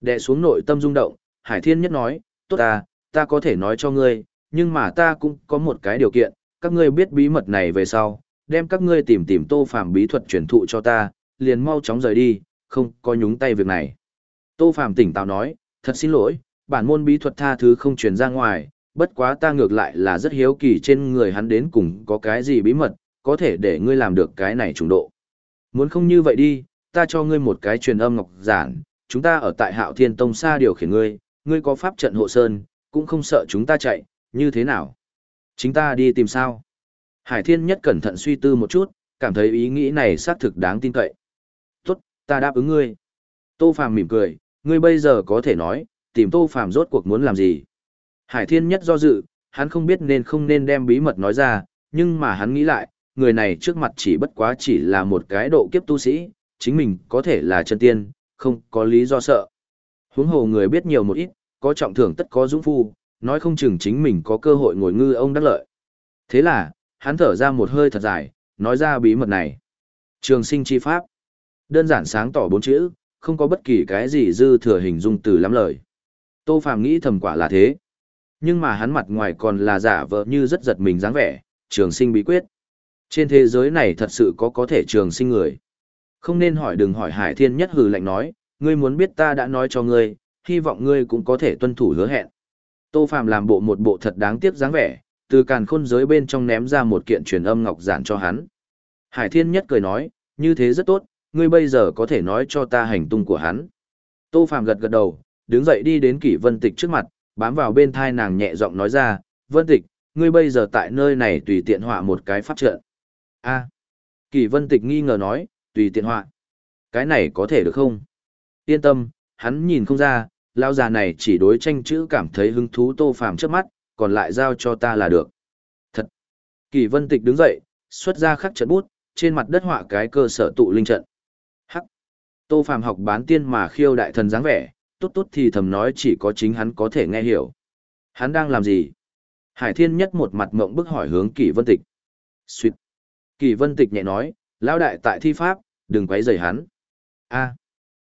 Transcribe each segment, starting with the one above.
Đệ xuống nội tâm rung động, Hải Thiên Nhất nói, tốt ta, ta có thể nói cho ngươi, nhưng mà ta cũng có một cái điều kiện, các ngươi biết bí mật này về sau, đem các ngươi tìm tìm tô phàm bí thuật truyền thụ cho ta, liền mau chóng rời đi, không có nhúng tay việc này. Tô phàm tỉnh táo nói, thật xin lỗi, bản môn bí thuật tha thứ không truyền ra ngoài, bất quá ta ngược lại là rất hiếu kỳ trên người hắn đến cùng có cái gì bí mật, có thể để ngươi làm được cái này trùng độ. Muốn không như vậy đi, ta cho ngươi một cái truyền âm ngọc giản, chúng ta ở tại Hạo Thiên Tông xa điều khiển ngươi, ngươi có pháp trận hộ sơn, cũng không sợ chúng ta chạy, như thế nào? Chính ta đi tìm sao? Hải Thiên Nhất cẩn thận suy tư một chút, cảm thấy ý nghĩ này xác thực đáng tin cậy. Tốt, ta đáp ứng ngươi. Tô Phàm mỉm cười, ngươi bây giờ có thể nói, tìm Tô Phàm rốt cuộc muốn làm gì? Hải Thiên Nhất do dự, hắn không biết nên không nên đem bí mật nói ra, nhưng mà hắn nghĩ lại, người này trước mặt chỉ bất quá chỉ là một cái độ kiếp tu sĩ, chính mình có thể là chân tiên, không có lý do sợ. Huống hồ người biết nhiều một ít, có trọng thưởng tất có dũng phu, nói không chừng chính mình có cơ hội ngồi ngư ông đắc lợi. Thế là, hắn thở ra một hơi thật dài, nói ra bí mật này. Trường sinh chi pháp. Đơn giản sáng tỏ bốn chữ, không có bất kỳ cái gì dư thừa hình dung từ lắm lời. Tô Phàm nghĩ thầm quả là thế. Nhưng mà hắn mặt ngoài còn là giả vờ như rất giật mình dáng vẻ, trường sinh bí quyết. Trên thế giới này thật sự có có thể trường sinh người. Không nên hỏi đừng hỏi Hải Thiên Nhất hừ lạnh nói, ngươi muốn biết ta đã nói cho ngươi, hy vọng ngươi cũng có thể tuân thủ hứa hẹn. Tô Phàm làm bộ một bộ thật đáng tiếc dáng vẻ, từ càn khôn giới bên trong ném ra một kiện truyền âm ngọc giản cho hắn. Hải Thiên Nhất cười nói, như thế rất tốt, ngươi bây giờ có thể nói cho ta hành tung của hắn. Tô Phàm gật gật đầu, đứng dậy đi đến Kỷ Vân Tịch trước mặt, bám vào bên thai nàng nhẹ giọng nói ra, Vân Tịch, ngươi bây giờ tại nơi này tùy tiện họa một cái pháp trận. A. Kỷ Vân Tịch nghi ngờ nói, tùy tiện họa. Cái này có thể được không? Yên tâm, hắn nhìn không ra, lão già này chỉ đối tranh chữ cảm thấy hứng thú Tô Phàm trước mắt, còn lại giao cho ta là được. Thật. Kỳ Vân Tịch đứng dậy, xuất ra khắc trận bút, trên mặt đất họa cái cơ sở tụ linh trận. Hắc. Tô Phàm học bán tiên mà khiêu đại thần dáng vẻ, tốt tốt thì thầm nói chỉ có chính hắn có thể nghe hiểu. Hắn đang làm gì? Hải Thiên Nhất một mặt mộng bức hỏi hướng Kỳ Vân Tịch. Xuyệt. Kỳ Vân Tịch nhẹ nói, lão đại tại thi pháp, đừng quấy rầy hắn. A.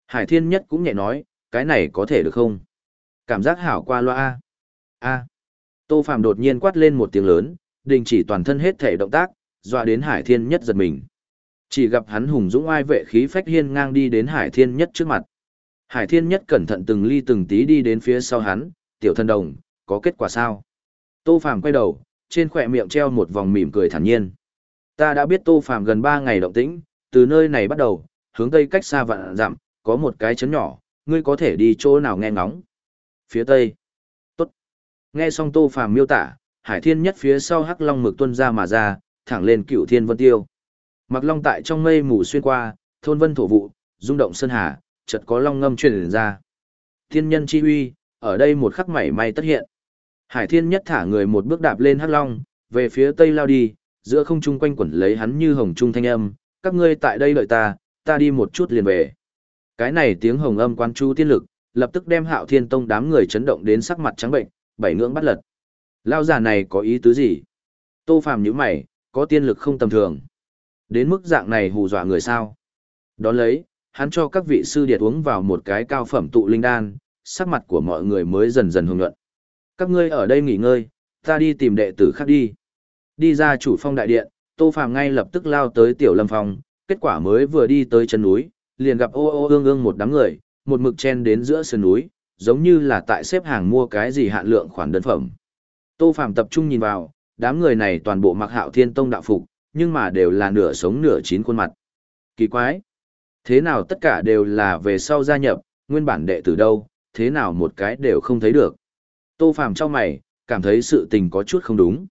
Hải Thiên Nhất cũng nhẹ nói, cái này có thể được không? Cảm giác hảo qua loa A. A. Tô Phạm đột nhiên quát lên một tiếng lớn, đình chỉ toàn thân hết thể động tác, dọa đến Hải Thiên Nhất giật mình. Chỉ gặp hắn hùng dũng ai vệ khí phách hiên ngang đi đến Hải Thiên Nhất trước mặt. Hải Thiên Nhất cẩn thận từng ly từng tí đi đến phía sau hắn, tiểu thân đồng, có kết quả sao? Tô Phạm quay đầu, trên khóe miệng treo một vòng mỉm cười thản nhiên. Ta đã biết Tô Phạm gần 3 ngày động tĩnh, từ nơi này bắt đầu, hướng tây cách xa vạn dặm, có một cái chấn nhỏ, ngươi có thể đi chỗ nào nghe ngóng. Phía tây. Tốt. Nghe xong Tô Phàm miêu tả, Hải Thiên nhất phía sau Hắc Long mực tuân ra mà ra, thẳng lên cửu Thiên Vân Tiêu. Mặc Long tại trong mây mù xuyên qua, thôn vân thổ vụ, rung động sơn hà, chợt có long ngâm truyền ra. Thiên nhân chi uy, ở đây một khắc mảy may tất hiện. Hải Thiên nhất thả người một bước đạp lên Hắc Long, về phía tây lao đi, giữa không trung quanh quẩn lấy hắn như hồng trung thanh âm, các ngươi tại đây đợi ta, ta đi một chút liền về. Cái này tiếng hồng âm quan chu tiên lực, lập tức đem hạo thiên tông đám người chấn động đến sắc mặt trắng bệnh, bảy ngưỡng bắt lật. Lao giả này có ý tứ gì? Tô phàm như mày, có tiên lực không tầm thường. Đến mức dạng này hù dọa người sao? Đón lấy, hắn cho các vị sư điệt uống vào một cái cao phẩm tụ linh đan, sắc mặt của mọi người mới dần dần hưởng nhuận. Các ngươi ở đây nghỉ ngơi, ta đi tìm đệ tử khác đi. Đi ra chủ phong đại điện, Tô Phàm ngay lập tức lao tới tiểu lâm phong, kết quả mới vừa đi tới chân núi, liền gặp ô ô ương ương một đám người, một mực chen đến giữa sườn núi, giống như là tại xếp hàng mua cái gì hạn lượng khoản đơn phẩm. Tô Phàm tập trung nhìn vào, đám người này toàn bộ mặc hạo thiên tông đạo phục, nhưng mà đều là nửa sống nửa chín khuôn mặt. Kỳ quái! Thế nào tất cả đều là về sau gia nhập, nguyên bản đệ tử đâu, thế nào một cái đều không thấy được. Tô Phàm trong mày, cảm thấy sự tình có chút không đúng.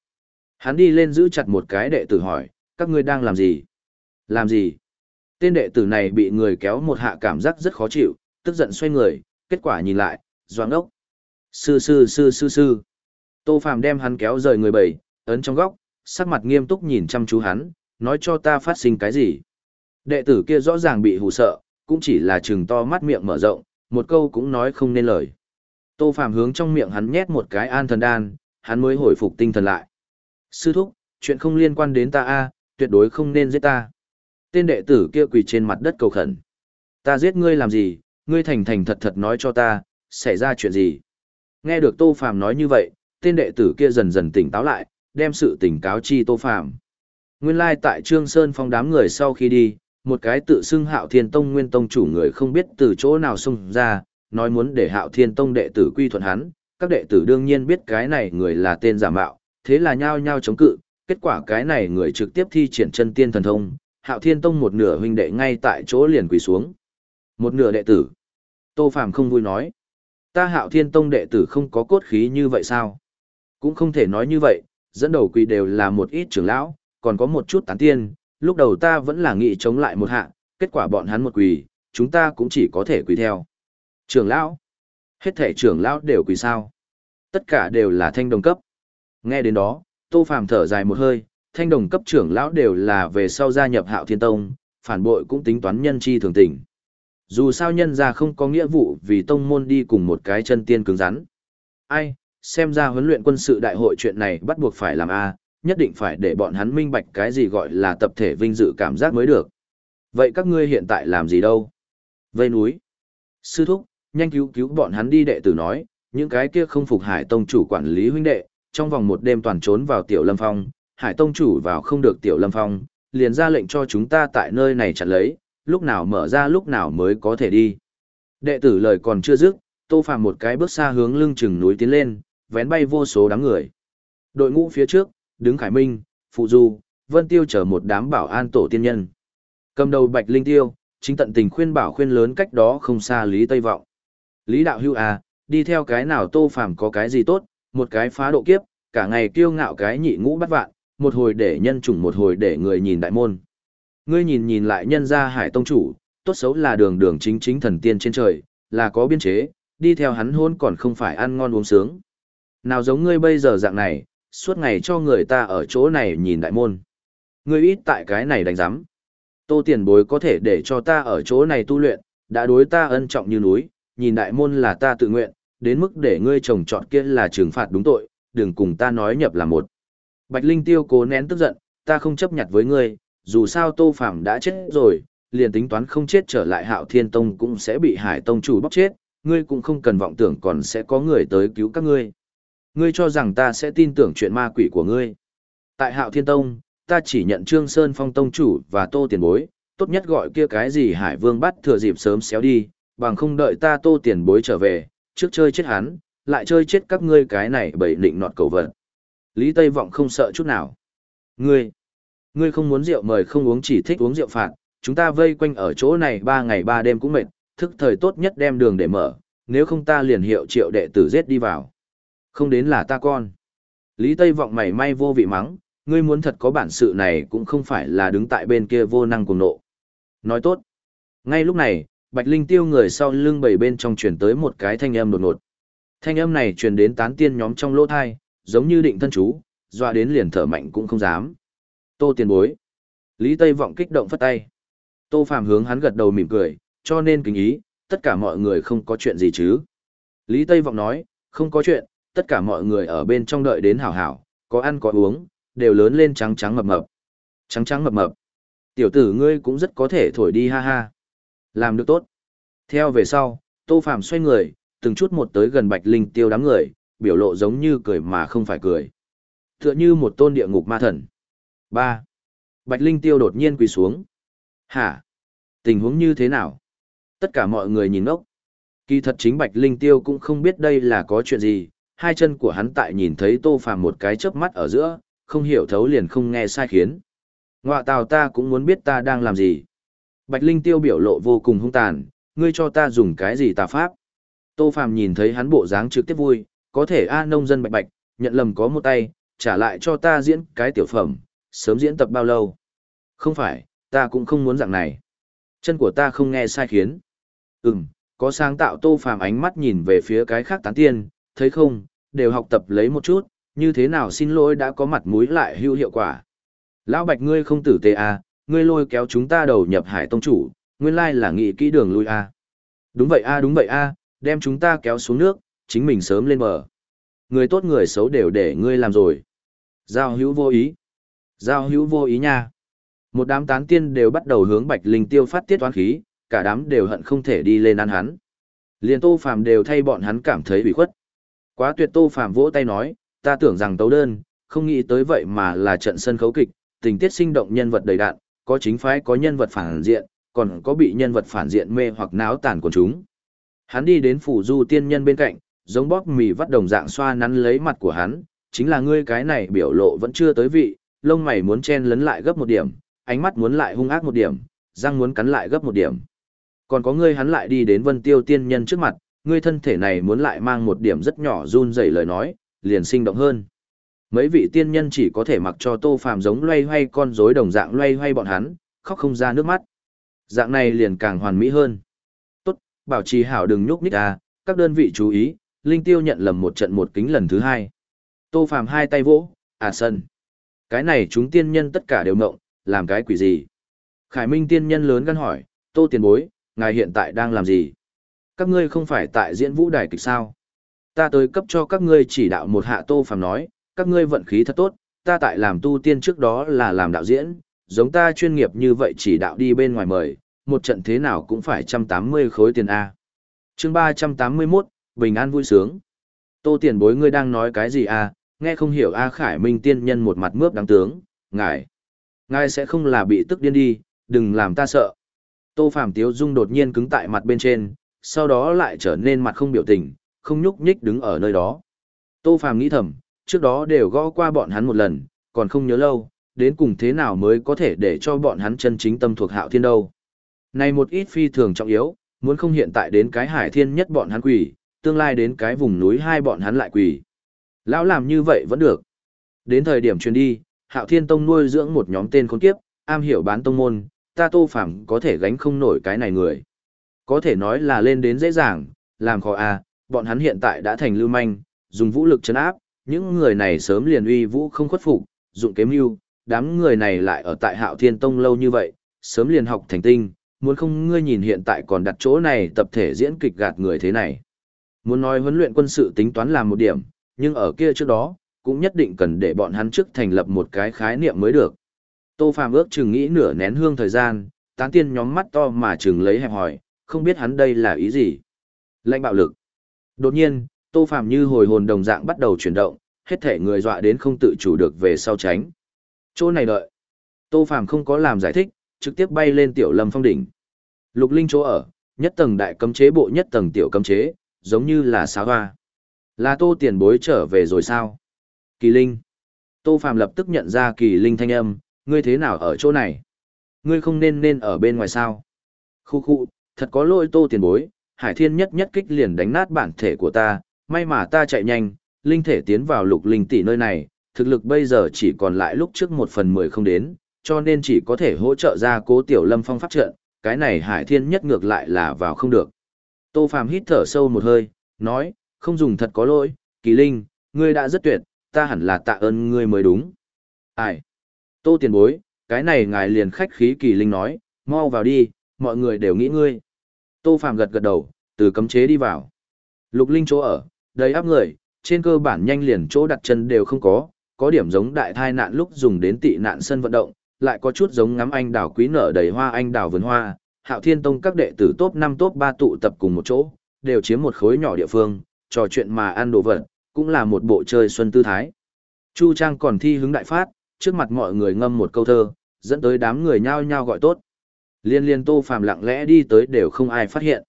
Hắn đi lên giữ chặt một cái đệ tử hỏi, các ngươi đang làm gì? Làm gì? Tên đệ tử này bị người kéo một hạ cảm giác rất khó chịu, tức giận xoay người, kết quả nhìn lại, doang ốc. Sư sư sư sư sư. Tô Phàm đem hắn kéo rời người bầy, ấn trong góc, sắc mặt nghiêm túc nhìn chăm chú hắn, nói cho ta phát sinh cái gì. Đệ tử kia rõ ràng bị hù sợ, cũng chỉ là trừng to mắt miệng mở rộng, một câu cũng nói không nên lời. Tô Phàm hướng trong miệng hắn nhét một cái an thần đan, hắn mới hồi phục tinh thần lại. Sư thúc, chuyện không liên quan đến ta a, tuyệt đối không nên giết ta. Tên đệ tử kia quỳ trên mặt đất cầu khẩn. Ta giết ngươi làm gì, Ngươi thành thành thật thật nói cho ta, xảy ra chuyện gì? Nghe được Tô Phàm nói như vậy, tên đệ tử kia dần dần tỉnh táo lại, đem sự tỉnh cáo chi Tô Phàm. Nguyên lai tại Trương Sơn Phong đám người sau khi đi, một cái tự xưng Hạo Thiên Tông Nguyên Tông chủ người không biết từ chỗ nào xông ra, nói muốn để Hạo Thiên Tông đệ tử quy thuận hắn, các đệ tử đương nhiên biết cái này người là tên giả mạo, thế là nhao nhao chống cự, kết quả cái này người trực tiếp thi triển chân tiên thần thông, Hạo Thiên Tông một nửa huynh đệ ngay tại chỗ liền quỳ xuống. Một nửa đệ tử. Tô Phàm không vui nói, ta Hạo Thiên Tông đệ tử không có cốt khí như vậy sao? Cũng không thể nói như vậy, dẫn đầu quỳ đều là một ít trưởng lão, còn có một chút tán tiên, lúc đầu ta vẫn là nghĩ chống lại một hạ, kết quả bọn hắn một quỳ, chúng ta cũng chỉ có thể quỳ theo. Trưởng lão? Hết thể trưởng lão đều quỳ sao? Tất cả đều là thanh đồng cấp. Nghe đến đó, Tô Phàm thở dài một hơi, thanh đồng cấp trưởng lão đều là về sau gia nhập Hạo Thiên Tông, phản bội cũng tính toán nhân chi thường tình. Dù sao nhân gia không có nghĩa vụ vì tông môn đi cùng một cái chân tiên cứng rắn. Ai, xem ra huấn luyện quân sự đại hội chuyện này bắt buộc phải làm A, nhất định phải để bọn hắn minh bạch cái gì gọi là tập thể vinh dự cảm giác mới được. Vậy các ngươi hiện tại làm gì đâu? Vây núi. Sư thúc, nhanh cứu cứu bọn hắn đi đệ tử nói, những cái kia không phục hải tông chủ quản lý huynh đệ, trong vòng một đêm toàn trốn vào tiểu lâm phong, hải tông chủ vào không được tiểu lâm phong, liền ra lệnh cho chúng ta tại nơi này chặn lấy, lúc nào mở ra lúc nào mới có thể đi. Đệ tử lời còn chưa dứt, tô phàm một cái bước xa hướng lưng chừng núi tiến lên, vén bay vô số đám người. Đội ngũ phía trước, đứng Khải Minh, Phụ Du, Vân Tiêu chở một đám bảo an tổ tiên nhân. Cầm đầu Bạch Linh Tiêu, chính tận tình khuyên bảo khuyên lớn cách đó không xa Lý Tây Vọng. Lý Đạo Hưu à, đi theo cái nào tô phàm có cái gì tốt, một cái phá độ kiếp, cả ngày kiêu ngạo cái nhị ngũ bắt vạn, một hồi để nhân chủng một hồi để người nhìn đại môn. Ngươi nhìn nhìn lại nhân gia hải tông chủ, tốt xấu là đường đường chính chính thần tiên trên trời, là có biên chế, đi theo hắn hôn còn không phải ăn ngon uống sướng. Nào giống ngươi bây giờ dạng này, suốt ngày cho người ta ở chỗ này nhìn đại môn. Ngươi ít tại cái này đánh giám. Tô tiền bối có thể để cho ta ở chỗ này tu luyện, đã đối ta ân trọng như núi, nhìn đại môn là ta tự nguyện, đến mức để ngươi chồng chọn kia là trừng phạt đúng tội, đừng cùng ta nói nhập là một. Bạch Linh Tiêu cố nén tức giận, ta không chấp nhận với ngươi, dù sao Tô Phàm đã chết rồi, liền tính toán không chết trở lại Hạo Thiên Tông cũng sẽ bị Hải Tông chủ bóc chết, ngươi cũng không cần vọng tưởng còn sẽ có người tới cứu các ngươi. Ngươi cho rằng ta sẽ tin tưởng chuyện ma quỷ của ngươi. Tại Hạo Thiên Tông, ta chỉ nhận Trương Sơn Phong Tông chủ và Tô Tiền Bối, tốt nhất gọi kia cái gì Hải Vương bắt thừa dịp sớm xéo đi, bằng không đợi ta Tô Tiền Bối trở về, trước chơi chết hắn, lại chơi chết các ngươi cái này bảy định nọt cầu vật. Lý Tây Vọng không sợ chút nào. Ngươi, ngươi không muốn rượu mời không uống chỉ thích uống rượu phạt, chúng ta vây quanh ở chỗ này ba ngày ba đêm cũng mệt, thức thời tốt nhất đem đường để mở, nếu không ta liền hiệu triệu đệ tử giết đi vào. Không đến là ta con. Lý Tây Vọng mày may vô vị mắng, ngươi muốn thật có bản sự này cũng không phải là đứng tại bên kia vô năng cùng nộ. Nói tốt. Ngay lúc này, Bạch Linh tiêu người sau lưng bảy bên trong truyền tới một cái thanh âm đột ngột. Thanh âm này truyền đến tán tiên nhóm trong lỗ thai, giống như định thân chú, doa đến liền thở mạnh cũng không dám. Tô tiền bối. Lý Tây Vọng kích động phất tay. Tô Phàm hướng hắn gật đầu mỉm cười, cho nên kính ý, tất cả mọi người không có chuyện gì chứ. Lý Tây Vọng nói, không có chuyện, tất cả mọi người ở bên trong đợi đến hảo hảo, có ăn có uống, đều lớn lên trắng trắng mập mập. Trắng trắng mập mập. Tiểu tử ngươi cũng rất có thể thổi đi ha ha. Làm được tốt. Theo về sau, Tô Phàm xoay người, từng chút một tới gần Bạch Linh Tiêu đám người, biểu lộ giống như cười mà không phải cười. Tựa như một tôn địa ngục ma thần. 3. Bạch Linh Tiêu đột nhiên quỳ xuống. Hả? Tình huống như thế nào? Tất cả mọi người nhìn ốc. Kỳ thật chính Bạch Linh Tiêu cũng không biết đây là có chuyện gì, hai chân của hắn tại nhìn thấy Tô Phàm một cái chớp mắt ở giữa, không hiểu thấu liền không nghe sai khiến. Ngoạ tào ta cũng muốn biết ta đang làm gì. Bạch Linh Tiêu biểu lộ vô cùng hung tàn, ngươi cho ta dùng cái gì tà pháp. Tô Phàm nhìn thấy hắn bộ dáng trực tiếp vui, có thể a nông dân bạch bạch, nhận lầm có một tay, trả lại cho ta diễn cái tiểu phẩm, sớm diễn tập bao lâu. Không phải, ta cũng không muốn dạng này. Chân của ta không nghe sai khiến. Ừm, có sáng tạo Tô Phàm ánh mắt nhìn về phía cái khác tán tiên, thấy không, đều học tập lấy một chút, như thế nào xin lỗi đã có mặt mũi lại hữu hiệu quả. Lão Bạch ngươi không tử tế à, ngươi lôi kéo chúng ta đầu nhập hải tông chủ, nguyên lai là nghĩ kỹ đường lui à. Đúng vậy a à, đúng vậy a à, đem chúng ta kéo xuống nước, chính mình sớm lên bờ. Người tốt người xấu đều để ngươi làm rồi. Giao hữu vô ý. Giao hữu vô ý nha. Một đám tán tiên đều bắt đầu hướng Bạch Linh Tiêu phát tiết toán khí, cả đám đều hận không thể đi lên ăn hắn. Liên Tô Phàm đều thay bọn hắn cảm thấy bị khuất. Quá tuyệt Tô Phàm vỗ tay nói, ta tưởng rằng tấu đơn, không nghĩ tới vậy mà là trận sân khấu kịch, tình tiết sinh động nhân vật đầy đạn, có chính phái có nhân vật phản diện, còn có bị nhân vật phản diện mê hoặc náo tàn của chúng. Hắn đi đến phủ du tiên nhân bên cạnh, giống bóp mì vắt đồng dạng xoa nắn lấy mặt của hắn, chính là ngươi cái này biểu lộ vẫn chưa tới vị, lông mày muốn chen lấn lại gấp một điểm, ánh mắt muốn lại hung ác một điểm, răng muốn cắn lại gấp một điểm. Còn có ngươi hắn lại đi đến vân tiêu tiên nhân trước mặt, ngươi thân thể này muốn lại mang một điểm rất nhỏ run rẩy lời nói, liền sinh động hơn. Mấy vị tiên nhân chỉ có thể mặc cho tô phàm giống loay hoay con rối đồng dạng loay hoay bọn hắn, khóc không ra nước mắt. Dạng này liền càng hoàn mỹ hơn. Tốt, bảo trì hảo đừng nhúc nhích à, các đơn vị chú ý, Linh Tiêu nhận lầm một trận một kính lần thứ hai. Tô Phàm hai tay vỗ, à sân. Cái này chúng tiên nhân tất cả đều ngộng, làm cái quỷ gì? Khải Minh tiên nhân lớn gan hỏi, Tô tiền bối, ngài hiện tại đang làm gì? Các ngươi không phải tại diễn vũ đài kịch sao? Ta tới cấp cho các ngươi chỉ đạo một hạ Tô Phàm nói, các ngươi vận khí thật tốt, ta tại làm tu tiên trước đó là làm đạo diễn, giống ta chuyên nghiệp như vậy chỉ đạo đi bên ngoài mời, một trận thế nào cũng phải 180 khối tiền A. chương 381, Bình An vui sướng. Tô tiền bối ngươi đang nói cái gì A, nghe không hiểu A Khải Minh tiên nhân một mặt mướp đáng tướng, ngài. Ngài sẽ không là bị tức điên đi, đừng làm ta sợ. Tô Phạm Tiếu Dung đột nhiên cứng tại mặt bên trên, sau đó lại trở nên mặt không biểu tình, không nhúc nhích đứng ở nơi đó. Tô Phạm nghĩ thầm, trước đó đều gõ qua bọn hắn một lần, còn không nhớ lâu, đến cùng thế nào mới có thể để cho bọn hắn chân chính tâm thuộc hạo thiên đâu. Này một ít phi thường trọng yếu, muốn không hiện tại đến cái hải thiên nhất bọn hắn quỷ, tương lai đến cái vùng núi hai bọn hắn lại quỷ. Lão làm như vậy vẫn được. Đến thời điểm truyền đi, hạo thiên tông nuôi dưỡng một nhóm tên khốn kiếp, am hiểu bán tông môn, ta tô phẳng có thể gánh không nổi cái này người. Có thể nói là lên đến dễ dàng, làm khó à, bọn hắn hiện tại đã thành lưu manh, dùng vũ lực chấn áp, những người này sớm liền uy vũ không khuất phục, dụng kiếm mưu, đám người này lại ở tại Hạo Thiên Tông lâu như vậy, sớm liền học thành tinh, muốn không ngươi nhìn hiện tại còn đặt chỗ này tập thể diễn kịch gạt người thế này. Muốn nói huấn luyện quân sự tính toán làm một điểm, nhưng ở kia trước đó, cũng nhất định cần để bọn hắn trước thành lập một cái khái niệm mới được. Tô Phàm ước chừng nghĩ nửa nén hương thời gian, tán tiên nhóm mắt to mà chừng lấy hẹp hỏi, không biết hắn đây là ý gì. Lệnh bạo lực. Đột nhiên, Tô Phàm như hồi hồn đồng dạng bắt đầu chuyển động, hết thể người dọa đến không tự chủ được về sau tránh. Chỗ này đợi. Tô Phàm không có làm giải thích, trực tiếp bay lên tiểu lâm phong đỉnh. Lục Linh chỗ ở, nhất tầng đại cấm chế bộ nhất tầng tiểu cấm chế, giống như là xá hoa. Là Tô tiền bối trở về rồi sao? Kỳ Linh. Tô Phàm lập tức nhận ra Kỳ Linh thanh âm, ngươi thế nào ở chỗ này? Ngươi không nên nên ở bên ngoài sao? Khu khu, thật có lỗi Tô tiền bối, Hải Thiên nhất nhất kích liền đánh nát bản thể của ta, may mà ta chạy nhanh, linh thể tiến vào lục linh tỷ nơi này, thực lực bây giờ chỉ còn lại lúc trước một phần mười không đến, cho nên chỉ có thể hỗ trợ ra cố tiểu lâm phong pháp trận, cái này hải thiên nhất ngược lại là vào không được. Tô Phàm hít thở sâu một hơi, nói, không dùng thật có lỗi, kỳ linh, ngươi đã rất tuyệt, ta hẳn là tạ ơn ngươi mới đúng. Ai? Tô tiền bối, cái này ngài liền khách khí kỳ linh nói, mau vào đi, mọi người đều nghĩ ngươi. Tô Phàm gật gật đầu, từ cấm chế đi vào. Lục linh chỗ ở, đầy áp người, trên cơ bản nhanh liền chỗ đặt chân đều không có, có điểm giống đại thai nạn lúc dùng đến tị nạn sân vận động, lại có chút giống ngắm anh đào quý nở đầy hoa anh đào vườn hoa, Hạo Thiên Tông các đệ tử top 5 top 3 tụ tập cùng một chỗ, đều chiếm một khối nhỏ địa phương, trò chuyện mà ăn đồ vật, cũng là một bộ chơi xuân tư thái. Chu Trang còn thi hứng đại phát, trước mặt mọi người ngâm một câu thơ, dẫn tới đám người nhao nhao gọi tốt. Liên liên Tô Phàm lặng lẽ đi tới đều không ai phát hiện.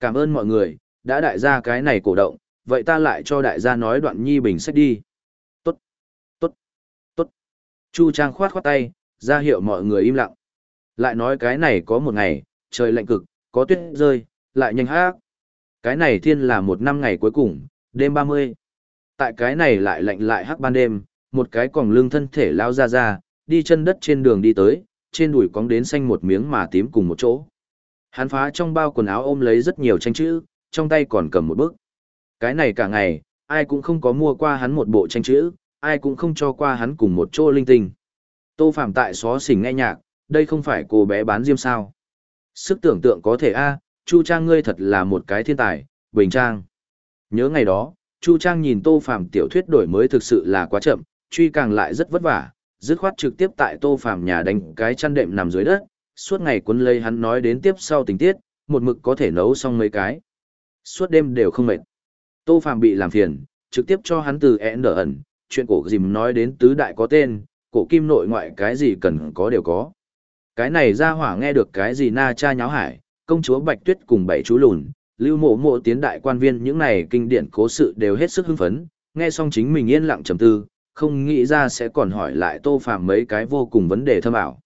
Cảm ơn mọi người, đã đại gia cái này cổ động, vậy ta lại cho đại gia nói đoạn nhi bình sách đi. Tốt, tốt, tốt. Chu Trang khoát khoát tay, ra hiệu mọi người im lặng. Lại nói cái này có một ngày, trời lạnh cực, có tuyết rơi, lại nhanh hát. Cái này thiên là một năm ngày cuối cùng, đêm 30. Tại cái này lại lạnh lại hắc ban đêm, một cái còng lưng thân thể lao ra ra, đi chân đất trên đường đi tới, trên đùi cóng đến xanh một miếng mà tím cùng một chỗ. Hắn phá trong bao quần áo ôm lấy rất nhiều tranh chữ, trong tay còn cầm một bức. Cái này cả ngày, ai cũng không có mua qua hắn một bộ tranh chữ, ai cũng không cho qua hắn cùng một chỗ linh tinh. Tô Phạm tại xó xỉnh nghe nhạc, đây không phải cô bé bán diêm sao. Sức tưởng tượng có thể a, Chu Trang ngươi thật là một cái thiên tài, bình trang. Nhớ ngày đó, Chu Trang nhìn Tô Phạm tiểu thuyết đổi mới thực sự là quá chậm, truy càng lại rất vất vả, dứt khoát trực tiếp tại Tô Phạm nhà đánh cái chăn đệm nằm dưới đất, suốt ngày cuốn lấy hắn nói đến tiếp sau tình tiết, một mực có thể nấu xong mấy cái. Suốt đêm đều không mệt. Tô Phàm bị làm phiền, trực tiếp cho hắn từ ẻn đỡ ẩn, chuyện cổ dìm nói đến tứ đại có tên, cổ kim nội ngoại cái gì cần có đều có. Cái này ra hỏa nghe được cái gì na cha nháo hải, công chúa Bạch Tuyết cùng bảy chú lùn, lưu mộ mộ tiến đại quan viên những này kinh điển cố sự đều hết sức hưng phấn, nghe xong chính mình yên lặng trầm tư, không nghĩ ra sẽ còn hỏi lại tô phàm mấy cái vô cùng vấn đề thâm ảo.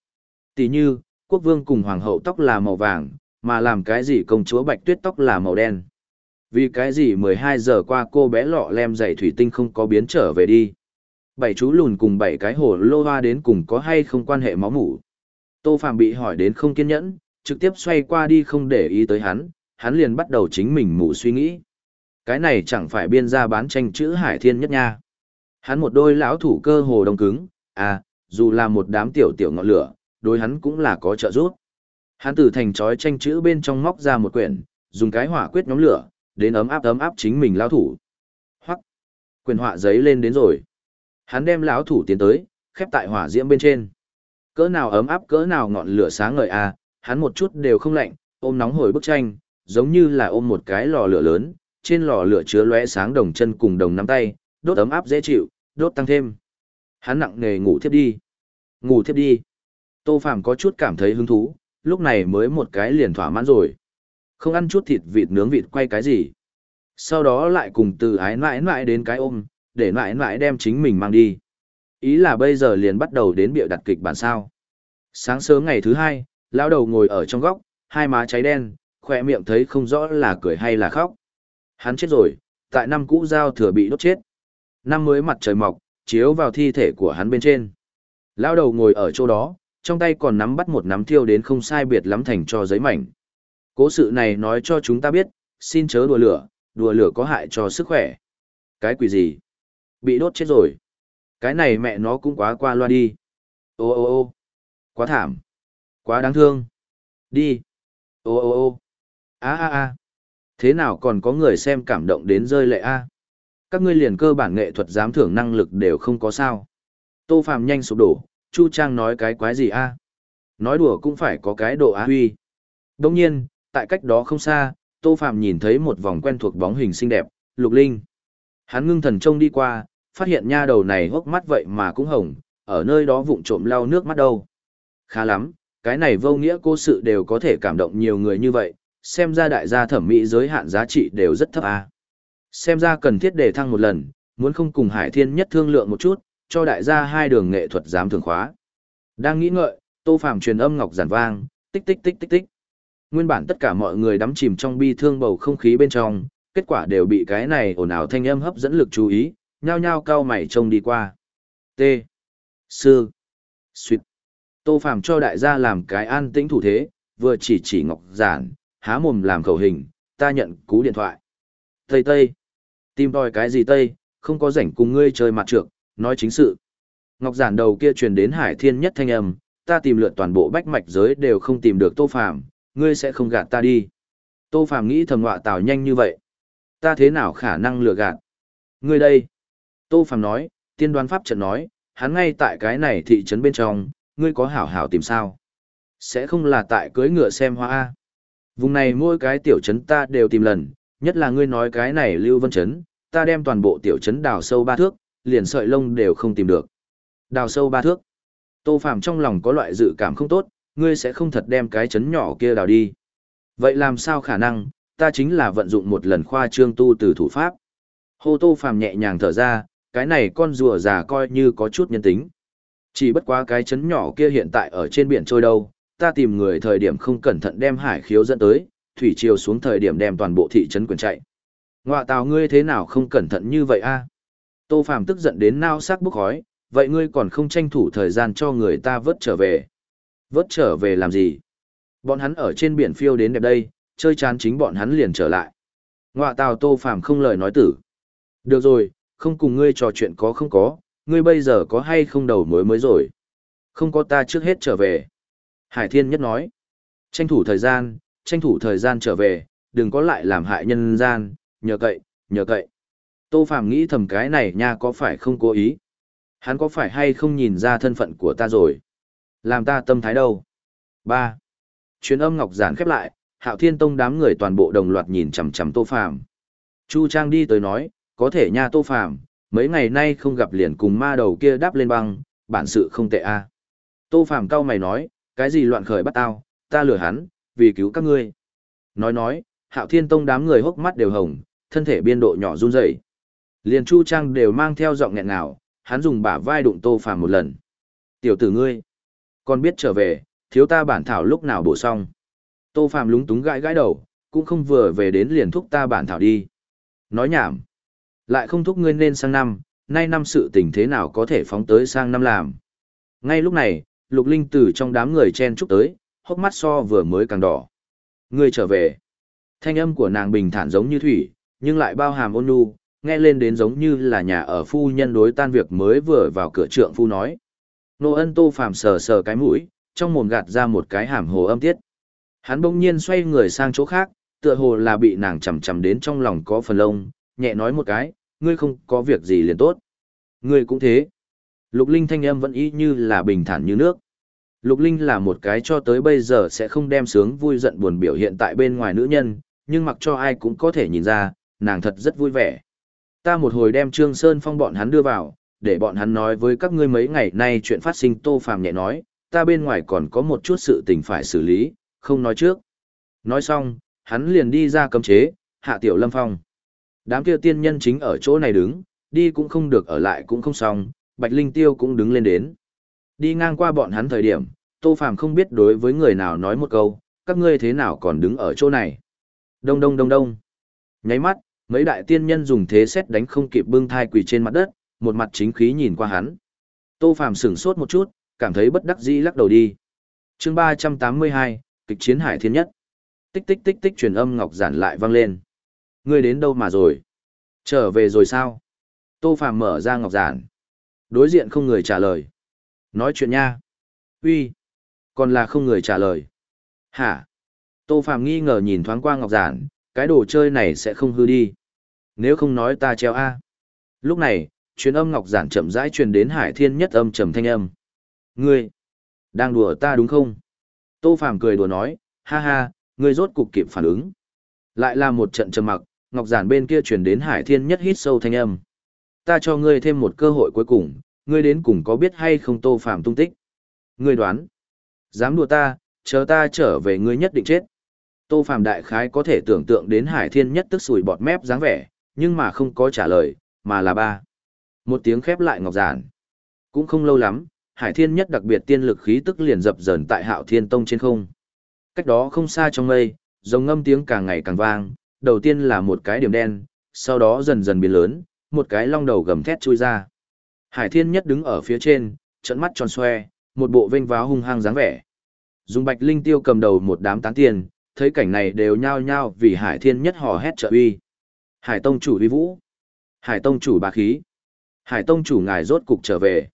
Tỷ như, quốc vương cùng hoàng hậu tóc là màu vàng, mà làm cái gì công chúa Bạch Tuyết tóc là màu đen. Vì cái gì 12 giờ qua cô bé lọ lem dày thủy tinh không có biến trở về đi. Bảy chú lùn cùng bảy cái hồ lô hoa đến cùng có hay không quan hệ máu mủ. Tô Phạm bị hỏi đến không kiên nhẫn, trực tiếp xoay qua đi không để ý tới hắn, hắn liền bắt đầu chính mình mù suy nghĩ. Cái này chẳng phải biên ra bán tranh chữ hải thiên nhất nha. Hắn một đôi lão thủ cơ hồ đông cứng, à, dù là một đám tiểu tiểu ngọn lửa, đối hắn cũng là có trợ giúp. Hắn từ thành chói tranh chữ bên trong móc ra một quyển, dùng cái hỏa quyết nhóm lửa, đến ấm áp ấm áp chính mình lão thủ. Hoắc, quyền họa giấy lên đến rồi. Hắn đem lão thủ tiến tới, khép tại hỏa diễm bên trên. Cỡ nào ấm áp cỡ nào ngọn lửa sáng ngời à, hắn một chút đều không lạnh, ôm nóng hồi bức tranh, giống như là ôm một cái lò lửa lớn, trên lò lửa chứa lóe sáng đồng chân cùng đồng nắm tay, đốt ấm áp dễ chịu, đốt tăng thêm. Hắn nặng nề ngủ thiếp đi. Ngủ thiếp đi. Tô Phàm có chút cảm thấy hứng thú, lúc này mới một cái liền thỏa mãn rồi. Không ăn chút thịt vịt nướng vịt quay cái gì. Sau đó lại cùng từ ái mãi mãi đến cái ôm, để mãi mãi đem chính mình mang đi. Ý là bây giờ liền bắt đầu đến biểu đặt kịch bản sao. Sáng sớm ngày thứ hai, lão đầu ngồi ở trong góc, hai má cháy đen, khỏe miệng thấy không rõ là cười hay là khóc. Hắn chết rồi, tại năm cũ giao thừa bị đốt chết. Năm mới mặt trời mọc, chiếu vào thi thể của hắn bên trên. Lão đầu ngồi ở chỗ đó, trong tay còn nắm bắt một nắm thiêu đến không sai biệt lắm thành cho giấy mảnh. Cố sự này nói cho chúng ta biết, xin chớ đùa lửa, đùa lửa có hại cho sức khỏe. Cái quỷ gì? Bị đốt chết rồi. Cái này mẹ nó cũng quá qua loa đi. Ô ô ô quá thảm. Quá đáng thương. Đi. Ô ô ô a a a Thế nào còn có người xem cảm động đến rơi lệ a? Các ngươi liền cơ bản nghệ thuật giám thưởng năng lực đều không có sao. Tô Phạm nhanh sụp đổ, Chu Trang nói cái quái gì a? Nói đùa cũng phải có cái độ á huy. Đồng nhiên, tại cách đó không xa, Tô Phạm nhìn thấy một vòng quen thuộc bóng hình xinh đẹp, Lục Linh. Hắn ngưng thần trông đi qua, phát hiện nha đầu này hốc mắt vậy mà cũng hồng, ở nơi đó vụng trộm lau nước mắt đâu. Khá lắm, cái này vô nghĩa cô sự đều có thể cảm động nhiều người như vậy, xem ra đại gia thẩm mỹ giới hạn giá trị đều rất thấp à. Xem ra cần thiết để thăng một lần, muốn không cùng Hải Thiên nhất thương lượng một chút, cho đại gia hai đường nghệ thuật giám thường khóa. Đang nghĩ ngợi, Tô Phàm truyền âm ngọc giản vang, tích tích tích tích tích. Nguyên bản tất cả mọi người đắm chìm trong bi thương bầu không khí bên trong, kết quả đều bị cái này ồn ào thanh âm hấp dẫn lực chú ý, nhao nhao cao mày trông đi qua. T. Sư. Xuyệt. Tô Phàm cho đại gia làm cái an tĩnh thủ thế, vừa chỉ chỉ ngọc giản, há mồm làm khẩu hình, ta nhận cú điện thoại. Tây Tây. Tìm đòi cái gì Tây, không có rảnh cùng ngươi chơi mặt trược, nói chính sự. Ngọc giản đầu kia truyền đến hải thiên nhất thanh âm, ta tìm lượt toàn bộ bách mạch giới đều không tìm được Tô Phàm, ngươi sẽ không gạt ta đi. Tô Phàm nghĩ thầm ngọa tào nhanh như vậy. Ta thế nào khả năng lừa gạt? Ngươi đây. Tô Phàm nói, tiên đoán pháp trận nói, hắn ngay tại cái này thị trấn bên trong, ngươi có hảo hảo tìm sao? Sẽ không là tại cưới ngựa xem hoa A. Vùng này mỗi cái tiểu trấn ta đều tìm lần, nhất là ngươi nói cái này Lưu Vân Trấn, ta đem toàn bộ tiểu trấn đào sâu ba thước, liền sợi lông đều không tìm được. Đào sâu ba thước. Tô Phàm trong lòng có loại dự cảm không tốt, ngươi sẽ không thật đem cái chấn nhỏ kia đào đi. Vậy làm sao khả năng, ta chính là vận dụng một lần khoa trương tu từ thủ pháp. Hô Tô Phàm nhẹ nhàng thở ra, cái này con rùa già coi như có chút nhân tính. Chỉ bất quá cái chấn nhỏ kia hiện tại ở trên biển trôi đâu, ta tìm người thời điểm không cẩn thận đem hải khiếu dẫn tới, thủy triều xuống thời điểm đem toàn bộ thị trấn quyền chạy. Ngoạ tào ngươi thế nào không cẩn thận như vậy a? Tô Phàm tức giận đến nao sắc bốc khói, vậy ngươi còn không tranh thủ thời gian cho người ta vớt trở về. Vớt trở về làm gì? Bọn hắn ở trên biển phiêu đến đẹp đây, chơi chán chính bọn hắn liền trở lại. Ngoạ tào Tô Phàm không lời nói tử. Được rồi, không cùng ngươi trò chuyện có không có, ngươi bây giờ có hay không đầu mối mới rồi. Không có ta trước hết trở về. Hải Thiên Nhất nói, tranh thủ thời gian, tranh thủ thời gian trở về, đừng có lại làm hại nhân gian, nhờ cậy, nhờ cậy. Tô Phàm nghĩ thầm cái này nha có phải không cố ý. Hắn có phải hay không nhìn ra thân phận của ta rồi. Làm ta tâm thái đâu. Ba. Chuyến âm ngọc giản khép lại, Hạo Thiên Tông đám người toàn bộ đồng loạt nhìn chằm chằm Tô Phàm. Chu Trang đi tới nói, có thể nha Tô Phàm, mấy ngày nay không gặp liền cùng ma đầu kia đáp lên băng, bản sự không tệ a. Tô Phàm cau mày nói, cái gì loạn khởi bắt tao, ta lừa hắn, vì cứu các ngươi. Nói nói, Hạo Thiên Tông đám người hốc mắt đều hồng, thân thể biên độ nhỏ run rẩy. Liền Chu Trang đều mang theo giọng nghẹn ngào, hắn dùng bả vai đụng Tô Phàm một lần. "Tiểu tử ngươi, còn biết trở về, thiếu ta bản thảo lúc nào bổ xong?" Tô phạm lúng túng gãi gãi đầu, cũng không vừa về đến liền thúc ta bản thảo đi. Nói nhảm, lại không thúc ngươi nên sang năm, nay năm sự tình thế nào có thể phóng tới sang năm làm. Ngay lúc này, Lục Linh từ trong đám người chen chúc tới, hốc mắt so vừa mới càng đỏ. Ngươi trở về. Thanh âm của nàng bình thản giống như thủy, nhưng lại bao hàm ôn nhu, nghe lên đến giống như là nhà ở phu nhân đối tan việc mới vừa vào cửa trượng phu nói. Nô ân tô phàm sờ sờ cái mũi, trong mồm gạt ra một cái hàm hồ âm tiết. Hắn bỗng nhiên xoay người sang chỗ khác, tựa hồ là bị nàng chầm chầm đến trong lòng có phần lông, nhẹ nói một cái, ngươi không có việc gì liền tốt. Ngươi cũng thế. Lục Linh thanh âm vẫn y như là bình thản như nước. Lục Linh là một cái cho tới bây giờ sẽ không đem sướng vui giận buồn biểu hiện tại bên ngoài nữ nhân, nhưng mặc cho ai cũng có thể nhìn ra, nàng thật rất vui vẻ. Ta một hồi đem Trương Sơn Phong bọn hắn đưa vào, để bọn hắn nói với các ngươi mấy ngày nay chuyện phát sinh Tô Phàm nhẹ nói, ta bên ngoài còn có một chút sự tình phải xử lý, không nói trước. Nói xong, hắn liền đi ra cấm chế, hạ tiểu lâm phong. Đám kia tiên nhân chính ở chỗ này đứng, đi cũng không được ở lại cũng không xong, Bạch Linh Tiêu cũng đứng lên đến. Đi ngang qua bọn hắn thời điểm, Tô Phàm không biết đối với người nào nói một câu, các ngươi thế nào còn đứng ở chỗ này. Đông đông đông đông. Nháy mắt, mấy đại tiên nhân dùng thế xét đánh không kịp bưng thai quỳ trên mặt đất, một mặt chính khí nhìn qua hắn. Tô Phàm sửng sốt một chút, cảm thấy bất đắc dĩ lắc đầu đi. Chương ba trăm tám mươi hai, kịch chiến hải thiên nhất. Tích tích tích tích truyền âm ngọc giản lại vang lên. Ngươi đến đâu mà rồi? Trở về rồi sao? Tô Phàm mở ra ngọc giản. Đối diện không người trả lời. Nói chuyện nha. Uy, còn là không người trả lời. Hả? Tô Phàm nghi ngờ nhìn thoáng qua ngọc giản, cái đồ chơi này sẽ không hư đi. Nếu không nói ta treo A. Lúc này, truyền âm ngọc giản chậm rãi truyền đến hải thiên nhất âm trầm thanh âm. Ngươi, đang đùa ta đúng không? Tô Phàm cười đùa nói, ha ha, ngươi rốt cục kịp phản ứng. Lại là một trận trầm mặc, ngọc giản bên kia truyền đến hải thiên nhất hít sâu thanh âm. Ta cho ngươi thêm một cơ hội cuối cùng, ngươi đến cùng có biết hay không Tô Phàm tung tích? Ngươi đoán. Dám đùa ta, chờ ta trở về ngươi nhất định chết. Tô Phàm đại khái có thể tưởng tượng đến Hải Thiên nhất tức sùi bọt mép dáng vẻ, nhưng mà không có trả lời, mà là ba. Một tiếng khép lại ngọc giản. Cũng không lâu lắm, Hải Thiên nhất đặc biệt tiên lực khí tức liền dập dờn tại Hạo Thiên Tông trên không. Cách đó không xa trong mây, rồng ngâm tiếng càng ngày càng vang, đầu tiên là một cái điểm đen, sau đó dần dần biến lớn, một cái long đầu gầm thét chui ra. Hải Thiên nhất đứng ở phía trên, trận mắt tròn xoe, một bộ vênh váo hung hăng dáng vẻ. Dùng Bạch Linh Tiêu cầm đầu một đám tán tiền, thấy cảnh này đều nhao nhao vì Hải Thiên nhất hò hét trợ uy. Hải Tông chủ uy vũ. Hải Tông chủ bá khí. Hải Tông chủ ngài rốt cục trở về.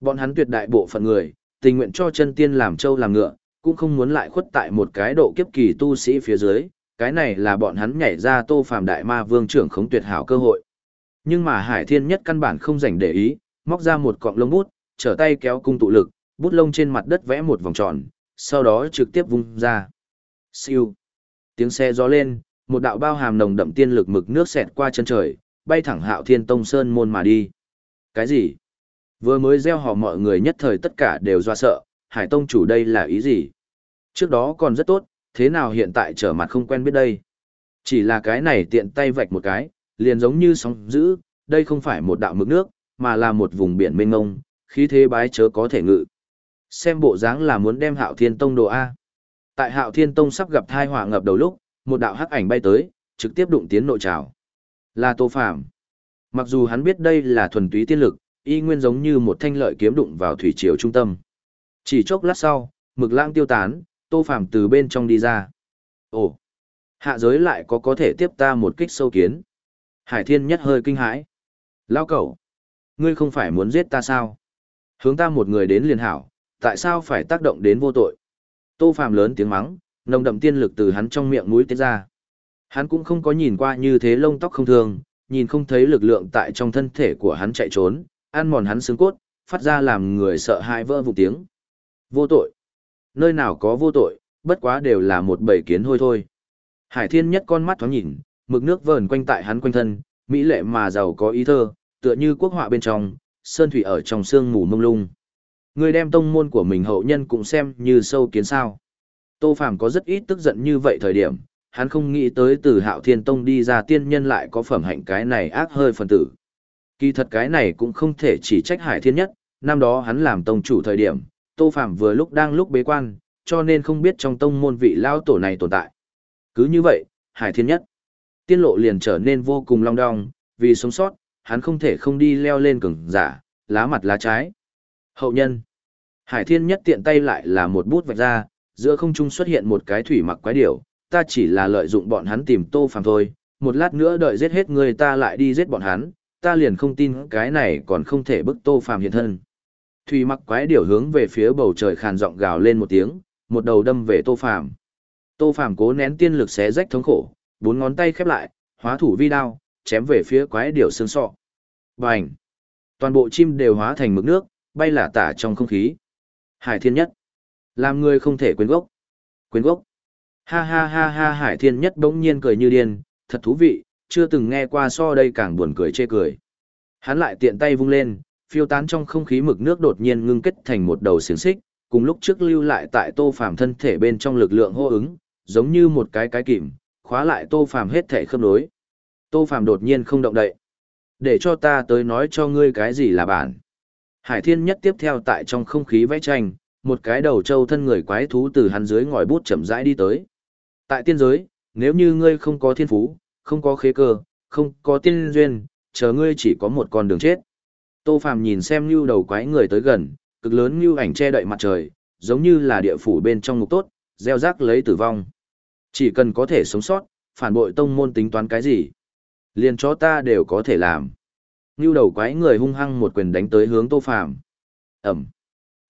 Bọn hắn tuyệt đại bộ phận người, tình nguyện cho chân tiên làm trâu làm ngựa, cũng không muốn lại khuất tại một cái độ kiếp kỳ tu sĩ phía dưới, cái này là bọn hắn nhảy ra tô phàm đại ma vương trưởng khống tuyệt hảo cơ hội. Nhưng mà Hải Thiên nhất căn bản không dành để ý, móc ra một cọng lông bút, trở tay kéo cung tụ lực, bút lông trên mặt đất vẽ một vòng tròn, sau đó trực tiếp vung ra. Siêu. Tiếng xe gió lên, một đạo bao hàm nồng đậm tiên lực mực nước xẹt qua chân trời, bay thẳng Hạo Thiên Tông Sơn môn mà đi. Cái gì? Vừa mới gieo họ mọi người nhất thời tất cả đều do sợ, Hải Tông chủ đây là ý gì? Trước đó còn rất tốt, thế nào hiện tại trở mặt không quen biết đây? Chỉ là cái này tiện tay vạch một cái, liền giống như sóng dữ, đây không phải một đạo mực nước, mà là một vùng biển mênh mông, khí thế bái chớ có thể ngự. Xem bộ dáng là muốn đem Hạo Thiên Tông đồ A. Tại Hạo Thiên Tông sắp gặp thai họa ngập đầu lúc, một đạo hắc ảnh bay tới, trực tiếp đụng tiến nội trào. Là Tô Phạm. Mặc dù hắn biết đây là thuần túy tiên lực, y nguyên giống như một thanh lợi kiếm đụng vào thủy triều trung tâm. Chỉ chốc lát sau, mực lãng tiêu tán, Tô Phàm từ bên trong đi ra. Ồ, hạ giới lại có có thể tiếp ta một kích sâu kiến. Hải Thiên nhất hơi kinh hãi. Lao cẩu, ngươi không phải muốn giết ta sao? Hướng ta một người đến liền hảo, tại sao phải tác động đến vô tội? Tô Phàm lớn tiếng mắng, nồng đậm tiên lực từ hắn trong miệng mũi tiết ra. Hắn cũng không có nhìn qua như thế lông tóc không thường, nhìn không thấy lực lượng tại trong thân thể của hắn chạy trốn, ăn mòn hắn xương cốt, phát ra làm người sợ hãi vỡ vụ tiếng. Vô tội. Nơi nào có vô tội, bất quá đều là một bầy kiến hôi thôi. Hải thiên nhất con mắt thoáng nhìn, mực nước vờn quanh tại hắn quanh thân, mỹ lệ mà giàu có ý thơ, tựa như quốc họa bên trong, sơn thủy ở trong sương mù mông lung. Người đem tông môn của mình hậu nhân cũng xem như sâu kiến sao. Tô Phàm có rất ít tức giận như vậy thời điểm, hắn không nghĩ tới từ hạo thiên tông đi ra tiên nhân lại có phẩm hạnh cái này ác hơi phần tử. Kỳ thật cái này cũng không thể chỉ trách hải thiên nhất, năm đó hắn làm tông chủ thời điểm, Tô Phạm vừa lúc đang lúc bế quan, cho nên không biết trong tông môn vị lao tổ này tồn tại. Cứ như vậy, hải thiên nhất, tiên lộ liền trở nên vô cùng long đong, vì sống sót, hắn không thể không đi leo lên cường giả, lá mặt lá trái. Hậu nhân, hải thiên nhất tiện tay lại là một bút vạch ra, giữa không trung xuất hiện một cái thủy mặc quái điểu, ta chỉ là lợi dụng bọn hắn tìm Tô Phàm thôi, một lát nữa đợi giết hết người ta lại đi giết bọn hắn, ta liền không tin cái này còn không thể bức Tô Phàm hiện thân. Thủy mặc quái điều hướng về phía bầu trời khàn giọng gào lên một tiếng, một đầu đâm về Tô Phàm. Tô Phàm cố nén tiên lực xé rách thống khổ, bốn ngón tay khép lại, hóa thủ vi đao, chém về phía quái điều xương sọ. Bành! Toàn bộ chim đều hóa thành mực nước, bay lả tả trong không khí. Hải thiên nhất. Làm người không thể quên gốc. Quên gốc. Ha ha ha ha Hải thiên nhất bỗng nhiên cười như điên, thật thú vị, chưa từng nghe qua so đây càng buồn cười chê cười. Hắn lại tiện tay vung lên, phiêu tán trong không khí mực nước đột nhiên ngưng kết thành một đầu xiềng xích, cùng lúc trước lưu lại tại Tô Phàm thân thể bên trong lực lượng hô ứng, giống như một cái cái kìm, khóa lại Tô Phàm hết thể khớp nối. Tô Phàm đột nhiên không động đậy. Để cho ta tới nói cho ngươi cái gì là bản. Hải Thiên nhất tiếp theo tại trong không khí vẽ tranh, một cái đầu trâu thân người quái thú từ hắn dưới ngòi bút chậm rãi đi tới. Tại tiên giới, nếu như ngươi không có thiên phú, không có khế cơ, không có tiên duyên, chờ ngươi chỉ có một con đường chết. Tô Phàm nhìn xem như đầu quái người tới gần, cực lớn như ảnh che đậy mặt trời, giống như là địa phủ bên trong ngục tốt, gieo rác lấy tử vong. Chỉ cần có thể sống sót, phản bội tông môn tính toán cái gì? Liền cho ta đều có thể làm. Như đầu quái người hung hăng một quyền đánh tới hướng Tô Phàm. Ẩm.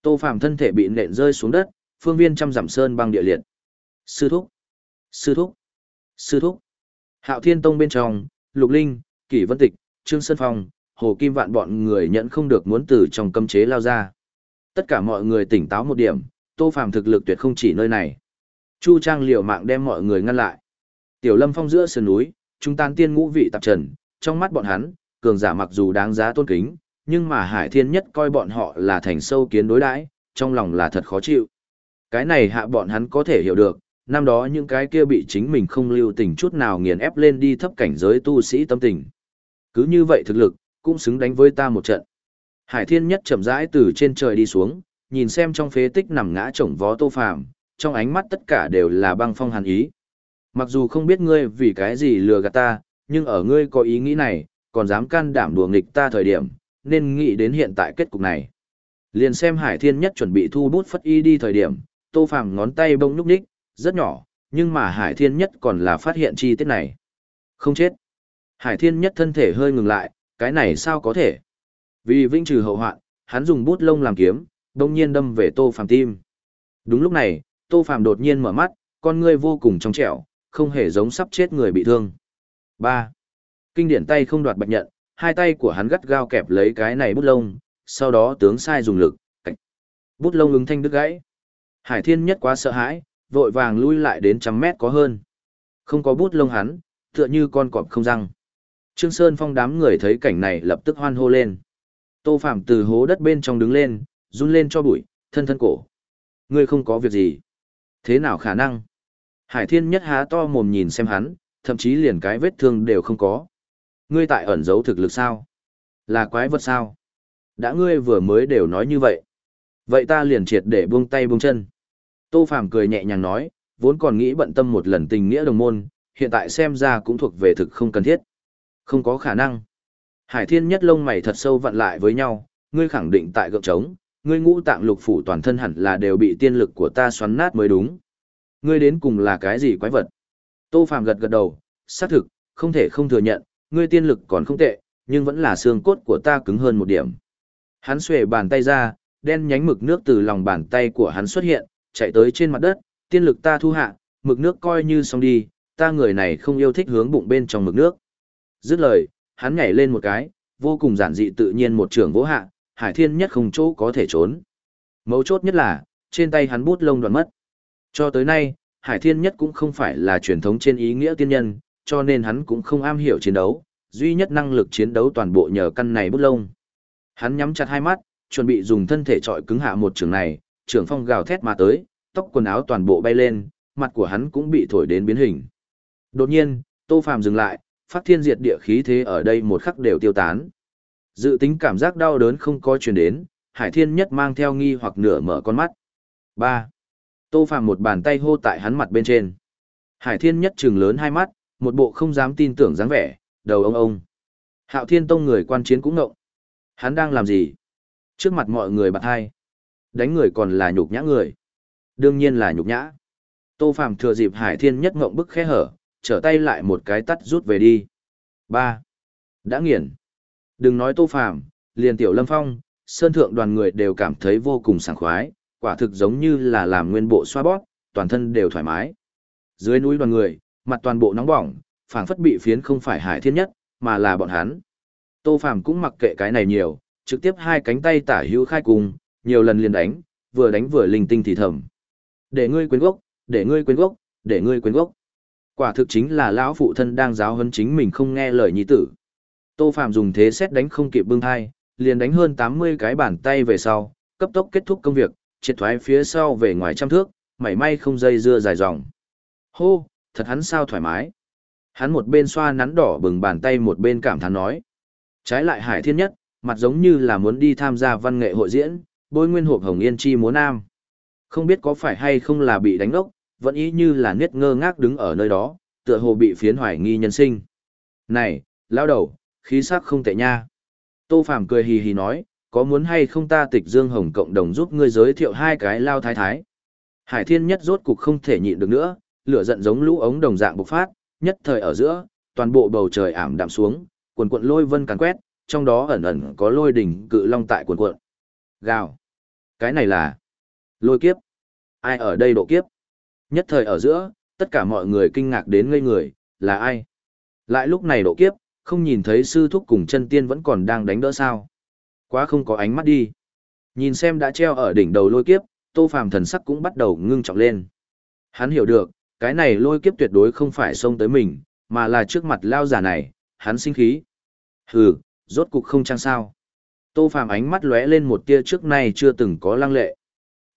Tô Phàm thân thể bị nện rơi xuống đất, phương viên trăm dặm sơn băng địa liệt. Sư thúc. Sư thúc. Sư thúc. Hạo Thiên Tông bên trong, Lục Linh, Kỷ Vân Tịch, Trương Sơn Phong, Hồ Kim Vạn bọn người nhận không được muốn từ trong cấm chế lao ra. Tất cả mọi người tỉnh táo một điểm, Tô Phàm thực lực tuyệt không chỉ nơi này. Chu Trang liều mạng đem mọi người ngăn lại. Tiểu Lâm Phong giữa sườn núi, trung tan tiên ngũ vị tạp trần, trong mắt bọn hắn, cường giả mặc dù đáng giá tôn kính, nhưng mà Hải Thiên nhất coi bọn họ là thành sâu kiến đối đãi, trong lòng là thật khó chịu. Cái này hạ bọn hắn có thể hiểu được, năm đó những cái kia bị chính mình không lưu tình chút nào nghiền ép lên đi thấp cảnh giới tu sĩ tâm tình. Cứ như vậy thực lực, cũng xứng đánh với ta một trận. Hải Thiên nhất chậm rãi từ trên trời đi xuống, nhìn xem trong phế tích nằm ngã chồng vó Tô Phàm, trong ánh mắt tất cả đều là băng phong hàn ý. Mặc dù không biết ngươi vì cái gì lừa gạt ta, nhưng ở ngươi có ý nghĩ này, còn dám can đảm đùa nghịch ta thời điểm, nên nghĩ đến hiện tại kết cục này. Liền xem Hải Thiên Nhất chuẩn bị thu bút phất y đi thời điểm, Tô Phàm ngón tay bông nhúc nhích, rất nhỏ, nhưng mà Hải Thiên Nhất còn là phát hiện chi tiết này. Không chết. Hải Thiên Nhất thân thể hơi ngừng lại, cái này sao có thể? Vì vinh trừ hậu hoạn, hắn dùng bút lông làm kiếm, đồng nhiên đâm về Tô Phàm tim. Đúng lúc này, Tô Phàm đột nhiên mở mắt, con ngươi vô cùng trong trẻo, không hề giống sắp chết người bị thương. 3. Kinh điển tay không đoạt bạch nhận, hai tay của hắn gắt gao kẹp lấy cái này bút lông, sau đó tướng sai dùng lực, cạch. Bút lông ứng thanh đứt gãy. Hải Thiên nhất quá sợ hãi, vội vàng lui lại đến trăm mét có hơn. Không có bút lông hắn, tựa như con cọp không răng. Trương Sơn Phong đám người thấy cảnh này lập tức hoan hô lên. Tô Phạm từ hố đất bên trong đứng lên, run lên cho bụi, thân thân cổ. Ngươi không có việc gì. Thế nào khả năng? Hải Thiên nhất há to mồm nhìn xem hắn, thậm chí liền cái vết thương đều không có. Ngươi tại ẩn giấu thực lực sao? Là quái vật sao? Đã ngươi vừa mới đều nói như vậy. Vậy ta liền triệt để buông tay buông chân. Tô Phàm cười nhẹ nhàng nói, vốn còn nghĩ bận tâm một lần tình nghĩa đồng môn, hiện tại xem ra cũng thuộc về thực không cần thiết. Không có khả năng. Hải Thiên nhất lông mày thật sâu vặn lại với nhau, ngươi khẳng định tại gượng trống, ngươi ngũ tạng lục phủ toàn thân hẳn là đều bị tiên lực của ta xoắn nát mới đúng. Ngươi đến cùng là cái gì quái vật? Tô Phàm gật gật đầu, xác thực, không thể không thừa nhận, ngươi tiên lực còn không tệ, nhưng vẫn là xương cốt của ta cứng hơn một điểm. Hắn xuề bàn tay ra, đen nhánh mực nước từ lòng bàn tay của hắn xuất hiện, chạy tới trên mặt đất, tiên lực ta thu hạ, mực nước coi như xong đi, ta người này không yêu thích hướng bụng bên trong mực nước. Dứt lời, hắn nhảy lên một cái, vô cùng giản dị tự nhiên một trường vỗ hạ, hải thiên nhất không chỗ có thể trốn. Mấu chốt nhất là, trên tay hắn bút lông đoạn mất. Cho tới nay, Hải Thiên Nhất cũng không phải là truyền thống trên ý nghĩa tiên nhân, cho nên hắn cũng không am hiểu chiến đấu, duy nhất năng lực chiến đấu toàn bộ nhờ căn này bút lông. Hắn nhắm chặt hai mắt, chuẩn bị dùng thân thể trọi cứng hạ một trường này, Trưởng phong gào thét mà tới, tóc quần áo toàn bộ bay lên, mặt của hắn cũng bị thổi đến biến hình. Đột nhiên, Tô Phàm dừng lại, phát thiên diệt địa khí thế ở đây một khắc đều tiêu tán. Dự tính cảm giác đau đớn không có truyền đến, Hải Thiên Nhất mang theo nghi hoặc nửa mở con mắt. 3. Tô Phàm một bàn tay hô tại hắn mặt bên trên. Hải Thiên Nhất trừng lớn hai mắt, một bộ không dám tin tưởng dáng vẻ, đầu ông ông. Hạo Thiên Tông người quan chiến cũng ngộng. Hắn đang làm gì? Trước mặt mọi người bạc hai. Đánh người còn là nhục nhã người. Đương nhiên là nhục nhã. Tô Phàm thừa dịp Hải Thiên Nhất ngộng bức khẽ hở, trở tay lại một cái tắt rút về đi. 3. Đã nghiền. Đừng nói Tô Phàm, liền Tiểu Lâm Phong, Sơn Thượng đoàn người đều cảm thấy vô cùng sảng khoái, quả thực giống như là làm nguyên bộ xoa bóp, toàn thân đều thoải mái. Dưới núi đoàn người, mặt toàn bộ nóng bỏng, phảng phất bị phiến không phải Hải Thiên Nhất, mà là bọn hắn. Tô Phàm cũng mặc kệ cái này nhiều, trực tiếp hai cánh tay tả hữu khai cùng, nhiều lần liền đánh, vừa đánh vừa linh tinh thì thầm. Để ngươi quên gốc, để ngươi quên gốc, để ngươi quên gốc. Quả thực chính là lão phụ thân đang giáo huấn chính mình không nghe lời nhi tử. Tô Phạm dùng thế xét đánh không kịp bưng thai, liền đánh hơn 80 cái bàn tay về sau, cấp tốc kết thúc công việc, triệt thoái phía sau về ngoài trăm thước, mảy may không dây dưa dài dòng. Hô, thật hắn sao thoải mái. Hắn một bên xoa nắn đỏ bừng bàn tay một bên cảm thán nói. Trái lại hải thiên nhất, mặt giống như là muốn đi tham gia văn nghệ hội diễn, bôi nguyên hộp hồng yên chi múa nam. Không biết có phải hay không là bị đánh ốc, vẫn ý như là niết ngơ ngác đứng ở nơi đó, tựa hồ bị phiến hoài nghi nhân sinh. Này, lao đầu, khí sắc không tệ nha. Tô Phàm cười hì hì nói, có muốn hay không ta tịch dương hồng cộng đồng giúp ngươi giới thiệu hai cái lao thái thái. Hải thiên nhất rốt cục không thể nhịn được nữa, lửa giận giống lũ ống đồng dạng bộc phát, nhất thời ở giữa, toàn bộ bầu trời ảm đạm xuống, cuồn cuộn lôi vân càn quét, trong đó ẩn ẩn có lôi đỉnh cự long tại cuồn cuộn. Gào. Cái này là lôi kiếp. Ai ở đây độ kiếp? Nhất thời ở giữa, tất cả mọi người kinh ngạc đến ngây người, là ai? Lại lúc này độ kiếp, không nhìn thấy sư thúc cùng chân tiên vẫn còn đang đánh đỡ sao? Quá không có ánh mắt đi. Nhìn xem đã treo ở đỉnh đầu lôi kiếp, tô phàm thần sắc cũng bắt đầu ngưng trọng lên. Hắn hiểu được, cái này lôi kiếp tuyệt đối không phải xông tới mình, mà là trước mặt lao giả này, hắn sinh khí. Hừ, rốt cục không chăng sao. Tô phàm ánh mắt lóe lên một tia trước nay chưa từng có lăng lệ.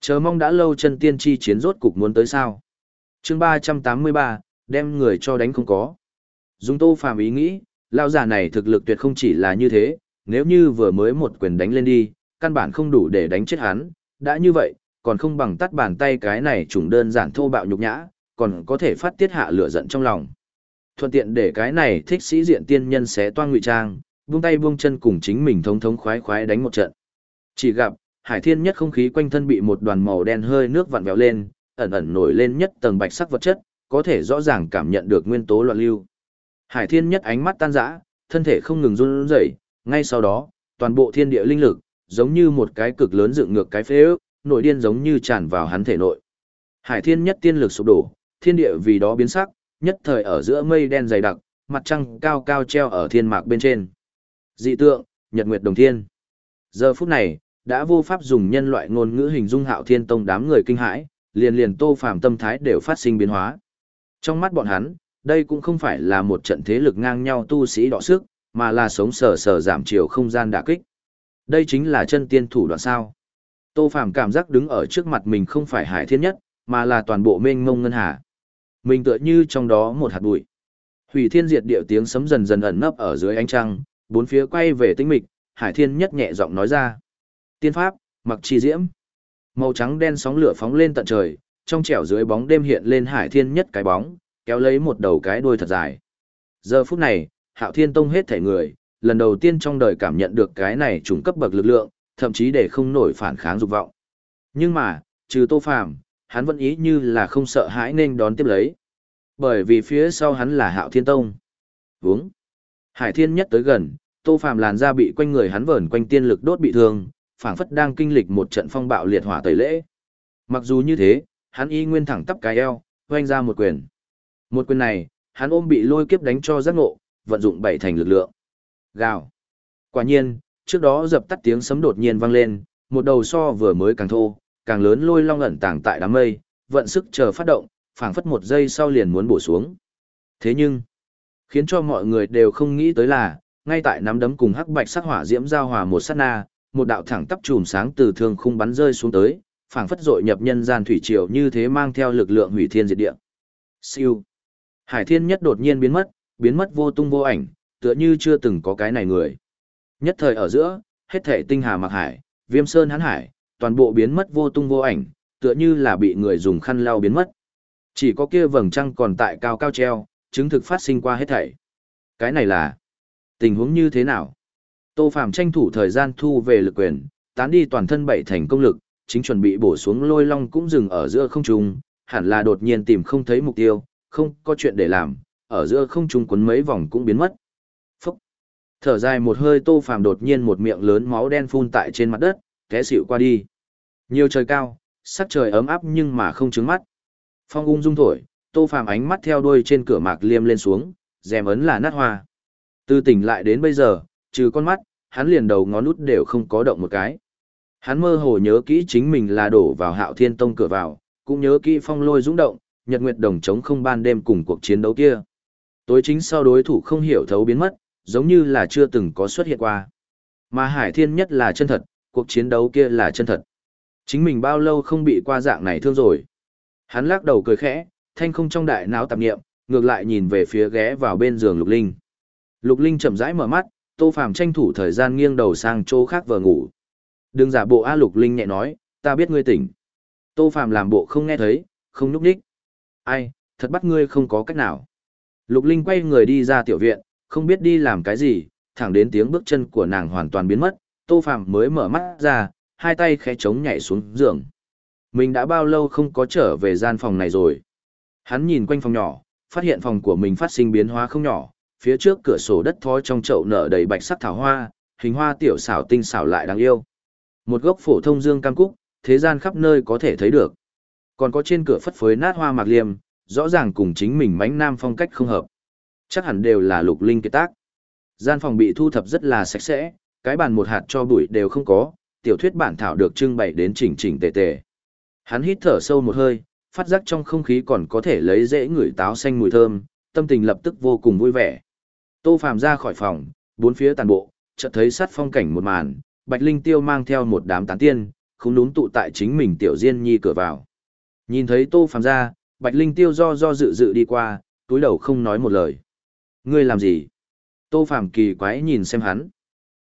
Chờ mong đã lâu chân tiên chi chiến rốt cục muốn tới sao? Chương ba trăm tám mươi ba, đem người cho đánh không có. Dùng tô phàm ý nghĩ lao già này thực lực tuyệt không chỉ là như thế, nếu như vừa mới một quyền đánh lên đi, căn bản không đủ để đánh chết hắn. Đã như vậy, còn không bằng tắt bàn tay cái này trùng đơn giản thô bạo nhục nhã, còn có thể phát tiết hạ lửa giận trong lòng. Thuận tiện để cái này thích sĩ diện tiên nhân xé toan ngụy trang buông tay buông chân cùng chính mình thống thống khoái khoái đánh một trận chỉ gặp hải thiên nhất không khí quanh thân bị một đoàn màu đen hơi nước vặn vẹo lên ẩn ẩn nổi lên nhất tầng bạch sắc vật chất, có thể rõ ràng cảm nhận được nguyên tố loạn lưu. Hải Thiên nhất ánh mắt tan rã, thân thể không ngừng run rẩy, ngay sau đó, toàn bộ thiên địa linh lực, giống như một cái cực lớn dựng ngược cái phế ước, nội điên giống như tràn vào hắn thể nội. Hải Thiên nhất tiên lực sụp đổ, thiên địa vì đó biến sắc, nhất thời ở giữa mây đen dày đặc, mặt trăng cao cao treo ở thiên mạc bên trên. Dị tượng, nhật nguyệt đồng thiên. Giờ phút này, đã vô pháp dùng nhân loại ngôn ngữ hình dung hạo thiên tông đám người kinh hãi, liền liền tô phàm tâm thái đều phát sinh biến hóa. Trong mắt bọn hắn, đây cũng không phải là một trận thế lực ngang nhau tu sĩ đọ sức, mà là sống sờ sờ giảm chiều không gian đả kích. Đây chính là chân tiên thủ đoạn sao. Tô phàm cảm giác đứng ở trước mặt mình không phải hải thiên nhất, mà là toàn bộ mênh mông ngân hà. Mình tựa như trong đó một hạt bụi. Hủy thiên diệt điệu tiếng sấm dần dần ẩn nấp ở dưới ánh trăng, bốn phía quay về tinh mịch, hải thiên nhất nhẹ giọng nói ra. Tiên pháp, mặc chi diễm. Màu trắng đen sóng lửa phóng lên tận trời, trong trẻo dưới bóng đêm hiện lên hải thiên nhất cái bóng, kéo lấy một đầu cái đuôi thật dài. Giờ phút này, hạo thiên tông hết thể người, lần đầu tiên trong đời cảm nhận được cái này trùng cấp bậc lực lượng, thậm chí để không nổi phản kháng dục vọng. Nhưng mà, trừ tô phàm, hắn vẫn ý như là không sợ hãi nên đón tiếp lấy. Bởi vì phía sau hắn là hạo thiên tông. Vúng. Hải thiên nhất tới gần, tô phàm làn da bị quanh người hắn vờn quanh tiên lực đốt bị thương, phảng phất đang kinh lịch một trận phong bạo liệt hỏa tẩy lễ. Mặc dù như thế, hắn y nguyên thẳng tắp cái eo, hoanh ra một quyền. Một quyền này, hắn ôm bị lôi kiếp đánh cho giác ngộ, vận dụng bảy thành lực lượng. Gào. Quả nhiên, trước đó dập tắt tiếng sấm đột nhiên vang lên, một đầu so vừa mới càng thô, càng lớn lôi long ẩn tàng tại đám mây, vận sức chờ phát động, phảng phất một giây sau liền muốn bổ xuống. Thế nhưng, khiến cho mọi người đều không nghĩ tới là, ngay tại nắm đấm cùng hắc bạch sắc hỏa diễm giao hòa một sát na, một đạo thẳng tắp chùm sáng từ thương khung bắn rơi xuống tới, phảng phất dội nhập nhân gian thủy triều như thế mang theo lực lượng hủy thiên diệt địa. Siêu. Hải Thiên Nhất đột nhiên biến mất, biến mất vô tung vô ảnh, tựa như chưa từng có cái này người. Nhất thời ở giữa, hết thể tinh hà mặc hải, viêm sơn hán hải, toàn bộ biến mất vô tung vô ảnh, tựa như là bị người dùng khăn lau biến mất. Chỉ có kia vầng trăng còn tại cao cao treo, chứng thực phát sinh qua hết thảy. Cái này là tình huống như thế nào? Tô Phàm tranh thủ thời gian thu về lực quyền, tán đi toàn thân bảy thành công lực, chính chuẩn bị bổ xuống lôi long cũng dừng ở giữa không trung, hẳn là đột nhiên tìm không thấy mục tiêu, không có chuyện để làm, ở giữa không trung quấn mấy vòng cũng biến mất. Phúc! Thở dài một hơi Tô Phàm đột nhiên một miệng lớn máu đen phun tại trên mặt đất, té xỉu qua đi. Nhiều trời cao, sắc trời ấm áp nhưng mà không trứng mắt. Phong ung dung thổi, Tô Phàm ánh mắt theo đuôi trên cửa mạc liêm lên xuống, rèm ấn là nát hoa. Từ tỉnh lại đến bây giờ, trừ con mắt, hắn liền đầu ngón út đều không có động một cái. Hắn mơ hồ nhớ kỹ chính mình là đổ vào hạo thiên tông cửa vào, cũng nhớ kỹ phong lôi dũng động, nhật nguyệt đồng chống không ban đêm cùng cuộc chiến đấu kia. Tối chính sau đối thủ không hiểu thấu biến mất, giống như là chưa từng có xuất hiện qua. Mà hải thiên nhất là chân thật, cuộc chiến đấu kia là chân thật. Chính mình bao lâu không bị qua dạng này thương rồi. Hắn lắc đầu cười khẽ, thanh không trong đại não tạp nghiệm, ngược lại nhìn về phía ghé vào bên giường Lục Linh. Lục Linh chậm rãi mở mắt, Tô Phàm tranh thủ thời gian nghiêng đầu sang chỗ khác vờ ngủ. Đừng giả bộ A Lục Linh nhẹ nói, ta biết ngươi tỉnh. Tô Phàm làm bộ không nghe thấy, không nhúc đích. Ai, thật bắt ngươi không có cách nào. Lục Linh quay người đi ra tiểu viện, không biết đi làm cái gì, thẳng đến tiếng bước chân của nàng hoàn toàn biến mất, Tô Phàm mới mở mắt ra, hai tay khẽ chống nhảy xuống giường. Mình đã bao lâu không có trở về gian phòng này rồi. Hắn nhìn quanh phòng nhỏ, phát hiện phòng của mình phát sinh biến hóa không nhỏ, phía trước cửa sổ đất thó trong chậu nở đầy bạch sắc thảo hoa, hình hoa tiểu xảo tinh xảo lại đáng yêu. Một gốc phổ thông dương cam cúc, thế gian khắp nơi có thể thấy được. Còn có trên cửa phất phới nát hoa mạc liêm, rõ ràng cùng chính mình mánh nam phong cách không hợp. Chắc hẳn đều là lục linh kết tác. Gian phòng bị thu thập rất là sạch sẽ, cái bàn một hạt cho bụi đều không có, tiểu thuyết bản thảo được trưng bày đến chỉnh chỉnh tề tề. Hắn hít thở sâu một hơi, phát giác trong không khí còn có thể lấy dễ ngửi táo xanh mùi thơm, tâm tình lập tức vô cùng vui vẻ. Tô Phàm ra khỏi phòng, bốn phía tàn bộ, chợt thấy sát phong cảnh một màn, Bạch Linh Tiêu mang theo một đám tán tiên, không đúng tụ tại chính mình tiểu diên nhi cửa vào. Nhìn thấy Tô Phàm ra, Bạch Linh Tiêu do do dự dự đi qua, túi đầu không nói một lời. Ngươi làm gì? Tô Phàm kỳ quái nhìn xem hắn.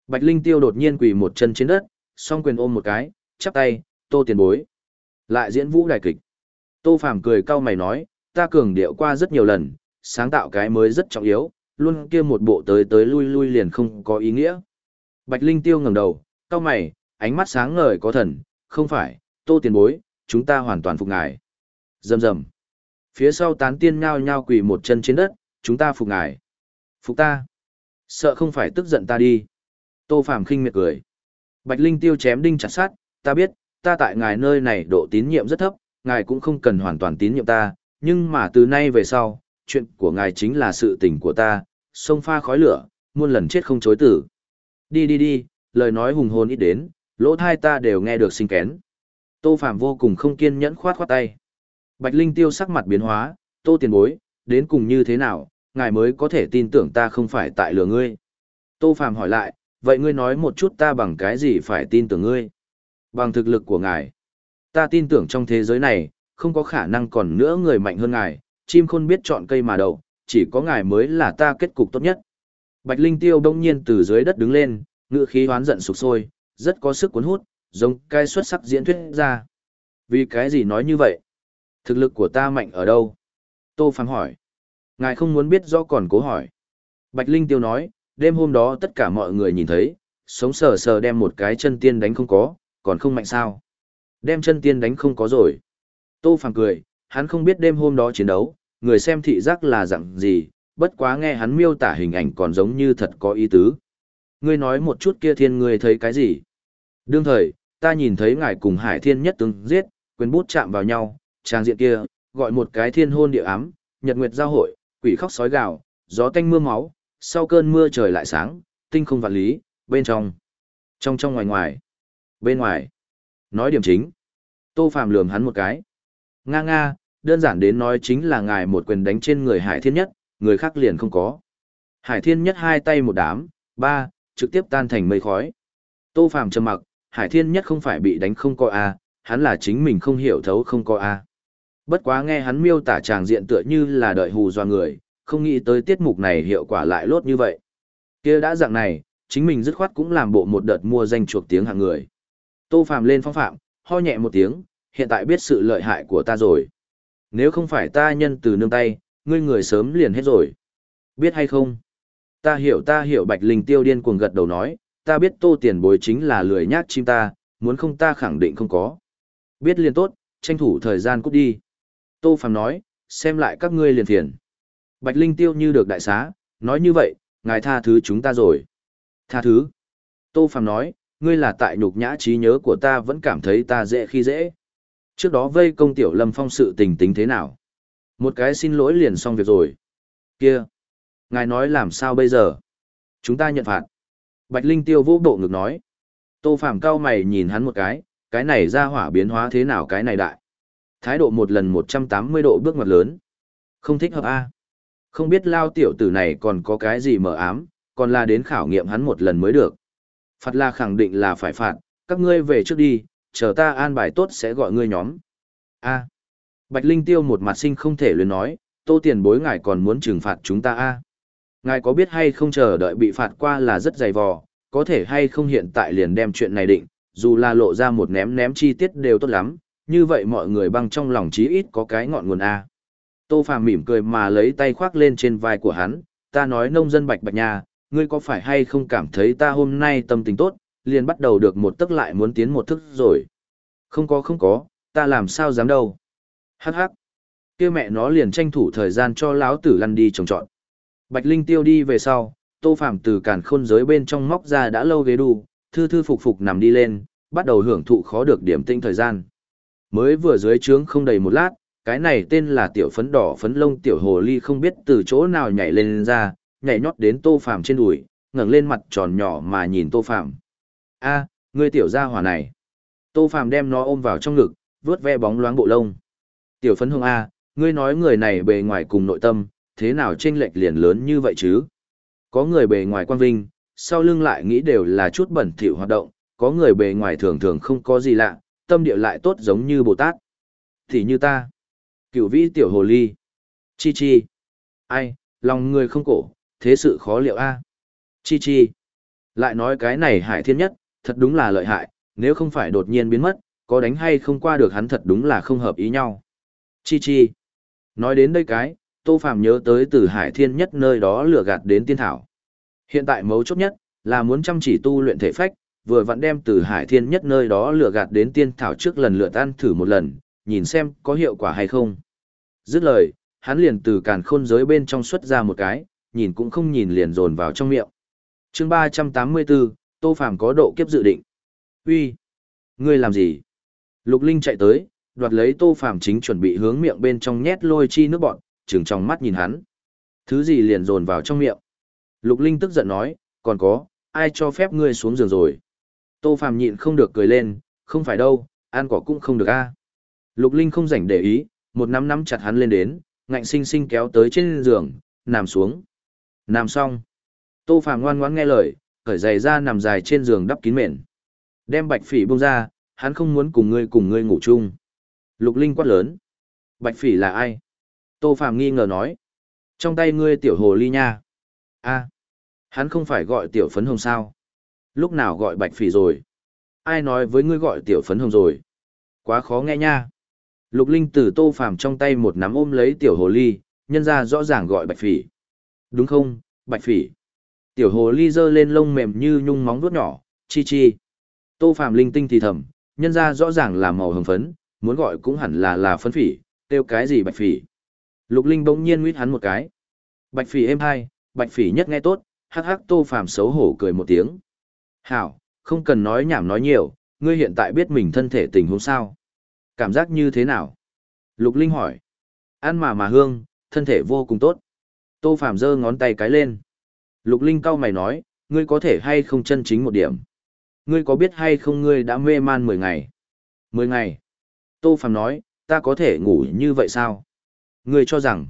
Bạch Linh Tiêu đột nhiên quỳ một chân trên đất, song quyền ôm một cái, chắp tay, Tô tiền bối. Lại diễn vũ đại kịch. Tô Phàm cười cau mày nói, ta cường điệu qua rất nhiều lần, sáng tạo cái mới rất trọng yếu, luôn kia một bộ tới tới lui lui liền không có ý nghĩa. Bạch Linh Tiêu ngẩng đầu, cau mày, ánh mắt sáng ngời có thần, không phải, Tô tiền bối, chúng ta hoàn toàn phục ngài. Rầm rầm. Phía sau tán tiên nhao nhao quỳ một chân trên đất, chúng ta phục ngài. Phục ta. Sợ không phải tức giận ta đi. Tô Phàm khinh miệt cười. Bạch Linh Tiêu chém đinh chặt sát, ta biết, ta tại ngài nơi này độ tín nhiệm rất thấp, ngài cũng không cần hoàn toàn tín nhiệm ta, nhưng mà từ nay về sau, chuyện của ngài chính là sự tình của ta, sông pha khói lửa, muôn lần chết không chối tử. Đi đi đi, lời nói hùng hồn ít đến, lỗ thai ta đều nghe được sinh kén. Tô Phạm vô cùng không kiên nhẫn khoát khoát tay. Bạch Linh tiêu sắc mặt biến hóa, tô tiền bối, đến cùng như thế nào, ngài mới có thể tin tưởng ta không phải tại lừa ngươi. Tô Phạm hỏi lại, vậy ngươi nói một chút ta bằng cái gì phải tin tưởng ngươi? Bằng thực lực của ngài. Ta tin tưởng trong thế giới này, không có khả năng còn nữa người mạnh hơn ngài, chim khôn biết chọn cây mà đậu, chỉ có ngài mới là ta kết cục tốt nhất. Bạch Linh Tiêu đông nhiên từ dưới đất đứng lên, ngựa khí hoán giận sục sôi, rất có sức cuốn hút, giống cái xuất sắc diễn thuyết ra. Vì cái gì nói như vậy? Thực lực của ta mạnh ở đâu? Tô Phàm hỏi. Ngài không muốn biết rõ còn cố hỏi. Bạch Linh Tiêu nói, đêm hôm đó tất cả mọi người nhìn thấy, sống sờ sờ đem một cái chân tiên đánh không có, còn không mạnh sao. Đem chân tiên đánh không có rồi. Tô Phàm cười, hắn không biết đêm hôm đó chiến đấu, người xem thị giác là dạng gì, bất quá nghe hắn miêu tả hình ảnh còn giống như thật có ý tứ. Ngươi nói một chút kia thiên ngươi thấy cái gì? Đương thời, ta nhìn thấy ngài cùng hải thiên nhất tướng giết, quyền bút chạm vào nhau, trang diện kia, gọi một cái thiên hôn địa ám, nhật nguyệt giao hội, quỷ khóc sói gào, gió tanh mưa máu, sau cơn mưa trời lại sáng, tinh không vạn lý, bên trong. Trong trong ngoài ngoài. Bên ngoài. Nói điểm chính. Tô Phàm lườm hắn một cái. Nga nga, đơn giản đến nói chính là ngài một quyền đánh trên người Hải Thiên Nhất, người khác liền không có. Hải Thiên Nhất hai tay một đám, ba, trực tiếp tan thành mây khói. Tô Phàm trầm mặc, Hải Thiên Nhất không phải bị đánh không có a, hắn là chính mình không hiểu thấu không có a. Bất quá nghe hắn miêu tả tràng diện tựa như là đợi hù do người, không nghĩ tới tiết mục này hiệu quả lại lốt như vậy. Kia đã dạng này, chính mình dứt khoát cũng làm bộ một đợt mua danh chuộc tiếng hạng người. Tô Phàm lên phong phạm, ho nhẹ một tiếng, hiện tại biết sự lợi hại của ta rồi. Nếu không phải ta nhân từ nương tay, ngươi người sớm liền hết rồi. Biết hay không? Ta hiểu ta hiểu Bạch Linh tiêu điên cuồng gật đầu nói, ta biết tô tiền bối chính là lười nhát chim ta, muốn không ta khẳng định không có. Biết liền tốt, tranh thủ thời gian cút đi. Tô Phàm nói, xem lại các ngươi liền thiền. Bạch Linh tiêu như được đại xá, nói như vậy, ngài tha thứ chúng ta rồi. Tha thứ. Tô Phàm nói, ngươi là tại nhục nhã trí nhớ của ta vẫn cảm thấy ta dễ khi dễ. Trước đó vây công tiểu lâm phong sự tình tính thế nào? Một cái xin lỗi liền xong việc rồi. Kia. Ngài nói làm sao bây giờ? Chúng ta nhận phạt. Bạch Linh tiêu vũ bộ ngực nói. Tô phạm cao mày nhìn hắn một cái, cái này ra hỏa biến hóa thế nào cái này đại. Thái độ một lần 180 độ bước ngoặt lớn. Không thích hợp A. Không biết lao tiểu tử này còn có cái gì mở ám, còn là đến khảo nghiệm hắn một lần mới được. Phạt là khẳng định là phải phạt, các ngươi về trước đi, chờ ta an bài tốt sẽ gọi ngươi nhóm. A. Bạch Linh Tiêu một mặt sinh không thể luyến nói, tô tiền bối ngài còn muốn trừng phạt chúng ta a Ngài có biết hay không chờ đợi bị phạt qua là rất dày vò, có thể hay không hiện tại liền đem chuyện này định, dù là lộ ra một ném ném chi tiết đều tốt lắm, như vậy mọi người băng trong lòng chí ít có cái ngọn nguồn A. Tô Phàm mỉm cười mà lấy tay khoác lên trên vai của hắn, ta nói nông dân bạch bạch nhà, ngươi có phải hay không cảm thấy ta hôm nay tâm tình tốt, liền bắt đầu được một tức lại muốn tiến một thức rồi. Không có không có, ta làm sao dám đâu. Hắc hắc. kia mẹ nó liền tranh thủ thời gian cho lão tử lăn đi trồng trọn. Bạch Linh tiêu đi về sau, Tô phạm từ càn khôn giới bên trong móc ra đã lâu ghế đu, thư thư phục phục nằm đi lên, bắt đầu hưởng thụ khó được điểm tinh thời gian. Mới vừa dưới trướng không đầy một lát, cái này tên là tiểu phấn đỏ phấn lông tiểu hồ ly không biết từ chỗ nào nhảy lên ra, nhảy nhót đến Tô Phàm trên đùi, ngẩng lên mặt tròn nhỏ mà nhìn Tô Phàm. "A, ngươi tiểu gia hỏa này." Tô Phàm đem nó ôm vào trong ngực, vớt ve bóng loáng bộ lông. "Tiểu phấn hương a, ngươi nói người này bề ngoài cùng nội tâm, thế nào chênh lệch liền lớn như vậy chứ?" Có người bề ngoài quan vinh, sau lưng lại nghĩ đều là chút bẩn thỉu hoạt động, có người bề ngoài thường thường không có gì lạ, tâm địa lại tốt giống như Bồ Tát. Thì như ta, cửu vĩ tiểu hồ ly, chi chi, ai, lòng người không cổ, thế sự khó liệu a Chi chi, lại nói cái này hải thiên nhất, thật đúng là lợi hại, nếu không phải đột nhiên biến mất, có đánh hay không qua được hắn thật đúng là không hợp ý nhau. Chi chi, nói đến đây cái, Tô Phàm nhớ tới từ Hải Thiên nhất nơi đó lừa gạt đến tiên thảo. Hiện tại mấu chốt nhất là muốn chăm chỉ tu luyện thể phách, vừa vặn đem từ Hải Thiên nhất nơi đó lừa gạt đến tiên thảo trước lần lượt ăn thử một lần, nhìn xem có hiệu quả hay không. Dứt lời, hắn liền từ càn khôn giới bên trong xuất ra một cái, nhìn cũng không nhìn liền dồn vào trong miệng. Chương 384, Tô Phàm có độ kiếp dự định. "Uy, ngươi làm gì?" Lục Linh chạy tới, đoạt lấy Tô Phàm chính chuẩn bị hướng miệng bên trong nhét lôi chi nước bọn, trừng trong mắt nhìn hắn. Thứ gì liền dồn vào trong miệng. Lục Linh tức giận nói, còn có, ai cho phép ngươi xuống giường rồi. Tô Phàm nhịn không được cười lên, không phải đâu, ăn quả cũng không được a. Lục Linh không rảnh để ý, một nắm nắm chặt hắn lên đến, ngạnh sinh sinh kéo tới trên giường, nằm xuống. Nằm xong. Tô Phàm ngoan ngoãn nghe lời, cởi giày ra nằm dài trên giường đắp kín mền. Đem Bạch Phỉ buông ra, hắn không muốn cùng ngươi cùng ngươi ngủ chung. Lục Linh quát lớn. Bạch Phỉ là ai? Tô Phàm nghi ngờ nói. Trong tay ngươi tiểu hồ ly nha. a hắn không phải gọi tiểu phấn hồng sao? Lúc nào gọi bạch phỉ rồi? Ai nói với ngươi gọi tiểu phấn hồng rồi? Quá khó nghe nha. Lục Linh từ Tô Phàm trong tay một nắm ôm lấy tiểu hồ ly, nhân ra rõ ràng gọi bạch phỉ. Đúng không, bạch phỉ? Tiểu hồ ly giơ lên lông mềm như nhung móng vuốt nhỏ, chi chi. Tô phạm linh tinh thì thầm, nhân ra rõ ràng là màu hồng phấn, muốn gọi cũng hẳn là là phấn phỉ, kêu cái gì bạch phỉ. Lục Linh bỗng nhiên nguyết hắn một cái. Bạch phỉ êm hai, bạch phỉ nhất nghe tốt, hắc hắc tô phạm xấu hổ cười một tiếng. Hảo, không cần nói nhảm nói nhiều, ngươi hiện tại biết mình thân thể tình huống sao. Cảm giác như thế nào? Lục Linh hỏi. Ăn mà mà hương, thân thể vô cùng tốt. Tô Phạm giơ ngón tay cái lên. Lục Linh cau mày nói, ngươi có thể hay không chân chính một điểm. Ngươi có biết hay không ngươi đã mê man 10 ngày? 10 ngày. Tô Phạm nói, ta có thể ngủ như vậy sao? Ngươi cho rằng,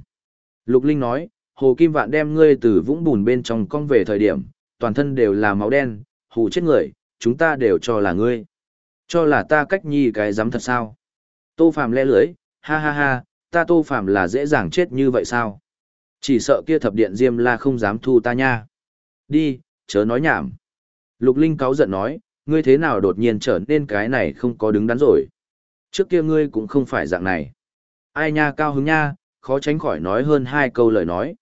Lục Linh nói, Hồ Kim Vạn đem ngươi từ vũng bùn bên trong cong về thời điểm, toàn thân đều là máu đen, hù chết người, chúng ta đều cho là ngươi. Cho là ta cách nhi cái dám thật sao? Tô Phạm le lưới, ha ha ha, ta Tô Phạm là dễ dàng chết như vậy sao? Chỉ sợ kia thập điện Diêm La không dám thu ta nha. Đi, chớ nói nhảm. Lục Linh cáu giận nói, ngươi thế nào đột nhiên trở nên cái này không có đứng đắn rồi. Trước kia ngươi cũng không phải dạng này. Ai nha cao hứng nha, khó tránh khỏi nói hơn hai câu lời nói.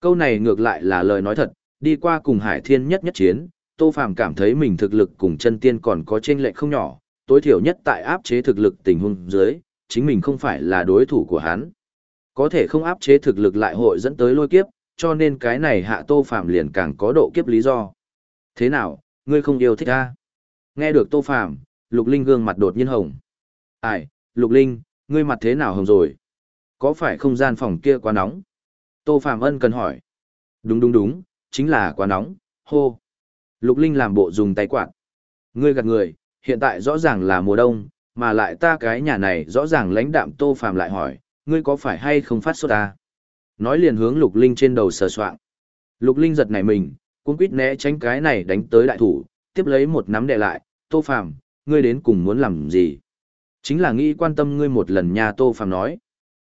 Câu này ngược lại là lời nói thật, đi qua cùng Hải Thiên nhất nhất chiến, Tô Phàm cảm thấy mình thực lực cùng chân tiên còn có chênh lệch không nhỏ, tối thiểu nhất tại áp chế thực lực tình huống dưới, chính mình không phải là đối thủ của hắn. Có thể không áp chế thực lực lại hội dẫn tới lôi kiếp, cho nên cái này hạ Tô Phàm liền càng có độ kiếp lý do. Thế nào, ngươi không yêu thích ta? Nghe được Tô Phàm, Lục Linh gương mặt đột nhiên hồng. Ai, Lục Linh, ngươi mặt thế nào hồng rồi? Có phải không gian phòng kia quá nóng? Tô Phàm ân cần hỏi. Đúng đúng đúng, chính là quá nóng, hô. Lục Linh làm bộ dùng tay quạt. Ngươi gạt người, hiện tại rõ ràng là mùa đông, mà lại ta cái nhà này rõ ràng lãnh đạm Tô Phàm lại hỏi, ngươi có phải hay không phát sốt ta? Nói liền hướng Lục Linh trên đầu sờ soạng. Lục Linh giật nảy mình, cũng quýt né tránh cái này đánh tới đại thủ, tiếp lấy một nắm đè lại, Tô Phàm, ngươi đến cùng muốn làm gì? Chính là nghĩ quan tâm ngươi một lần nhà Tô Phàm nói.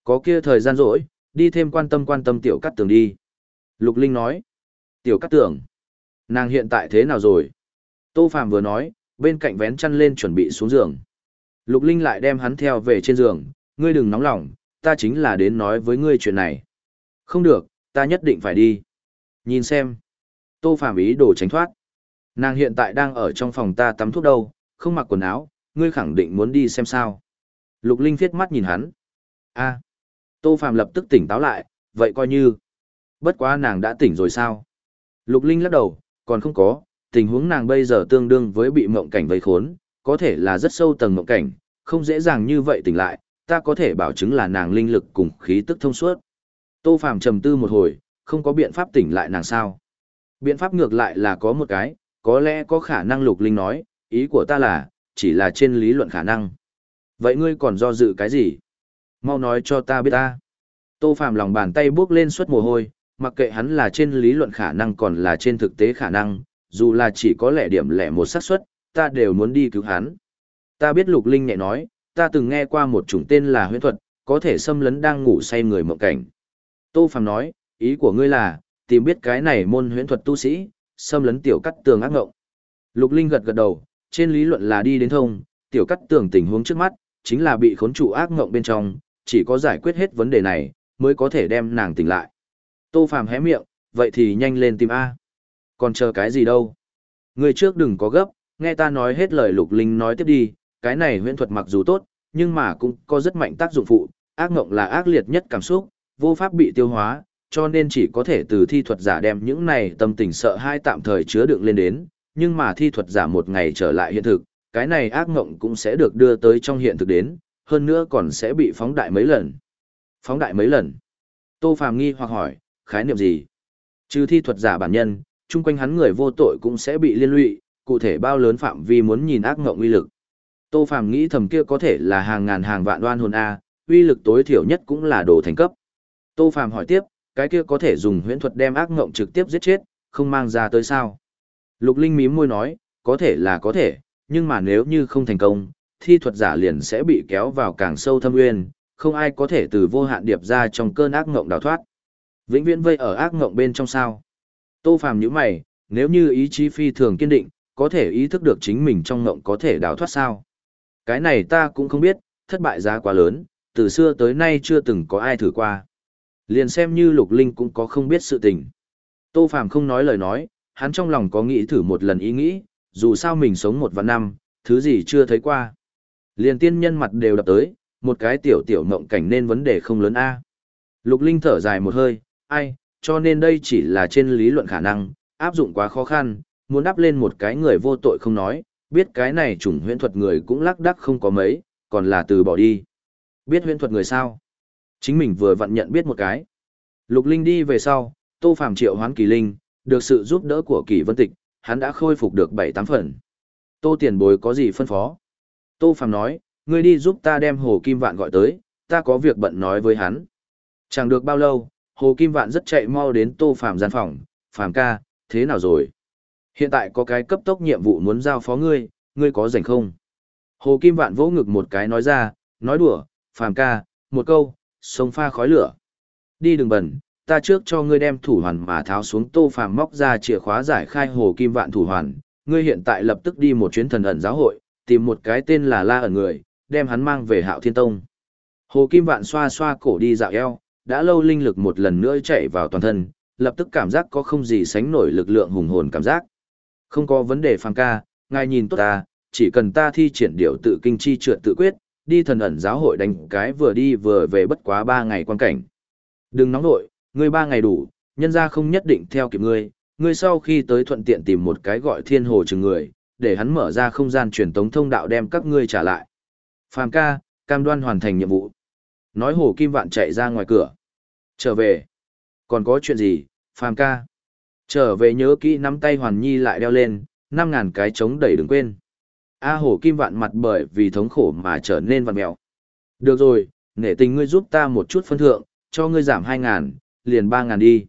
Có kia thời gian rỗi, đi thêm quan tâm quan tâm tiểu cắt tường đi. Lục Linh nói. Tiểu cắt tường. Nàng hiện tại thế nào rồi? Tô Phàm vừa nói, bên cạnh vén chăn lên chuẩn bị xuống giường. Lục Linh lại đem hắn theo về trên giường, ngươi đừng nóng lòng, ta chính là đến nói với ngươi chuyện này. Không được, ta nhất định phải đi. Nhìn xem. Tô Phàm ý đồ tránh thoát. Nàng hiện tại đang ở trong phòng ta tắm thuốc đâu, không mặc quần áo, ngươi khẳng định muốn đi xem sao. Lục Linh viết mắt nhìn hắn. a Tô Phàm lập tức tỉnh táo lại, vậy coi như. Bất quá nàng đã tỉnh rồi sao? Lục Linh lắc đầu, còn không có, tình huống nàng bây giờ tương đương với bị mộng cảnh vây khốn, có thể là rất sâu tầng mộng cảnh, không dễ dàng như vậy tỉnh lại, ta có thể bảo chứng là nàng linh lực cùng khí tức thông suốt. Tô Phàm trầm tư một hồi, không có biện pháp tỉnh lại nàng sao? Biện pháp ngược lại là có một cái, có lẽ có khả năng Lục Linh nói, ý của ta là, chỉ là trên lý luận khả năng. Vậy ngươi còn do dự cái gì? Mau nói cho ta biết ta. Tô Phạm lòng bàn tay bước lên suốt mồ hôi, mặc kệ hắn là trên lý luận khả năng còn là trên thực tế khả năng, dù là chỉ có lẻ điểm lẻ một xác suất, ta đều muốn đi cứu hắn. Ta biết Lục Linh nhẹ nói, ta từng nghe qua một chủng tên là huyễn thuật, có thể xâm lấn đang ngủ say người mộng cảnh. Tô Phạm nói, ý của ngươi là, tìm biết cái này môn huyễn thuật tu sĩ, xâm lấn tiểu cắt tường ác ngộng. Lục Linh gật gật đầu, trên lý luận là đi đến thông, tiểu cắt tường tình huống trước mắt, chính là bị khốn trụ ác ngộng bên trong, chỉ có giải quyết hết vấn đề này, mới có thể đem nàng tỉnh lại. Tô Phàm hé miệng, vậy thì nhanh lên tìm A. Còn chờ cái gì đâu? Người trước đừng có gấp, nghe ta nói hết lời lục linh nói tiếp đi, cái này huyễn thuật mặc dù tốt, nhưng mà cũng có rất mạnh tác dụng phụ, ác ngộng là ác liệt nhất cảm xúc, vô pháp bị tiêu hóa, cho nên chỉ có thể từ thi thuật giả đem những này tâm tình sợ hai tạm thời chứa đựng lên đến, nhưng mà thi thuật giả một ngày trở lại hiện thực, cái này ác ngộng cũng sẽ được đưa tới trong hiện thực đến, hơn nữa còn sẽ bị phóng đại mấy lần. Phóng đại mấy lần? Tô Phàm nghi hoặc hỏi, khái niệm gì? Trừ thi thuật giả bản nhân, chung quanh hắn người vô tội cũng sẽ bị liên lụy, cụ thể bao lớn phạm vi muốn nhìn ác ngộng uy lực. Tô Phàm nghĩ thầm kia có thể là hàng ngàn hàng vạn đoan hồn a, uy lực tối thiểu nhất cũng là đồ thành cấp. Tô Phàm hỏi tiếp, cái kia có thể dùng huyễn thuật đem ác ngộng trực tiếp giết chết, không mang ra tới sao? Lục Linh mím môi nói, có thể là có thể, nhưng mà nếu như không thành công, thi thuật giả liền sẽ bị kéo vào càng sâu thâm nguyên, không ai có thể từ vô hạn điệp ra trong cơn ác ngộng đào thoát. Vĩnh viễn vây ở ác ngộng bên trong sao. Tô phàm nhíu mày, nếu như ý chí phi thường kiên định, có thể ý thức được chính mình trong ngộng có thể đào thoát sao. Cái này ta cũng không biết, thất bại giá quá lớn, từ xưa tới nay chưa từng có ai thử qua. Liền xem như lục linh cũng có không biết sự tình. Tô phàm không nói lời nói, hắn trong lòng có nghĩ thử một lần ý nghĩ, dù sao mình sống một vạn năm, thứ gì chưa thấy qua. Liền tiên nhân mặt đều đập tới, một cái tiểu tiểu mộng cảnh nên vấn đề không lớn a. Lục Linh thở dài một hơi, ai, cho nên đây chỉ là trên lý luận khả năng, áp dụng quá khó khăn, muốn đắp lên một cái người vô tội không nói, biết cái này chủng huyễn thuật người cũng lắc đắc không có mấy, còn là từ bỏ đi. Biết huyễn thuật người sao? Chính mình vừa vặn nhận biết một cái. Lục Linh đi về sau, Tô Phàm triệu hoán kỳ linh, được sự giúp đỡ của kỳ vân tịch, hắn đã khôi phục được bảy tám phần. Tô tiền bối có gì phân phó? Tô Phàm nói, ngươi đi giúp ta đem Hồ Kim Vạn gọi tới, ta có việc bận nói với hắn. Chẳng được bao lâu, Hồ Kim Vạn rất chạy mau đến Tô Phàm gian phòng, "Phàm ca, thế nào rồi? Hiện tại có cái cấp tốc nhiệm vụ muốn giao phó ngươi, ngươi có rảnh không?" Hồ Kim Vạn vỗ ngực một cái nói ra, nói đùa, "Phàm ca, một câu, sông pha khói lửa. Đi đừng bẩn, ta trước cho ngươi đem thủ hoàn mà tháo xuống Tô Phàm móc ra chìa khóa giải khai Hồ Kim Vạn thủ hoàn, ngươi hiện tại lập tức đi một chuyến thần ẩn giáo hội, tìm một cái tên là La ẩn người, đem hắn mang về Hạo Thiên Tông." Hồ Kim Vạn xoa xoa cổ đi dạo eo, đã lâu linh lực một lần nữa chạy vào toàn thân, lập tức cảm giác có không gì sánh nổi lực lượng hùng hồn cảm giác. Không có vấn đề phàm ca, ngài nhìn tốt ta, chỉ cần ta thi triển điệu tự kinh chi trượt tự quyết, đi thần ẩn giáo hội đánh cái vừa đi vừa về bất quá ba ngày quan cảnh. Đừng nóng nội, ngươi ba ngày đủ, nhân ra không nhất định theo kịp ngươi, ngươi sau khi tới thuận tiện tìm một cái gọi thiên hồ chừng người, để hắn mở ra không gian truyền tống thông đạo đem các ngươi trả lại. Phàm ca, cam đoan hoàn thành nhiệm vụ. Nói hồ kim vạn chạy ra ngoài cửa. Trở về. Còn có chuyện gì, phàm ca? Trở về nhớ kỹ nắm tay hoàn nhi lại đeo lên, năm ngàn cái trống đẩy đừng quên. A hồ kim vạn mặt bởi vì thống khổ mà trở nên vặn mẹo. Được rồi, nể tình ngươi giúp ta một chút phân thượng, cho ngươi giảm hai ngàn, liền ba ngàn đi.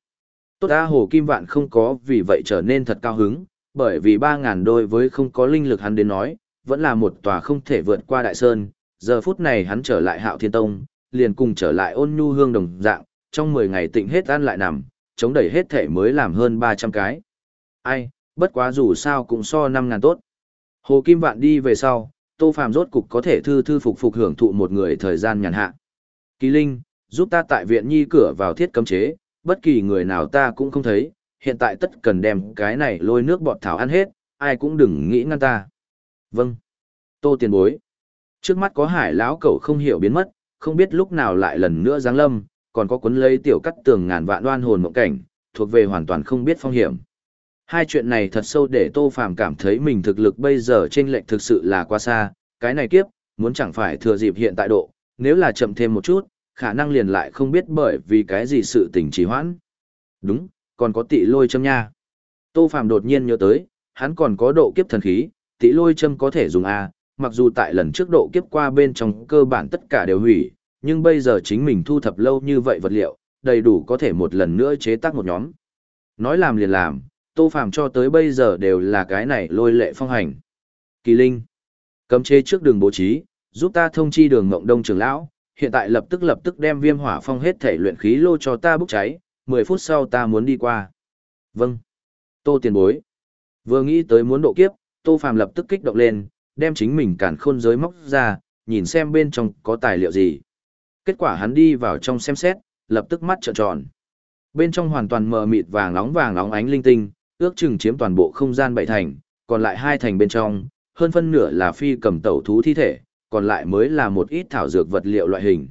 Tốt A hồ kim vạn không có vì vậy trở nên thật cao hứng, bởi vì ba ngàn đôi với không có linh lực hắn đến nói, vẫn là một tòa không thể vượt qua đại sơn. Giờ phút này hắn trở lại hạo thiên tông, liền cùng trở lại ôn nhu hương đồng dạng, trong 10 ngày tịnh hết ăn lại nằm, chống đẩy hết thể mới làm hơn 300 cái. Ai, bất quá dù sao cũng so 5 ngàn tốt. Hồ Kim Vạn đi về sau, Tô Phàm rốt cục có thể thư thư phục phục hưởng thụ một người thời gian nhàn hạ. Kỳ Linh, giúp ta tại viện nhi cửa vào thiết cấm chế, bất kỳ người nào ta cũng không thấy, hiện tại tất cần đem cái này lôi nước bọt thảo ăn hết, ai cũng đừng nghĩ ngăn ta. Vâng. Tô tiền bối. Trước mắt có hải lão cẩu không hiểu biến mất, không biết lúc nào lại lần nữa giáng lâm, còn có cuốn lấy tiểu cắt tường ngàn vạn đoan hồn mộng cảnh, thuộc về hoàn toàn không biết phong hiểm. Hai chuyện này thật sâu để Tô Phàm cảm thấy mình thực lực bây giờ trên lệnh thực sự là quá xa, cái này kiếp, muốn chẳng phải thừa dịp hiện tại độ, nếu là chậm thêm một chút, khả năng liền lại không biết bởi vì cái gì sự tình trì hoãn. Đúng, còn có tị lôi châm nha. Tô Phàm đột nhiên nhớ tới, hắn còn có độ kiếp thần khí, tị lôi châm có thể dùng A, mặc dù tại lần trước độ kiếp qua bên trong cơ bản tất cả đều hủy, nhưng bây giờ chính mình thu thập lâu như vậy vật liệu, đầy đủ có thể một lần nữa chế tác một nhóm. Nói làm liền làm, Tô Phàm cho tới bây giờ đều là cái này lôi lệ phong hành. Kỳ Linh, cấm chế trước đường bố trí, giúp ta thông chi đường Ngộng Đông trưởng lão, hiện tại lập tức lập tức đem viêm hỏa phong hết thể luyện khí lô cho ta bốc cháy, 10 phút sau ta muốn đi qua. Vâng. Tô tiền bối. Vừa nghĩ tới muốn độ kiếp, Tô Phàm lập tức kích động lên, đem chính mình cản khôn giới móc ra, nhìn xem bên trong có tài liệu gì. Kết quả hắn đi vào trong xem xét, lập tức mắt trợn tròn. Bên trong hoàn toàn mờ mịt vàng nóng vàng nóng ánh linh tinh, ước chừng chiếm toàn bộ không gian bảy thành, còn lại hai thành bên trong, hơn phân nửa là phi cầm tẩu thú thi thể, còn lại mới là một ít thảo dược vật liệu loại hình.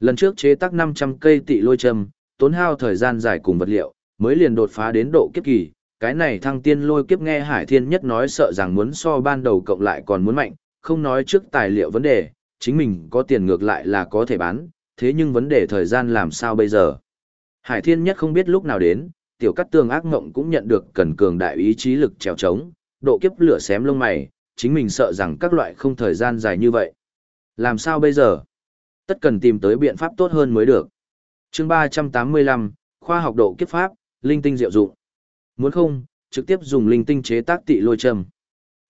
Lần trước chế tác 500 cây tị lôi châm, tốn hao thời gian dài cùng vật liệu, mới liền đột phá đến độ kiếp kỳ, cái này thăng tiên lôi kiếp nghe Hải Thiên Nhất nói sợ rằng muốn so ban đầu cộng lại còn muốn mạnh, không nói trước tài liệu vấn đề, chính mình có tiền ngược lại là có thể bán, thế nhưng vấn đề thời gian làm sao bây giờ. Hải Thiên Nhất không biết lúc nào đến, tiểu cắt tường ác ngộng cũng nhận được cần cường đại ý chí lực trèo trống, độ kiếp lửa xém lông mày, chính mình sợ rằng các loại không thời gian dài như vậy. Làm sao bây giờ? Tất cần tìm tới biện pháp tốt hơn mới được. chương 385, khoa học độ kiếp pháp, linh tinh diệu dụng. Muốn không, trực tiếp dùng linh tinh chế tác tị lôi châm.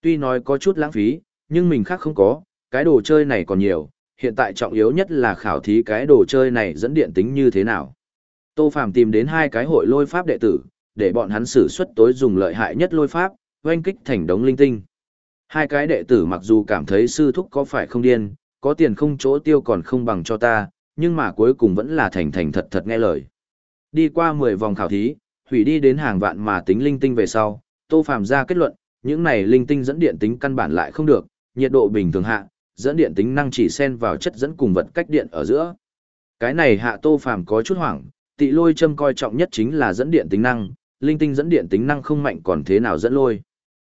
Tuy nói có chút lãng phí, nhưng mình khác không có, cái đồ chơi này còn nhiều, hiện tại trọng yếu nhất là khảo thí cái đồ chơi này dẫn điện tính như thế nào. Tô Phàm tìm đến hai cái hội lôi pháp đệ tử, để bọn hắn sử xuất tối dùng lợi hại nhất lôi pháp, oanh kích thành đống linh tinh. Hai cái đệ tử mặc dù cảm thấy sư thúc có phải không điên, có tiền không chỗ tiêu còn không bằng cho ta, nhưng mà cuối cùng vẫn là thành thành thật thật nghe lời. Đi qua 10 vòng khảo thí, hủy đi đến hàng vạn mà tính linh tinh về sau, Tô Phàm ra kết luận, những này linh tinh dẫn điện tính căn bản lại không được, nhiệt độ bình thường hạ, dẫn điện tính năng chỉ xen vào chất dẫn cùng vật cách điện ở giữa. Cái này hạ Tô Phàm có chút hoảng, tị lôi châm coi trọng nhất chính là dẫn điện tính năng, linh tinh dẫn điện tính năng không mạnh còn thế nào dẫn lôi.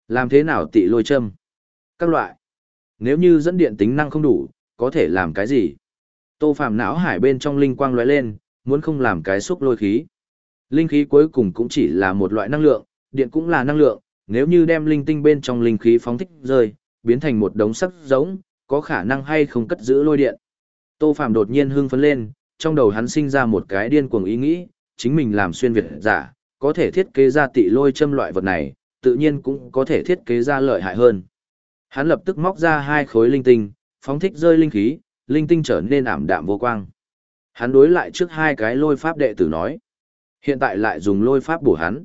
Làm thế nào tị lôi châm? Các loại. Nếu như dẫn điện tính năng không đủ, có thể làm cái gì? Tô Phàm não hải bên trong linh quang lóe lên, muốn không làm cái xúc lôi khí. Linh khí cuối cùng cũng chỉ là một loại năng lượng, điện cũng là năng lượng, nếu như đem linh tinh bên trong linh khí phóng thích rơi, biến thành một đống sắc giống, có khả năng hay không cất giữ lôi điện. Tô Phạm đột nhiên hưng phấn lên, trong đầu hắn sinh ra một cái điên cuồng ý nghĩ, chính mình làm xuyên việt giả, có thể thiết kế ra tị lôi châm loại vật này, tự nhiên cũng có thể thiết kế ra lợi hại hơn. Hắn lập tức móc ra hai khối linh tinh, phóng thích rơi linh khí, linh tinh trở nên ảm đạm vô quang. Hắn đối lại trước hai cái lôi pháp đệ tử nói. Hiện tại lại dùng lôi pháp bổ hắn.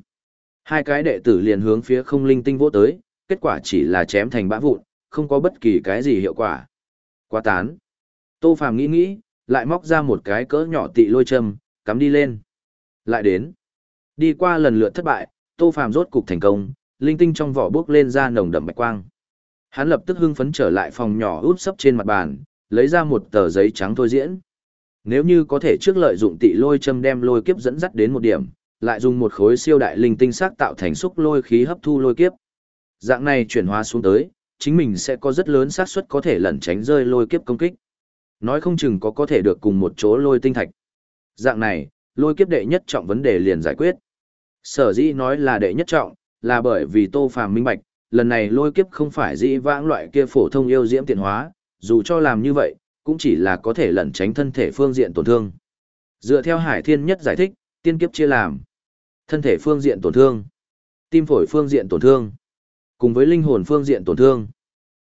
Hai cái đệ tử liền hướng phía không linh tinh vỗ tới, kết quả chỉ là chém thành bã vụn, không có bất kỳ cái gì hiệu quả. Quá tán. Tô Phàm nghĩ nghĩ, lại móc ra một cái cỡ nhỏ tị lôi châm, cắm đi lên. Lại đến. Đi qua lần lượt thất bại, Tô Phàm rốt cục thành công, linh tinh trong vỏ bước lên ra nồng đậm bạch quang. Hắn lập tức hưng phấn trở lại phòng nhỏ út sấp trên mặt bàn, lấy ra một tờ giấy trắng thôi diễn. Nếu như có thể trước lợi dụng tị lôi châm đem lôi kiếp dẫn dắt đến một điểm, lại dùng một khối siêu đại linh tinh sắc tạo thành xúc lôi khí hấp thu lôi kiếp. Dạng này chuyển hóa xuống tới, chính mình sẽ có rất lớn xác suất có thể lẩn tránh rơi lôi kiếp công kích. Nói không chừng có có thể được cùng một chỗ lôi tinh thạch. Dạng này, lôi kiếp đệ nhất trọng vấn đề liền giải quyết. Sở dĩ nói là đệ nhất trọng, là bởi vì Tô Phàm minh bạch, lần này lôi kiếp không phải dĩ vãng loại kia phổ thông yêu diễm tiện hóa, dù cho làm như vậy, cũng chỉ là có thể lẩn tránh thân thể phương diện tổn thương. Dựa theo Hải Thiên Nhất giải thích, tiên kiếp chia làm thân thể phương diện tổn thương, tim phổi phương diện tổn thương, cùng với linh hồn phương diện tổn thương.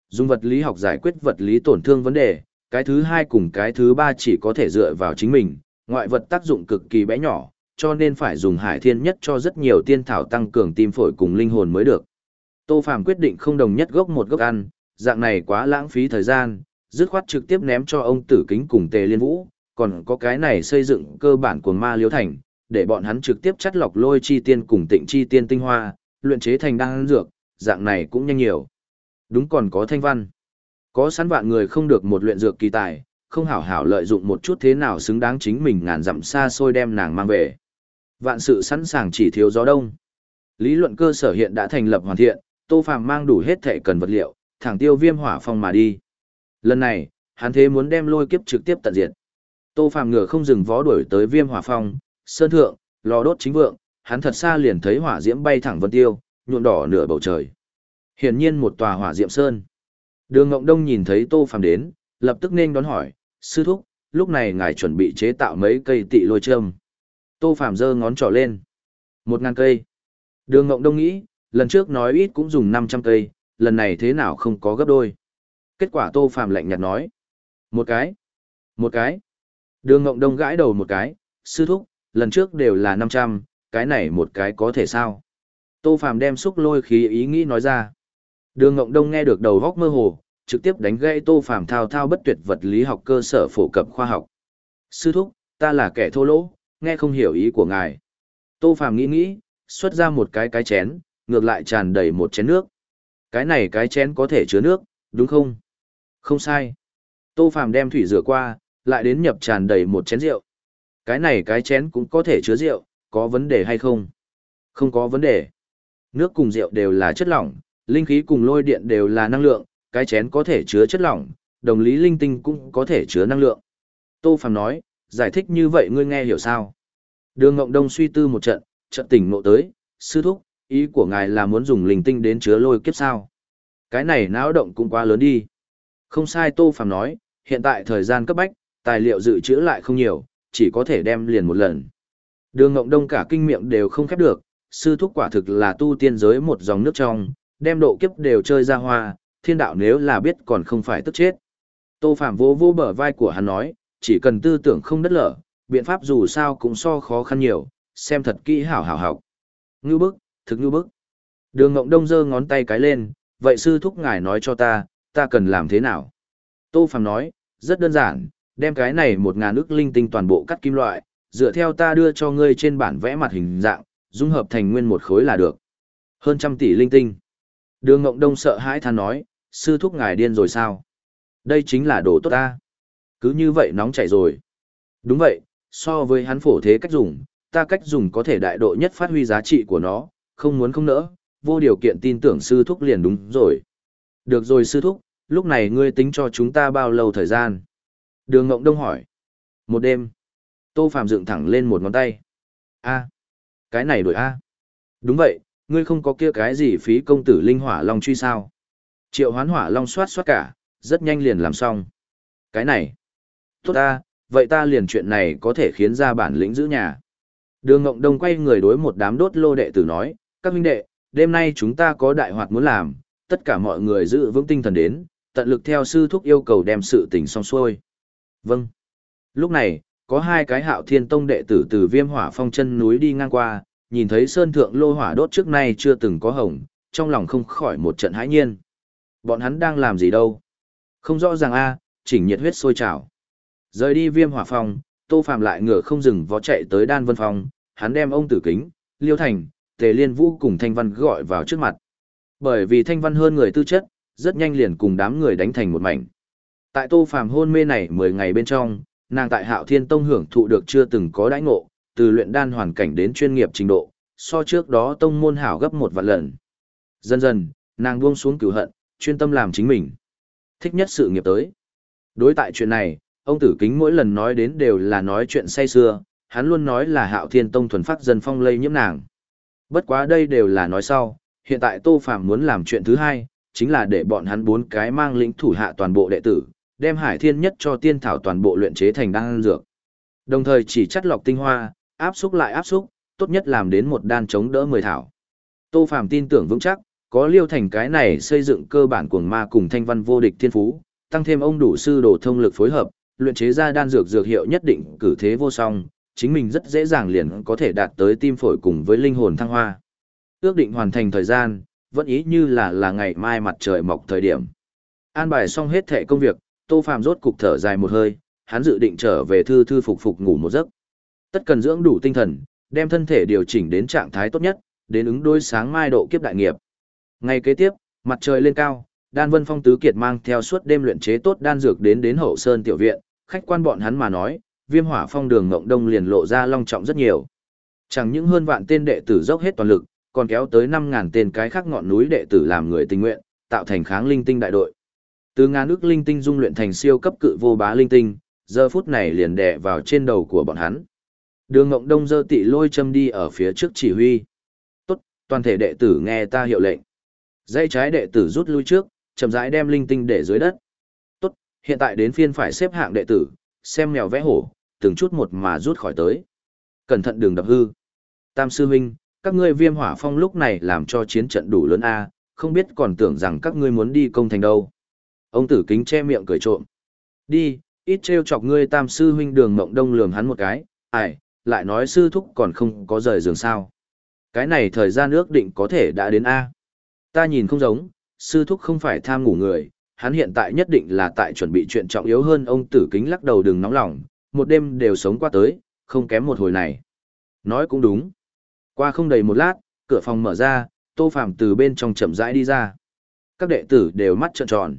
Dùng vật lý học giải quyết vật lý tổn thương vấn đề, cái thứ hai cùng cái thứ ba chỉ có thể dựa vào chính mình, ngoại vật tác dụng cực kỳ bé nhỏ, cho nên phải dùng hải thiên nhất cho rất nhiều tiên thảo tăng cường tim phổi cùng linh hồn mới được. Tô Phàm quyết định không đồng nhất gốc một gốc ăn, dạng này quá lãng phí thời gian, dứt khoát trực tiếp ném cho ông Tử Kính cùng Tề Liên Vũ, còn có cái này xây dựng cơ bản của ma liếu thành, để bọn hắn trực tiếp chắt lọc lôi chi tiên cùng tịnh chi tiên tinh hoa, luyện chế thành đan dược, dạng này cũng nhanh nhiều. Đúng còn có thanh văn. Có sẵn vạn người không được một luyện dược kỳ tài, không hảo hảo lợi dụng một chút thế nào xứng đáng chính mình ngàn dặm xa xôi đem nàng mang về. Vạn sự sẵn sàng chỉ thiếu gió đông. Lý luận cơ sở hiện đã thành lập hoàn thiện, Tô Phàm mang đủ hết thể cần vật liệu, thẳng tiêu viêm hỏa phong mà đi. Lần này, hắn thế muốn đem lôi kiếp trực tiếp tận diệt. Tô Phàm ngựa không dừng vó đuổi tới viêm hỏa phong, sơn thượng, lò đốt chính vượng, hắn thật xa liền thấy hỏa diễm bay thẳng vân tiêu, nhuộm đỏ nửa bầu trời. Hiển nhiên một tòa hỏa diệm sơn. Đường Ngộng Đông nhìn thấy Tô Phàm đến, lập tức nên đón hỏi, sư thúc, lúc này ngài chuẩn bị chế tạo mấy cây tị lôi châm. Tô Phàm giơ ngón trỏ lên. Một ngàn cây. Đường Ngộng Đông nghĩ, lần trước nói ít cũng dùng 500 cây, lần này thế nào không có gấp đôi. Kết quả Tô Phàm lạnh nhạt nói. Một cái. Một cái. Đường Ngộng Đông gãi đầu một cái, sư thúc, lần trước đều là 500, cái này một cái có thể sao? Tô Phàm đem xúc lôi khí ý nghĩ nói ra. Đường Ngộng Đông nghe được đầu góc mơ hồ, trực tiếp đánh gãy Tô Phàm thao thao bất tuyệt vật lý học cơ sở phổ cập khoa học. Sư thúc, ta là kẻ thô lỗ, nghe không hiểu ý của ngài. Tô Phàm nghĩ nghĩ, xuất ra một cái cái chén, ngược lại tràn đầy một chén nước. Cái này cái chén có thể chứa nước, đúng không? Không sai. Tô Phàm đem thủy rửa qua, lại đến nhập tràn đầy một chén rượu. Cái này cái chén cũng có thể chứa rượu, có vấn đề hay không? Không có vấn đề. Nước cùng rượu đều là chất lỏng, linh khí cùng lôi điện đều là năng lượng, cái chén có thể chứa chất lỏng, đồng lý linh tinh cũng có thể chứa năng lượng. Tô Phàm nói, giải thích như vậy ngươi nghe hiểu sao? Đường Ngộng Đông suy tư một trận, trận tỉnh ngộ tới, sư thúc, ý của ngài là muốn dùng linh tinh đến chứa lôi kiếp sao? Cái này náo động cũng quá lớn đi. Không sai Tô Phàm nói, hiện tại thời gian cấp bách, tài liệu dự trữ lại không nhiều, chỉ có thể đem liền một lần. Đường Ngộng Đông cả kinh miệng đều không khép được, sư thúc quả thực là tu tiên giới một dòng nước trong, đem độ kiếp đều chơi ra hoa, thiên đạo nếu là biết còn không phải tức chết. Tô Phạm vô vô bờ vai của hắn nói, chỉ cần tư tưởng không đất lở, biện pháp dù sao cũng so khó khăn nhiều, xem thật kỹ hảo hảo học. Ngưu bức, thực ngưu bức. Đường Ngộng Đông giơ ngón tay cái lên, vậy sư thúc ngài nói cho ta, ta cần làm thế nào? Tô Phạm nói, rất đơn giản, đem cái này một ngàn ức linh tinh toàn bộ cắt kim loại, dựa theo ta đưa cho ngươi trên bản vẽ mặt hình dạng, dung hợp thành nguyên một khối là được. Hơn trăm tỷ linh tinh. Đường Ngộng Đông sợ hãi than nói, sư thúc ngài điên rồi sao? Đây chính là đồ tốt ta. Cứ như vậy nóng chảy rồi. Đúng vậy, so với hắn phổ thế cách dùng, ta cách dùng có thể đại độ nhất phát huy giá trị của nó, không muốn không nỡ, vô điều kiện tin tưởng sư thúc liền đúng rồi. Được rồi sư thúc, lúc này ngươi tính cho chúng ta bao lâu thời gian? Đường Ngộng Đông hỏi. Một đêm. Tô Phạm dựng thẳng lên một ngón tay. A. Cái này đổi A. Đúng vậy, ngươi không có kia cái gì phí công tử linh hỏa long truy sao. Triệu hoán hỏa long soát soát cả, rất nhanh liền làm xong. Cái này, tốt ta, vậy ta liền chuyện này có thể khiến ra bản lĩnh giữ nhà. Đường Ngộng Đông quay người đối một đám đốt lô đệ tử nói, các huynh đệ, đêm nay chúng ta có đại hoạt muốn làm, tất cả mọi người giữ vững tinh thần đến, tận lực theo sư thúc yêu cầu đem sự tình xong xuôi. Vâng. Lúc này, có hai cái hạo thiên tông đệ tử từ viêm hỏa phong chân núi đi ngang qua, nhìn thấy sơn thượng lô hỏa đốt trước nay chưa từng có hồng, trong lòng không khỏi một trận hãi nhiên. Bọn hắn đang làm gì đâu? Không rõ ràng a, chỉnh nhiệt huyết sôi trào. Rời đi viêm hỏa phong, Tô phàm lại ngựa không dừng vó chạy tới Đan Vân Phong, hắn đem ông Tử Kính, Liêu Thành, Tề Liên Vũ cùng Thanh Văn gọi vào trước mặt. Bởi vì Thanh Văn hơn người tư chất, rất nhanh liền cùng đám người đánh thành một mảnh. Tại Tô Phàm hôn mê này 10 ngày bên trong, nàng tại Hạo Thiên Tông hưởng thụ được chưa từng có đãi ngộ, từ luyện đan hoàn cảnh đến chuyên nghiệp trình độ, so trước đó tông môn hảo gấp một vạn lần. Dần dần, nàng buông xuống cửu hận, chuyên tâm làm chính mình. Thích nhất sự nghiệp tới. Đối tại chuyện này, ông tử kính mỗi lần nói đến đều là nói chuyện say xưa, hắn luôn nói là Hạo Thiên Tông thuần phát dân phong lây nhiễm nàng. Bất quá đây đều là nói sau, hiện tại Tô Phàm muốn làm chuyện thứ hai, chính là để bọn hắn bốn cái mang lĩnh thủ hạ toàn bộ đệ tử, đem hải thiên nhất cho tiên thảo toàn bộ luyện chế thành đan dược. Đồng thời chỉ chắt lọc tinh hoa, áp xúc lại áp xúc, tốt nhất làm đến một đan chống đỡ mười thảo. Tô Phàm tin tưởng vững chắc, có liêu thành cái này xây dựng cơ bản cuồng ma cùng thanh văn vô địch thiên phú, tăng thêm ông đủ sư đồ thông lực phối hợp, luyện chế ra đan dược dược hiệu nhất định cử thế vô song, chính mình rất dễ dàng liền có thể đạt tới tim phổi cùng với linh hồn thăng hoa. Ước định hoàn thành thời gian, vẫn ý như là là ngày mai mặt trời mọc thời điểm. An bài xong hết thệ công việc, Tô Phàm rốt cục thở dài một hơi, hắn dự định trở về thư thư phục phục ngủ một giấc. Tất cần dưỡng đủ tinh thần, đem thân thể điều chỉnh đến trạng thái tốt nhất, đến ứng đối sáng mai độ kiếp đại nghiệp. Ngày kế tiếp, mặt trời lên cao, Đan Vân Phong tứ kiệt mang theo suốt đêm luyện chế tốt đan dược đến đến Hậu Sơn tiểu viện, khách quan bọn hắn mà nói, Viêm Hỏa Phong đường ngộng đông liền lộ ra long trọng rất nhiều. Chẳng những hơn vạn tên đệ tử dốc hết toàn lực, còn kéo tới năm ngàn tên cái khác ngọn núi đệ tử làm người tình nguyện, tạo thành kháng linh tinh đại đội. Từ ngàn ước linh tinh dung luyện thành siêu cấp cự vô bá linh tinh, giờ phút này liền đè vào trên đầu của bọn hắn. Đường Ngộng Đông dơ tị lôi châm đi ở phía trước chỉ huy. Tốt, toàn thể đệ tử nghe ta hiệu lệnh. Dây trái đệ tử rút lui trước, chậm rãi đem linh tinh để dưới đất. Tốt, hiện tại đến phiên phải xếp hạng đệ tử, xem mèo vẽ hổ, từng chút một mà rút khỏi tới. Cẩn thận đường đập hư. Tam sư huynh, các ngươi viêm hỏa phong lúc này làm cho chiến trận đủ lớn a không biết còn tưởng rằng các ngươi muốn đi công thành đâu ông tử kính che miệng cười trộm. Đi ít trêu chọc ngươi tam sư huynh đường mộng đông lường hắn một cái. Ai lại nói sư thúc còn không có rời giường sao? Cái này thời gian ước định có thể đã đến a. Ta nhìn không giống sư thúc không phải tham ngủ người. Hắn hiện tại nhất định là tại chuẩn bị chuyện trọng yếu hơn. Ông tử kính lắc đầu đừng nóng lòng. Một đêm đều sống qua tới không kém một hồi này. Nói cũng đúng. Qua không đầy một lát, cửa phòng mở ra, Tô Phàm từ bên trong chậm rãi đi ra. Các đệ tử đều mắt trợn tròn.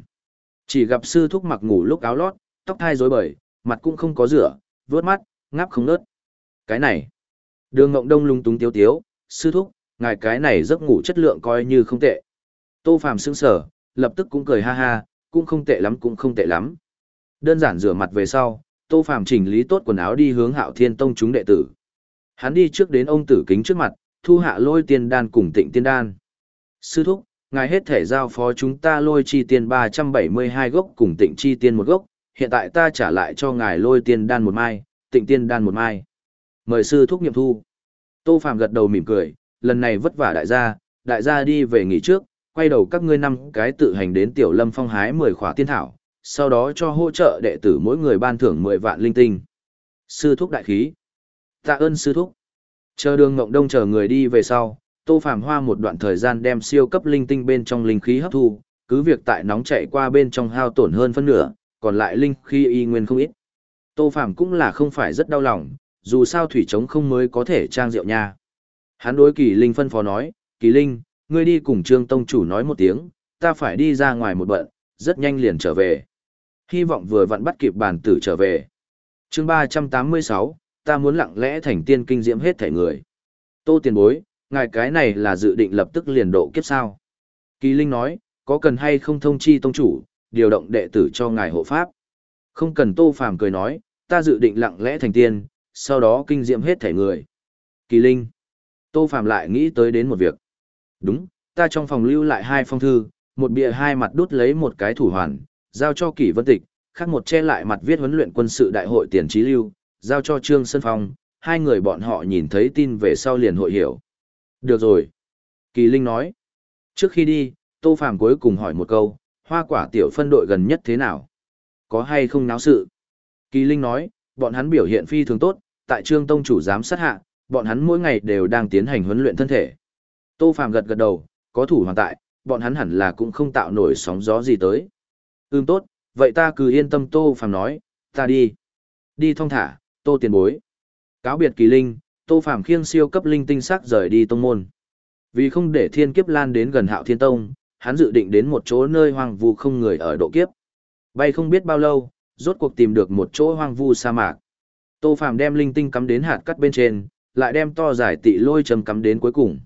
Chỉ gặp sư thúc mặc ngủ lúc áo lót, tóc thai rối bời, mặt cũng không có rửa, vớt mắt, ngáp không nớt. Cái này. Đường Ngộng Đông lung túng tiếu tiếu, sư thúc, ngài cái này giấc ngủ chất lượng coi như không tệ. Tô Phàm sững sờ, lập tức cũng cười ha ha, cũng không tệ lắm cũng không tệ lắm. Đơn giản rửa mặt về sau, Tô Phàm chỉnh lý tốt quần áo đi hướng Hạo Thiên Tông chúng đệ tử. Hắn đi trước đến ông tử kính trước mặt, thu hạ lôi tiên đan cùng tịnh tiên đan. Sư thúc, ngài hết thể giao phó chúng ta lôi chi tiên 372 gốc cùng tịnh chi tiên một gốc, hiện tại ta trả lại cho ngài lôi tiên đan một mai, tịnh tiên đan một mai. Mời sư thúc nghiệm thu. Tô Phạm gật đầu mỉm cười, lần này vất vả đại gia, đại gia đi về nghỉ trước, quay đầu các ngươi năm cái tự hành đến tiểu lâm phong hái 10 khỏa tiên thảo, sau đó cho hỗ trợ đệ tử mỗi người ban thưởng 10 vạn linh tinh. Sư thúc đại khí. Tạ ơn sư thúc. Chờ đường ngộng đông chờ người đi về sau, Tô Phàm Hoa một đoạn thời gian đem siêu cấp linh tinh bên trong linh khí hấp thu, cứ việc tại nóng chạy qua bên trong hao tổn hơn phân nửa, còn lại linh khí y nguyên không ít. Tô Phàm cũng là không phải rất đau lòng, dù sao thủy trống không mới có thể trang rượu nha. Hắn đối Kỳ Linh phân phó nói, Kỳ Linh, ngươi đi cùng Trương Tông chủ nói một tiếng, ta phải đi ra ngoài một bận, rất nhanh liền trở về. Hy vọng vừa vặn bắt kịp bản tử trở về. chương ba trăm tám mươi sáu ta muốn lặng lẽ thành tiên kinh diễm hết thể người. Tô tiền bối, ngài cái này là dự định lập tức liền độ kiếp sao. Kỳ Linh nói, có cần hay không thông chi tông chủ, điều động đệ tử cho ngài hộ pháp. Không cần Tô Phàm cười nói, ta dự định lặng lẽ thành tiên, sau đó kinh diệm hết thể người. Kỳ Linh. Tô Phàm lại nghĩ tới đến một việc. Đúng, ta trong phòng lưu lại hai phong thư, một bìa hai mặt đút lấy một cái thủ hoàn, Giao cho Kỷ Vân Tịch, khác một che lại mặt viết huấn luyện quân sự đại hội tiền trí lưu, giao cho Trương Sơn Phong, hai người bọn họ nhìn thấy tin về sau liền hội hiểu. Được rồi. Kỳ Linh nói. Trước khi đi, Tô Phàm cuối cùng hỏi một câu, hoa quả tiểu phân đội gần nhất thế nào? Có hay không náo sự? Kỳ Linh nói, bọn hắn biểu hiện phi thường tốt, tại Trương Tông chủ giám sát hạ, bọn hắn mỗi ngày đều đang tiến hành huấn luyện thân thể. Tô Phàm gật gật đầu, có thủ hoàn tại, bọn hắn hẳn là cũng không tạo nổi sóng gió gì tới. Ừm tốt, vậy ta cứ yên tâm Tô Phàm nói, ta đi. Đi thong thả, Tô tiền bối. Cáo biệt kỳ linh, Tô Phàm khiêng siêu cấp linh tinh sắc rời đi tông môn. Vì không để thiên kiếp lan đến gần hạo thiên tông, hắn dự định đến một chỗ nơi hoang vu không người ở độ kiếp. Bay không biết bao lâu, rốt cuộc tìm được một chỗ hoang vu sa mạc. Tô Phàm đem linh tinh cắm đến hạt cắt bên trên, lại đem to giải tị lôi châm cắm đến cuối cùng.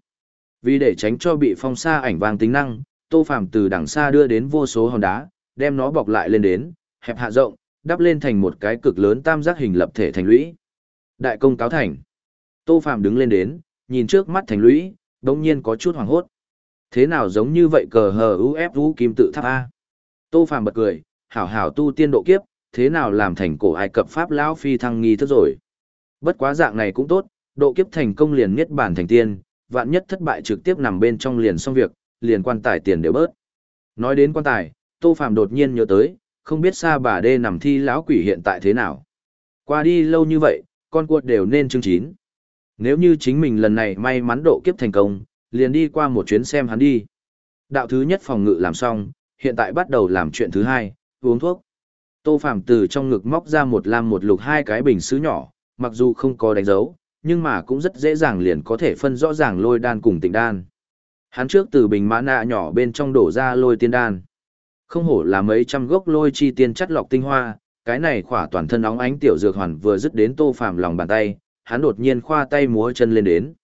Vì để tránh cho bị phong sa ảnh vàng tính năng, Tô Phàm từ đằng xa đưa đến vô số hòn đá, đem nó bọc lại lên đến, hẹp hạ rộng, đắp lên thành một cái cực lớn tam giác hình lập thể thành lũy. Đại công cáo thành. Tô Phàm đứng lên đến, nhìn trước mắt thành lũy, đống nhiên có chút hoảng hốt. Thế nào giống như vậy cờ hờ UFU kim tự tháp A. Tô Phàm bật cười, hảo hảo tu tiên độ kiếp, thế nào làm thành cổ Ai Cập Pháp lão phi thăng nghi thức rồi. Bất quá dạng này cũng tốt, độ kiếp thành công liền niết bản thành tiên, vạn nhất thất bại trực tiếp nằm bên trong liền xong việc, liền quan tài tiền đều bớt. Nói đến quan tài, Tô Phàm đột nhiên nhớ tới, không biết xa bà đê nằm thi lão quỷ hiện tại thế nào. Qua đi lâu như vậy, con cuột đều nên chương chín. Nếu như chính mình lần này may mắn độ kiếp thành công, liền đi qua một chuyến xem hắn đi. Đạo thứ nhất phòng ngự làm xong, hiện tại bắt đầu làm chuyện thứ hai, uống thuốc. Tô Phàm từ trong ngực móc ra một lam một lục hai cái bình sứ nhỏ, mặc dù không có đánh dấu, nhưng mà cũng rất dễ dàng liền có thể phân rõ ràng lôi đan cùng tịnh đan. Hắn trước từ bình mã nạ nhỏ bên trong đổ ra lôi tiên đan. Không hổ là mấy trăm gốc lôi chi tiên chất lọc tinh hoa, cái này khỏa toàn thân óng ánh tiểu dược hoàn vừa dứt đến Tô Phàm lòng bàn tay, hắn đột nhiên khoa tay múa chân lên đến.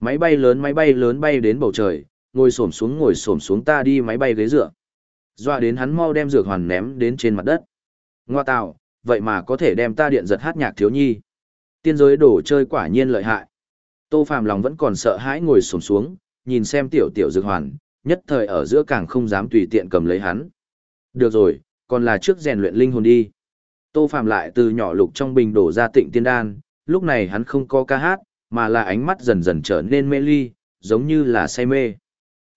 Máy bay lớn máy bay lớn bay đến bầu trời, ngồi xổm xuống ngồi xổm xuống ta đi máy bay ghế dựa. Doa đến hắn mau đem dược hoàn ném đến trên mặt đất. Ngoa tạo, vậy mà có thể đem ta điện giật hát nhạc thiếu nhi. Tiên giới đồ chơi quả nhiên lợi hại. Tô Phàm lòng vẫn còn sợ hãi ngồi xổm xuống, nhìn xem tiểu tiểu dược hoàn, nhất thời ở giữa càng không dám tùy tiện cầm lấy hắn. Được rồi, còn là trước rèn luyện linh hồn đi. Tô Phàm lại từ nhỏ lục trong bình đổ ra tịnh tiên đan, lúc này hắn không có ca hát, mà là ánh mắt dần dần trở nên mê ly, giống như là say mê.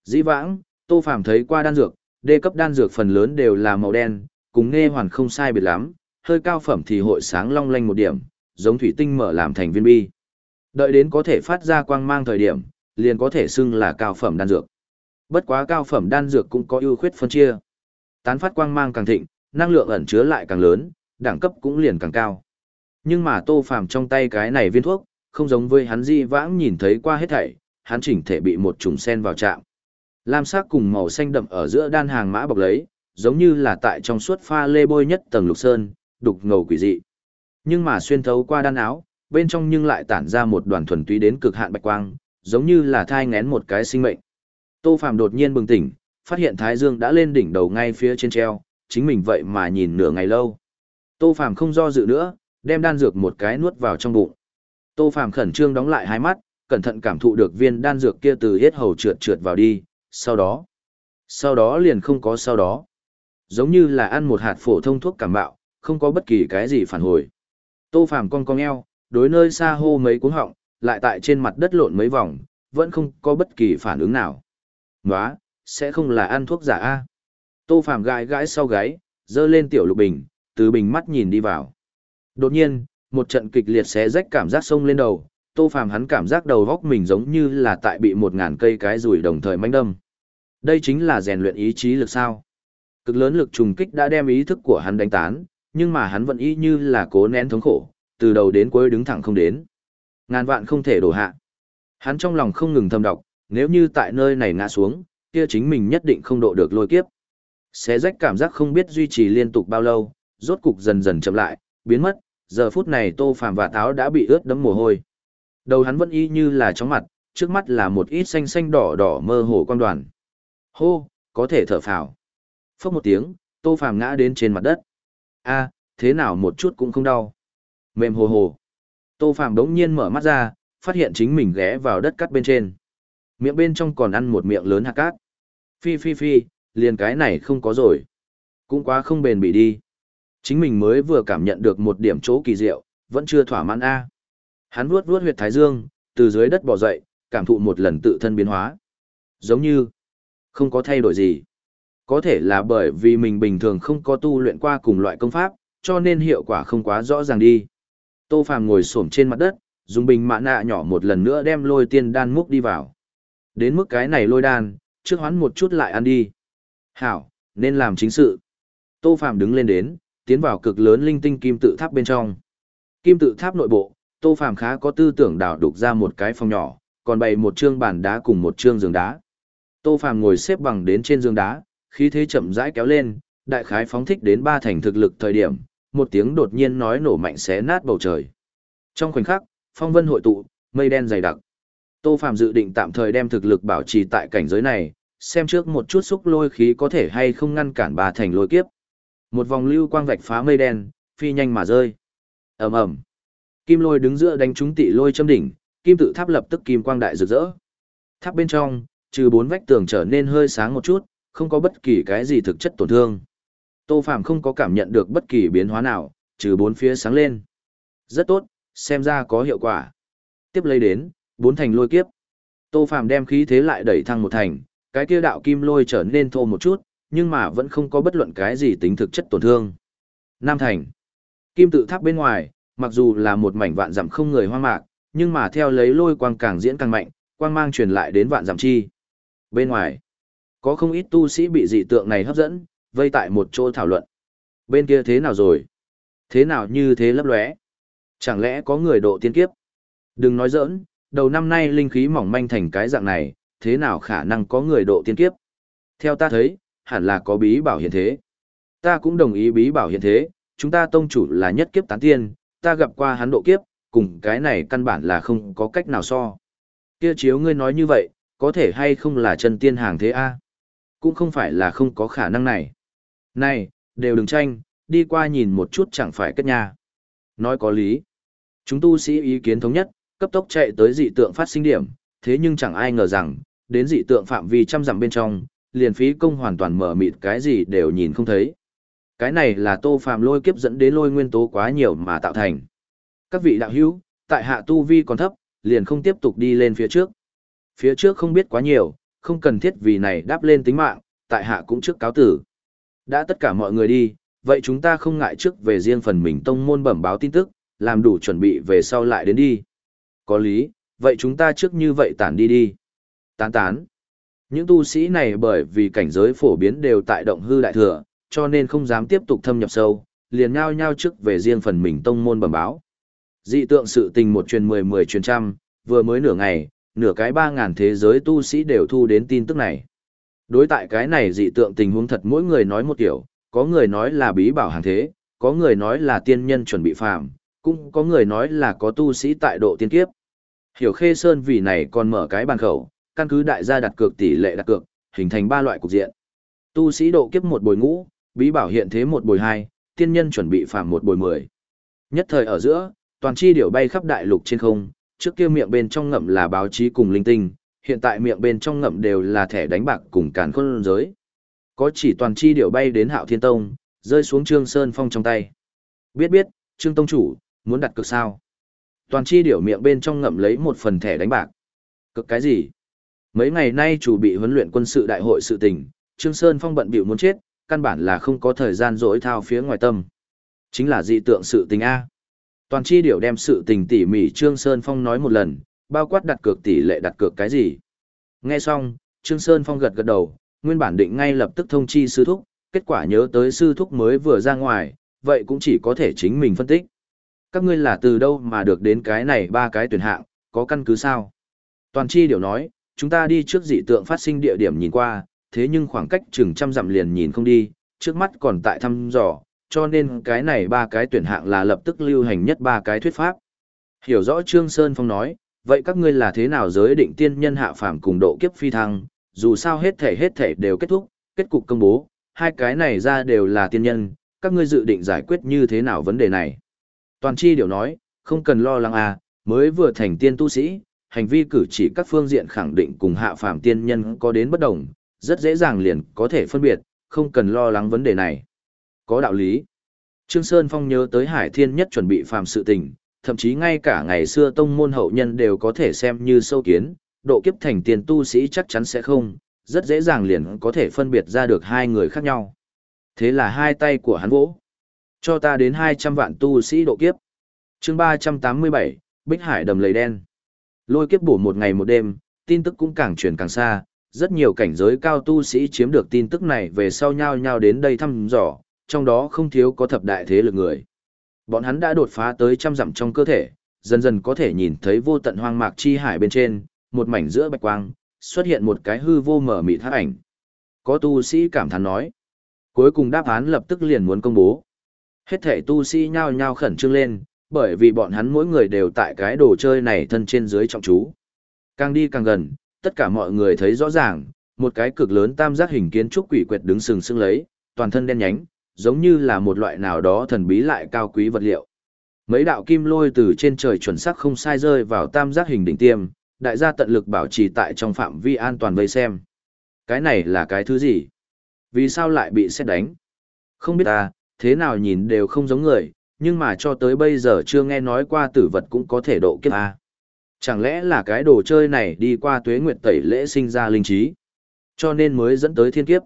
Dĩ vãng, Tô Phàm thấy qua đan dược, đê cấp đan dược phần lớn đều là màu đen, cùng nghe hoàn không sai biệt lắm, hơi cao phẩm thì hội sáng long lanh một điểm, giống thủy tinh mở làm thành viên bi. Đợi đến có thể phát ra quang mang thời điểm, liền có thể xưng là cao phẩm đan dược. Bất quá cao phẩm đan dược cũng có ưu khuyết phân chia. Tán phát quang mang càng thịnh, năng lượng ẩn chứa lại càng lớn, đẳng cấp cũng liền càng cao. Nhưng mà Tô Phàm trong tay cái này viên thuốc, không giống với hắn di vãng nhìn thấy qua hết thảy, hắn chỉnh thể bị một trùng sen vào chạm Lam sắc cùng màu xanh đậm ở giữa đan hàng mã bọc lấy, giống như là tại trong suốt pha lê bôi nhất tầng lục sơn, đục ngầu quỷ dị. Nhưng mà xuyên thấu qua đan áo, bên trong nhưng lại tản ra một đoàn thuần túy đến cực hạn bạch quang, giống như là thai ngén một cái sinh mệnh. Tô Phàm đột nhiên bừng tỉnh, phát hiện Thái Dương đã lên đỉnh đầu ngay phía trên treo, chính mình vậy mà nhìn nửa ngày lâu. Tô Phàm không do dự nữa, đem đan dược một cái nuốt vào trong bụng. Tô Phàm khẩn trương đóng lại hai mắt, cẩn thận cảm thụ được viên đan dược kia từ hết hầu trượt trượt vào đi, sau đó, sau đó liền không có sau đó. Giống như là ăn một hạt phổ thông thuốc cảm bạo, không có bất kỳ cái gì phản hồi. Tô Phàm cong cong eo, đối nơi xa hô mấy cuống họng, lại tại trên mặt đất lộn mấy vòng, vẫn không có bất kỳ phản ứng nào. Nóa, sẽ không là ăn thuốc giả a Tô Phàm gãi gãi sau gáy, dơ lên tiểu lục bình, từ bình mắt nhìn đi vào. Đột nhiên, một trận kịch liệt xé rách cảm giác sông lên đầu, Tô Phàm hắn cảm giác đầu góc mình giống như là tại bị một ngàn cây cái rủi đồng thời manh đâm. Đây chính là rèn luyện ý chí lực sao. Cực lớn lực trùng kích đã đem ý thức của hắn đánh tán, nhưng mà hắn vẫn ý như là cố nén thống khổ, từ đầu đến cuối đứng thẳng không đến. Ngàn vạn không thể đổ hạ. Hắn trong lòng không ngừng thầm đọc, nếu như tại nơi này ngã xuống, kia chính mình nhất định không độ được lôi kiếp. Xé rách cảm giác không biết duy trì liên tục bao lâu, rốt cục dần dần chậm lại, biến mất, giờ phút này Tô Phàm và táo đã bị ướt đẫm mồ hôi. Đầu hắn vẫn y như là chóng mặt, trước mắt là một ít xanh xanh đỏ đỏ mơ hồ quan đoàn. Hô, có thể thở phào. Phốc một tiếng, Tô Phàm ngã đến trên mặt đất. A, thế nào một chút cũng không đau. Mềm hồ hồ. Tô Phàm đống nhiên mở mắt ra, phát hiện chính mình ghé vào đất cắt bên trên. Miệng bên trong còn ăn một miệng lớn hạt cát. Phi phi phi, liền cái này không có rồi. Cũng quá không bền bỉ đi. Chính mình mới vừa cảm nhận được một điểm chỗ kỳ diệu, vẫn chưa thỏa mãn a. Hắn vuốt vuốt huyệt thái dương, từ dưới đất bò dậy, cảm thụ một lần tự thân biến hóa. Giống như không có thay đổi gì. Có thể là bởi vì mình bình thường không có tu luyện qua cùng loại công pháp, cho nên hiệu quả không quá rõ ràng đi. Tô Phàm ngồi xổm trên mặt đất, dùng bình mạ nạ nhỏ một lần nữa đem lôi tiên đan múc đi vào. Đến mức cái này lôi đan, trước hoán một chút lại ăn đi. Hảo, nên làm chính sự. Tô Phàm đứng lên đến, tiến vào cực lớn linh tinh kim tự tháp bên trong. Kim tự tháp nội bộ, Tô Phàm khá có tư tưởng đào đục ra một cái phòng nhỏ, còn bày một trương bàn đá cùng một trương giường đá. Tô Phàm ngồi xếp bằng đến trên giường đá, khí thế chậm rãi kéo lên, đại khái phóng thích đến ba thành thực lực thời điểm, một tiếng đột nhiên nói nổ mạnh xé nát bầu trời. Trong khoảnh khắc, phong vân hội tụ, mây đen dày đặc. Tô Phàm dự định tạm thời đem thực lực bảo trì tại cảnh giới này, xem trước một chút xúc lôi khí có thể hay không ngăn cản ba thành lôi kiếp. Một vòng lưu quang vạch phá mây đen, phi nhanh mà rơi. Ầm ầm. Kim lôi đứng giữa đánh trúng tị lôi châm đỉnh, kim tự tháp lập tức kim quang đại rực rỡ. Tháp bên trong, trừ bốn vách tường trở nên hơi sáng một chút, không có bất kỳ cái gì thực chất tổn thương. Tô phạm không có cảm nhận được bất kỳ biến hóa nào, trừ bốn phía sáng lên. Rất tốt, xem ra có hiệu quả. Tiếp lấy đến, bốn thành lôi kiếp. Tô phạm đem khí thế lại đẩy thăng một thành, cái kia đạo kim lôi trở nên thô một chút, nhưng mà vẫn không có bất luận cái gì tính thực chất tổn thương. Nam thành. Kim tự tháp bên ngoài, mặc dù là một mảnh vạn dặm không người hoang mạc, nhưng mà theo lấy lôi quang càng diễn càng mạnh, quang mang truyền lại đến vạn dặm chi. Bên ngoài, có không ít tu sĩ bị dị tượng này hấp dẫn, vây tại một chỗ thảo luận. Bên kia thế nào rồi? Thế nào như thế lấp lóe? Chẳng lẽ có người độ tiên kiếp? Đừng nói giỡn, đầu năm nay linh khí mỏng manh thành cái dạng này, thế nào khả năng có người độ tiên kiếp? Theo ta thấy, hẳn là có bí bảo hiện thế. Ta cũng đồng ý bí bảo hiện thế, chúng ta tông chủ là nhất kiếp tán tiên, ta gặp qua hắn độ kiếp, cùng cái này căn bản là không có cách nào so. Kia chiếu ngươi nói như vậy, có thể hay không là chân tiên hàng thế a? Cũng không phải là không có khả năng này. Này, đều đừng tranh, đi qua nhìn một chút chẳng phải kết nhà. Nói có lý. Chúng tu sĩ ý kiến thống nhất, cấp tốc chạy tới dị tượng phát sinh điểm, thế nhưng chẳng ai ngờ rằng, đến dị tượng phạm vi trăm dặm bên trong, liền phí công hoàn toàn mở mịt cái gì đều nhìn không thấy. Cái này là tô phàm lôi kiếp dẫn đến lôi nguyên tố quá nhiều mà tạo thành. Các vị đạo hữu, tại hạ tu vi còn thấp, liền không tiếp tục đi lên phía trước. Phía trước không biết quá nhiều, không cần thiết vì này đáp lên tính mạng, tại hạ cũng trước cáo tử. Đã tất cả mọi người đi, vậy chúng ta không ngại trước về riêng phần mình tông môn bẩm báo tin tức, làm đủ chuẩn bị về sau lại đến đi. Có lý, vậy chúng ta trước như vậy tản đi đi. Tán tán. Những tu sĩ này bởi vì cảnh giới phổ biến đều tại động hư đại thừa, cho nên không dám tiếp tục thâm nhập sâu, liền nhao nhao trước về riêng phần mình tông môn bẩm báo. Dị tượng sự tình một truyền mười mười truyền trăm, vừa mới nửa ngày, nửa cái ba ngàn thế giới tu sĩ đều thu đến tin tức này. Đối tại cái này dị tượng tình huống thật mỗi người nói một kiểu, có người nói là bí bảo hàng thế, có người nói là tiên nhân chuẩn bị phạm, cũng có người nói là có tu sĩ tại độ tiên kiếp. Hiểu Khê Sơn vì này còn mở cái bàn khẩu, căn cứ đại gia đặt cược tỷ lệ đặt cược, hình thành ba loại cục diện. Tu sĩ độ kiếp một bồi ngũ, bí bảo hiện thế một bồi hai, tiên nhân chuẩn bị phàm một bồi mười. Nhất thời ở giữa, toàn chi điểu bay khắp đại lục trên không, trước kia miệng bên trong ngậm là báo chí cùng linh tinh, hiện tại miệng bên trong ngậm đều là thẻ đánh bạc cùng càn khôn giới. Có chỉ toàn chi điểu bay đến Hạo Thiên Tông, rơi xuống Trương Sơn Phong trong tay. Biết biết, Trương Tông chủ, muốn đặt cược sao? Toàn chi điểu miệng bên trong ngậm lấy một phần thẻ đánh bạc. Cực cái gì? Mấy ngày nay chủ bị huấn luyện quân sự đại hội sự tình, Trương Sơn Phong bận bịu muốn chết, căn bản là không có thời gian dỗi thao phía ngoài tâm. Chính là dị tượng sự tình A. Toàn chi điểu đem sự tình tỉ mỉ Trương Sơn Phong nói một lần, bao quát đặt cược tỷ lệ đặt cược cái gì. Nghe xong, Trương Sơn Phong gật gật đầu, nguyên bản định ngay lập tức thông chi sư thúc, kết quả nhớ tới sư thúc mới vừa ra ngoài, vậy cũng chỉ có thể chính mình phân tích. Các ngươi là từ đâu mà được đến cái này ba cái tuyển hạng, có căn cứ sao? Toàn chi điều nói, chúng ta đi trước dị tượng phát sinh địa điểm nhìn qua, thế nhưng khoảng cách chừng trăm dặm liền nhìn không đi, trước mắt còn tại thăm dò, cho nên cái này ba cái tuyển hạng là lập tức lưu hành nhất ba cái thuyết pháp. Hiểu rõ Trương Sơn Phong nói, vậy các ngươi là thế nào giới định tiên nhân hạ phàm cùng độ kiếp phi thăng, dù sao hết thể hết thể đều kết thúc, kết cục công bố, hai cái này ra đều là tiên nhân, các ngươi dự định giải quyết như thế nào vấn đề này. Toàn chi điều nói, không cần lo lắng à, mới vừa thành tiên tu sĩ, hành vi cử chỉ các phương diện khẳng định cùng hạ phàm tiên nhân có đến bất đồng, rất dễ dàng liền có thể phân biệt, không cần lo lắng vấn đề này. Có đạo lý. Trương Sơn Phong nhớ tới Hải Thiên Nhất chuẩn bị phàm sự tình, thậm chí ngay cả ngày xưa tông môn hậu nhân đều có thể xem như sâu kiến, độ kiếp thành tiền tu sĩ chắc chắn sẽ không, rất dễ dàng liền có thể phân biệt ra được hai người khác nhau. Thế là hai tay của hắn vỗ. Cho ta đến 200 vạn tu sĩ độ kiếp. chương 387, Bích Hải đầm lầy đen. Lôi kiếp bổ một ngày một đêm, tin tức cũng càng truyền càng xa, rất nhiều cảnh giới cao tu sĩ chiếm được tin tức này về sau nhau nhau đến đây thăm dò, trong đó không thiếu có thập đại thế lực người. Bọn hắn đã đột phá tới trăm dặm trong cơ thể, dần dần có thể nhìn thấy vô tận hoang mạc chi hải bên trên, một mảnh giữa bạch quang, xuất hiện một cái hư vô mở mịt hắc ảnh. Có tu sĩ cảm thán nói. Cuối cùng đáp án lập tức liền muốn công bố. Hết thể tu sĩ nhao nhao khẩn trương lên, bởi vì bọn hắn mỗi người đều tại cái đồ chơi này thân trên dưới trọng chú. Càng đi càng gần, tất cả mọi người thấy rõ ràng, một cái cực lớn tam giác hình kiến trúc quỷ quyệt đứng sừng sững lấy, toàn thân đen nhánh, giống như là một loại nào đó thần bí lại cao quý vật liệu. Mấy đạo kim lôi từ trên trời chuẩn xác không sai rơi vào tam giác hình đỉnh tiêm, đại gia tận lực bảo trì tại trong phạm vi an toàn vây xem. Cái này là cái thứ gì? Vì sao lại bị xét đánh? Không biết ta, thế nào nhìn đều không giống người, nhưng mà cho tới bây giờ chưa nghe nói qua tử vật cũng có thể độ kiếp A. Chẳng lẽ là cái đồ chơi này đi qua tuế nguyệt tẩy lễ sinh ra linh trí, cho nên mới dẫn tới thiên kiếp?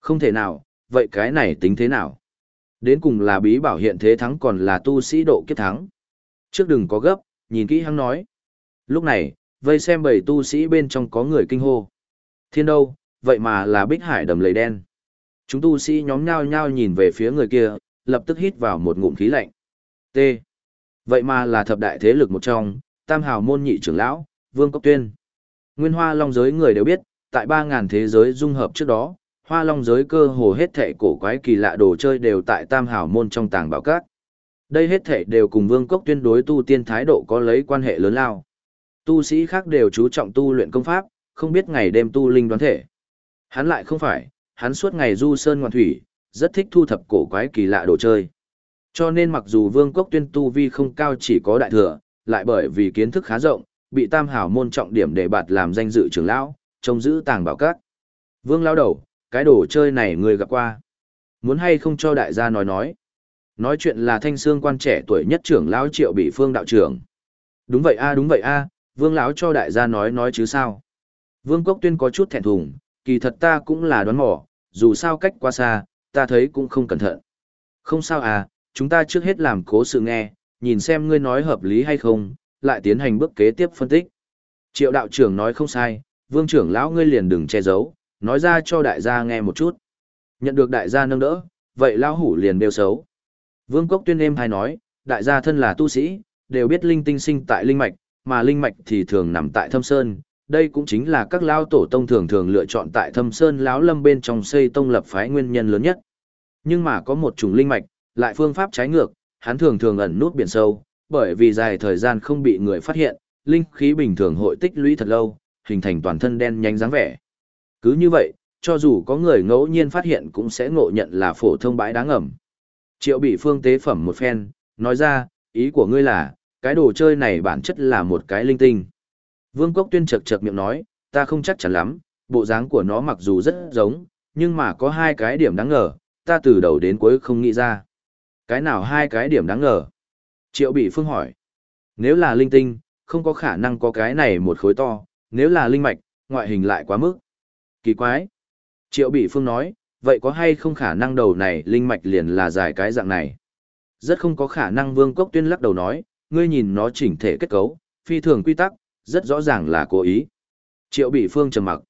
Không thể nào, vậy cái này tính thế nào? Đến cùng là bí bảo hiện thế thắng còn là tu sĩ độ kiếp thắng. Trước đừng có gấp, nhìn kỹ hắn nói. Lúc này, vây xem bảy tu sĩ bên trong có người kinh hô. Thiên đâu, vậy mà là bích hải đầm lầy đen. Chúng tu sĩ nhóm nhao nhao nhìn về phía người kia, lập tức hít vào một ngụm khí lạnh. T. Vậy mà là thập đại thế lực một trong, tam hào môn nhị trưởng lão, vương cốc tuyên. Nguyên hoa long giới người đều biết, tại 3.000 thế giới dung hợp trước đó, hoa long giới cơ hồ hết thệ cổ quái kỳ lạ đồ chơi đều tại tam hào môn trong tàng bảo các. Đây hết thệ đều cùng vương cốc tuyên đối tu tiên thái độ có lấy quan hệ lớn lao. Tu sĩ khác đều chú trọng tu luyện công pháp, không biết ngày đêm tu linh đoán thể. Hắn lại không phải, hắn suốt ngày du sơn ngoạn thủy, rất thích thu thập cổ quái kỳ lạ đồ chơi. Cho nên mặc dù vương quốc tuyên tu vi không cao chỉ có đại thừa, lại bởi vì kiến thức khá rộng, bị tam hảo môn trọng điểm để bạt làm danh dự trưởng lão, trông giữ tàng bảo các. Vương lão đầu, cái đồ chơi này người gặp qua. Muốn hay không cho đại gia nói nói. Nói chuyện là thanh xương quan trẻ tuổi nhất trưởng lão triệu bị phương đạo trưởng. Đúng vậy a đúng vậy a vương lão cho đại gia nói nói chứ sao. Vương quốc tuyên có chút thẹn thùng, kỳ thật ta cũng là đoán mò, dù sao cách quá xa, ta thấy cũng không cẩn thận. Không sao à, chúng ta trước hết làm cố sự nghe, nhìn xem ngươi nói hợp lý hay không, lại tiến hành bước kế tiếp phân tích. Triệu đạo trưởng nói không sai, vương trưởng lão ngươi liền đừng che giấu, nói ra cho đại gia nghe một chút. Nhận được đại gia nâng đỡ, vậy lão hủ liền đều xấu. Vương Cốc tuyên êm hay nói, đại gia thân là tu sĩ, đều biết linh tinh sinh tại linh mạch, mà linh mạch thì thường nằm tại thâm sơn. Đây cũng chính là các lao tổ tông thường thường lựa chọn tại thâm sơn lão lâm bên trong xây tông lập phái nguyên nhân lớn nhất. Nhưng mà có một chủng linh mạch, lại phương pháp trái ngược, hắn thường thường ẩn nút biển sâu, bởi vì dài thời gian không bị người phát hiện, linh khí bình thường hội tích lũy thật lâu, hình thành toàn thân đen nhánh dáng vẻ. Cứ như vậy, cho dù có người ngẫu nhiên phát hiện cũng sẽ ngộ nhận là phổ thông bãi đá ngầm. Triệu bị phương tế phẩm một phen, nói ra, ý của ngươi là, cái đồ chơi này bản chất là một cái linh tinh. Vương Cốc Tuyên chật chật miệng nói, ta không chắc chắn lắm, bộ dáng của nó mặc dù rất giống, nhưng mà có hai cái điểm đáng ngờ, ta từ đầu đến cuối không nghĩ ra. Cái nào hai cái điểm đáng ngờ? Triệu bị phương hỏi. Nếu là linh tinh, không có khả năng có cái này một khối to, nếu là linh mạch, ngoại hình lại quá mức. Kỳ quái. Triệu bị phương nói, vậy có hay không khả năng đầu này linh mạch liền là dài cái dạng này? Rất không có khả năng vương cốc tuyên lắc đầu nói, ngươi nhìn nó chỉnh thể kết cấu, phi thường quy tắc, rất rõ ràng là cố ý. Triệu bị phương trầm mặc.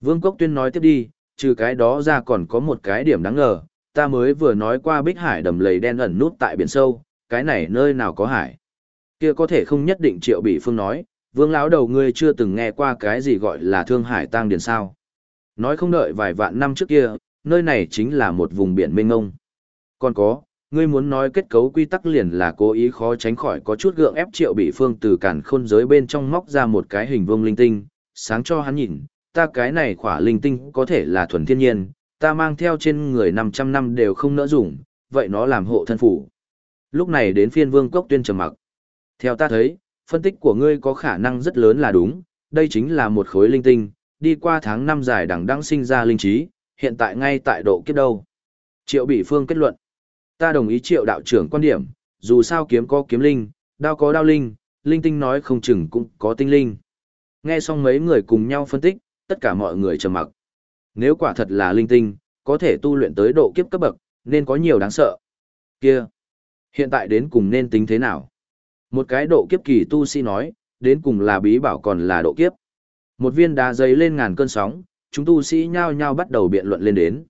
Vương cốc tuyên nói tiếp đi, trừ cái đó ra còn có một cái điểm đáng ngờ, ta mới vừa nói qua bích hải đầm lầy đen ẩn nút tại biển sâu, cái này nơi nào có hải. Kia có thể không nhất định triệu bị phương nói, vương lão đầu ngươi chưa từng nghe qua cái gì gọi là thương hải tăng điền sao. Nói không đợi vài vạn năm trước kia, nơi này chính là một vùng biển mênh ngông. Còn có, ngươi muốn nói kết cấu quy tắc liền là cố ý khó tránh khỏi có chút gượng ép triệu bị phương từ cản khôn giới bên trong móc ra một cái hình vuông linh tinh, sáng cho hắn nhìn, ta cái này khỏa linh tinh có thể là thuần thiên nhiên, ta mang theo trên người 500 năm đều không nỡ dùng, vậy nó làm hộ thân phủ. Lúc này đến phiên vương cốc tuyên trầm mặc. Theo ta thấy, phân tích của ngươi có khả năng rất lớn là đúng, đây chính là một khối linh tinh, đi qua tháng năm dài đằng đang sinh ra linh trí, hiện tại ngay tại độ kiếp đâu. Triệu bị phương kết luận. ta đồng ý triệu đạo trưởng quan điểm, dù sao kiếm có kiếm linh, đao có đao linh, linh tinh nói không chừng cũng có tinh linh. Nghe xong mấy người cùng nhau phân tích, tất cả mọi người trầm mặc. Nếu quả thật là linh tinh, có thể tu luyện tới độ kiếp cấp bậc, nên có nhiều đáng sợ. Kia, hiện tại đến cùng nên tính thế nào? Một cái độ kiếp kỳ tu sĩ nói, đến cùng là bí bảo còn là độ kiếp. Một viên đá giấy lên ngàn cơn sóng, chúng tu sĩ nhao nhao bắt đầu biện luận lên đến.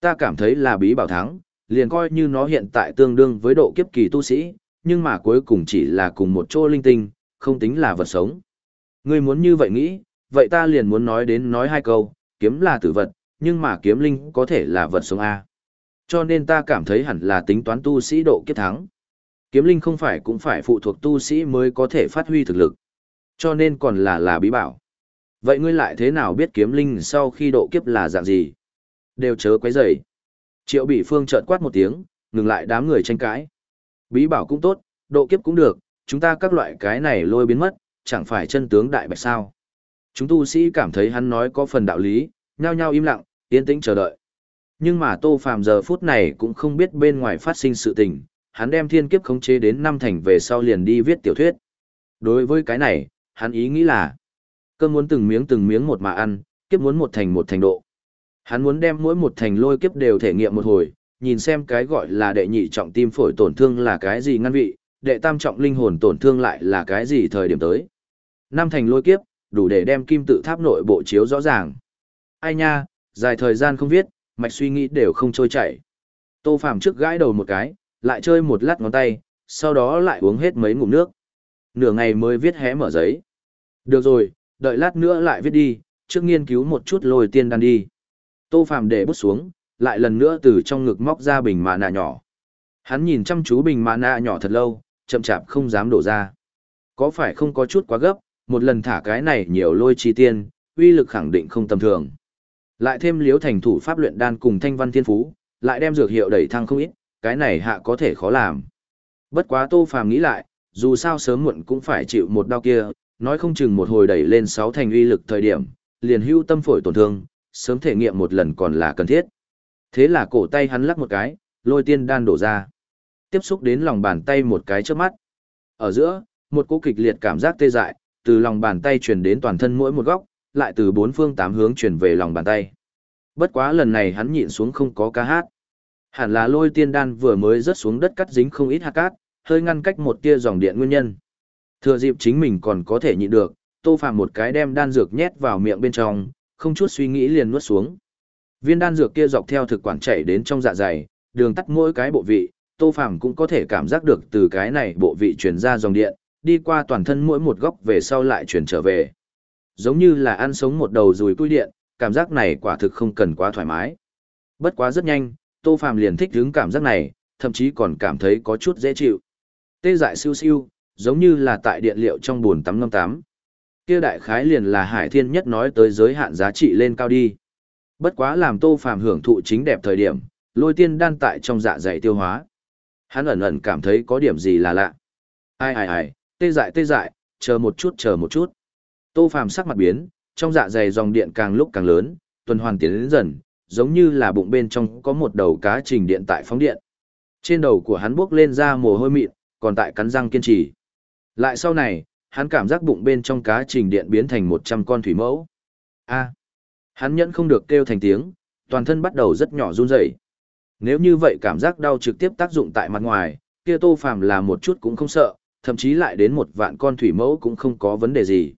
Ta cảm thấy là bí bảo thắng, liền coi như nó hiện tại tương đương với độ kiếp kỳ tu sĩ, nhưng mà cuối cùng chỉ là cùng một chỗ linh tinh, không tính là vật sống. Ngươi muốn như vậy nghĩ, vậy ta liền muốn nói đến nói hai câu, kiếm là tử vật, nhưng mà kiếm linh có thể là vật sống A. Cho nên ta cảm thấy hẳn là tính toán tu sĩ độ kiếp thắng. Kiếm linh không phải cũng phải phụ thuộc tu sĩ mới có thể phát huy thực lực. Cho nên còn là là bí bảo. Vậy ngươi lại thế nào biết kiếm linh sau khi độ kiếp là dạng gì? Đều chớ quấy rầy. Triệu bị phương trợn quát một tiếng, ngừng lại đám người tranh cãi. Bí bảo cũng tốt, độ kiếp cũng được, chúng ta các loại cái này lôi biến mất, chẳng phải chân tướng đại bạch sao. Chúng tu sĩ cảm thấy hắn nói có phần đạo lý, nhao nhao im lặng, yên tĩnh chờ đợi. Nhưng mà Tô Phàm giờ phút này cũng không biết bên ngoài phát sinh sự tình, hắn đem thiên kiếp khống chế đến năm thành về sau liền đi viết tiểu thuyết. Đối với cái này, hắn ý nghĩ là, cơm muốn từng miếng từng miếng một mà ăn, kiếp muốn một thành một thành độ. Hắn muốn đem mỗi một thành lôi kiếp đều thể nghiệm một hồi, nhìn xem cái gọi là đệ nhị trọng tim phổi tổn thương là cái gì ngăn vị, đệ tam trọng linh hồn tổn thương lại là cái gì thời điểm tới. Năm thành lôi kiếp, đủ để đem kim tự tháp nội bộ chiếu rõ ràng. Ai nha, dài thời gian không viết, mạch suy nghĩ đều không trôi chảy. Tô Phàm trước gãi đầu một cái, lại chơi một lát ngón tay, sau đó lại uống hết mấy ngụm nước. Nửa ngày mới viết hé mở giấy. Được rồi, đợi lát nữa lại viết đi, trước nghiên cứu một chút lôi tiên đan đi. Tô Phàm để bút xuống, lại lần nữa từ trong ngực móc ra bình mạ nạ nhỏ. Hắn nhìn chăm chú bình mạ nạ nhỏ thật lâu, chậm chạp không dám đổ ra. Có phải không có chút quá gấp, một lần thả cái này nhiều lôi chi tiên, uy lực khẳng định không tầm thường. Lại thêm liếu thành thủ pháp luyện đan cùng thanh văn thiên phú, lại đem dược hiệu đẩy thăng không ít, cái này hạ có thể khó làm. Bất quá Tô Phàm nghĩ lại, dù sao sớm muộn cũng phải chịu một đau kia, nói không chừng một hồi đẩy lên sáu thành uy lực thời điểm, liền hưu tâm phổi tổn thương, sớm thể nghiệm một lần còn là cần thiết. Thế là cổ tay hắn lắc một cái, lôi tiên đan đổ ra. Tiếp xúc đến lòng bàn tay một cái trước mắt. Ở giữa, một cỗ kịch liệt cảm giác tê dại, từ lòng bàn tay truyền đến toàn thân mỗi một góc, lại từ bốn phương tám hướng truyền về lòng bàn tay. Bất quá lần này hắn nhịn xuống không có ca hát. Hẳn là lôi tiên đan vừa mới rớt xuống đất cắt dính không ít hạt cát, hơi ngăn cách một tia dòng điện nguyên nhân. Thừa dịp chính mình còn có thể nhịn được, Tô Phàm một cái đem đan dược nhét vào miệng bên trong, không chút suy nghĩ liền nuốt xuống. Viên đan dược kia dọc theo thực quản chảy đến trong dạ dày, đường tắt mỗi cái bộ vị, Tô Phàm cũng có thể cảm giác được từ cái này bộ vị truyền ra dòng điện, đi qua toàn thân mỗi một góc về sau lại truyền trở về. Giống như là ăn sống một đầu rùi cui điện, cảm giác này quả thực không cần quá thoải mái. Bất quá rất nhanh, Tô Phàm liền thích hứng cảm giác này, thậm chí còn cảm thấy có chút dễ chịu. Tê dại siêu siêu, giống như là tại điện liệu trong buồn tắm ngâm tắm. Kia đại khái liền là Hải Thiên nhất nói tới giới hạn giá trị lên cao đi. Bất quá làm Tô Phàm hưởng thụ chính đẹp thời điểm, lôi tiên đan tại trong dạ dày tiêu hóa. Hắn ẩn ẩn cảm thấy có điểm gì là lạ. Ai ai ai, tê dại tê dại, chờ một chút chờ một chút. Tô Phàm sắc mặt biến, trong dạ dày dòng điện càng lúc càng lớn, tuần hoàn tiến đến dần, giống như là bụng bên trong có một đầu cá trình điện tại phóng điện. Trên đầu của hắn bước lên ra mồ hôi mịn, còn tại cắn răng kiên trì. Lại sau này, hắn cảm giác bụng bên trong cá trình điện biến thành 100 con thủy mẫu. A. hắn nhẫn không được kêu thành tiếng, toàn thân bắt đầu rất nhỏ run rẩy. Nếu như vậy cảm giác đau trực tiếp tác dụng tại mặt ngoài, kia Tô Phàm là một chút cũng không sợ, thậm chí lại đến một vạn con thủy mẫu cũng không có vấn đề gì.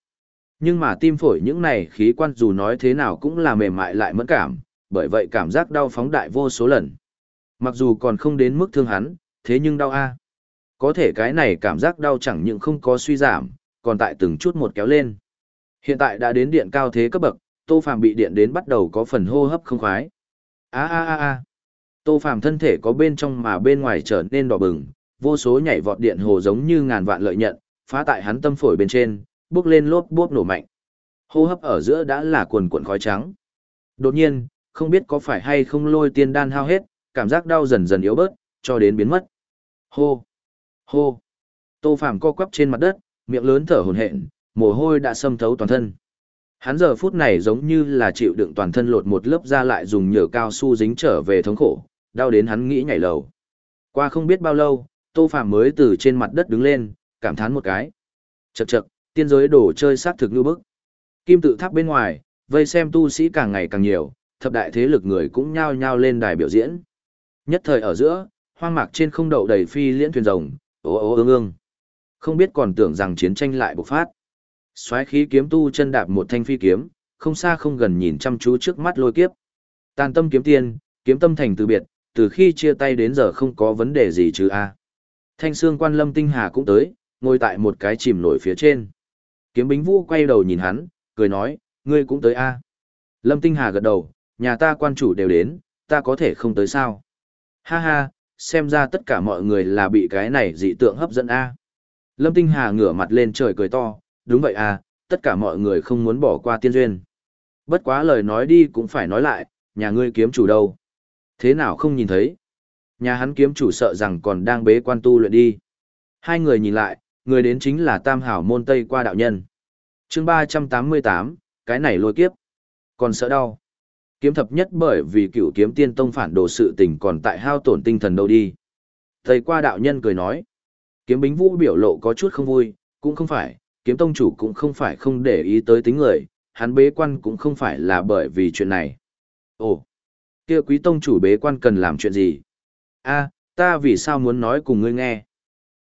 Nhưng mà tim phổi những này khí quan dù nói thế nào cũng là mềm mại lại mẫn cảm, bởi vậy cảm giác đau phóng đại vô số lần. Mặc dù còn không đến mức thương hắn, thế nhưng đau a. Có thể cái này cảm giác đau chẳng những không có suy giảm, còn tại từng chút một kéo lên. Hiện tại đã đến điện cao thế cấp bậc, Tô Phàm bị điện đến bắt đầu có phần hô hấp không khoái. A a a a. Tô Phàm thân thể có bên trong mà bên ngoài trở nên đỏ bừng, vô số nhảy vọt điện hồ giống như ngàn vạn lợi nhận, phá tại hắn tâm phổi bên trên, bước lên lốp bốp nổ mạnh. Hô hấp ở giữa đã là cuồn cuộn khói trắng. Đột nhiên, không biết có phải hay không lôi tiên đan hao hết, cảm giác đau dần dần yếu bớt, cho đến biến mất. Hô! Hô! Tô Phàm co quắp trên mặt đất, miệng lớn thở hổn hển, mồ hôi đã xâm thấu toàn thân. Hắn giờ phút này giống như là chịu đựng toàn thân lột một lớp da lại dùng nhựa cao su dính trở về thống khổ, đau đến hắn nghĩ nhảy lầu. Qua không biết bao lâu, Tô Phàm mới từ trên mặt đất đứng lên, cảm thán một cái. Chậc chậc, tiên giới đồ chơi sát thực như bức. Kim tự tháp bên ngoài, vây xem tu sĩ càng ngày càng nhiều, thập đại thế lực người cũng nhao nhao lên đài biểu diễn. Nhất thời ở giữa, hoang mạc trên không đậu đầy phi liễn thuyền rồng, ố ố ương ương. Không biết còn tưởng rằng chiến tranh lại bộc phát. Xoáy khí kiếm tu chân đạp một thanh phi kiếm, không xa không gần nhìn chăm chú trước mắt lôi kiếp. Tàn tâm kiếm tiên, kiếm tâm thành từ biệt, từ khi chia tay đến giờ không có vấn đề gì chứ a. Thanh xương quan lâm tinh hà cũng tới, ngồi tại một cái chìm nổi phía trên. Kiếm bính vũ quay đầu nhìn hắn, cười nói, ngươi cũng tới a. Lâm tinh hà gật đầu, nhà ta quan chủ đều đến, ta có thể không tới sao. Ha ha, xem ra tất cả mọi người là bị cái này dị tượng hấp dẫn a. Lâm tinh hà ngửa mặt lên trời cười to, đúng vậy à, tất cả mọi người không muốn bỏ qua tiên duyên. Bất quá lời nói đi cũng phải nói lại, nhà ngươi kiếm chủ đâu? Thế nào không nhìn thấy? Nhà hắn kiếm chủ sợ rằng còn đang bế quan tu luyện đi. Hai người nhìn lại, người đến chính là Tam Hảo môn Tây qua đạo nhân. chương ba trăm tám mươi tám, cái này lôi kiếp. Còn sợ đau. Kiếm thập nhất bởi vì cựu kiếm tiên tông phản đồ sự tình còn tại hao tổn tinh thần đâu đi. Tây qua đạo nhân cười nói. Kiếm bính vũ biểu lộ có chút không vui, cũng không phải, kiếm tông chủ cũng không phải không để ý tới tính người, hắn bế quan cũng không phải là bởi vì chuyện này. Ồ, kia quý tông chủ bế quan cần làm chuyện gì? a ta vì sao muốn nói cùng ngươi nghe?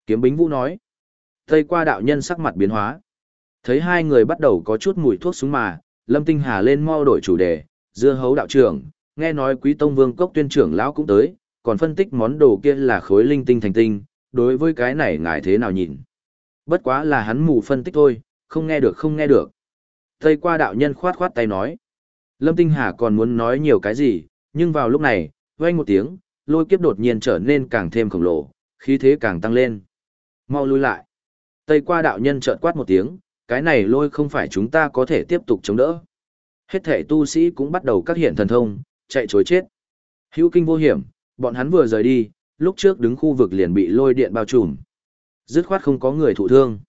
Kiếm bính vũ nói. Tây qua đạo nhân sắc mặt biến hóa. Thấy hai người bắt đầu có chút mùi thuốc súng mà, Lâm Tinh Hà lên mau đổi chủ đề, dưa hấu đạo trưởng, nghe nói quý tông vương cốc tuyên trưởng lão cũng tới, còn phân tích món đồ kia là khối linh tinh thành tinh, đối với cái này ngài thế nào nhìn? Bất quá là hắn mù phân tích thôi, không nghe được không nghe được. Tây qua đạo nhân khoát khoát tay nói. Lâm Tinh Hà còn muốn nói nhiều cái gì, nhưng vào lúc này, vang một tiếng, lôi kiếp đột nhiên trở nên càng thêm khổng lồ, khí thế càng tăng lên. Mau lui lại. Tây qua đạo nhân trợn quát một tiếng, cái này lôi không phải chúng ta có thể tiếp tục chống đỡ. Hết thể tu sĩ cũng bắt đầu các hiện thần thông, chạy chối chết. Hữu kinh vô hiểm, bọn hắn vừa rời đi, lúc trước đứng khu vực liền bị lôi điện bao trùm. Dứt khoát không có người thụ thương.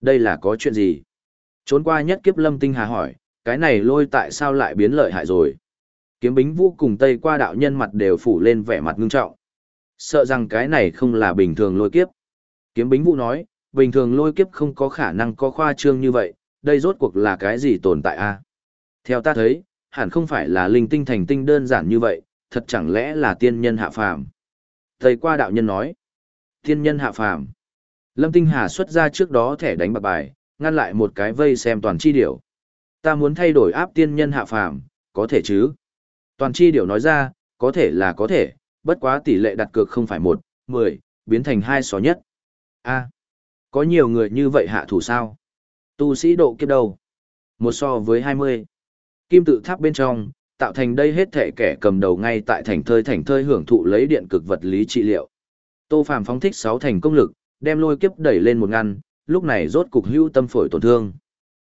Đây là có chuyện gì? Trốn qua nhất kiếp lâm tinh hà hỏi, cái này lôi tại sao lại biến lợi hại rồi? Kiếm bính vũ cùng tây qua đạo nhân mặt đều phủ lên vẻ mặt ngưng trọng. Sợ rằng cái này không là bình thường lôi kiếp. Kiếm bính vũ nói, bình thường lôi kiếp không có khả năng có khoa trương như vậy, đây rốt cuộc là cái gì tồn tại a? Theo ta thấy, hẳn không phải là linh tinh thành tinh đơn giản như vậy, thật chẳng lẽ là tiên nhân hạ phàm. Thầy qua đạo nhân nói, tiên nhân hạ phàm. Lâm Tinh Hà xuất ra trước đó thẻ đánh bạc bài, ngăn lại một cái vây xem toàn chi điểu. Ta muốn thay đổi áp tiên nhân hạ phàm, có thể chứ? Toàn chi điểu nói ra, có thể là có thể, bất quá tỷ lệ đặt cược không phải một, mười, biến thành hai xó nhất. a có nhiều người như vậy hạ thủ sao? Tu sĩ độ kiếp đâu? Một so với hai mươi. Kim tự tháp bên trong, tạo thành đây hết thể kẻ cầm đầu ngay tại thành thơi thành thơi hưởng thụ lấy điện cực vật lý trị liệu. Tô Phàm phóng thích sáu thành công lực, đem lôi kiếp đẩy lên một ngăn, lúc này rốt cục hưu tâm phổi tổn thương.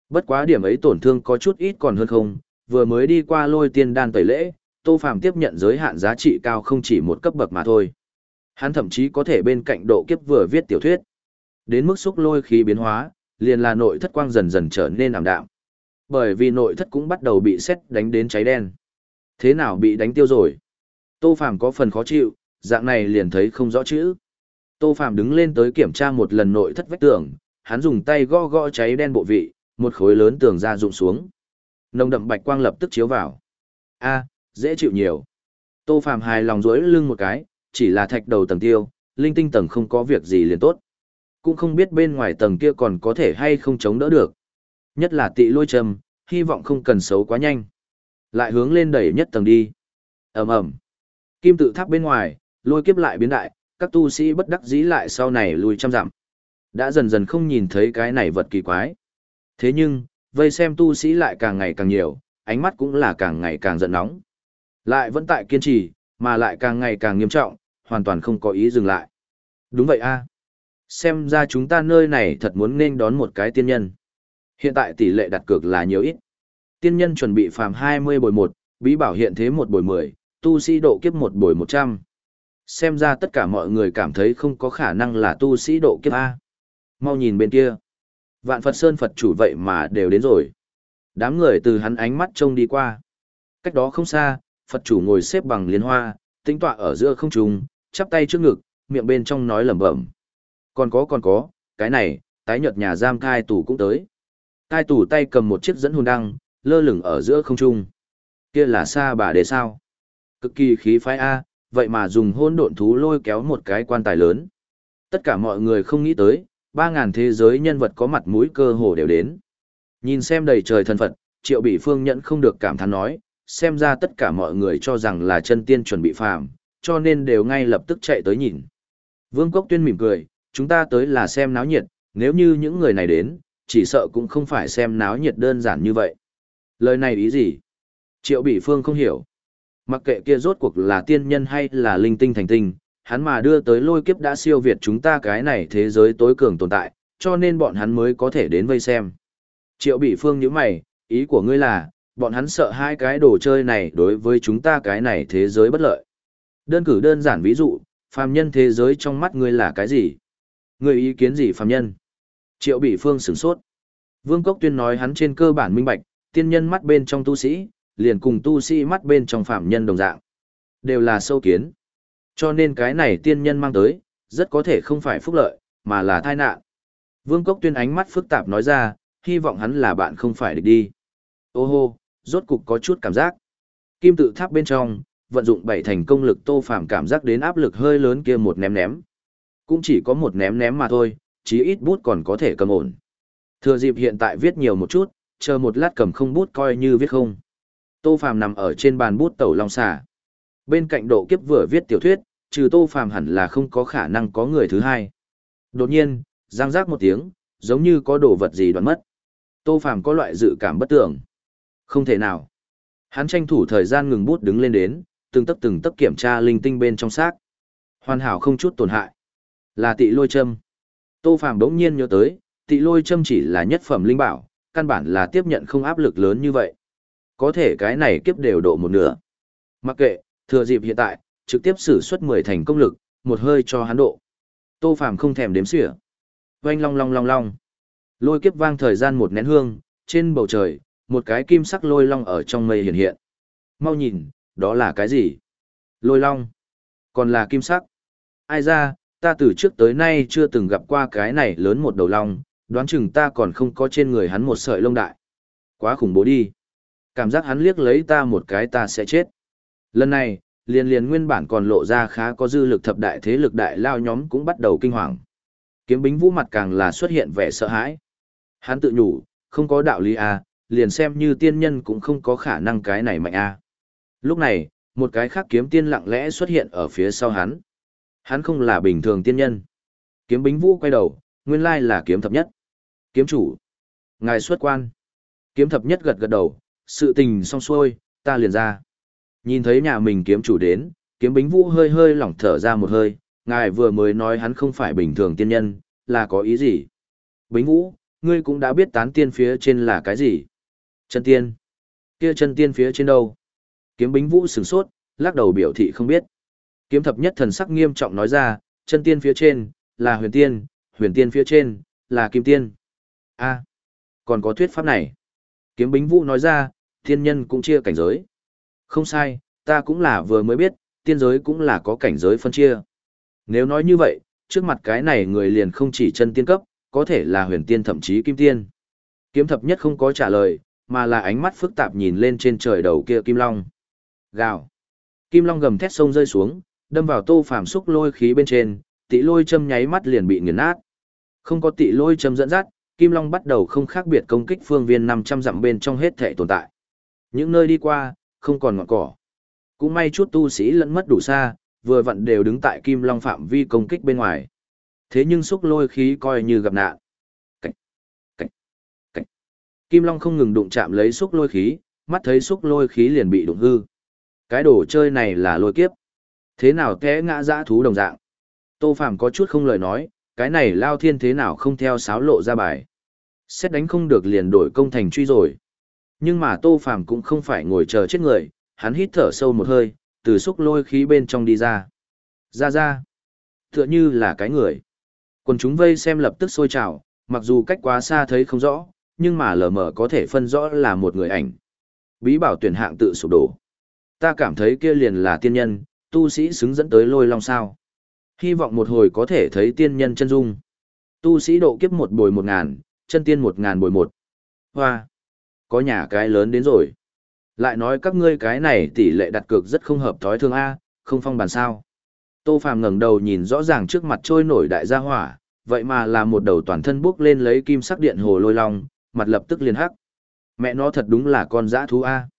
Bất quá điểm ấy tổn thương có chút ít còn hơn không, vừa mới đi qua lôi tiên đan tẩy lễ, Tô Phàm tiếp nhận giới hạn giá trị cao không chỉ một cấp bậc mà thôi. Hắn thậm chí có thể bên cạnh độ kiếp vừa viết tiểu thuyết. Đến mức xúc lôi khí biến hóa, liền là nội thất quang dần dần trở nên ảm đạm. Bởi vì nội thất cũng bắt đầu bị xét đánh đến cháy đen. Thế nào bị đánh tiêu rồi? Tô Phàm có phần khó chịu, dạng này liền thấy không rõ chữ. Tô Phàm đứng lên tới kiểm tra một lần nội thất vách tường, hắn dùng tay gõ gõ cháy đen bộ vị, một khối lớn tường ra rụng xuống. Nồng đậm bạch quang lập tức chiếu vào. A, dễ chịu nhiều. Tô Phàm hài lòng duỗi lưng một cái, chỉ là thạch đầu tầng tiêu, linh tinh tầng không có việc gì liền tốt. Cũng không biết bên ngoài tầng kia còn có thể hay không chống đỡ được. Nhất là tị lôi trầm, hy vọng không cần xấu quá nhanh. Lại hướng lên đẩy nhất tầng đi. ầm ầm Kim tự tháp bên ngoài, lôi kiếp lại biến đại, các tu sĩ bất đắc dĩ lại sau này lùi trăm dặm. Đã dần dần không nhìn thấy cái này vật kỳ quái. Thế nhưng, vây xem tu sĩ lại càng ngày càng nhiều, ánh mắt cũng là càng ngày càng giận nóng. Lại vẫn tại kiên trì, mà lại càng ngày càng nghiêm trọng, hoàn toàn không có ý dừng lại. Đúng vậy a Xem ra chúng ta nơi này thật muốn nên đón một cái tiên nhân. Hiện tại tỷ lệ đặt cược là nhiều ít. Tiên nhân chuẩn bị phàm 20 bồi 1, bí bảo hiện thế 1 bồi 10, tu sĩ độ kiếp 1 bồi 100. Xem ra tất cả mọi người cảm thấy không có khả năng là tu sĩ độ kiếp A. Mau nhìn bên kia. Vạn Phật Sơn Phật chủ vậy mà đều đến rồi. Đám người từ hắn ánh mắt trông đi qua. Cách đó không xa, Phật chủ ngồi xếp bằng liên hoa, tính tọa ở giữa không trung, chắp tay trước ngực, miệng bên trong nói lẩm bẩm. Còn có còn có, cái này, tái nhợt nhà giam thai tù cũng tới. thai tù tay cầm một chiếc dẫn hồn đăng, lơ lửng ở giữa không trung. Kia là xa bà đề sao? Cực kỳ khí phái A, vậy mà dùng hôn độn thú lôi kéo một cái quan tài lớn. Tất cả mọi người không nghĩ tới, ba ngàn thế giới nhân vật có mặt mũi cơ hồ đều đến. Nhìn xem đầy trời thần Phật, triệu bị phương nhẫn không được cảm thán nói, xem ra tất cả mọi người cho rằng là chân tiên chuẩn bị phàm, cho nên đều ngay lập tức chạy tới nhìn. Vương Cốc Tuyên mỉm cười, chúng ta tới là xem náo nhiệt, nếu như những người này đến, chỉ sợ cũng không phải xem náo nhiệt đơn giản như vậy. Lời này ý gì? Triệu Bỉ Phương không hiểu. Mặc kệ kia rốt cuộc là tiên nhân hay là linh tinh thành tinh, hắn mà đưa tới lôi kiếp đã siêu việt chúng ta cái này thế giới tối cường tồn tại, cho nên bọn hắn mới có thể đến vây xem. Triệu Bỉ Phương nhíu mày, ý của ngươi là, bọn hắn sợ hai cái đồ chơi này đối với chúng ta cái này thế giới bất lợi. Đơn cử đơn giản ví dụ, phàm nhân thế giới trong mắt ngươi là cái gì? Người ý kiến gì phàm nhân? Triệu Bỉ Phương sửng sốt. Vương Cốc Tuyên nói hắn trên cơ bản minh bạch, tiên nhân mắt bên trong tu sĩ, liền cùng tu sĩ mắt bên trong phàm nhân đồng dạng. Đều là sâu kiến. Cho nên cái này tiên nhân mang tới, rất có thể không phải phúc lợi, mà là tai nạn. Vương Cốc Tuyên ánh mắt phức tạp nói ra, hy vọng hắn là bạn không phải địch đi. Ô hô, rốt cục có chút cảm giác. Kim tự tháp bên trong, vận dụng bảy thành công lực tô phàm cảm giác đến áp lực hơi lớn kia một ném ném. Cũng chỉ có một ném ném mà thôi, chí ít bút còn có thể cầm ổn. Thừa dịp hiện tại viết nhiều một chút, chờ một lát cầm không bút coi như viết không. Tô phàm nằm ở trên bàn bút tẩu long xà. Bên cạnh độ kiếp vừa viết tiểu thuyết, trừ tô phàm hẳn là không có khả năng có người thứ hai. Đột nhiên, giang giác một tiếng, giống như có đồ vật gì đoạn mất. Tô phàm có loại dự cảm bất tưởng. Không thể nào. Hắn tranh thủ thời gian ngừng bút đứng lên đến, từng tấc từng tấc kiểm tra linh tinh bên trong xác. Hoàn hảo không chút tổn hại. Là tị lôi châm. Tô Phàm đống nhiên nhớ tới, tị lôi châm chỉ là nhất phẩm linh bảo, căn bản là tiếp nhận không áp lực lớn như vậy. Có thể cái này kiếp đều độ một nửa. Mặc kệ, thừa dịp hiện tại, trực tiếp sử xuất 10 thành công lực, một hơi cho hắn độ. Tô Phàm không thèm đếm xỉa. Oanh long long long long. Lôi kiếp vang thời gian một nén hương, trên bầu trời, một cái kim sắc lôi long ở trong mây hiện hiện. Mau nhìn, đó là cái gì? Lôi long. Còn là kim sắc. Ai ra, ta từ trước tới nay chưa từng gặp qua cái này lớn một đầu long, đoán chừng ta còn không có trên người hắn một sợi lông đại. Quá khủng bố đi. Cảm giác hắn liếc lấy ta một cái ta sẽ chết. Lần này, liền liền nguyên bản còn lộ ra khá có dư lực thập đại thế lực đại lao nhóm cũng bắt đầu kinh hoàng. Kiếm bính vũ mặt càng là xuất hiện vẻ sợ hãi. Hắn tự nhủ, không có đạo lý à, liền xem như tiên nhân cũng không có khả năng cái này mạnh à. Lúc này, một cái khác kiếm tiên lặng lẽ xuất hiện ở phía sau hắn. Hắn không là bình thường tiên nhân. Kiếm bính vũ quay đầu, nguyên lai là kiếm thập nhất. Kiếm chủ. Ngài xuất quan. Kiếm thập nhất gật gật đầu, sự tình xong xuôi, ta liền ra. Nhìn thấy nhà mình kiếm chủ đến, kiếm bính vũ hơi hơi lỏng thở ra một hơi, ngài vừa mới nói hắn không phải bình thường tiên nhân, là có ý gì? Bính vũ, ngươi cũng đã biết tán tiên phía trên là cái gì? Chân tiên. Kia chân tiên phía trên đâu? Kiếm bính vũ sửng sốt, lắc đầu biểu thị không biết. Kiếm thập nhất thần sắc nghiêm trọng nói ra, chân tiên phía trên, là huyền tiên, huyền tiên phía trên, là kim tiên. a còn có thuyết pháp này. Kiếm bính vũ nói ra, thiên nhân cũng chia cảnh giới. Không sai, ta cũng là vừa mới biết, tiên giới cũng là có cảnh giới phân chia. Nếu nói như vậy, trước mặt cái này người liền không chỉ chân tiên cấp, có thể là huyền tiên thậm chí kim tiên. Kiếm thập nhất không có trả lời, mà là ánh mắt phức tạp nhìn lên trên trời đầu kia kim long. Gào. Kim long gầm thét sông rơi xuống, đâm vào tô phàm xúc lôi khí bên trên, tị lôi châm nháy mắt liền bị nghiền nát. Không có tị lôi châm dẫn dắt, Kim Long bắt đầu không khác biệt công kích phương viên 500 dặm bên trong hết thể tồn tại. Những nơi đi qua, không còn ngọn cỏ. Cũng may chút tu sĩ lẫn mất đủ xa, vừa vặn đều đứng tại Kim Long phạm vi công kích bên ngoài. Thế nhưng xúc lôi khí coi như gặp nạn. Cảnh, cảnh, cảnh. Kim Long không ngừng đụng chạm lấy xúc lôi khí, mắt thấy xúc lôi khí liền bị đụng hư. Cái đồ chơi này là lôi kiếp. Thế nào té ngã dã thú đồng dạng. Tô Phàm có chút không lời nói, cái này lao thiên thế nào không theo sáo lộ ra bài. Xét đánh không được liền đổi công thành truy rồi. Nhưng mà Tô Phàm cũng không phải ngồi chờ chết người, hắn hít thở sâu một hơi, từ xúc lôi khí bên trong đi ra. Ra ra. Tựa như là cái người. Quần chúng vây xem lập tức sôi trào, mặc dù cách quá xa thấy không rõ, nhưng mà lờ mờ có thể phân rõ là một người ảnh. Bí bảo tuyển hạng tự sụp đổ. Ta cảm thấy kia liền là tiên nhân, tu sĩ xứng dẫn tới lôi long sao. Hy vọng một hồi có thể thấy tiên nhân chân dung. Tu sĩ độ kiếp một bồi một ngàn, chân tiên một ngàn bồi một. Hoa! Có nhà cái lớn đến rồi. Lại nói các ngươi cái này tỷ lệ đặt cược rất không hợp thói thường A, không phong bàn sao. Tô Phàm ngẩng đầu nhìn rõ ràng trước mặt trôi nổi đại gia hỏa, vậy mà là một đầu toàn thân bước lên lấy kim sắc điện hồ lôi long, mặt lập tức liền hắc. Mẹ nó thật đúng là con dã thú A.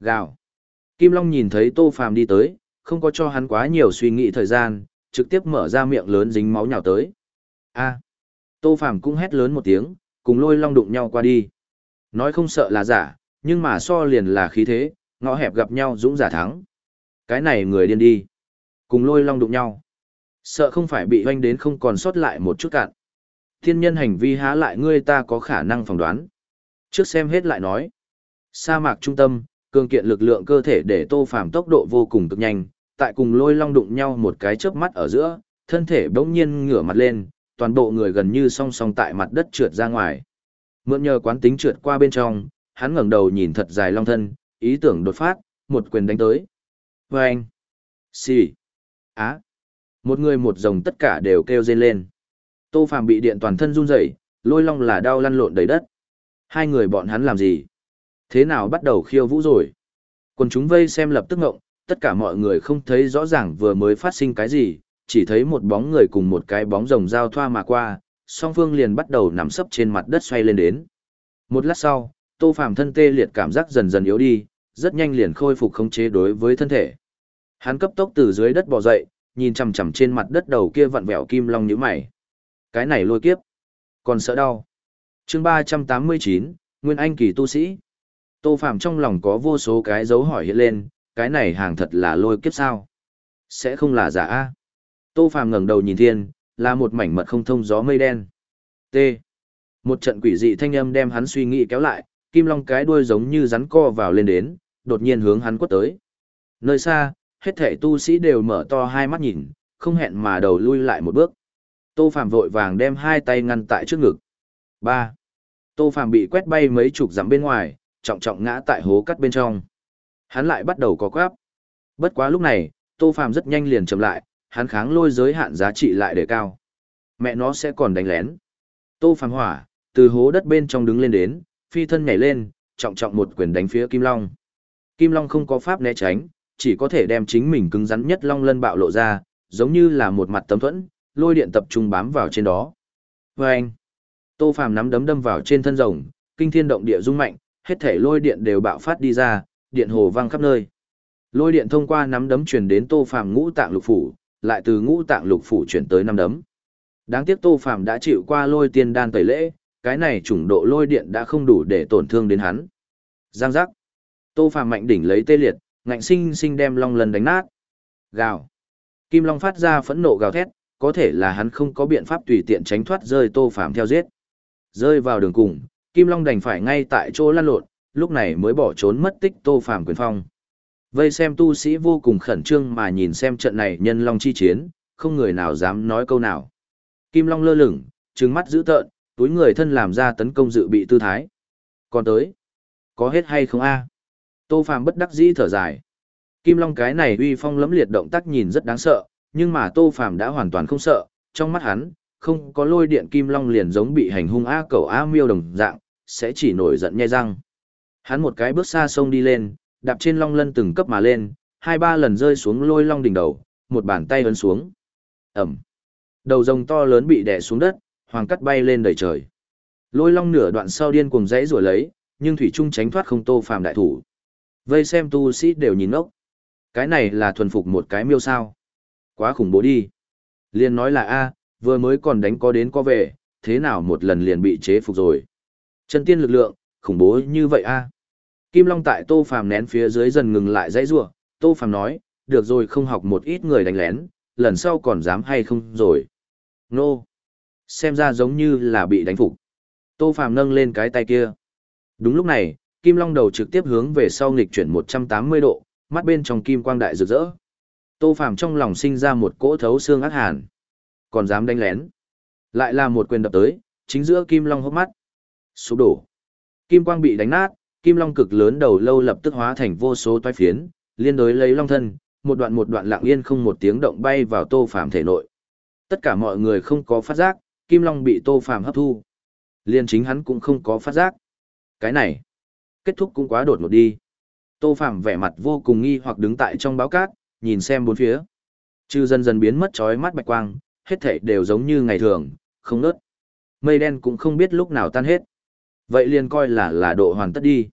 Gào. Kim Long nhìn thấy Tô Phàm đi tới, không có cho hắn quá nhiều suy nghĩ thời gian, trực tiếp mở ra miệng lớn dính máu nhào tới. A. Tô Phàm cũng hét lớn một tiếng, cùng lôi long đụng nhau qua đi. Nói không sợ là giả, nhưng mà so liền là khí thế, ngõ hẹp gặp nhau dũng giả thắng. Cái này người điên đi. Cùng lôi long đụng nhau. Sợ không phải bị hoanh đến không còn sót lại một chút cạn. Thiên nhân hành vi há lại ngươi ta có khả năng phỏng đoán. Trước xem hết lại nói. Sa mạc trung tâm, cường kiện lực lượng cơ thể để tô phàm tốc độ vô cùng cực nhanh, tại cùng lôi long đụng nhau một cái chớp mắt ở giữa, thân thể bỗng nhiên ngửa mặt lên, toàn bộ người gần như song song tại mặt đất trượt ra ngoài. Mượn nhờ quán tính trượt qua bên trong, hắn ngẩng đầu nhìn thật dài long thân, ý tưởng đột phát, một quyền đánh tới. Và anh, xì, á, một người một rồng tất cả đều kêu rên lên. Tô Phàm bị điện toàn thân run rẩy, lôi long là đau lăn lộn đầy đất. Hai người bọn hắn làm gì? Thế nào bắt đầu khiêu vũ rồi? còn chúng vây xem lập tức ngộng, tất cả mọi người không thấy rõ ràng vừa mới phát sinh cái gì, chỉ thấy một bóng người cùng một cái bóng rồng giao thoa mà qua, song phương liền bắt đầu nằm sấp trên mặt đất xoay lên đến. Một lát sau, Tô Phàm thân tê liệt cảm giác dần dần yếu đi, rất nhanh liền khôi phục khống chế đối với thân thể. Hắn cấp tốc từ dưới đất bò dậy, nhìn chằm chằm trên mặt đất đầu kia vặn vẹo kim long nhíu mày. Cái này lôi kiếp, còn sợ đau. Chương ba trăm tám mươi chín, Nguyên Anh kỳ tu sĩ. Tô Phàm trong lòng có vô số cái dấu hỏi hiện lên, cái này hàng thật là lôi kiếp sao? Sẽ không là giả a? Tô Phàm ngẩng đầu nhìn thiên, là một mảnh mật không thông gió mây đen. T. Một trận quỷ dị thanh âm đem hắn suy nghĩ kéo lại, kim long cái đuôi giống như rắn co vào lên đến, đột nhiên hướng hắn quất tới. Nơi xa, hết thảy tu sĩ đều mở to hai mắt nhìn, không hẹn mà đầu lui lại một bước. Tô Phàm vội vàng đem hai tay ngăn tại trước ngực. Ba. Tô Phàm bị quét bay mấy chục dặm bên ngoài, trọng trọng ngã tại hố cắt bên trong. Hắn lại bắt đầu có quáp. Bất quá lúc này, Tô Phàm rất nhanh liền chậm lại, hắn kháng lôi giới hạn giá trị lại để cao. Mẹ nó sẽ còn đánh lén. Tô Phàm hỏa, từ hố đất bên trong đứng lên đến, phi thân nhảy lên, trọng trọng một quyền đánh phía Kim Long. Kim Long không có pháp né tránh, chỉ có thể đem chính mình cứng rắn nhất long lân bạo lộ ra, giống như là một mặt tấm thuẫn, lôi điện tập trung bám vào trên đó. Và anh, Tô Phàm nắm đấm đâm vào trên thân rồng, kinh thiên động địa rung mạnh, hết thể lôi điện đều bạo phát đi ra, điện hồ vang khắp nơi. Lôi điện thông qua nắm đấm truyền đến Tô Phàm ngũ tạng lục phủ, lại từ ngũ tạng lục phủ chuyển tới năm đấm. Đáng tiếc Tô Phàm đã chịu qua lôi tiên đan tẩy lễ, cái này chủng độ lôi điện đã không đủ để tổn thương đến hắn. Giang giác. Tô Phàm mạnh đỉnh lấy tê liệt, ngạnh sinh sinh đem long lần đánh nát. Gào. Kim Long phát ra phẫn nộ gào thét, có thể là hắn không có biện pháp tùy tiện tránh thoát rơi Tô Phàm theo giết. Rơi vào đường cùng, Kim Long đành phải ngay tại chỗ lăn lộn, lúc này mới bỏ trốn mất tích Tô Phàm quyền phong. Vây xem tu sĩ vô cùng khẩn trương mà nhìn xem trận này nhân long chi chiến, không người nào dám nói câu nào. Kim Long lơ lửng, trừng mắt dữ tợn, túi người thân làm ra tấn công dự bị tư thái. Còn tới, có hết hay không a? Tô Phàm bất đắc dĩ thở dài. Kim Long cái này uy phong lẫm liệt động tác nhìn rất đáng sợ, nhưng mà Tô Phàm đã hoàn toàn không sợ, trong mắt hắn, không có lôi điện Kim Long liền giống bị hành hung a cẩu a miêu đồng dạng, sẽ chỉ nổi giận nhe răng. Hắn một cái bước xa sông đi lên, đạp trên long lân từng cấp mà lên, hai ba lần rơi xuống lôi long đỉnh đầu, một bàn tay ấn xuống. Ẩm. Đầu rồng to lớn bị đè xuống đất, hoàng cắt bay lên đầy trời. Lôi long nửa đoạn sau điên cuồng dãy rồi lấy, nhưng thủy trung tránh thoát không tô phàm đại thủ. Vây xem tu sĩ đều nhìn ngốc, Cái này là thuần phục một cái miêu sao. Quá khủng bố đi. Liên nói là a, vừa mới còn đánh có đến có về, thế nào một lần liền bị chế phục rồi. Chân tiên lực lượng, khủng bố như vậy a. Kim Long tại Tô Phàm nén phía dưới dần ngừng lại dãy rủa, Tô Phàm nói, được rồi không học một ít người đánh lén, lần sau còn dám hay không rồi. Nô. Xem ra giống như là bị đánh phục. Tô Phàm nâng lên cái tay kia. Đúng lúc này, Kim Long đầu trực tiếp hướng về sau nghịch chuyển 180 độ, mắt bên trong kim quang đại rực rỡ. Tô Phàm trong lòng sinh ra một cỗ thấu xương ác hàn. Còn dám đánh lén. Lại là một quyền đập tới, chính giữa Kim Long hốc mắt. Sụp đổ. Kim quang bị đánh nát, Kim Long cực lớn đầu lâu lập tức hóa thành vô số toái phiến, liên đối lấy long thân, một đoạn một đoạn lặng yên không một tiếng động bay vào Tô Phàm thể nội. Tất cả mọi người không có phát giác, Kim Long bị Tô Phàm hấp thu. Liên chính hắn cũng không có phát giác. Cái này, kết thúc cũng quá đột ngột đi. Tô Phàm vẻ mặt vô cùng nghi hoặc đứng tại trong báo cát, nhìn xem bốn phía. Chư dần dần biến mất chói mắt bạch quang, hết thảy đều giống như ngày thường, không nớt. Mây đen cũng không biết lúc nào tan hết. Vậy liền coi là là độ hoàn tất đi.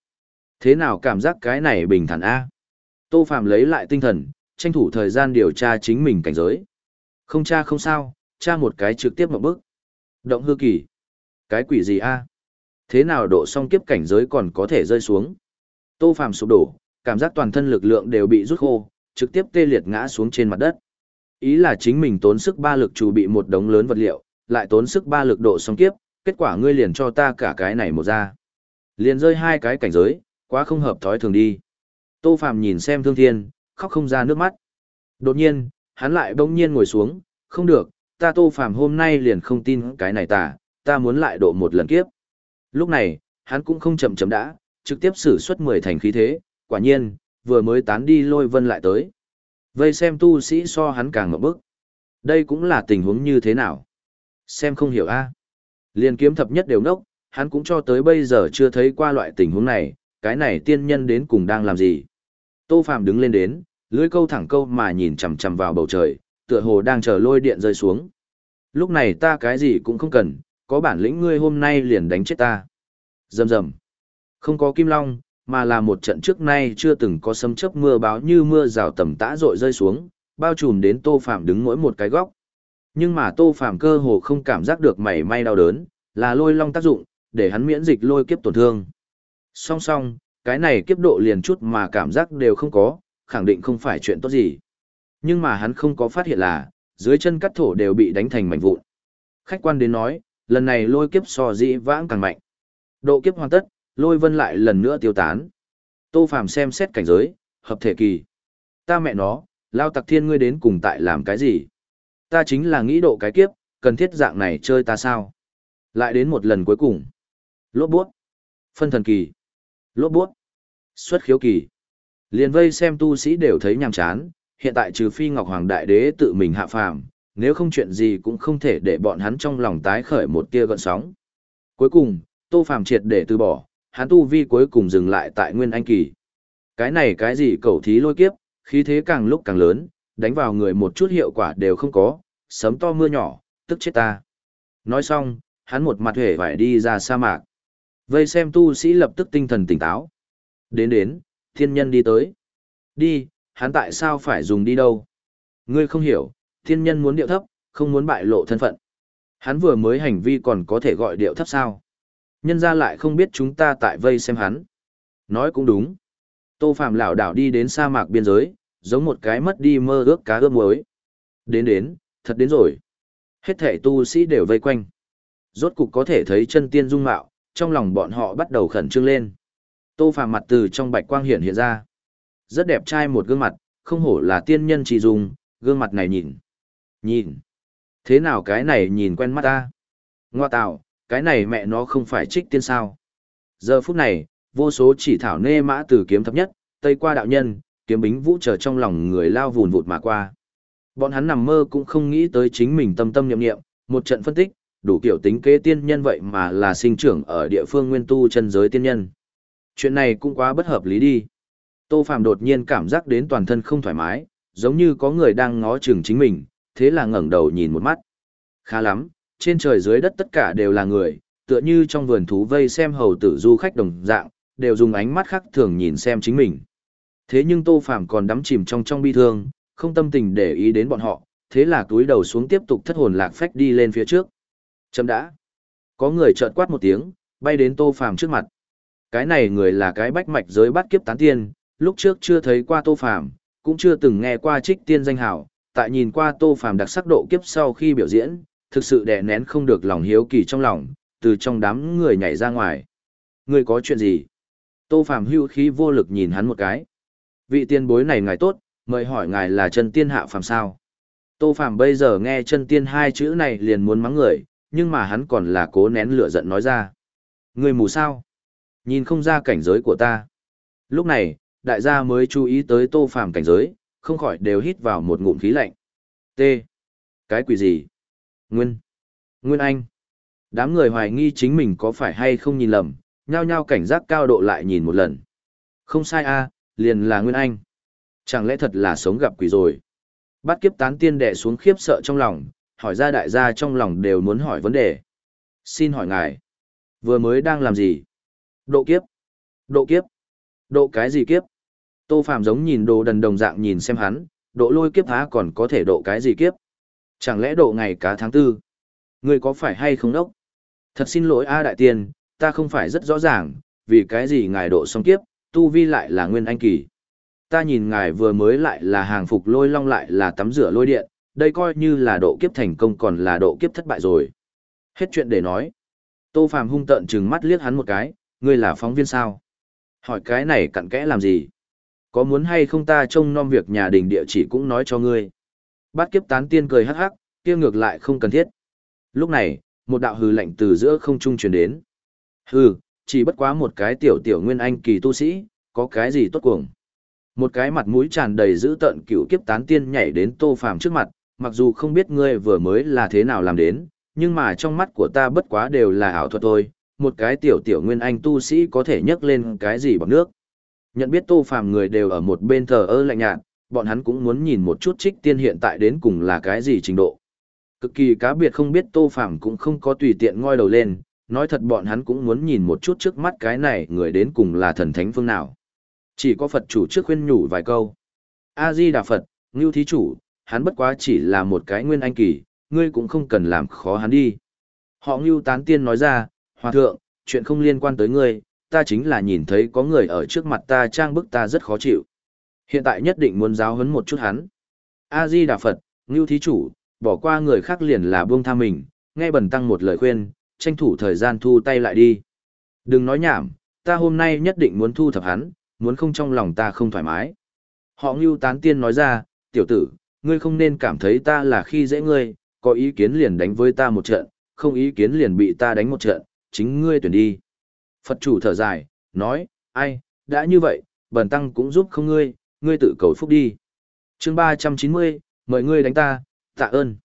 Thế nào cảm giác cái này bình thản a? Tô Phạm lấy lại tinh thần, tranh thủ thời gian điều tra chính mình cảnh giới. Không tra không sao, tra một cái trực tiếp một bước. Động hư kỳ. Cái quỷ gì a? Thế nào độ song kiếp cảnh giới còn có thể rơi xuống? Tô Phạm sụp đổ, cảm giác toàn thân lực lượng đều bị rút khô, trực tiếp tê liệt ngã xuống trên mặt đất. Ý là chính mình tốn sức ba lực chủ bị một đống lớn vật liệu, lại tốn sức ba lực độ song kiếp, kết quả ngươi liền cho ta cả cái này một ra. Liền rơi hai cái cảnh giới, quá không hợp thói thường đi. Tô Phạm nhìn xem Thương Thiên, khóc không ra nước mắt. Đột nhiên, hắn lại bỗng nhiên ngồi xuống, không được, ta Tô Phạm hôm nay liền không tin cái này ta, ta muốn lại độ một lần kiếp. Lúc này, hắn cũng không chậm chậm đã, trực tiếp sử xuất 10 thành khí thế, quả nhiên, vừa mới tán đi lôi vân lại tới. Vây xem tu sĩ so hắn càng ngập bức. Đây cũng là tình huống như thế nào? Xem không hiểu a. À? Liên kiếm thập nhất đều nốc, hắn cũng cho tới bây giờ chưa thấy qua loại tình huống này, cái này tiên nhân đến cùng đang làm gì? Tô Phạm đứng lên đến, lưỡi câu thẳng câu mà nhìn chằm chằm vào bầu trời, tựa hồ đang chờ lôi điện rơi xuống. Lúc này ta cái gì cũng không cần, có bản lĩnh ngươi hôm nay liền đánh chết ta. Rầm rầm. Không có kim long, mà là một trận trước nay chưa từng có sấm chớp mưa báo như mưa rào tầm tã rội rơi xuống, bao trùm đến Tô Phạm đứng mỗi một cái góc. Nhưng mà Tô Phạm cơ hồ không cảm giác được mảy may đau đớn, là lôi long tác dụng, để hắn miễn dịch lôi kiếp tổn thương. Song song, cái này kiếp độ liền chút mà cảm giác đều không có, khẳng định không phải chuyện tốt gì. Nhưng mà hắn không có phát hiện là, dưới chân cắt thổ đều bị đánh thành mảnh vụn. Khách quan đến nói, lần này lôi kiếp so dĩ vãng càng mạnh. Độ kiếp hoàn tất, lôi vân lại lần nữa tiêu tán. Tô Phàm xem xét cảnh giới, hợp thể kỳ. Ta mẹ nó, lao tặc thiên ngươi đến cùng tại làm cái gì? Ta chính là nghĩ độ cái kiếp, cần thiết dạng này chơi ta sao? Lại đến một lần cuối cùng. Lốt bút, Phân thần kỳ. Lốt bút, Xuất khiếu kỳ. Liền vây xem tu sĩ đều thấy nhàm chán, hiện tại trừ phi Ngọc Hoàng Đại Đế tự mình hạ phàm, nếu không chuyện gì cũng không thể để bọn hắn trong lòng tái khởi một tia gợn sóng. Cuối cùng, Tô Phàm triệt để từ bỏ, hắn tu vi cuối cùng dừng lại tại Nguyên Anh kỳ. Cái này cái gì cầu thí lôi kiếp, khí thế càng lúc càng lớn, đánh vào người một chút hiệu quả đều không có, sấm to mưa nhỏ, tức chết ta. Nói xong, hắn một mặt hề phải đi ra sa mạc. Vây xem tu sĩ lập tức tinh thần tỉnh táo. Đến đến, thiên nhân đi tới. Đi, hắn tại sao phải dùng đi đâu? Ngươi không hiểu, thiên nhân muốn điệu thấp, không muốn bại lộ thân phận. Hắn vừa mới hành vi còn có thể gọi điệu thấp sao? Nhân ra lại không biết chúng ta tại vây xem hắn. Nói cũng đúng. Tô Phạm lảo đảo đi đến sa mạc biên giới, giống một cái mất đi mơ ước cá ướp muối. Đến đến, thật đến rồi. Hết thể tu sĩ đều vây quanh. Rốt cục có thể thấy chân tiên dung mạo, trong lòng bọn họ bắt đầu khẩn trương lên. Tô Phàm mặt từ trong bạch quang hiển hiện ra. Rất đẹp trai một gương mặt, không hổ là tiên nhân chỉ dùng, gương mặt này nhìn. Nhìn. Thế nào cái này nhìn quen mắt ta? Ngoa tạo, cái này mẹ nó không phải trích tiên sao. Giờ phút này, vô số chỉ thảo nê mã từ kiếm thấp nhất, tây qua đạo nhân, kiếm bính vũ trở trong lòng người lao vùn vụt mà qua. Bọn hắn nằm mơ cũng không nghĩ tới chính mình tâm tâm niệm niệm một trận phân tích, đủ kiểu tính kế tiên nhân vậy mà là sinh trưởng ở địa phương nguyên tu chân giới tiên nhân. Chuyện này cũng quá bất hợp lý đi. Tô Phạm đột nhiên cảm giác đến toàn thân không thoải mái, giống như có người đang ngó chừng chính mình, thế là ngẩng đầu nhìn một mắt. Khá lắm, trên trời dưới đất tất cả đều là người, tựa như trong vườn thú vây xem hầu tử du khách đồng dạng, đều dùng ánh mắt khác thường nhìn xem chính mình. Thế nhưng Tô phàm còn đắm chìm trong trong bi thương, không tâm tình để ý đến bọn họ, thế là túi đầu xuống tiếp tục thất hồn lạc phách đi lên phía trước. Chấm đã. Có người chợt quát một tiếng, bay đến Tô Phàm trước mặt. Cái này người là cái bách mạch giới bắt kiếp tán tiên, lúc trước chưa thấy qua Tô Phàm, cũng chưa từng nghe qua trích tiên danh hảo, tại nhìn qua Tô Phàm đặc sắc độ kiếp sau khi biểu diễn, thực sự đè nén không được lòng hiếu kỳ trong lòng, từ trong đám người nhảy ra ngoài. Người có chuyện gì? Tô Phàm hưu khí vô lực nhìn hắn một cái. Vị tiên bối này ngài tốt, mời hỏi ngài là chân tiên hạ phàm sao? Tô Phàm bây giờ nghe chân tiên hai chữ này liền muốn mắng người, nhưng mà hắn còn là cố nén lửa giận nói ra. Người mù sao? Nhìn không ra cảnh giới của ta. Lúc này, đại gia mới chú ý tới tô phàm cảnh giới, không khỏi đều hít vào một ngụm khí lạnh. T. Cái quỷ gì? Nguyên. Nguyên Anh. Đám người hoài nghi chính mình có phải hay không nhìn lầm, nhao nhao cảnh giác cao độ lại nhìn một lần. Không sai a, liền là Nguyên Anh. Chẳng lẽ thật là sống gặp quỷ rồi? Bắt kiếp tán tiên đệ xuống khiếp sợ trong lòng, hỏi ra đại gia trong lòng đều muốn hỏi vấn đề. Xin hỏi ngài, vừa mới đang làm gì? Độ kiếp. Độ kiếp. Độ cái gì kiếp? Tô Phạm giống nhìn đồ đần đồng dạng nhìn xem hắn, độ lôi kiếp há còn có thể độ cái gì kiếp? Chẳng lẽ độ ngày cá tháng tư? Ngươi có phải hay không đốc? Thật xin lỗi A Đại Tiên, ta không phải rất rõ ràng, vì cái gì ngài độ xong kiếp, tu vi lại là nguyên anh kỳ. Ta nhìn ngài vừa mới lại là hàng phục lôi long lại là tắm rửa lôi điện, đây coi như là độ kiếp thành công còn là độ kiếp thất bại rồi. Hết chuyện để nói. Tô Phàm hung tợn trừng mắt liếc hắn một cái, ngươi là phóng viên sao? Hỏi cái này cặn kẽ làm gì? Có muốn hay không ta trông nom việc nhà đình địa chỉ cũng nói cho ngươi. Bát kiếp tán tiên cười hắc hắc, kia ngược lại không cần thiết. Lúc này, một đạo hừ lạnh từ giữa không trung truyền đến. Hừ, chỉ bất quá một cái tiểu tiểu nguyên anh kỳ tu sĩ, có cái gì tốt cuồng. Một cái mặt mũi tràn đầy dữ tợn cựu kiếp tán tiên nhảy đến tô phàm trước mặt, mặc dù không biết ngươi vừa mới là thế nào làm đến, nhưng mà trong mắt của ta bất quá đều là ảo thuật thôi, một cái tiểu tiểu nguyên anh tu sĩ có thể nhấc lên cái gì bằng nước. Nhận biết tô phàm người đều ở một bên thờ ơ lạnh nhạt, bọn hắn cũng muốn nhìn một chút trích tiên hiện tại đến cùng là cái gì trình độ. Cực kỳ cá biệt không biết tô phàm cũng không có tùy tiện ngoi đầu lên, nói thật bọn hắn cũng muốn nhìn một chút trước mắt cái này người đến cùng là thần thánh phương nào. Chỉ có Phật chủ trước khuyên nhủ vài câu. A-di Đà Phật, Ngưu Thí Chủ, hắn bất quá chỉ là một cái nguyên anh kỳ, ngươi cũng không cần làm khó hắn đi. Họ Ngưu Tán Tiên nói ra, Hòa Thượng, chuyện không liên quan tới ngươi, ta chính là nhìn thấy có người ở trước mặt ta trang bức ta rất khó chịu. Hiện tại nhất định muốn giáo huấn một chút hắn. A-di Đà Phật, Ngưu Thí Chủ, bỏ qua người khác liền là buông tha mình, nghe bần tăng một lời khuyên, tranh thủ thời gian thu tay lại đi. Đừng nói nhảm, ta hôm nay nhất định muốn thu thập hắn, muốn không trong lòng ta không thoải mái. Họ Ngưu Tán Tiên nói ra, tiểu tử, ngươi không nên cảm thấy ta là khi dễ ngươi, có ý kiến liền đánh với ta một trận, không ý kiến liền bị ta đánh một trận, chính ngươi tuyển đi. Phật chủ thở dài, nói, ai, đã như vậy, bần tăng cũng giúp không ngươi, ngươi tự cầu phúc đi. chương 390, mời ngươi đánh ta, tạ ơn.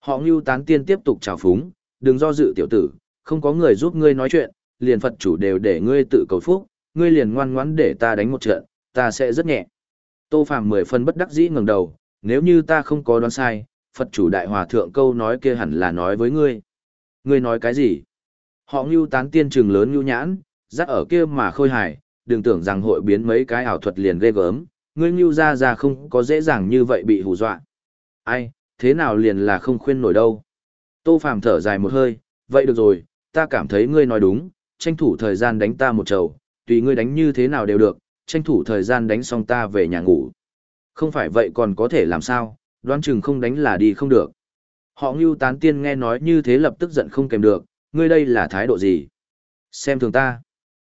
Họ Ngưu Tán Tiên tiếp tục chào phúng, đừng do dự tiểu tử, không có người giúp ngươi nói chuyện, liền Phật chủ đều để ngươi tự cầu phúc, ngươi liền ngoan ngoãn để ta đánh một trận, ta sẽ rất nhẹ. Tô Phàm mười phân bất đắc dĩ ngẩng đầu, nếu như ta không có đoán sai, Phật chủ đại hòa thượng câu nói kia hẳn là nói với ngươi. Ngươi nói cái gì? Họ Nưu tán tiên trường lớn nhu nhãn, rắc ở kia mà khôi hài, đừng tưởng rằng hội biến mấy cái ảo thuật liền ghê gớm, ngươi Nưu ra ra không có dễ dàng như vậy bị hù dọa. Ai, thế nào liền là không khuyên nổi đâu. Tô Phàm thở dài một hơi, vậy được rồi, ta cảm thấy ngươi nói đúng, tranh thủ thời gian đánh ta một trầu, tùy ngươi đánh như thế nào đều được, tranh thủ thời gian đánh xong ta về nhà ngủ. Không phải vậy còn có thể làm sao, đoán chừng không đánh là đi không được. Họ ngưu tán tiên nghe nói như thế lập tức giận không kèm được, ngươi đây là thái độ gì? Xem thường ta.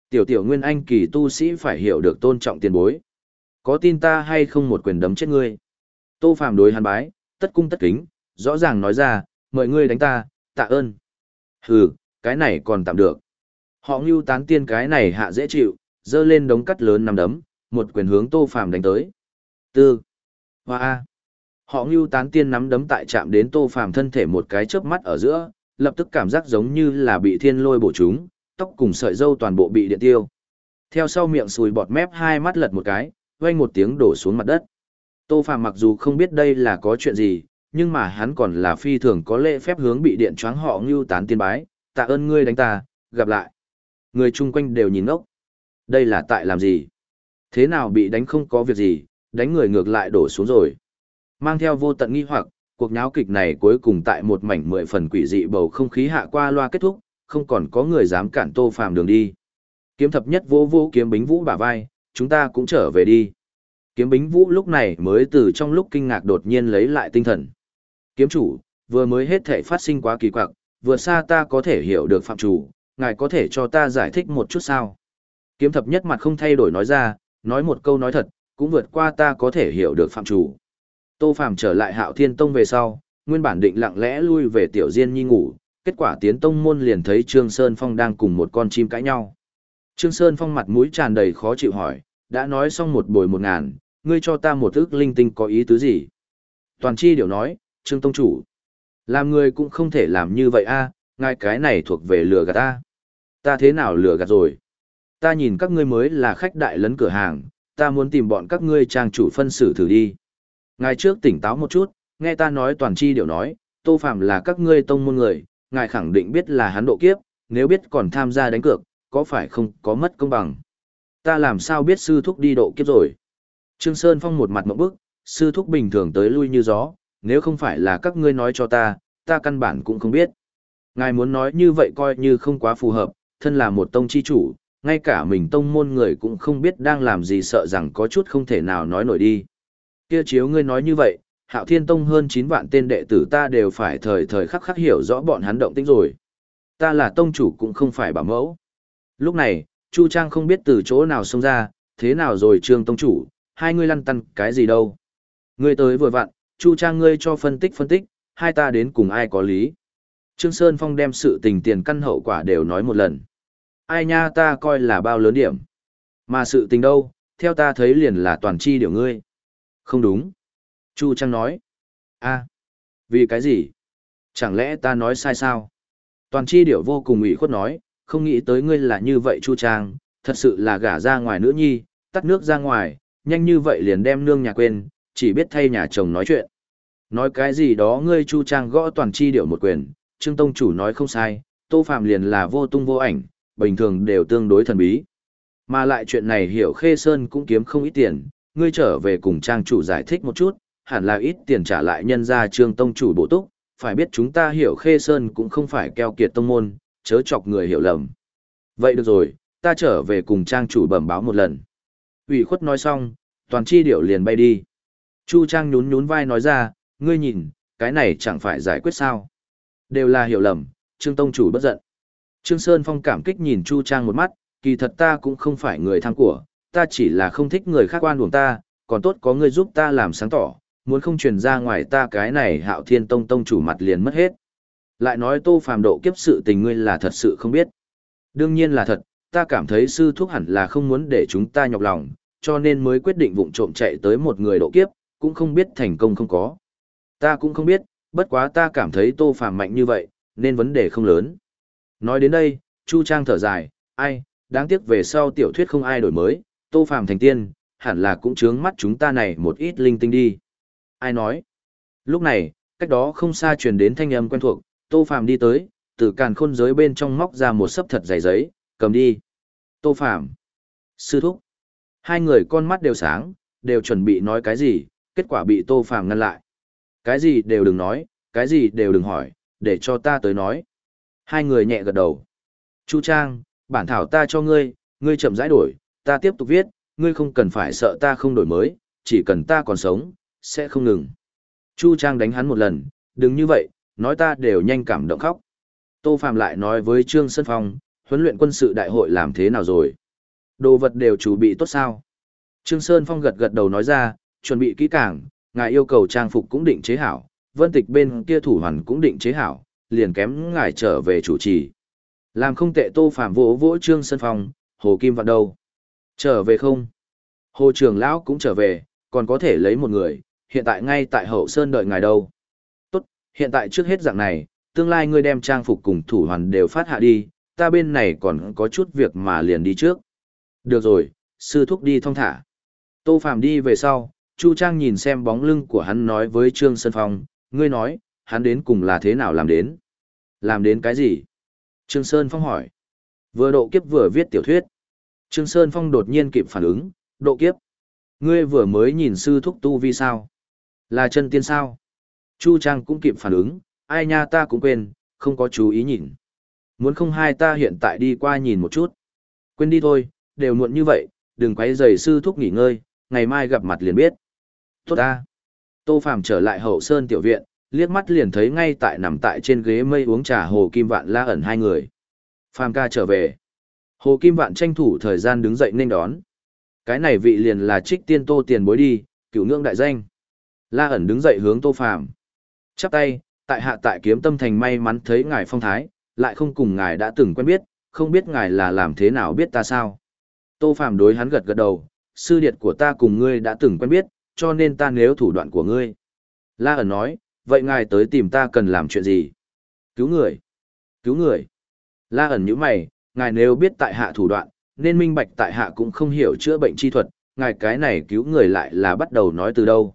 Tiểu tiểu nguyên anh kỳ tu sĩ phải hiểu được tôn trọng tiền bối. Có tin ta hay không một quyền đấm chết ngươi? Tô Phàm đối hàn bái, tất cung tất kính, rõ ràng nói ra, mời ngươi đánh ta, tạ ơn. Hừ, cái này còn tạm được. Họ ngưu tán tiên cái này hạ dễ chịu, dơ lên đống cắt lớn nằm đấm, một quyền hướng Tô Phàm đánh tới. Tư. Hoa A. Họ ngưu tán tiên nắm đấm tại chạm đến Tô Phàm thân thể một cái chớp mắt ở giữa, lập tức cảm giác giống như là bị thiên lôi bổ trúng, tóc cùng sợi râu toàn bộ bị điện tiêu. Theo sau miệng sùi bọt mép hai mắt lật một cái, vang một tiếng đổ xuống mặt đất. Tô Phàm mặc dù không biết đây là có chuyện gì, nhưng mà hắn còn là phi thường có lễ phép hướng bị điện choáng họ ngưu tán tiên bái, tạ ơn ngươi đánh ta, gặp lại. Người chung quanh đều nhìn ngốc, Đây là tại làm gì? Thế nào bị đánh không có việc gì, đánh người ngược lại đổ xuống rồi. Mang theo vô tận nghi hoặc, cuộc nháo kịch này cuối cùng tại một mảnh mười phần quỷ dị bầu không khí hạ qua loa kết thúc, không còn có người dám cản tô phàm đường đi. Kiếm thập nhất vô vô kiếm bính vũ bả vai, chúng ta cũng trở về đi. Kiếm bính vũ lúc này mới từ trong lúc kinh ngạc đột nhiên lấy lại tinh thần. Kiếm chủ, vừa mới hết thể phát sinh quá kỳ quặc, vừa xa ta có thể hiểu được phạm chủ, ngài có thể cho ta giải thích một chút sao? Kiếm thập nhất mặt không thay đổi nói ra, nói một câu nói thật, cũng vượt qua ta có thể hiểu được phạm chủ. Tô Phàm trở lại Hạo Thiên Tông về sau, nguyên bản định lặng lẽ lui về tiểu diên nhi ngủ, kết quả tiến tông môn liền thấy Trương Sơn Phong đang cùng một con chim cãi nhau. Trương Sơn Phong mặt mũi tràn đầy khó chịu hỏi, đã nói xong một buổi một ngàn, ngươi cho ta một ước linh tinh có ý tứ gì? Toàn chi điều nói, Trương Tông Chủ, Làm người cũng không thể làm như vậy a, ngài cái này thuộc về lừa gạt ta. Ta thế nào lừa gạt rồi? Ta nhìn các ngươi mới là khách đại lấn cửa hàng, ta muốn tìm bọn các ngươi trang chủ phân xử thử đi. Ngài trước tỉnh táo một chút, nghe ta nói toàn chi điều nói, Tô Phạm là các ngươi tông môn người, ngài khẳng định biết là hắn độ kiếp, nếu biết còn tham gia đánh cược, có phải không có mất công bằng. Ta làm sao biết sư thúc đi độ kiếp rồi? Trương Sơn Phong một mặt mộng bức, sư thúc bình thường tới lui như gió, nếu không phải là các ngươi nói cho ta, ta căn bản cũng không biết. Ngài muốn nói như vậy coi như không quá phù hợp, thân là một tông chi chủ, ngay cả mình tông môn người cũng không biết đang làm gì sợ rằng có chút không thể nào nói nổi đi. Kia chiếu ngươi nói như vậy, Hạo Thiên Tông hơn 9 vạn tên đệ tử ta đều phải thời thời khắc khắc hiểu rõ bọn hắn động tĩnh rồi. Ta là tông chủ cũng không phải bảo mẫu. Lúc này, Chu Trang không biết từ chỗ nào xông ra, thế nào rồi Trương Tông Chủ, hai ngươi lăn tăn cái gì đâu. Ngươi tới vừa vặn, Chu Trang ngươi cho phân tích phân tích, hai ta đến cùng ai có lý. Trương Sơn Phong đem sự tình tiền căn hậu quả đều nói một lần. Ai nha ta coi là bao lớn điểm. Mà sự tình đâu, theo ta thấy liền là toàn chi điều ngươi. Không đúng. Chu Trang nói. a vì cái gì? Chẳng lẽ ta nói sai sao? Toàn chi điểu vô cùng ủy khuất nói, không nghĩ tới ngươi là như vậy Chu Trang, thật sự là gả ra ngoài nữ nhi, tắt nước ra ngoài, nhanh như vậy liền đem nương nhà quên, chỉ biết thay nhà chồng nói chuyện. Nói cái gì đó ngươi Chu Trang gõ toàn chi điệu một quyền, Trương Tông chủ nói không sai, Tô Phạm liền là vô tung vô ảnh, bình thường đều tương đối thần bí. Mà lại chuyện này hiểu Khê Sơn cũng kiếm không ít tiền, ngươi trở về cùng Trang chủ giải thích một chút, hẳn là ít tiền trả lại nhân ra Trương Tông chủ bổ túc, phải biết chúng ta hiểu Khê Sơn cũng không phải keo kiệt tông môn, chớ chọc người hiểu lầm. Vậy được rồi, ta trở về cùng trang chủ bẩm báo một lần. ủy khuất nói xong, toàn chi điệu liền bay đi. Chu Trang nhún nhún vai nói ra, ngươi nhìn, cái này chẳng phải giải quyết sao. Đều là hiểu lầm, Trương Tông chủ bất giận. Trương Sơn Phong cảm kích nhìn Chu Trang một mắt, kỳ thật ta cũng không phải người tham của, ta chỉ là không thích người khác quan uổng ta, còn tốt có ngươi giúp ta làm sáng tỏ, muốn không truyền ra ngoài ta cái này hạo thiên tông tông chủ mặt liền mất hết. Lại nói tô phàm độ kiếp sự tình ngươi là thật sự không biết. Đương nhiên là thật, ta cảm thấy sư thuốc hẳn là không muốn để chúng ta nhọc lòng, cho nên mới quyết định vụng trộm chạy tới một người độ kiếp, cũng không biết thành công không có. Ta cũng không biết, bất quá ta cảm thấy tô phàm mạnh như vậy, nên vấn đề không lớn. Nói đến đây, Chu Trang thở dài, ai, đáng tiếc về sau tiểu thuyết không ai đổi mới, tô phàm thành tiên, hẳn là cũng chướng mắt chúng ta này một ít linh tinh đi. Ai nói? Lúc này, cách đó không xa truyền đến thanh âm quen thuộc, Tô Phàm đi tới, từ càn khôn giới bên trong móc ra một sấp thật dày giấy, cầm đi. Tô Phàm Sư thúc. Hai người con mắt đều sáng, đều chuẩn bị nói cái gì, kết quả bị Tô Phàm ngăn lại. Cái gì đều đừng nói, cái gì đều đừng hỏi, để cho ta tới nói. Hai người nhẹ gật đầu. Chu Trang, bản thảo ta cho ngươi, ngươi chậm rãi đổi, ta tiếp tục viết, ngươi không cần phải sợ ta không đổi mới, chỉ cần ta còn sống, sẽ không ngừng. Chu Trang đánh hắn một lần, đừng như vậy, nói ta đều nhanh cảm động khóc. Tô Phạm lại nói với Trương Sơn Phong, huấn luyện quân sự đại hội làm thế nào rồi? Đồ vật đều chuẩn bị tốt sao? Trương Sơn Phong gật gật đầu nói ra, chuẩn bị kỹ càng, ngài yêu cầu trang phục cũng định chế hảo, vân tịch bên kia thủ hoàn cũng định chế hảo, liền kém ngài trở về chủ trì. Làm không tệ Tô Phạm vỗ vỗ Trương sân phòng Hồ Kim vào đâu? Trở về không? Hồ trưởng lão cũng trở về, còn có thể lấy một người, hiện tại ngay tại hậu sơn đợi ngài đâu tốt hiện tại trước hết dạng này, tương lai ngươi đem trang phục cùng thủ hoàn đều phát hạ đi, ta bên này còn có chút việc mà liền đi trước. Được rồi, sư thúc đi thong thả. Tô Phạm đi về sau, Chu Trang nhìn xem bóng lưng của hắn nói với Trương Sơn Phong, ngươi nói, hắn đến cùng là thế nào làm đến? Làm đến cái gì? Trương Sơn Phong hỏi. Vừa độ kiếp vừa viết tiểu thuyết. Trương Sơn Phong đột nhiên kịp phản ứng, độ kiếp. Ngươi vừa mới nhìn sư thúc tu vi sao? Là chân tiên sao? Chu Trang cũng kịp phản ứng, ai nha ta cũng quên, không có chú ý nhìn. Muốn không hai ta hiện tại đi qua nhìn một chút. Quên đi thôi, đều muộn như vậy, đừng quấy rầy sư thúc nghỉ ngơi, ngày mai gặp mặt liền biết. Tốt ta. Tô Phàm trở lại hậu sơn tiểu viện, liếc mắt liền thấy ngay tại nằm tại trên ghế mây uống trà Hồ Kim Vạn la ẩn hai người. Phàm ca trở về. Hồ Kim Vạn tranh thủ thời gian đứng dậy nên đón. Cái này vị liền là trích tiên tô tiền bối đi, cửu ngưỡng đại danh. La ẩn đứng dậy hướng Tô Phàm Chắp tay, tại hạ tại kiếm tâm thành may mắn thấy ngài phong thái, lại không cùng ngài đã từng quen biết, không biết ngài là làm thế nào biết ta sao. Tô phàm đối hắn gật gật đầu, sư điệt của ta cùng ngươi đã từng quen biết, cho nên ta nếu thủ đoạn của ngươi. La ẩn nói, Vậy ngài tới tìm ta cần làm chuyện gì? Cứu người. Cứu người. La ẩn như mày, ngài nếu biết tại hạ thủ đoạn, nên minh bạch tại hạ cũng không hiểu chữa bệnh chi thuật, ngài cái này cứu người lại là bắt đầu nói từ đâu.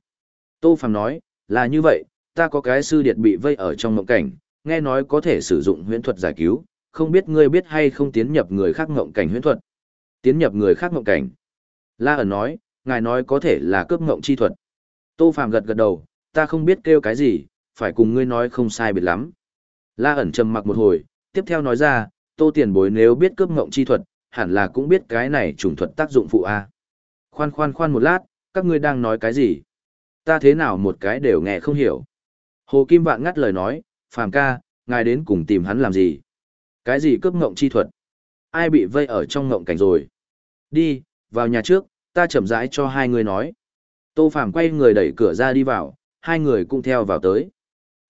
Tô Phàm nói, là như vậy, ta có cái sư điệt bị vây ở trong mộng cảnh, nghe nói có thể sử dụng huyễn thuật giải cứu, không biết ngươi biết hay không tiến nhập người khác mộng cảnh huyễn thuật. Tiến nhập người khác mộng cảnh. La ẩn nói, ngài nói có thể là cướp ngộng chi thuật. Tô Phàm gật gật đầu, ta không biết kêu cái gì, phải cùng ngươi nói không sai biệt lắm. La ẩn trầm mặc một hồi, tiếp theo nói ra, tô tiền bối nếu biết cướp ngộng chi thuật, hẳn là cũng biết cái này trùng thuật tác dụng phụ A. Khoan khoan khoan một lát, các ngươi đang nói cái gì? Ta thế nào một cái đều nghe không hiểu. Hồ Kim Vạn ngắt lời nói, phàm ca, ngài đến cùng tìm hắn làm gì? Cái gì cướp ngộng chi thuật? Ai bị vây ở trong ngộng cảnh rồi? Đi, vào nhà trước, ta chậm rãi cho hai người nói. Tô Phàm quay người đẩy cửa ra đi vào, hai người cũng theo vào tới.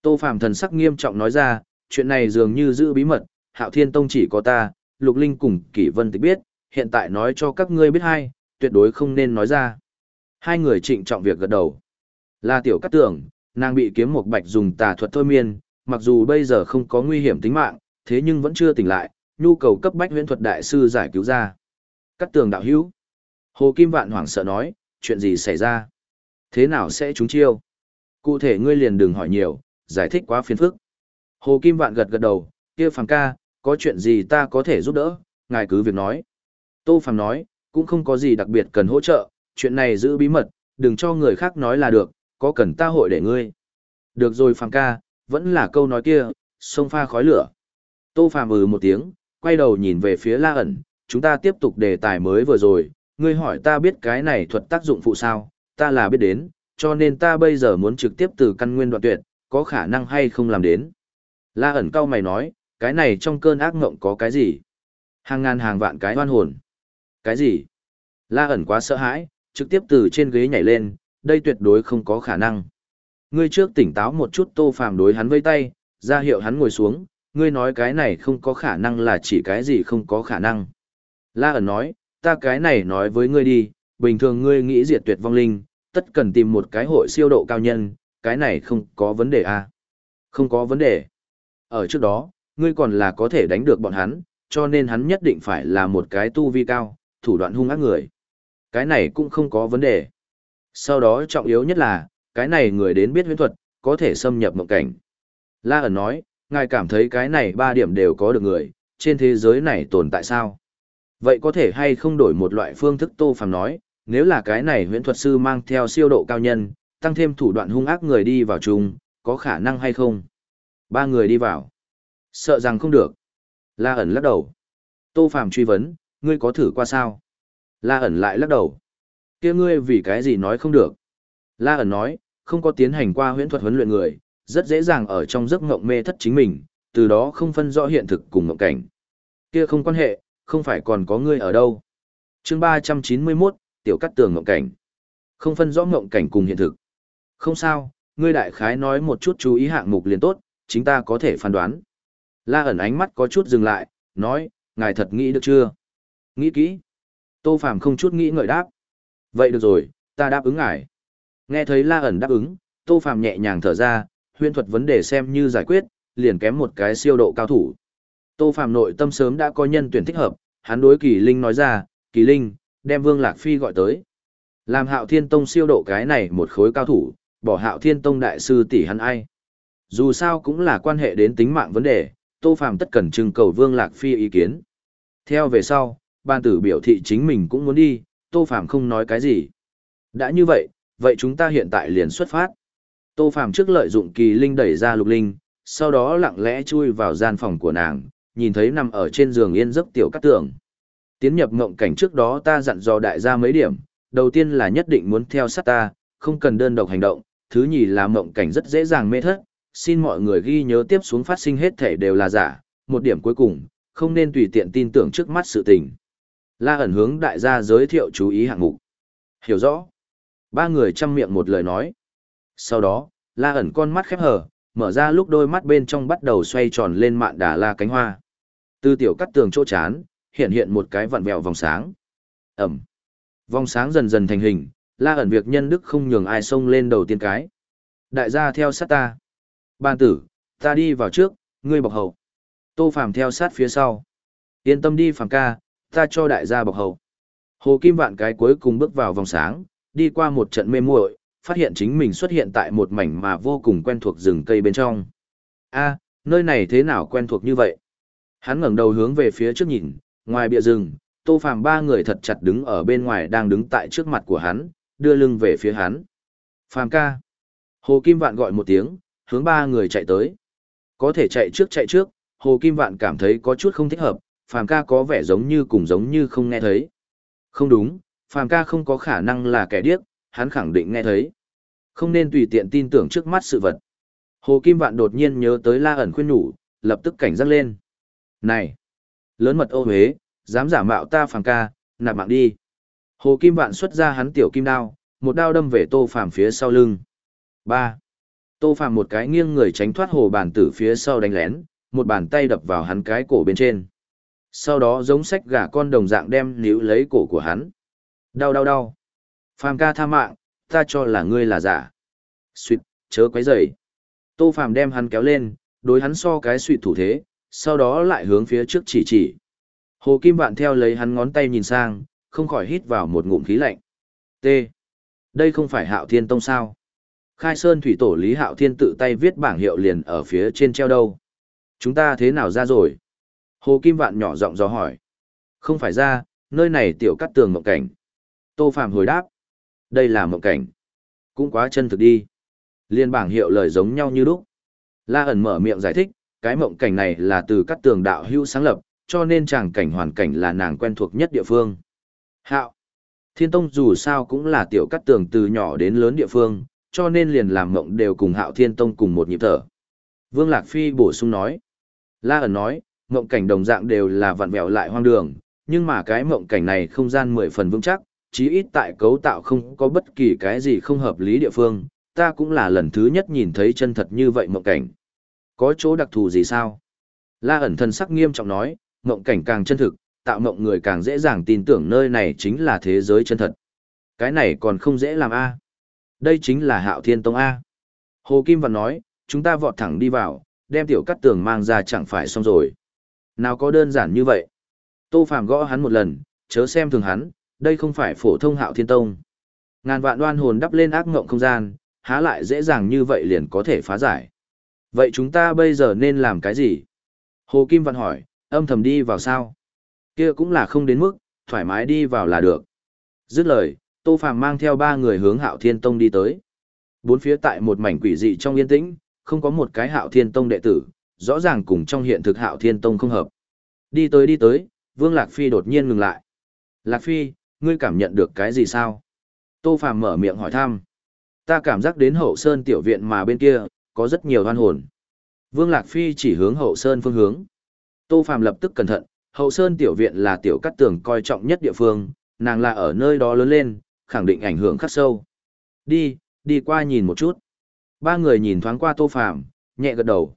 Tô Phàm thần sắc nghiêm trọng nói ra, chuyện này dường như giữ bí mật, Hạo Thiên Tông chỉ có ta, Lục Linh cùng Kỷ Vân Tịch biết, hiện tại nói cho các ngươi biết hai, tuyệt đối không nên nói ra. Hai người trịnh trọng việc gật đầu. La tiểu cát tưởng, nàng bị kiếm một bạch dùng tà thuật thôi miên, mặc dù bây giờ không có nguy hiểm tính mạng, thế nhưng vẫn chưa tỉnh lại, nhu cầu cấp bách huyễn thuật đại sư giải cứu ra. Cát tường đạo hữu. Hồ Kim Vạn hoảng sợ nói, chuyện gì xảy ra? Thế nào sẽ trúng chiêu? Cụ thể ngươi liền đừng hỏi nhiều, giải thích quá phiền phức. Hồ Kim Vạn gật gật đầu, kia phàm ca, có chuyện gì ta có thể giúp đỡ, ngài cứ việc nói. Tô Phàm nói, cũng không có gì đặc biệt cần hỗ trợ, chuyện này giữ bí mật, đừng cho người khác nói là được, có cần ta hội để ngươi. Được rồi Phàm ca, vẫn là câu nói kia, sông pha khói lửa. Tô Phàm ừ một tiếng, quay đầu nhìn về phía La ẩn, chúng ta tiếp tục đề tài mới vừa rồi, ngươi hỏi ta biết cái này thuật tác dụng phụ sao, ta là biết đến, cho nên ta bây giờ muốn trực tiếp từ căn nguyên đoạn tuyệt, có khả năng hay không làm đến. La ẩn cao mày nói, cái này trong cơn ác ngộng có cái gì? Hàng ngàn hàng vạn cái hoan hồn. Cái gì? La ẩn quá sợ hãi, trực tiếp từ trên ghế nhảy lên, đây tuyệt đối không có khả năng. Ngươi trước tỉnh táo một chút tô phàm đối hắn vây tay, ra hiệu hắn ngồi xuống, ngươi nói cái này không có khả năng là chỉ cái gì không có khả năng. La ẩn nói, ta cái này nói với ngươi đi, bình thường ngươi nghĩ diệt tuyệt vong linh, tất cần tìm một cái hội siêu độ cao nhân, cái này không có vấn đề à? Không có vấn đề. Ở trước đó, ngươi còn là có thể đánh được bọn hắn, cho nên hắn nhất định phải là một cái tu vi cao, thủ đoạn hung ác người. Cái này cũng không có vấn đề. Sau đó trọng yếu nhất là, cái này người đến biết huyễn thuật, có thể xâm nhập mộng cảnh. La ẩn nói, ngài cảm thấy cái này ba điểm đều có được người, trên thế giới này tồn tại sao? Vậy có thể hay không đổi một loại phương thức tô phàm nói, nếu là cái này huyễn thuật sư mang theo siêu độ cao nhân, tăng thêm thủ đoạn hung ác người đi vào chung, có khả năng hay không? Ba người đi vào. Sợ rằng không được. La ẩn lắc đầu. Tô Phàm truy vấn, ngươi có thử qua sao? La ẩn lại lắc đầu. kia ngươi vì cái gì nói không được? La ẩn nói, không có tiến hành qua huyễn thuật huấn luyện người, rất dễ dàng ở trong giấc ngộng mê thất chính mình, từ đó không phân rõ hiện thực cùng ngộng cảnh. Kia không quan hệ, không phải còn có ngươi ở đâu. chương ba trăm chín mươi 391, tiểu cắt tường ngộng cảnh. Không phân rõ ngộng cảnh cùng hiện thực. Không sao, ngươi đại khái nói một chút chú ý hạng mục liền tốt, chính ta có thể phán đoán. La ẩn ánh mắt có chút dừng lại, nói, ngài thật nghĩ được chưa? Nghĩ kỹ. Tô Phàm không chút nghĩ ngợi đáp. Vậy được rồi, ta đáp ứng ngài. Nghe thấy La ẩn đáp ứng, Tô Phàm nhẹ nhàng thở ra, huyễn thuật vấn đề xem như giải quyết, liền kém một cái siêu độ cao thủ. Tô Phạm nội tâm sớm đã có nhân tuyển thích hợp, hắn đối Kỳ Linh nói ra, Kỳ Linh, đem Vương Lạc Phi gọi tới. Làm hạo thiên tông siêu độ cái này một khối cao thủ, bỏ hạo thiên tông đại sư tỷ hắn ai. Dù sao cũng là quan hệ đến tính mạng vấn đề, Tô Phạm tất cần trưng cầu Vương Lạc Phi ý kiến. Theo về sau, ban tử biểu thị chính mình cũng muốn đi, Tô Phạm không nói cái gì. Đã như vậy, vậy chúng ta hiện tại liền xuất phát. Tô Phạm trước lợi dụng kỳ linh đẩy ra lục linh, sau đó lặng lẽ chui vào gian phòng của nàng, nhìn thấy nằm ở trên giường yên giấc tiểu cát tường. Tiến nhập ngộng cảnh trước đó ta dặn dò đại gia mấy điểm, đầu tiên là nhất định muốn theo sát ta, không cần đơn độc hành động, thứ nhì là ngộng cảnh rất dễ dàng mê thất, xin mọi người ghi nhớ tiếp xuống phát sinh hết thể đều là giả, một điểm cuối cùng, không nên tùy tiện tin tưởng trước mắt sự tình. La ẩn hướng đại gia giới thiệu chú ý hạng mục. Hiểu rõ. Ba người chăm miệng một lời nói. Sau đó, La ẩn con mắt khép hờ, mở ra lúc đôi mắt bên trong bắt đầu xoay tròn lên mạn đà la cánh hoa. Từ tiểu cắt tường chỗ chán, hiện hiện một cái vặn vẹo vòng sáng. Ẩm. Vòng sáng dần dần thành hình, La ẩn việc nhân đức không nhường ai xông lên đầu tiên cái. Đại gia theo sát ta. Ban tử, ta đi vào trước, ngươi bọc hậu. Tô Phàm theo sát phía sau. Yên tâm đi Phàm ca, ta cho đại gia bọc hậu. Hồ Kim Vạn cái cuối cùng bước vào vòng sáng, đi qua một trận mê muội, phát hiện chính mình xuất hiện tại một mảnh mà vô cùng quen thuộc rừng cây bên trong. A, nơi này thế nào quen thuộc như vậy? Hắn ngẩng đầu hướng về phía trước nhìn, ngoài bìa rừng, Tô Phàm ba người thật chặt đứng ở bên ngoài đang đứng tại trước mặt của hắn, đưa lưng về phía hắn. Phàm ca. Hồ Kim Vạn gọi một tiếng, hướng ba người chạy tới. Có thể chạy trước chạy trước, Hồ Kim Vạn cảm thấy có chút không thích hợp, Phàm ca có vẻ giống như cùng giống như không nghe thấy. Không đúng, Phàm ca không có khả năng là kẻ điếc, hắn khẳng định nghe thấy. Không nên tùy tiện tin tưởng trước mắt sự vật. Hồ Kim Vạn đột nhiên nhớ tới La ẩn khuyên nhủ, lập tức cảnh giác lên. Này! Lớn mật ô huế, dám giả mạo ta Phàm ca, nạp mạng đi. Hồ Kim Vạn xuất ra hắn tiểu kim đao, một đao đâm về Tô Phàm phía sau lưng. Ba. Tô Phàm một cái nghiêng người tránh thoát hồ bàn tử phía sau đánh lén, một bàn tay đập vào hắn cái cổ bên trên. Sau đó giống sách gà con đồng dạng đem níu lấy cổ của hắn. Đau đau đau. Phàm ca tha mạng, ta cho là ngươi là giả. Xuyệt, chớ quấy rầy. Tô Phàm đem hắn kéo lên, đối hắn so cái suy thủ thế, sau đó lại hướng phía trước chỉ chỉ. Hồ Kim Vạn theo lấy hắn ngón tay nhìn sang, không khỏi hít vào một ngụm khí lạnh. T. Đây không phải Hạo Thiên Tông sao? Khai Sơn Thủy Tổ Lý Hạo Thiên tự tay viết bảng hiệu liền ở phía trên treo đâu. Chúng ta thế nào ra rồi? Hồ Kim Vạn nhỏ giọng dò hỏi. Không phải ra, nơi này tiểu cắt tường mộng cảnh. Tô Phạm hồi đáp. Đây là mộng cảnh. Cũng quá chân thực đi. Liên bảng hiệu lời giống nhau như lúc. La ẩn mở miệng giải thích, cái mộng cảnh này là từ các tường đạo hữu sáng lập, cho nên chàng cảnh hoàn cảnh là nàng quen thuộc nhất địa phương. Hạo. Thiên Tông dù sao cũng là tiểu cắt tường từ nhỏ đến lớn địa phương, cho nên liền làm mộng đều cùng Hạo Thiên Tông cùng một nhịp thở. Vương Lạc Phi bổ sung nói. La ẩn nói, mộng cảnh đồng dạng đều là vặn vẹo lại hoang đường, nhưng mà cái mộng cảnh này không gian mười phần vững chắc, chí ít tại cấu tạo không có bất kỳ cái gì không hợp lý địa phương, ta cũng là lần thứ nhất nhìn thấy chân thật như vậy mộng cảnh. Có chỗ đặc thù gì sao? La ẩn thần sắc nghiêm trọng nói, mộng cảnh càng chân thực, tạo mộng người càng dễ dàng tin tưởng nơi này chính là thế giới chân thật. Cái này còn không dễ làm a. Đây chính là Hạo Thiên Tông a. Hồ Kim Văn nói, chúng ta vọt thẳng đi vào, đem tiểu cắt tường mang ra chẳng phải xong rồi. Nào có đơn giản như vậy. Tô Phàm gõ hắn một lần, chớ xem thường hắn, đây không phải phổ thông Hạo Thiên Tông. Ngàn vạn đoan hồn đắp lên ác ngộng không gian, há lại dễ dàng như vậy liền có thể phá giải. Vậy chúng ta bây giờ nên làm cái gì? Hồ Kim Văn hỏi, âm thầm đi vào sao? Kia cũng là không đến mức, thoải mái đi vào là được. Dứt lời, Tô Phàm mang theo ba người hướng Hạo Thiên Tông đi tới. Bốn phía tại một mảnh quỷ dị trong yên tĩnh, không có một cái Hạo Thiên Tông đệ tử, rõ ràng cùng trong hiện thực Hạo Thiên Tông không hợp. Đi tới đi tới, Vương Lạc Phi đột nhiên ngừng lại. Lạc Phi, ngươi cảm nhận được cái gì sao? Tô Phàm mở miệng hỏi thăm. Ta cảm giác đến hậu sơn tiểu viện mà bên kia, có rất nhiều hoan hồn. Vương Lạc Phi chỉ hướng hậu sơn phương hướng. Tô Phàm lập tức cẩn thận, hậu sơn tiểu viện là tiểu cắt tường coi trọng nhất địa phương, nàng là ở nơi đó lớn lên, khẳng định ảnh hưởng khắc sâu. Đi, đi qua nhìn một chút. Ba người nhìn thoáng qua Tô Phàm, nhẹ gật đầu.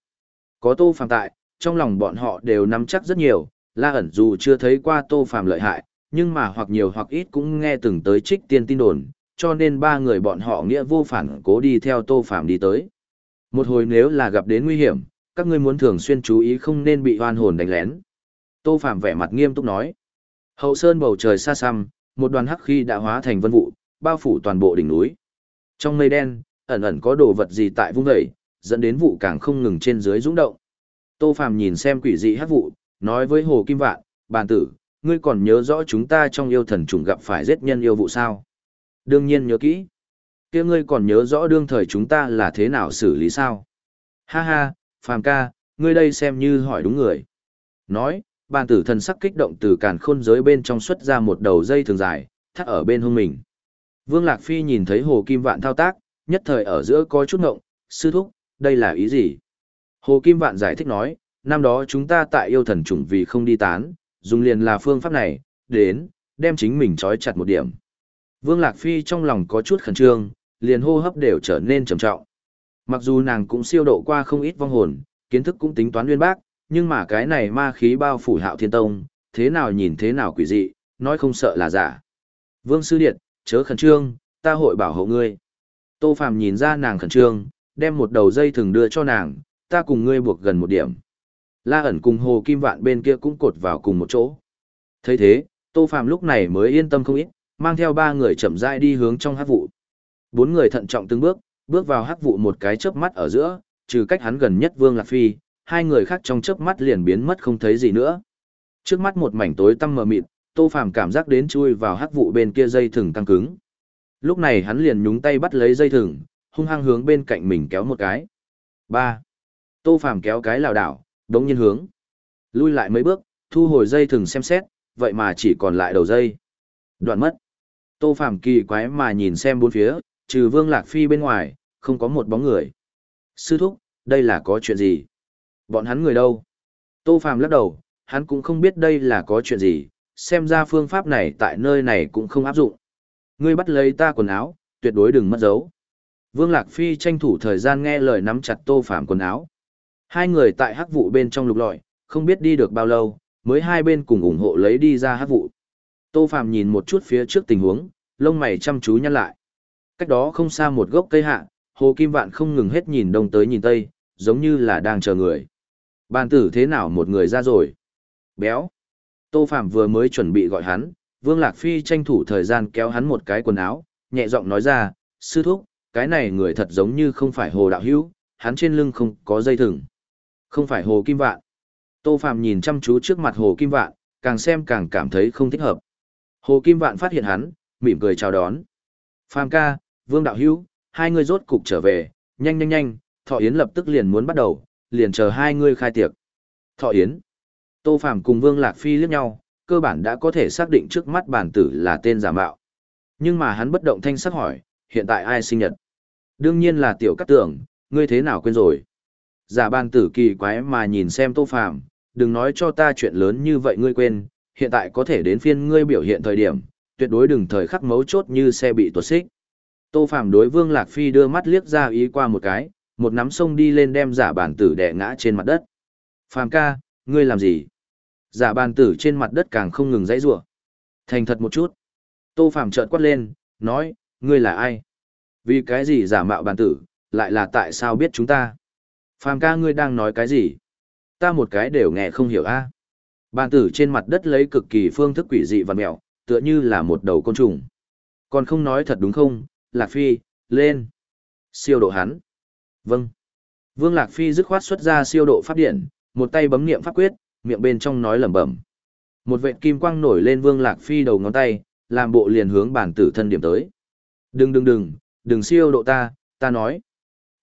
Có Tô Phàm tại, trong lòng bọn họ đều nắm chắc rất nhiều, La ẩn dù chưa thấy qua Tô Phàm lợi hại, nhưng mà hoặc nhiều hoặc ít cũng nghe từng tới trích tiên tin đồn, cho nên ba người bọn họ nghĩa vô phản cố đi theo Tô Phàm đi tới. Một hồi nếu là gặp đến nguy hiểm, các ngươi muốn thường xuyên chú ý không nên bị oan hồn đánh lén. Tô Phạm vẻ mặt nghiêm túc nói. Hậu sơn bầu trời xa xăm, một đoàn hắc khí đã hóa thành vân vụ, bao phủ toàn bộ đỉnh núi. Trong mây đen, ẩn ẩn có đồ vật gì tại vung dậy, dẫn đến vụ càng không ngừng trên dưới rung động. Tô Phạm nhìn xem quỷ dị hắc vụ, nói với Hồ Kim Vạn, bàn tử, ngươi còn nhớ rõ chúng ta trong yêu thần trùng gặp phải giết nhân yêu vụ sao? Đương nhiên nhớ kỹ kia ngươi còn nhớ rõ đương thời chúng ta là thế nào xử lý sao? Ha ha, Phàm ca, ngươi đây xem như hỏi đúng người. Nói, bàn tử thần sắc kích động từ càn khôn giới bên trong xuất ra một đầu dây thường dài, thắt ở bên hông mình. Vương Lạc Phi nhìn thấy Hồ Kim Vạn thao tác, nhất thời ở giữa có chút ngộng, sư thúc, đây là ý gì? Hồ Kim Vạn giải thích nói, năm đó chúng ta tại yêu thần chủng vì không đi tán, dùng liền là phương pháp này, đến, đem chính mình trói chặt một điểm. Vương Lạc Phi trong lòng có chút khẩn trương, liền hô hấp đều trở nên trầm trọng. Mặc dù nàng cũng siêu độ qua không ít vong hồn, kiến thức cũng tính toán nguyên bác, nhưng mà cái này ma khí bao phủ hạo thiên tông, thế nào nhìn thế nào quỷ dị, nói không sợ là giả. Vương Sư Điệt, chớ khẩn trương, ta hội bảo hộ ngươi. Tô Phàm nhìn ra nàng khẩn trương, đem một đầu dây thừng đưa cho nàng, ta cùng ngươi buộc gần một điểm. La ẩn cùng Hồ Kim Vạn bên kia cũng cột vào cùng một chỗ. thấy thế, Tô Phàm lúc này mới yên tâm không ít, mang theo ba người chậm rãi đi hướng trong hắc vụ. Bốn người thận trọng từng bước, bước vào hắc vụ một cái chớp mắt ở giữa, trừ cách hắn gần nhất Vương Lạc Phi, hai người khác trong chớp mắt liền biến mất không thấy gì nữa. Trước mắt một mảnh tối tăm mờ mịt, Tô Phàm cảm giác đến chui vào hắc vụ bên kia dây thừng căng cứng. Lúc này hắn liền nhúng tay bắt lấy dây thừng, hung hăng hướng bên cạnh mình kéo một cái. ba Tô Phàm kéo cái lảo đảo, đống nhiên hướng. Lui lại mấy bước, thu hồi dây thừng xem xét, vậy mà chỉ còn lại đầu dây. Đoạn mất. Tô Phàm kỳ quái mà nhìn xem bốn phía, trừ Vương Lạc Phi bên ngoài, không có một bóng người. Sư thúc, đây là có chuyện gì? Bọn hắn người đâu? Tô Phàm lắc đầu, hắn cũng không biết đây là có chuyện gì, xem ra phương pháp này tại nơi này cũng không áp dụng. Ngươi bắt lấy ta quần áo, tuyệt đối đừng mất dấu. Vương Lạc Phi tranh thủ thời gian nghe lời nắm chặt Tô Phàm quần áo. Hai người tại hắc vụ bên trong lục lọi, không biết đi được bao lâu, mới hai bên cùng ủng hộ lấy đi ra hắc vụ. Tô Phàm nhìn một chút phía trước tình huống, lông mày chăm chú nhăn lại. Cách đó không xa một gốc cây hạ, Hồ Kim Vạn không ngừng hết nhìn đông tới nhìn tây, giống như là đang chờ người. Bàn tử thế nào một người ra rồi? Béo. Tô Phạm vừa mới chuẩn bị gọi hắn, Vương Lạc Phi tranh thủ thời gian kéo hắn một cái quần áo, nhẹ giọng nói ra, sư thúc, cái này người thật giống như không phải Hồ Đạo Hữu, hắn trên lưng không có dây thừng. Không phải Hồ Kim Vạn. Tô Phạm nhìn chăm chú trước mặt Hồ Kim Vạn, càng xem càng cảm thấy không thích hợp. Hồ Kim Vạn phát hiện hắn, mỉm cười chào đón. Phạm ca, Vương Đạo Hữu, hai người rốt cục trở về, nhanh nhanh nhanh, Thọ Yến lập tức liền muốn bắt đầu, liền chờ hai người khai tiệc. Thọ Yến. Tô Phạm cùng Vương Lạc Phi liếc nhau, cơ bản đã có thể xác định trước mắt bản tử là tên giả mạo. Nhưng mà hắn bất động thanh sắc hỏi, hiện tại ai sinh nhật? Đương nhiên là tiểu cát tưởng, ngươi thế nào quên rồi? Giả ban tử kỳ quái mà nhìn xem Tô Phạm, đừng nói cho ta chuyện lớn như vậy ngươi quên, hiện tại có thể đến phiên ngươi biểu hiện thời điểm, tuyệt đối đừng thời khắc mấu chốt như xe bị tuột xích. Tô Phạm đối Vương Lạc Phi đưa mắt liếc ra ý qua một cái, một nắm sông đi lên đem giả bàn tử đè ngã trên mặt đất. Phạm ca, ngươi làm gì? Giả bàn tử trên mặt đất càng không ngừng dãy rủa. Thành thật một chút. Tô Phạm trợn quát lên, nói, ngươi là ai? Vì cái gì giả mạo bàn tử, lại là tại sao biết chúng ta? Phạm ca ngươi đang nói cái gì? Ta một cái đều nghe không hiểu a. À? Tử trên mặt đất lấy cực kỳ phương thức quỷ dị và mẹo, tựa như là một đầu côn trùng. Còn không nói thật đúng không, Lạc Phi, lên. Siêu độ hắn. Vâng. Vương Lạc Phi dứt khoát xuất ra siêu độ pháp điện, một tay bấm niệm pháp quyết, miệng bên trong nói lẩm bẩm. Một vệt kim quang nổi lên Vương Lạc Phi đầu ngón tay, làm bộ liền hướng bản tử thân điểm tới. Đừng đừng đừng, đừng siêu độ ta, ta nói.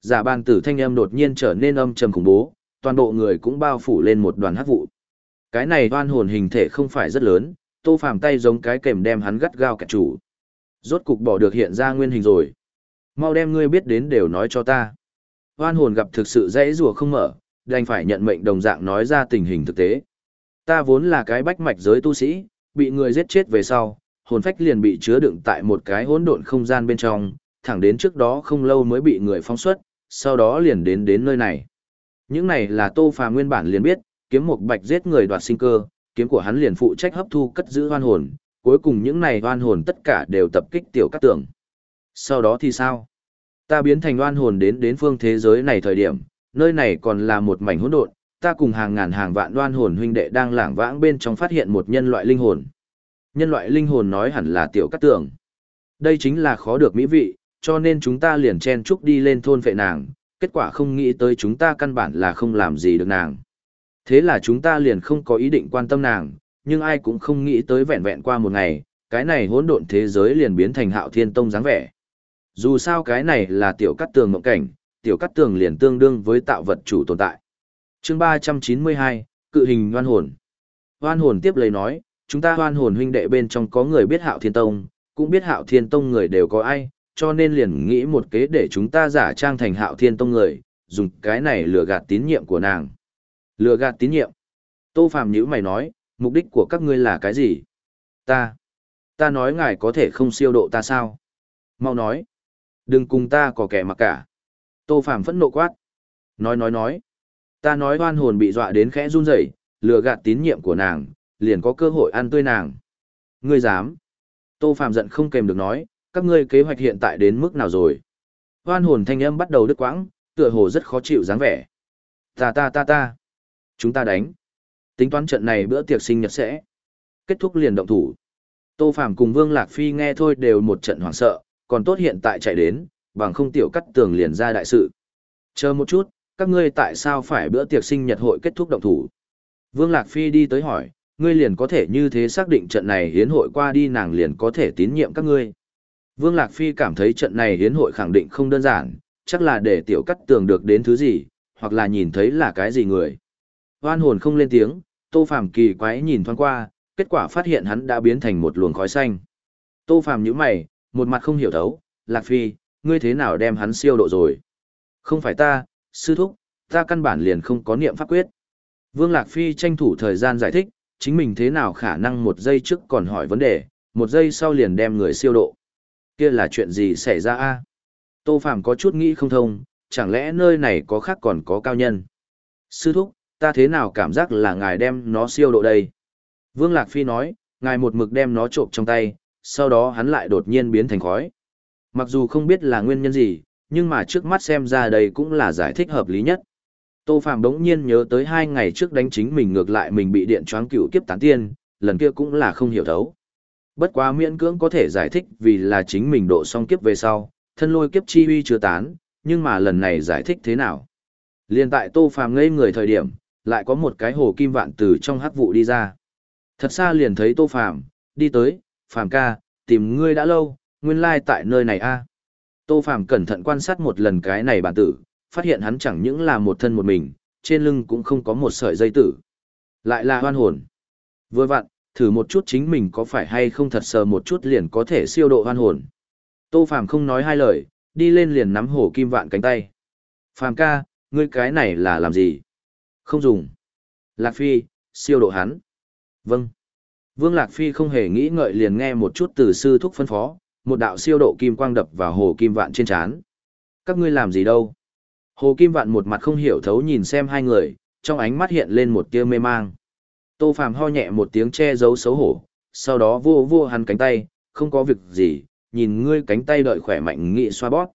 Giả bản tử thanh âm đột nhiên trở nên âm trầm khủng bố, toàn bộ người cũng bao phủ lên một đoàn hắc vụ. Cái này oan hồn hình thể không phải rất lớn, tô phàm tay giống cái kềm đem hắn gắt gao cả chủ. Rốt cục bỏ được hiện ra nguyên hình rồi. Mau đem ngươi biết đến đều nói cho ta. Hoan hồn gặp thực sự dễ rùa không mở, đành phải nhận mệnh đồng dạng nói ra tình hình thực tế. Ta vốn là cái bách mạch giới tu sĩ, bị người giết chết về sau, hồn phách liền bị chứa đựng tại một cái hỗn độn không gian bên trong, thẳng đến trước đó không lâu mới bị người phóng xuất, sau đó liền đến đến nơi này. Những này là Tô Phà nguyên bản liền biết, kiếm một bạch giết người đoạt sinh cơ, kiếm của hắn liền phụ trách hấp thu cất giữ hoan hồn, cuối cùng những này oan hồn tất cả đều tập kích tiểu cát tường. Sau đó thì sao? Ta biến thành oan hồn đến đến phương thế giới này thời điểm, nơi này còn là một mảnh hỗn độn, ta cùng hàng ngàn hàng vạn oan hồn huynh đệ đang lảng vãng bên trong phát hiện một nhân loại linh hồn. Nhân loại linh hồn nói hẳn là tiểu cát tường. Đây chính là khó được mỹ vị, cho nên chúng ta liền chen chúc đi lên thôn vệ nàng, kết quả không nghĩ tới chúng ta căn bản là không làm gì được nàng. Thế là chúng ta liền không có ý định quan tâm nàng, nhưng ai cũng không nghĩ tới vẹn vẹn qua một ngày, cái này hỗn độn thế giới liền biến thành hạo thiên tông dáng vẻ. Dù sao cái này là tiểu cắt tường mộng cảnh, tiểu cắt tường liền tương đương với tạo vật chủ tồn tại. chương 392, cự hình hoan hồn. Hoan hồn tiếp lấy nói, chúng ta hoan hồn huynh đệ bên trong có người biết hạo thiên tông, cũng biết hạo thiên tông người đều có ai, cho nên liền nghĩ một kế để chúng ta giả trang thành hạo thiên tông người, dùng cái này lừa gạt tín nhiệm của nàng. Lừa gạt tín nhiệm. Tô Phạm nhữ mày nói, Mục đích của các ngươi là cái gì? Ta. Ta nói ngài có thể không siêu độ ta sao? Mau nói. Đừng cùng ta có kẻ mặc cả. Tô Phạm phẫn nộ quát. Nói nói nói. Ta nói oan hồn bị dọa đến khẽ run rẩy, lừa gạt tín nhiệm của nàng, liền có cơ hội ăn tươi nàng. Ngươi dám? Tô Phạm giận không kèm được nói, các ngươi kế hoạch hiện tại đến mức nào rồi? Oan hồn thanh âm bắt đầu đứt quãng, Tựa hồ rất khó chịu dáng vẻ. Ta ta ta ta. Chúng ta đánh. Tính toán trận này bữa tiệc sinh nhật sẽ. Kết thúc liền động thủ. Tô Phàm cùng Vương Lạc Phi nghe thôi đều một trận hoảng sợ, còn tốt hiện tại chạy đến, bằng không tiểu cắt tường liền ra đại sự. Chờ một chút, các ngươi tại sao phải bữa tiệc sinh nhật hội kết thúc động thủ? Vương Lạc Phi đi tới hỏi, ngươi liền có thể như thế xác định trận này hiến hội qua đi nàng liền có thể tín nhiệm các ngươi. Vương Lạc Phi cảm thấy trận này hiến hội khẳng định không đơn giản, chắc là để tiểu cắt tường được đến thứ gì, hoặc là nhìn thấy là cái gì người. Hoan hồn không lên tiếng, Tô Phàm kỳ quái nhìn thoáng qua, kết quả phát hiện hắn đã biến thành một luồng khói xanh. Tô Phàm nhíu mày, một mặt không hiểu thấu, Lạc Phi, ngươi thế nào đem hắn siêu độ rồi? Không phải ta, sư thúc, ta căn bản liền không có niệm pháp quyết. Vương Lạc Phi tranh thủ thời gian giải thích, chính mình thế nào khả năng một giây trước còn hỏi vấn đề, một giây sau liền đem người siêu độ. Kia là chuyện gì xảy ra a? Tô Phàm có chút nghĩ không thông, chẳng lẽ nơi này có khác còn có cao nhân? Sư thúc, ta thế nào cảm giác là ngài đem nó siêu độ đây? Vương Lạc Phi nói, ngài một mực đem nó trộm trong tay, sau đó hắn lại đột nhiên biến thành khói. Mặc dù không biết là nguyên nhân gì, nhưng mà trước mắt xem ra đây cũng là giải thích hợp lý nhất. Tô Phạm đống nhiên nhớ tới hai ngày trước đánh chính mình ngược lại mình bị điện choáng cựu kiếp tán tiên, lần kia cũng là không hiểu thấu. Bất quá miễn cưỡng có thể giải thích vì là chính mình độ xong kiếp về sau, thân lôi kiếp chi huy chưa tán, nhưng mà lần này giải thích thế nào? Liên tại Tô Phạm ngây người thời điểm, lại có một cái hồ kim vạn từ trong hắc vụ đi ra. Thật xa liền thấy Tô phàm đi tới, phàm ca, tìm ngươi đã lâu, nguyên lai tại nơi này a. Tô phàm cẩn thận quan sát một lần cái này bản tử, phát hiện hắn chẳng những là một thân một mình, trên lưng cũng không có một sợi dây tử. Lại là hoan hồn. Vừa vặn, thử một chút chính mình có phải hay không thật sờ một chút liền có thể siêu độ hoan hồn. Tô phàm không nói hai lời, đi lên liền nắm hổ kim vạn cánh tay. phàm ca, ngươi cái này là làm gì? Không dùng. Lạc Phi, siêu độ hắn. Vâng. Vương Lạc Phi không hề nghĩ ngợi liền nghe một chút từ sư thúc phân phó, một đạo siêu độ kim quang đập vào hồ kim vạn trên trán. Các ngươi làm gì đâu? Hồ kim vạn một mặt không hiểu thấu nhìn xem hai người, trong ánh mắt hiện lên một tia mê mang. Tô Phàm ho nhẹ một tiếng che giấu xấu hổ, sau đó vô vô hắn cánh tay, không có việc gì, nhìn ngươi cánh tay đợi khỏe mạnh nghị xoa bóp.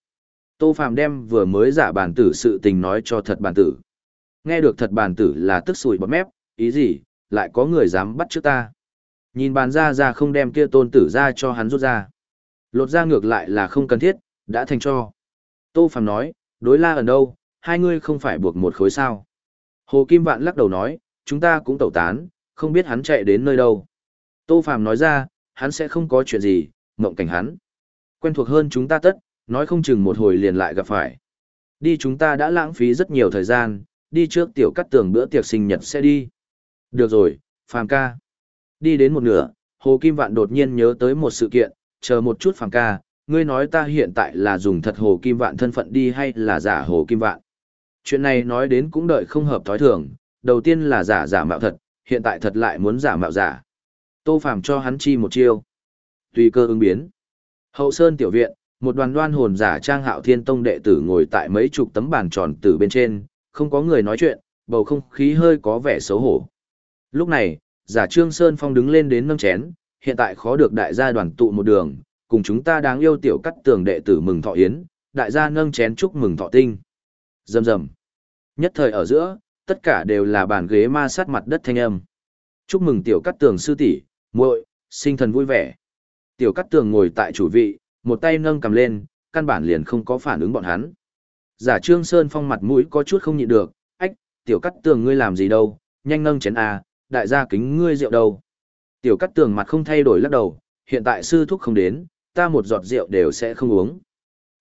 Tô Phàm đem vừa mới giả bản tử sự tình nói cho thật bản tử. Nghe được thật bản tử là tức sùi bọt mép, ý gì, lại có người dám bắt trước ta. Nhìn bàn ra ra không đem kia tôn tử ra cho hắn rút ra. Lột ra ngược lại là không cần thiết, đã thành cho. Tô Phàm nói, đối la ở đâu, hai ngươi không phải buộc một khối sao. Hồ Kim Vạn lắc đầu nói, chúng ta cũng tẩu tán, không biết hắn chạy đến nơi đâu. Tô Phàm nói ra, hắn sẽ không có chuyện gì, mộng cảnh hắn. Quen thuộc hơn chúng ta tất, nói không chừng một hồi liền lại gặp phải. Đi chúng ta đã lãng phí rất nhiều thời gian, đi trước tiểu cắt tường bữa tiệc sinh nhật sẽ đi. Được rồi, Phàm ca. Đi đến một nửa, Hồ Kim Vạn đột nhiên nhớ tới một sự kiện, chờ một chút Phàm ca, ngươi nói ta hiện tại là dùng thật Hồ Kim Vạn thân phận đi hay là giả Hồ Kim Vạn. Chuyện này nói đến cũng đợi không hợp thói thường, đầu tiên là giả giả mạo thật, hiện tại thật lại muốn giả mạo giả. Tô Phàm cho hắn chi một chiêu. Tùy cơ ứng biến. Hậu Sơn tiểu viện, một đoàn đoan hồn giả trang hạo thiên tông đệ tử ngồi tại mấy chục tấm bàn tròn từ bên trên, không có người nói chuyện, bầu không khí hơi có vẻ xấu hổ. Lúc này, giả trương Sơn Phong đứng lên đến nâng chén, hiện tại khó được đại gia đoàn tụ một đường, cùng chúng ta đáng yêu tiểu cắt tường đệ tử mừng thọ yến, đại gia nâng chén chúc mừng thọ tinh. Rầm rầm. Nhất thời ở giữa, tất cả đều là bàn ghế ma sát mặt đất thanh âm. Chúc mừng tiểu cắt tường sư tỷ, muội, sinh thần vui vẻ. Tiểu cắt tường ngồi tại chủ vị, một tay nâng cầm lên, căn bản liền không có phản ứng bọn hắn. Giả Trương Sơn Phong mặt mũi có chút không nhịn được, ách, tiểu cắt tường ngươi làm gì đâu, nhanh nâng chén a, đại gia kính ngươi rượu đâu. Tiểu cắt tường mặt không thay đổi lắc đầu, hiện tại sư thúc không đến, ta một giọt rượu đều sẽ không uống.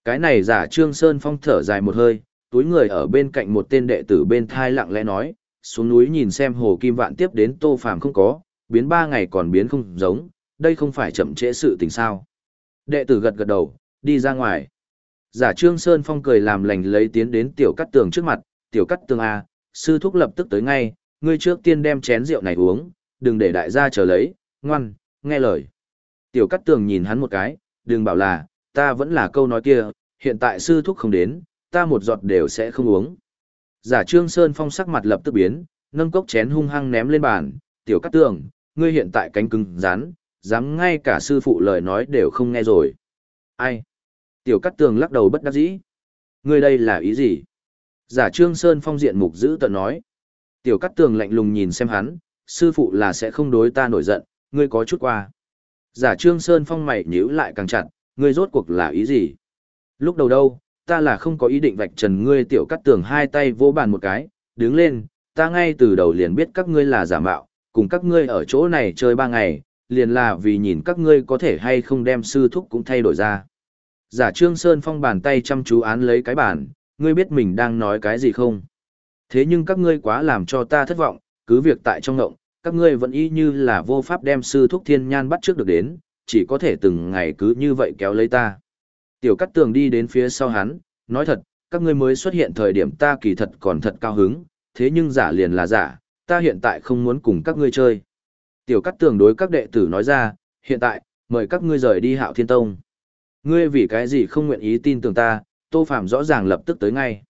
Cái này giả Trương Sơn Phong thở dài một hơi, túi người ở bên cạnh một tên đệ tử bên thai lặng lẽ nói, xuống núi nhìn xem hồ kim vạn tiếp đến tô phàm không có, biến ba ngày còn biến không giống, đây không phải chậm trễ sự tình sao. Đệ tử gật gật đầu, đi ra ngoài. Giả Trương Sơn Phong cười làm lành lấy tiến đến tiểu cắt tường trước mặt, tiểu cắt tường A, sư thúc lập tức tới ngay, ngươi trước tiên đem chén rượu này uống, đừng để đại gia chờ lấy, ngoan, nghe lời. Tiểu cắt tường nhìn hắn một cái, đừng bảo là, ta vẫn là câu nói kia, hiện tại sư thúc không đến, ta một giọt đều sẽ không uống. Giả Trương Sơn Phong sắc mặt lập tức biến, nâng cốc chén hung hăng ném lên bàn, tiểu cắt tường, ngươi hiện tại cánh cứng rắn, dám ngay cả sư phụ lời nói đều không nghe rồi. Ai? Tiểu Cát tường lắc đầu bất đắc dĩ. Ngươi đây là ý gì? Giả Trương Sơn Phong diện mục giữ tận nói. Tiểu Cát Tường lạnh lùng nhìn xem hắn, sư phụ là sẽ không đối ta nổi giận, ngươi có chút qua. Giả Trương Sơn Phong mày nhíu lại càng chặt, ngươi rốt cuộc là ý gì? Lúc đầu đâu, ta là không có ý định vạch trần ngươi tiểu Cát Tường hai tay vỗ bàn một cái, đứng lên, ta ngay từ đầu liền biết các ngươi là giả mạo, cùng các ngươi ở chỗ này chơi ba ngày, liền là vì nhìn các ngươi có thể hay không đem sư thúc cũng thay đổi ra. Giả Trương Sơn Phong bàn tay chăm chú án lấy cái bàn, ngươi biết mình đang nói cái gì không? Thế nhưng các ngươi quá làm cho ta thất vọng, cứ việc tại trong ngộng, các ngươi vẫn y như là vô pháp đem sư thúc thiên nhan bắt trước được đến, chỉ có thể từng ngày cứ như vậy kéo lấy ta. Tiểu cắt tường đi đến phía sau hắn, nói thật, các ngươi mới xuất hiện thời điểm ta kỳ thật còn thật cao hứng, thế nhưng giả liền là giả, ta hiện tại không muốn cùng các ngươi chơi. Tiểu cắt tường đối các đệ tử nói ra, hiện tại, mời các ngươi rời đi hạo thiên tông. Ngươi vì cái gì không nguyện ý tin tưởng ta, Tô Phạm rõ ràng lập tức tới ngay.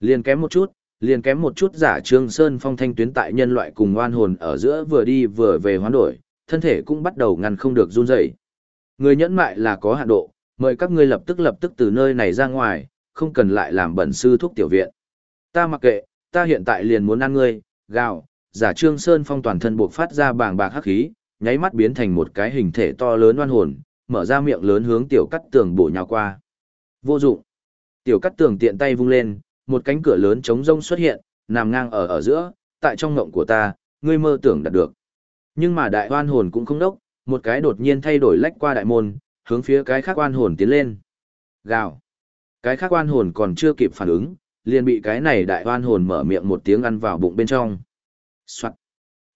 Liền kém một chút, liền kém một chút giả Trương Sơn Phong thanh tuyến tại nhân loại cùng oan hồn ở giữa vừa đi vừa về hoán đổi, thân thể cũng bắt đầu ngăn không được run rẩy. Người nhẫn mại là có hạn độ, mời các ngươi lập tức lập tức từ nơi này ra ngoài, không cần lại làm bẩn sư thuốc tiểu viện. Ta mặc kệ, ta hiện tại liền muốn ăn ngươi, gào, giả Trương Sơn Phong toàn thân buộc phát ra bàng bạc hắc khí, nháy mắt biến thành một cái hình thể to lớn oan hồn, mở ra miệng lớn hướng tiểu cắt tường bổ nhào qua. Vô dụng. Tiểu cắt tường tiện tay vung lên, một cánh cửa lớn trống rông xuất hiện, nằm ngang ở ở giữa, tại trong ngộng của ta, ngươi mơ tưởng đạt được. Nhưng mà đại oan hồn cũng không đốc, một cái đột nhiên thay đổi lách qua đại môn, hướng phía cái khác oan hồn tiến lên. Gào. Cái khác oan hồn còn chưa kịp phản ứng, liền bị cái này đại oan hồn mở miệng một tiếng ăn vào bụng bên trong. Soạn.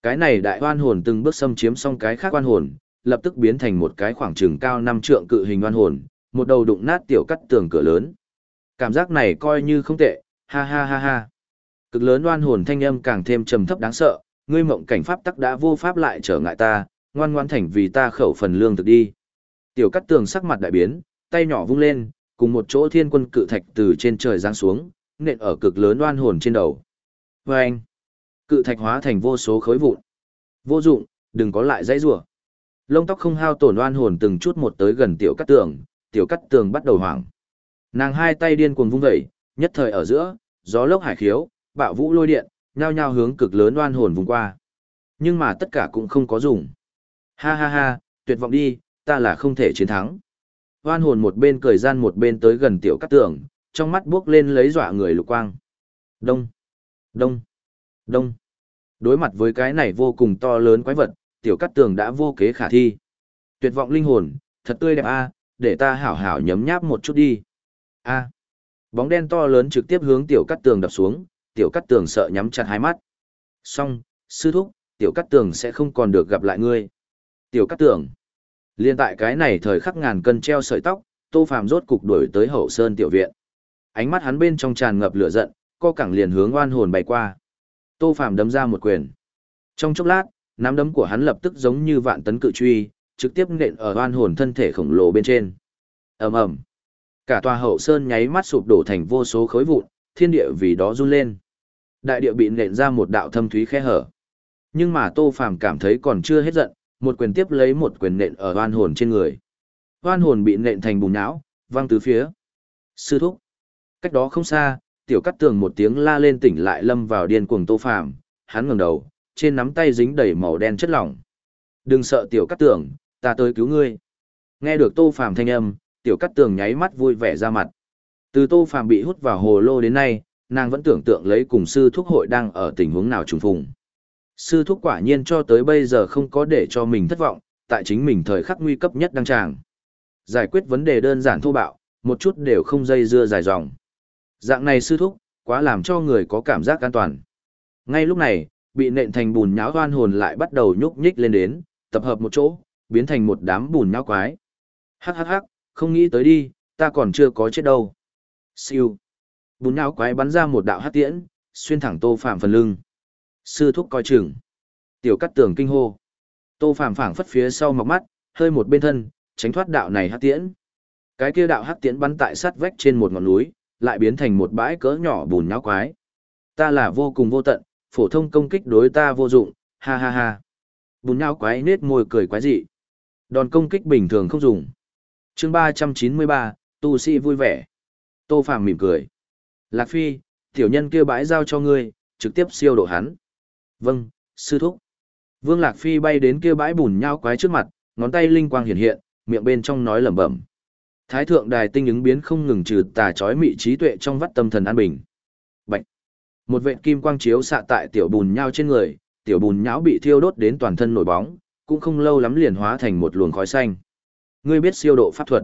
Cái này đại oan hồn từng bước xâm chiếm xong cái khác oan hồn, lập tức biến thành một cái khoảng trừng cao năm trượng cự hình oan hồn, một đầu đụng nát tiểu cắt tường cửa lớn. Cảm giác này coi như không tệ, ha ha ha ha. Cực lớn oan hồn thanh âm càng thêm trầm thấp đáng sợ, ngươi mộng cảnh pháp tắc đã vô pháp lại trở ngại ta, ngoan ngoan thành vì ta khẩu phần lương thực đi. Tiểu cắt tường sắc mặt đại biến, tay nhỏ vung lên, cùng một chỗ thiên quân cự thạch từ trên trời giáng xuống, nện ở cực lớn oan hồn trên đầu. Vâng! cự thạch hóa thành vô số khối vụn. Vô dụng, đừng có lại dãy rủa. Lông tóc không hao tổn oan hồn từng chút một tới gần tiểu cắt tường, tiểu cắt tường bắt đầu hoảng. Nàng hai tay điên cuồng vung vẩy, nhất thời ở giữa, gió lốc hải khiếu, bạo vũ lôi điện, nhao nhao hướng cực lớn oan hồn vùng qua. Nhưng mà tất cả cũng không có dùng. Ha ha ha, tuyệt vọng đi, ta là không thể chiến thắng. Oan hồn một bên cười gian một bên tới gần tiểu cắt tường, trong mắt bước lên lấy dọa người lục quang. Đông, đông, đông. Đối mặt với cái này vô cùng to lớn quái vật, tiểu cắt tường đã vô kế khả thi. Tuyệt vọng linh hồn, thật tươi đẹp a, để ta hảo hảo nhấm nháp một chút đi. A. Bóng đen to lớn trực tiếp hướng tiểu cắt tường đập xuống, tiểu cắt tường sợ nhắm chặt hai mắt. Xong, sư thúc, tiểu cắt tường sẽ không còn được gặp lại ngươi. Tiểu cắt tường. Liên tại cái này thời khắc ngàn cân treo sợi tóc, tô phàm rốt cục đuổi tới hậu sơn tiểu viện. Ánh mắt hắn bên trong tràn ngập lửa giận, co cẳng liền hướng oan hồn bay qua. Tô phàm đấm ra một quyền. Trong chốc lát, nắm đấm của hắn lập tức giống như vạn tấn cự truy, trực tiếp nện ở oan hồn thân thể khổng lồ bên trên. ầm ầm Cả tòa hậu sơn nháy mắt sụp đổ thành vô số khối vụn, thiên địa vì đó run lên. Đại địa bị nện ra một đạo thâm thúy khe hở. Nhưng mà Tô Phàm cảm thấy còn chưa hết giận, một quyền tiếp lấy một quyền nện ở oan hồn trên người. Oan hồn bị nện thành bùn não, văng tứ phía. Sư thúc. Cách đó không xa, tiểu cắt tường một tiếng la lên tỉnh lại lâm vào điên cuồng Tô Phàm, hắn ngẩng đầu, trên nắm tay dính đầy màu đen chất lỏng. Đừng sợ tiểu cắt tường, ta tới cứu ngươi. Nghe được Tô Phàm thanh âm, tiểu cắt tường nháy mắt vui vẻ ra mặt. Từ tô phàm bị hút vào hồ lô đến nay, nàng vẫn tưởng tượng lấy cùng sư thúc hội đang ở tình huống nào trùng phùng. Sư thúc quả nhiên cho tới bây giờ không có để cho mình thất vọng, tại chính mình thời khắc nguy cấp nhất đang tràng. Giải quyết vấn đề đơn giản thô bạo, một chút đều không dây dưa dài dòng. Dạng này sư thúc, quá làm cho người có cảm giác an toàn. Ngay lúc này, bị nện thành bùn nháo hoan hồn lại bắt đầu nhúc nhích lên đến, tập hợp một chỗ, biến thành một đám bùn nháo quái. Hắc hắc hắc, không nghĩ tới đi, ta còn chưa có chết đâu. Siêu. bùn nháo quái bắn ra một đạo hát tiễn, xuyên thẳng tô phạm phần lưng. Sư thúc coi chừng. Tiểu cắt tường kinh hô. Tô phạm phảng phất phía sau mọc mắt, hơi một bên thân, tránh thoát đạo này hát tiễn. Cái kia đạo hát tiễn bắn tại sát vách trên một ngọn núi, lại biến thành một bãi cỡ nhỏ bùn nháo quái. Ta là vô cùng vô tận, phổ thông công kích đối ta vô dụng, ha ha ha. Bùn nhau quái nết môi cười quái dị. Đòn công kích bình thường không dùng chương ba trăm chín mươi ba tu sĩ vui vẻ tô Phạm mỉm cười lạc phi Tiểu nhân kia bãi giao cho ngươi, trực tiếp siêu độ hắn. Vâng, sư thúc. Vương Lạc Phi bay đến kia bãi bùn nhau quái trước mặt, ngón tay linh quang hiện hiện, miệng bên trong nói lẩm bẩm. Thái thượng đài tinh ứng biến không ngừng trừ tà chói mị trí tuệ trong vắt tâm thần an bình. Một vệt kim quang chiếu xạ tại tiểu bùn nhau trên người, tiểu bùn nhão bị thiêu đốt đến toàn thân nổi bóng, cũng không lâu lắm liền hóa thành một luồng khói xanh. Ngươi biết siêu độ pháp thuật.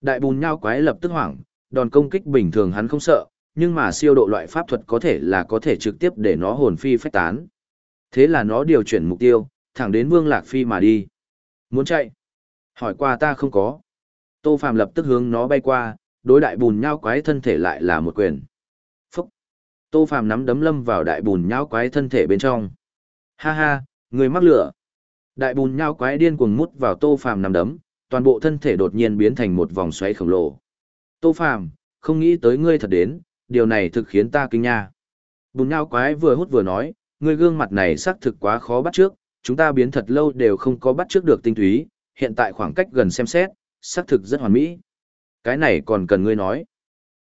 Đại bùn nhau quái lập tức hoảng, đòn công kích bình thường hắn không sợ, nhưng mà siêu độ loại pháp thuật có thể là có thể trực tiếp để nó hồn phi phách tán. Thế là nó điều chuyển mục tiêu, thẳng đến Vương Lạc Phi mà đi. Muốn chạy? Hỏi qua ta không có. Tô phàm lập tức hướng nó bay qua, đối đại bùn nhau quái thân thể lại là một quyền. Tô Phạm nắm đấm lâm vào đại bùn nhao quái thân thể bên trong. Ha ha, người mắc lửa. Đại bùn nhao quái điên cuồng mút vào Tô Phạm nắm đấm, toàn bộ thân thể đột nhiên biến thành một vòng xoáy khổng lồ. Tô Phạm, không nghĩ tới ngươi thật đến, điều này thực khiến ta kinh nha. Bùn nhao quái vừa hút vừa nói, ngươi gương mặt này xác thực quá khó bắt trước, chúng ta biến thật lâu đều không có bắt trước được tinh túy, hiện tại khoảng cách gần xem xét, xác thực rất hoàn mỹ. Cái này còn cần ngươi nói.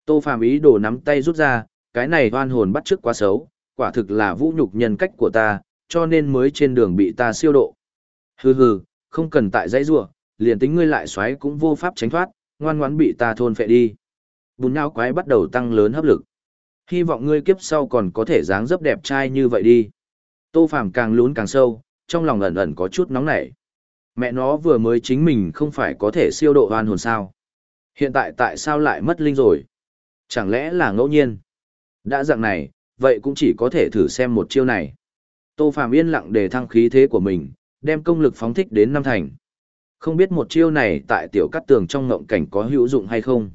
Tô Phạm ý đồ nắm tay rút ra, cái này oan hồn bắt trước quá xấu, quả thực là vũ nhục nhân cách của ta, cho nên mới trên đường bị ta siêu độ. Hừ hừ, không cần tại dãy rủa, liền tính ngươi lại xoáy cũng vô pháp tránh thoát, ngoan ngoãn bị ta thôn phệ đi. Bùn nhau quái bắt đầu tăng lớn hấp lực. Hy vọng ngươi kiếp sau còn có thể dáng dấp đẹp trai như vậy đi. Tô Phàm càng lún càng sâu, trong lòng ẩn ẩn có chút nóng nảy. Mẹ nó vừa mới chính mình không phải có thể siêu độ oan hồn sao? Hiện tại tại sao lại mất linh rồi? Chẳng lẽ là ngẫu nhiên? Đã dạng này, vậy cũng chỉ có thể thử xem một chiêu này. Tô Phàm yên lặng để thăng khí thế của mình, đem công lực phóng thích đến năm thành. Không biết một chiêu này tại tiểu cắt tường trong ngộng cảnh có hữu dụng hay không.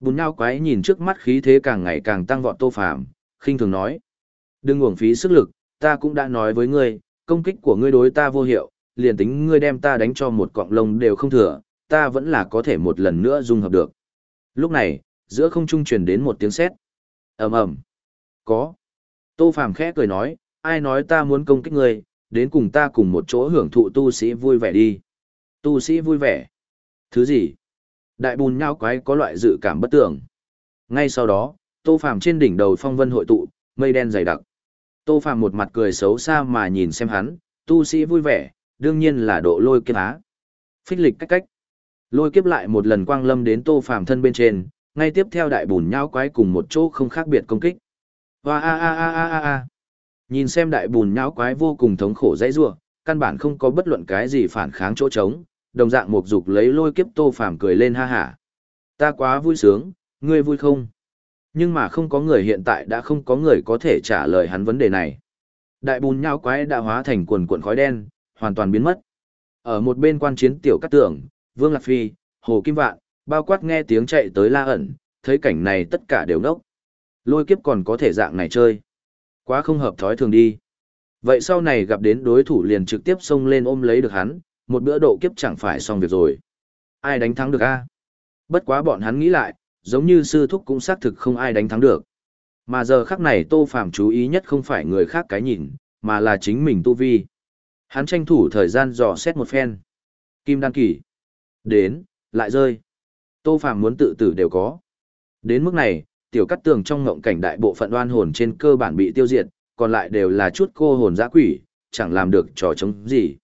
Bùn nao quái nhìn trước mắt khí thế càng ngày càng tăng vọt Tô Phàm, khinh thường nói: "Đừng uổng phí sức lực, ta cũng đã nói với ngươi, công kích của ngươi đối ta vô hiệu, liền tính ngươi đem ta đánh cho một cọng lông đều không thừa, ta vẫn là có thể một lần nữa dung hợp được." Lúc này, giữa không trung truyền đến một tiếng sét. Ầm ầm. Có. Tô Phàm khẽ cười nói, ai nói ta muốn công kích ngươi, đến cùng ta cùng một chỗ hưởng thụ tu sĩ vui vẻ đi. Tu sĩ vui vẻ. Thứ gì? Đại bùn nhao quái có loại dự cảm bất tưởng. Ngay sau đó, Tô Phàm trên đỉnh đầu phong vân hội tụ, mây đen dày đặc. Tô Phàm một mặt cười xấu xa mà nhìn xem hắn, tu sĩ vui vẻ, đương nhiên là độ lôi kiếp á. Phích lịch cách cách. Lôi kiếp lại một lần quang lâm đến Tô Phàm thân bên trên, ngay tiếp theo đại bùn nhao quái cùng một chỗ không khác biệt công kích. Hoa a a a a a a. Nhìn xem đại bùn nhão quái vô cùng thống khổ dãy rủa, căn bản không có bất luận cái gì phản kháng chỗ trống, đồng dạng mục dục lấy lôi kiếp Tô Phàm cười lên ha hả. Ta quá vui sướng, ngươi vui không? Nhưng mà không có người hiện tại đã không có người có thể trả lời hắn vấn đề này. Đại bùn nhão quái đã hóa thành quần cuộn khói đen, hoàn toàn biến mất. Ở một bên quan chiến tiểu cát tưởng, Vương Lạc Phi, Hồ Kim Vạn, bao quát nghe tiếng chạy tới la ẩn, thấy cảnh này tất cả đều nốc. Lôi kiếp còn có thể dạng này chơi. Quá không hợp thói thường đi. Vậy sau này gặp đến đối thủ liền trực tiếp xông lên ôm lấy được hắn, một bữa độ kiếp chẳng phải xong việc rồi. Ai đánh thắng được a? Bất quá bọn hắn nghĩ lại, giống như sư thúc cũng xác thực không ai đánh thắng được. Mà giờ khắc này Tô Phàm chú ý nhất không phải người khác cái nhìn, mà là chính mình tu vi. Hắn tranh thủ thời gian dò xét một phen. Kim đan kỳ. Đến, lại rơi. Tô Phàm muốn tự tử đều có. Đến mức này, tiểu cắt tường trong ngộng cảnh đại bộ phận oan hồn trên cơ bản bị tiêu diệt, còn lại đều là chút cô hồn dã quỷ, chẳng làm được trò chống gì.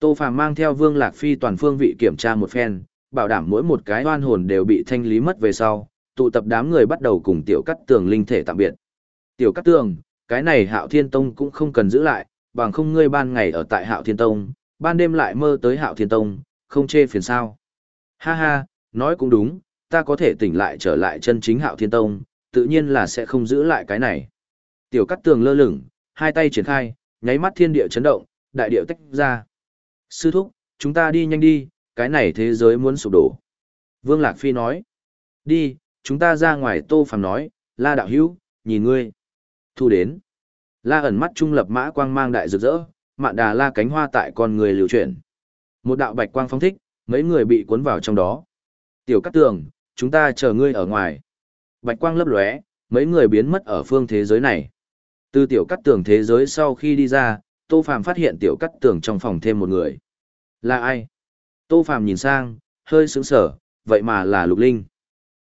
Tô Phàm mang theo Vương Lạc Phi toàn phương vị kiểm tra một phen, bảo đảm mỗi một cái oan hồn đều bị thanh lý mất về sau, tụ tập đám người bắt đầu cùng tiểu cắt tường linh thể tạm biệt. Tiểu cắt tường, cái này Hạo Thiên Tông cũng không cần giữ lại, bằng không ngươi ban ngày ở tại Hạo Thiên Tông, ban đêm lại mơ tới Hạo Thiên Tông, không chê phiền sao. Ha ha, nói cũng đúng, ta có thể tỉnh lại trở lại chân chính hạo thiên tông, tự nhiên là sẽ không giữ lại cái này. Tiểu cắt tường lơ lửng, hai tay triển khai, nháy mắt thiên địa chấn động, đại địa tách ra. Sư thúc, chúng ta đi nhanh đi, cái này thế giới muốn sụp đổ. Vương Lạc Phi nói. Đi, chúng ta ra ngoài tô phàm nói, la đạo hữu, nhìn ngươi. Thu đến. La ẩn mắt trung lập mã quang mang đại rực rỡ, mạn đà la cánh hoa tại con người liều chuyển. Một đạo bạch quang phong thích, mấy người bị cuốn vào trong đó. Tiểu Cát tường, chúng ta chờ ngươi ở ngoài. Bạch quang lấp lóe, mấy người biến mất ở phương thế giới này. Từ tiểu Cát tường thế giới sau khi đi ra, Tô Phàm phát hiện tiểu Cát tường trong phòng thêm một người. Là ai? Tô Phàm nhìn sang, hơi sững sờ, vậy mà là Lục Linh.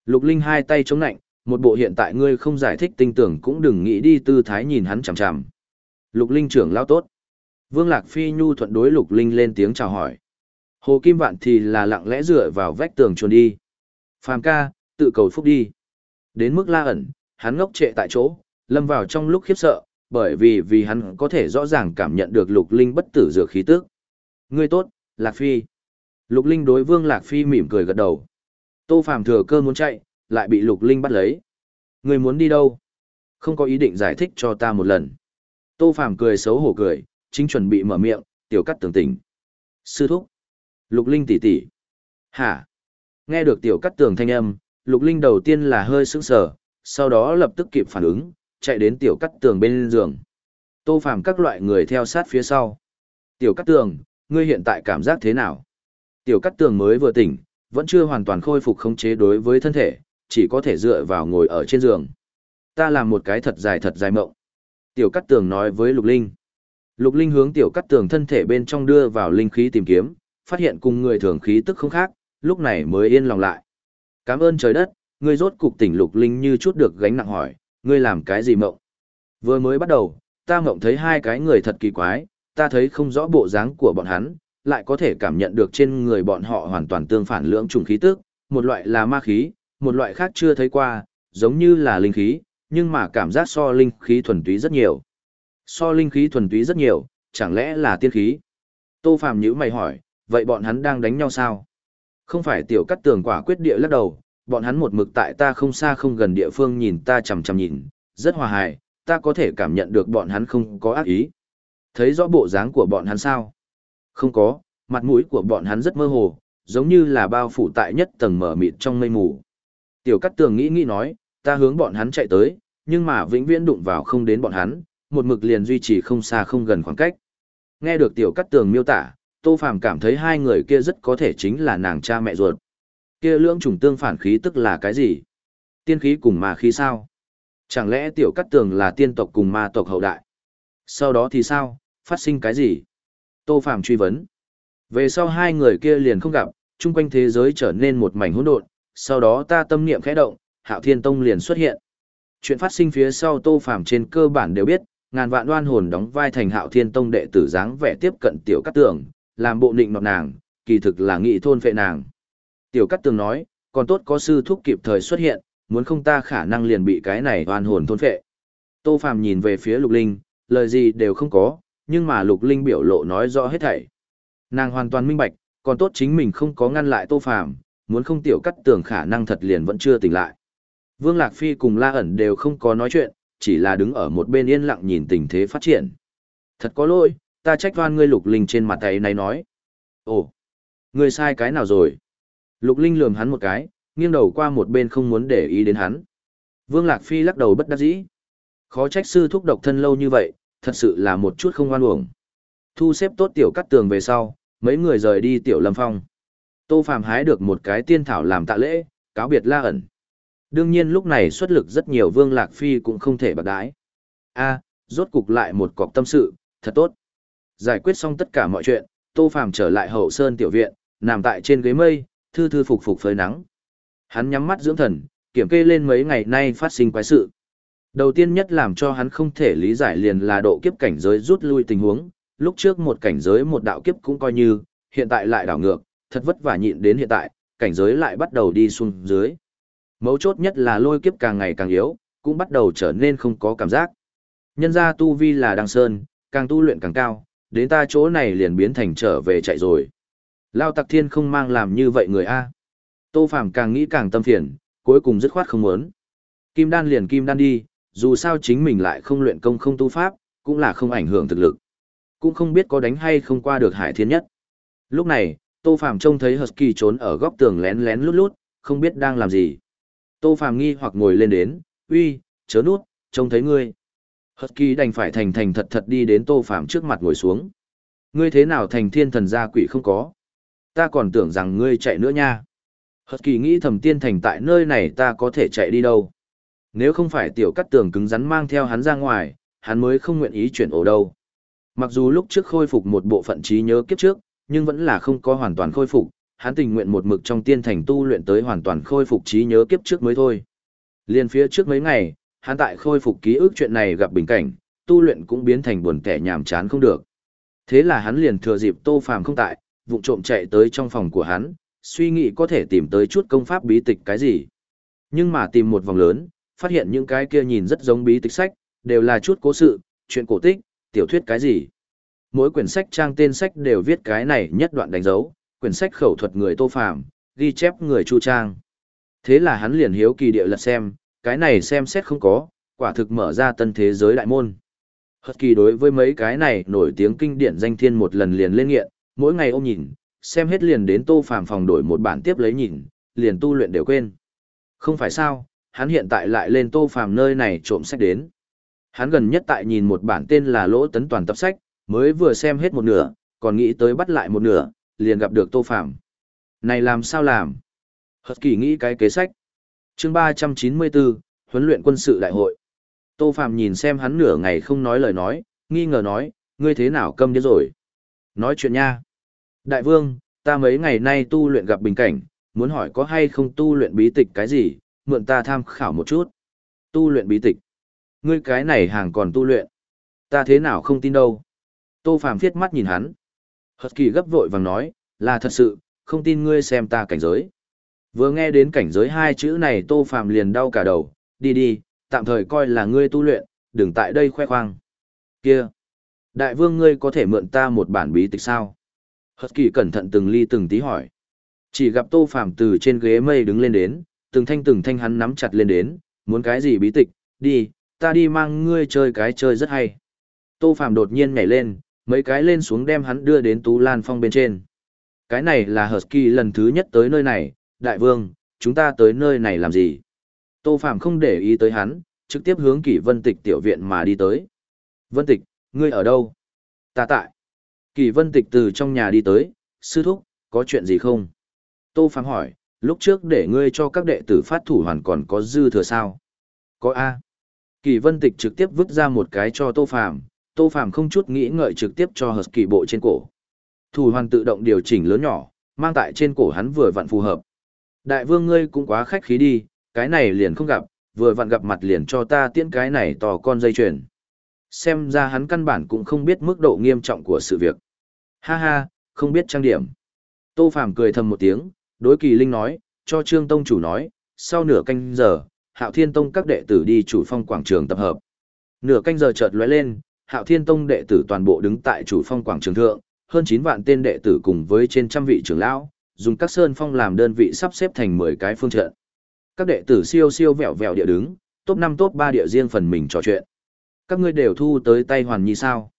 Lục Linh hai tay chống nạnh, Một bộ hiện tại ngươi không giải thích tinh tưởng cũng đừng nghĩ đi tư thái nhìn hắn chằm chằm. Lục Linh trưởng lao tốt. Vương Lạc Phi nhu thuận đối Lục Linh lên tiếng chào hỏi. Hồ Kim Vạn thì là lặng lẽ dựa vào vách tường chuồn đi. Phàm ca, tự cầu phúc đi. Đến mức la ẩn, hắn ngốc trệ tại chỗ, lâm vào trong lúc khiếp sợ, bởi vì vì hắn có thể rõ ràng cảm nhận được Lục Linh bất tử dược khí tức. Ngươi tốt, Lạc Phi. Lục Linh đối Vương Lạc Phi mỉm cười gật đầu. Tô Phàm thừa cơ muốn chạy, lại bị Lục Linh bắt lấy. Ngươi muốn đi đâu? Không có ý định giải thích cho ta một lần. Tô Phàm cười xấu hổ cười, chính chuẩn bị mở miệng, tiểu cắt tường tỉnh. Sư thúc. Lục Linh tỷ tỷ. Hả? Nghe được tiểu cắt tường thanh âm, Lục Linh đầu tiên là hơi sững sờ, sau đó lập tức kịp phản ứng, chạy đến tiểu cắt tường bên giường. Tô Phàm các loại người theo sát phía sau. Tiểu cắt tường, ngươi hiện tại cảm giác thế nào? Tiểu cắt tường mới vừa tỉnh, vẫn chưa hoàn toàn khôi phục khống chế đối với thân thể, chỉ có thể dựa vào ngồi ở trên giường. Ta làm một cái thật dài thật dài mộng. Tiểu cắt tường nói với Lục Linh. Lục Linh hướng tiểu cắt tường thân thể bên trong đưa vào linh khí tìm kiếm, phát hiện cùng người thường khí tức không khác, lúc này mới yên lòng lại. Cảm ơn trời đất, ngươi rốt cục tỉnh Lục Linh như chút được gánh nặng hỏi, ngươi làm cái gì mộng? Vừa mới bắt đầu, ta mộng thấy hai cái người thật kỳ quái, ta thấy không rõ bộ dáng của bọn hắn, lại có thể cảm nhận được trên người bọn họ hoàn toàn tương phản lưỡng trùng khí tức, một loại là ma khí, một loại khác chưa thấy qua, giống như là linh khí, nhưng mà cảm giác so linh khí thuần túy rất nhiều. So linh khí thuần túy rất nhiều, chẳng lẽ là tiên khí? Tô Phàm nhíu mày hỏi, vậy bọn hắn đang đánh nhau sao? Không phải tiểu cắt tường quả quyết địa lắc đầu, bọn hắn một mực tại ta không xa không gần địa phương nhìn ta chằm chằm nhìn, rất hòa hài, ta có thể cảm nhận được bọn hắn không có ác ý. Thấy rõ bộ dáng của bọn hắn sao? Không có, mặt mũi của bọn hắn rất mơ hồ, giống như là bao phủ tại nhất tầng mở mịt trong mây mù. Tiểu cắt tường nghĩ nghĩ nói, ta hướng bọn hắn chạy tới, nhưng mà vĩnh viễn đụng vào không đến bọn hắn, một mực liền duy trì không xa không gần khoảng cách. Nghe được tiểu cắt tường miêu tả, Tô Phàm cảm thấy hai người kia rất có thể chính là nàng cha mẹ ruột. Kia lưỡng trùng tương phản khí tức là cái gì? Tiên khí cùng ma khí sao? Chẳng lẽ tiểu cắt tường là tiên tộc cùng ma tộc hậu đại? Sau đó thì sao? Phát sinh cái gì? Tô Phàm truy vấn. Về sau hai người kia liền không gặp, chung quanh thế giới trở nên một mảnh hỗn độn, sau đó ta tâm niệm khẽ động, Hạo Thiên Tông liền xuất hiện. Chuyện phát sinh phía sau Tô Phàm trên cơ bản đều biết, ngàn vạn đoan hồn đóng vai thành Hạo Thiên Tông đệ tử dáng vẻ tiếp cận tiểu cát tường, làm bộ định nọt nàng, kỳ thực là nghị thôn phệ nàng. Tiểu cát tường nói, còn tốt có sư thúc kịp thời xuất hiện, muốn không ta khả năng liền bị cái này đoan hồn thôn phệ. Tô Phàm nhìn về phía Lục Linh, lời gì đều không có, nhưng mà Lục Linh biểu lộ nói rõ hết thảy. Nàng hoàn toàn minh bạch, còn tốt chính mình không có ngăn lại Tô Phàm, muốn không tiểu cắt tường khả năng thật liền vẫn chưa tỉnh lại. Vương Lạc Phi cùng La ẩn đều không có nói chuyện, chỉ là đứng ở một bên yên lặng nhìn tình thế phát triển. Thật có lỗi, ta trách oan ngươi Lục Linh trên mặt tay này nói. Ồ, ngươi sai cái nào rồi? Lục Linh lườm hắn một cái, nghiêng đầu qua một bên không muốn để ý đến hắn. Vương Lạc Phi lắc đầu bất đắc dĩ. Khó trách sư thúc độc thân lâu như vậy, thật sự là một chút không oan uổng. Thu xếp tốt tiểu cắt tường về sau, mấy người rời đi tiểu lâm phong. Tô Phàm hái được một cái tiên thảo làm tạ lễ, cáo biệt La ẩn. Đương nhiên lúc này xuất lực rất nhiều Vương Lạc Phi cũng không thể bạc đái. A, rốt cục lại một cọc tâm sự, thật tốt. Giải quyết xong tất cả mọi chuyện, Tô Phàm trở lại hậu sơn tiểu viện, nằm tại trên ghế mây, thư thư phục phục phơi nắng. Hắn nhắm mắt dưỡng thần, kiểm kê lên mấy ngày nay phát sinh quái sự. Đầu tiên nhất làm cho hắn không thể lý giải liền là độ kiếp cảnh giới rút lui tình huống, lúc trước một cảnh giới một đạo kiếp cũng coi như, hiện tại lại đảo ngược, thật vất vả nhịn đến hiện tại, cảnh giới lại bắt đầu đi xuống dưới. Mấu chốt nhất là lôi kiếp càng ngày càng yếu, cũng bắt đầu trở nên không có cảm giác. Nhân ra tu vi là đăng sơn, càng tu luyện càng cao, đến ta chỗ này liền biến thành trở về chạy rồi. Lao tặc thiên không mang làm như vậy người A. Tô Phàm càng nghĩ càng tâm phiền, cuối cùng dứt khoát không muốn. Kim đan liền kim đan đi, dù sao chính mình lại không luyện công không tu pháp, cũng là không ảnh hưởng thực lực. Cũng không biết có đánh hay không qua được hải thiên nhất. Lúc này, Tô Phàm trông thấy Husky trốn ở góc tường lén lén lút lút, không biết đang làm gì. Tô Phàm nghi hoặc ngồi lên đến, uy, chớ nút, trông thấy ngươi. Husky đành phải thành thành thật thật đi đến Tô Phàm trước mặt ngồi xuống. Ngươi thế nào thành thiên thần gia quỷ không có? Ta còn tưởng rằng ngươi chạy nữa nha. Husky nghĩ thầm tiên thành tại nơi này ta có thể chạy đi đâu. Nếu không phải tiểu cắt tường cứng rắn mang theo hắn ra ngoài, hắn mới không nguyện ý chuyển ổ đâu. Mặc dù lúc trước khôi phục một bộ phận trí nhớ kiếp trước, nhưng vẫn là không có hoàn toàn khôi phục, hắn tình nguyện một mực trong tiên thành tu luyện tới hoàn toàn khôi phục trí nhớ kiếp trước mới thôi. Liên phía trước mấy ngày, hắn tại khôi phục ký ức chuyện này gặp bình cảnh, tu luyện cũng biến thành buồn tẻ nhàm chán không được. Thế là hắn liền thừa dịp Tô Phàm không tại, vụng trộm chạy tới trong phòng của hắn, suy nghĩ có thể tìm tới chút công pháp bí tịch cái gì. Nhưng mà tìm một vòng lớn, phát hiện những cái kia nhìn rất giống bí tịch sách, đều là chút cố sự, chuyện cổ tích, tiểu thuyết cái gì. Mỗi quyển sách trang tên sách đều viết cái này nhất đoạn đánh dấu, quyển sách khẩu thuật người Tô Phàm, ghi chép người Chu Trang. Thế là hắn liền hiếu kỳ địa lật xem, cái này xem xét không có, quả thực mở ra tân thế giới đại môn. Hật kỳ đối với mấy cái này nổi tiếng kinh điển danh thiên một lần liền lên nghiện, mỗi ngày ôm nhìn, xem hết liền đến tô phàm phòng đổi một bản tiếp lấy nhìn, liền tu luyện đều quên. Không phải sao, hắn hiện tại lại lên tô phàm nơi này trộm sách đến. Hắn gần nhất tại nhìn một bản tên là lỗ tấn toàn tập sách, mới vừa xem hết một nửa, còn nghĩ tới bắt lại một nửa, liền gặp được tô phàm. Này làm sao làm? Hật kỳ nghĩ cái kế sách chương ba trăm chín mươi bốn huấn luyện quân sự đại hội. Tô Phạm nhìn xem hắn nửa ngày không nói lời nói, nghi ngờ nói, ngươi thế nào câm điếc rồi? Nói chuyện nha. Đại vương, ta mấy ngày nay tu luyện gặp bình cảnh, muốn hỏi có hay không tu luyện bí tịch cái gì, mượn ta tham khảo một chút. Tu luyện bí tịch. Ngươi cái này hàng còn tu luyện. Ta thế nào không tin đâu. Tô Phạm thiết mắt nhìn hắn. Hật kỳ gấp vội vàng nói, là thật sự, không tin ngươi xem ta cảnh giới. Vừa nghe đến cảnh giới hai chữ này Tô Phạm liền đau cả đầu, đi đi, tạm thời coi là ngươi tu luyện, đừng tại đây khoe khoang. Kia! Đại vương ngươi có thể mượn ta một bản bí tịch sao? hất kỳ cẩn thận từng ly từng tí hỏi. Chỉ gặp Tô Phàm từ trên ghế mây đứng lên đến, từng thanh từng thanh hắn nắm chặt lên đến, muốn cái gì bí tịch, đi, ta đi mang ngươi chơi cái chơi rất hay. Tô Phàm đột nhiên nhảy lên, mấy cái lên xuống đem hắn đưa đến Tú Lan Phong bên trên. Cái này là Husky lần thứ nhất tới nơi này, đại vương, chúng ta tới nơi này làm gì? Tô Phạm không để ý tới hắn, trực tiếp hướng Kỷ Vân Tịch tiểu viện mà đi tới. Vân Tịch, ngươi ở đâu? Ta tại. Kỷ Vân Tịch từ trong nhà đi tới, sư thúc, có chuyện gì không? Tô Phạm hỏi, lúc trước để ngươi cho các đệ tử phát thủ hoàn còn có dư thừa sao? Có A. Kỷ Vân Tịch trực tiếp vứt ra một cái cho Tô Phạm, Tô Phạm không chút nghĩ ngợi trực tiếp cho hợp kỳ bộ trên cổ. Thủ hoàn tự động điều chỉnh lớn nhỏ, mang tại trên cổ hắn vừa vặn phù hợp. Đại vương ngươi cũng quá khách khí đi, cái này liền không gặp, vừa vặn gặp mặt liền cho ta tiễn cái này tò con dây chuyền. Xem ra hắn căn bản cũng không biết mức độ nghiêm trọng của sự việc. Ha ha, không biết trang điểm. Tô Phàm cười thầm một tiếng, đối kỳ linh nói, cho Trương Tông chủ nói, sau nửa canh giờ, Hạo Thiên Tông các đệ tử đi chủ phong quảng trường tập hợp. Nửa canh giờ chợt lóe lên, Hạo Thiên Tông đệ tử toàn bộ đứng tại chủ phong quảng trường thượng, hơn 9 vạn tên đệ tử cùng với trên trăm vị trưởng lão, dùng các sơn phong làm đơn vị sắp xếp thành 10 cái phương trận các đệ tử siêu siêu vẹo vẹo địa đứng, top 5 top 3 địa riêng phần mình trò chuyện. Các ngươi đều thu tới tay hoàn nhi sao?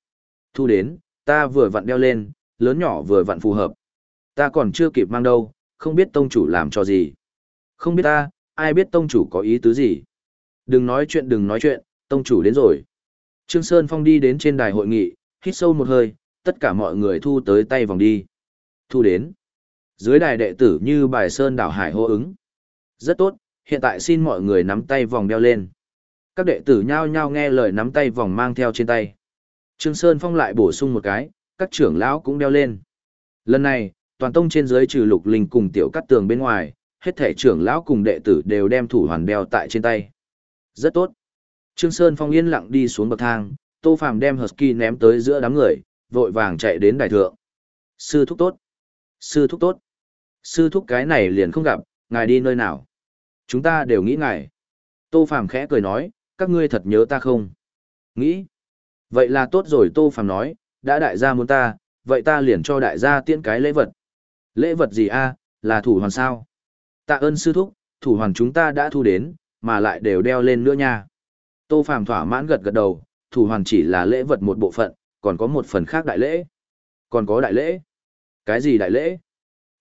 Thu đến, ta vừa vặn đeo lên, lớn nhỏ vừa vặn phù hợp. Ta còn chưa kịp mang đâu, không biết tông chủ làm cho gì. Không biết ta, ai biết tông chủ có ý tứ gì. Đừng nói chuyện đừng nói chuyện, tông chủ đến rồi. Trương Sơn Phong đi đến trên đài hội nghị, hít sâu một hơi, tất cả mọi người thu tới tay vòng đi. Thu đến. Dưới đài đệ tử như bài Sơn đảo hải hô ứng. Rất tốt, hiện tại xin mọi người nắm tay vòng đeo lên. Các đệ tử nhao nhao nghe lời nắm tay vòng mang theo trên tay. Trương Sơn Phong lại bổ sung một cái, các trưởng lão cũng đeo lên. Lần này, toàn tông trên dưới trừ lục linh cùng tiểu cắt tường bên ngoài, hết thể trưởng lão cùng đệ tử đều đem thủ hoàn đeo tại trên tay. Rất tốt. Trương Sơn Phong yên lặng đi xuống bậc thang, Tô Phàm đem Husky ném tới giữa đám người, vội vàng chạy đến đài thượng. Sư thúc tốt. Sư thúc tốt. Sư thúc cái này liền không gặp, ngài đi nơi nào? Chúng ta đều nghĩ ngài. Tô Phàm khẽ cười nói, các ngươi thật nhớ ta không? Nghĩ. Vậy là tốt rồi Tô Phàm nói, đã đại gia muốn ta, vậy ta liền cho đại gia tiễn cái lễ vật. Lễ vật gì a? là thủ hoàn sao? Tạ ơn sư thúc, thủ hoàn chúng ta đã thu đến, mà lại đều đeo lên nữa nha. Tô Phàm thỏa mãn gật gật đầu, thủ hoàn chỉ là lễ vật một bộ phận, còn có một phần khác đại lễ. Còn có đại lễ? Cái gì đại lễ?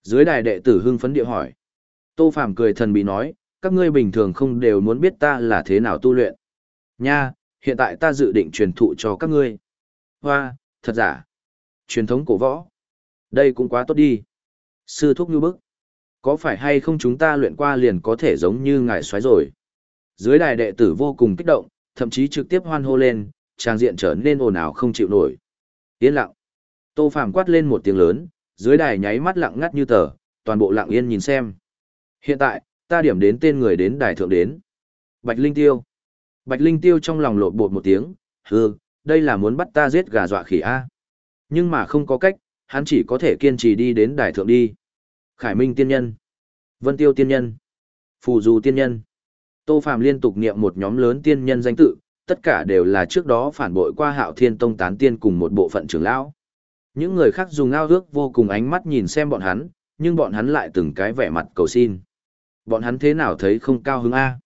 Dưới đài đệ tử hưng phấn địa hỏi. Tô Phàm cười thần bí nói, các ngươi bình thường không đều muốn biết ta là thế nào tu luyện. Nha, hiện tại ta dự định truyền thụ cho các ngươi. Hoa, thật giả. Truyền thống cổ võ. Đây cũng quá tốt đi. Sư thúc như bức. Có phải hay không chúng ta luyện qua liền có thể giống như ngài xoáy rồi. Dưới đài đệ tử vô cùng kích động, thậm chí trực tiếp hoan hô lên, trang diện trở nên ồn ào không chịu nổi. Yên lặng. Tô Phàm quát lên một tiếng lớn, dưới đài nháy mắt lặng ngắt như tờ, toàn bộ lặng yên nhìn xem. Hiện tại, ta điểm đến tên người đến đài thượng đến. Bạch Linh Tiêu. Bạch Linh Tiêu trong lòng lột bột một tiếng, hừ, đây là muốn bắt ta giết gà dọa khỉ A. Nhưng mà không có cách, hắn chỉ có thể kiên trì đi đến đài thượng đi. Khải Minh tiên nhân, Vân Tiêu tiên nhân, Phù Du tiên nhân. Tô Phàm liên tục niệm một nhóm lớn tiên nhân danh tự, tất cả đều là trước đó phản bội qua Hạo Thiên Tông tán tiên cùng một bộ phận trưởng lão. Những người khác dùng ao ước vô cùng ánh mắt nhìn xem bọn hắn, nhưng bọn hắn lại từng cái vẻ mặt cầu xin. Bọn hắn thế nào thấy không cao hứng a?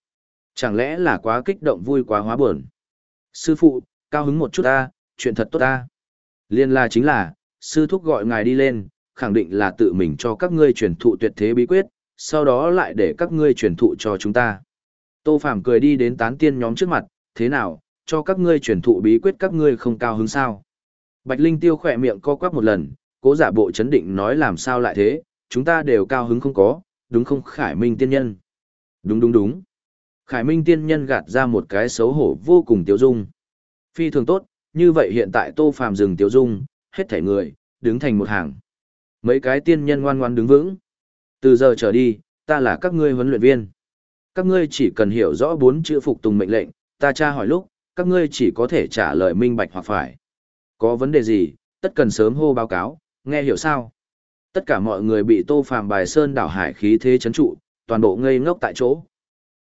Chẳng lẽ là quá kích động vui quá hóa buồn? Sư phụ, cao hứng một chút a, chuyện thật tốt a. Liên la chính là, sư thúc gọi ngài đi lên, khẳng định là tự mình cho các ngươi truyền thụ tuyệt thế bí quyết, sau đó lại để các ngươi truyền thụ cho chúng ta. Tô Phàm cười đi đến tán tiên nhóm trước mặt, thế nào, cho các ngươi truyền thụ bí quyết các ngươi không cao hứng sao? Bạch Linh Tiêu khỏe miệng co quắp một lần, cố giả bộ chấn định nói làm sao lại thế, chúng ta đều cao hứng không có, đúng không Khải Minh tiên nhân? Đúng đúng đúng. Khải Minh tiên nhân gạt ra một cái xấu hổ vô cùng tiêu dung. Phi thường tốt, như vậy hiện tại Tô Phàm dừng tiêu dung, hết thảy người, đứng thành một hàng. Mấy cái tiên nhân ngoan ngoan đứng vững. Từ giờ trở đi, ta là các ngươi huấn luyện viên. Các ngươi chỉ cần hiểu rõ bốn chữ phục tùng mệnh lệnh, ta tra hỏi lúc, các ngươi chỉ có thể trả lời minh bạch hoặc phải. Có vấn đề gì, tất cần sớm hô báo cáo, nghe hiểu sao? Tất cả mọi người bị Tô Phàm bài sơn đảo hải khí thế chấn trụ, toàn bộ ngây ngốc tại chỗ.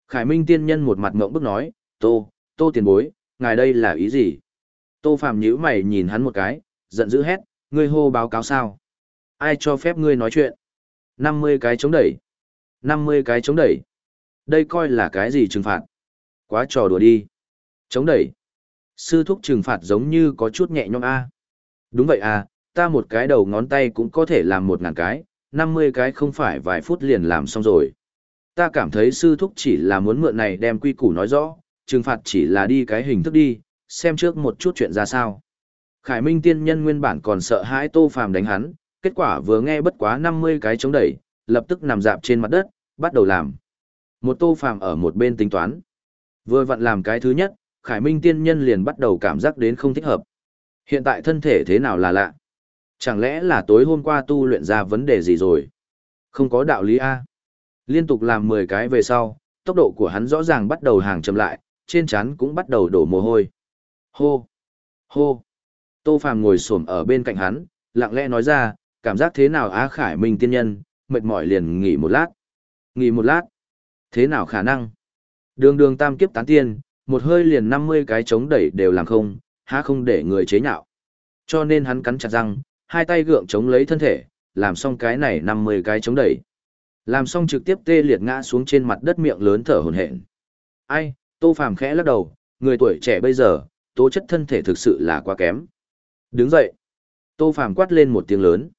Khải Minh tiên nhân một mặt ngộng bức nói, Tô, Tô tiền bối, ngài đây là ý gì? Tô Phàm nhíu mày nhìn hắn một cái, giận dữ hét, ngươi hô báo cáo sao? Ai cho phép ngươi nói chuyện? 50 cái chống đẩy. 50 cái chống đẩy. Đây coi là cái gì trừng phạt? Quá trò đùa đi. Chống đẩy. Sư thúc trừng phạt giống như có chút nhẹ nhõm a. Đúng vậy à, ta một cái đầu ngón tay cũng có thể làm một ngàn cái, 50 cái không phải vài phút liền làm xong rồi. Ta cảm thấy sư thúc chỉ là muốn mượn này đem quy củ nói rõ, trừng phạt chỉ là đi cái hình thức đi, xem trước một chút chuyện ra sao. Khải Minh tiên nhân nguyên bản còn sợ hãi Tô Phàm đánh hắn, kết quả vừa nghe bất quá 50 cái chống đẩy, lập tức nằm dạp trên mặt đất, bắt đầu làm. Một Tô Phàm ở một bên tính toán. Vừa vặn làm cái thứ nhất, Khải Minh tiên nhân liền bắt đầu cảm giác đến không thích hợp. Hiện tại thân thể thế nào là lạ? Chẳng lẽ là tối hôm qua tu luyện ra vấn đề gì rồi? Không có đạo lý A. Liên tục làm 10 cái về sau, tốc độ của hắn rõ ràng bắt đầu hàng chậm lại, trên trán cũng bắt đầu đổ mồ hôi. Hô! Hô! Tô Phàm ngồi xổm ở bên cạnh hắn, lặng lẽ nói ra, cảm giác thế nào Á Khải Minh tiên nhân, mệt mỏi liền nghỉ một lát. Nghỉ một lát? Thế nào khả năng? Đường đường tam kiếp tán tiên, một hơi liền 50 cái chống đẩy đều làm không, há không để người chế nhạo. Cho nên hắn cắn chặt răng, hai tay gượng chống lấy thân thể, làm xong cái này 50 cái chống đẩy. Làm xong trực tiếp tê liệt ngã xuống trên mặt đất miệng lớn thở hổn hển. Ai, Tô Phàm khẽ lắc đầu, người tuổi trẻ bây giờ, tố chất thân thể thực sự là quá kém. Đứng dậy. Tô Phàm quát lên một tiếng lớn.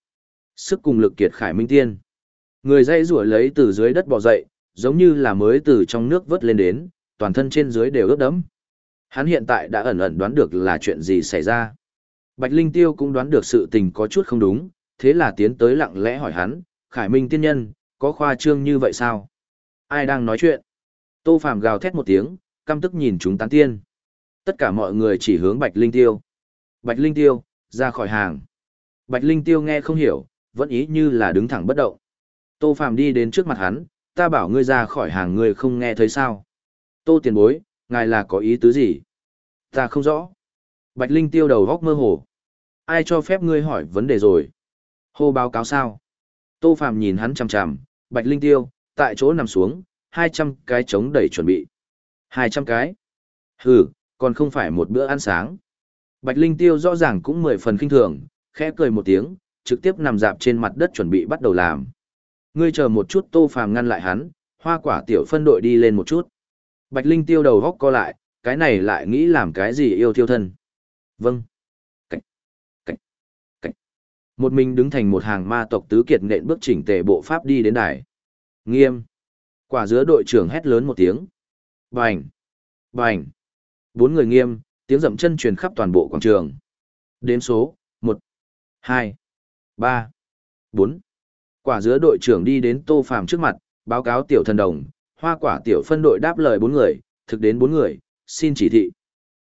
Sức cùng lực kiệt khải minh tiên. Người dây rủa lấy từ dưới đất bò dậy, giống như là mới từ trong nước vớt lên đến, toàn thân trên dưới đều ướt đẫm. Hắn hiện tại đã ẩn ẩn đoán được là chuyện gì xảy ra. Bạch Linh Tiêu cũng đoán được sự tình có chút không đúng, thế là tiến tới lặng lẽ hỏi hắn, Khải Minh tiên nhân, có khoa trương như vậy sao? Ai đang nói chuyện? Tô Phạm gào thét một tiếng, căm tức nhìn chúng tán tiên. Tất cả mọi người chỉ hướng Bạch Linh Tiêu. Bạch Linh Tiêu, ra khỏi hàng. Bạch Linh Tiêu nghe không hiểu, vẫn ý như là đứng thẳng bất động. Tô Phạm đi đến trước mặt hắn, ta bảo ngươi ra khỏi hàng ngươi không nghe thấy sao. Tô tiền bối, ngài là có ý tứ gì? Ta không rõ. Bạch Linh Tiêu đầu góc mơ hồ. Ai cho phép ngươi hỏi vấn đề rồi? Hô báo cáo sao? Tô Phạm nhìn hắn chằm chằm, Bạch Linh Tiêu, tại chỗ nằm xuống, 200 cái chống đẩy chuẩn bị. 200 cái? Hừ, còn không phải một bữa ăn sáng. Bạch Linh Tiêu rõ ràng cũng mười phần kinh thường, khẽ cười một tiếng, trực tiếp nằm dạp trên mặt đất chuẩn bị bắt đầu làm. Ngươi chờ một chút Tô Phàm ngăn lại hắn, hoa quả tiểu phân đội đi lên một chút. Bạch Linh Tiêu đầu góc co lại, cái này lại nghĩ làm cái gì yêu thiêu thân. Vâng. Cách. Cách. Cách. Một mình đứng thành một hàng ma tộc tứ kiệt nện bước chỉnh tề bộ pháp đi đến đài. Nghiêm. Quả dứa đội trưởng hét lớn một tiếng. Bành. Bành. Bốn người nghiêm, tiếng dậm chân truyền khắp toàn bộ quảng trường. Đếm số, một, hai, ba, bốn. Quả dứa đội trưởng đi đến Tô Phàm trước mặt, báo cáo tiểu thần đồng, hoa quả tiểu phân đội đáp lời bốn người, thực đến bốn người, xin chỉ thị.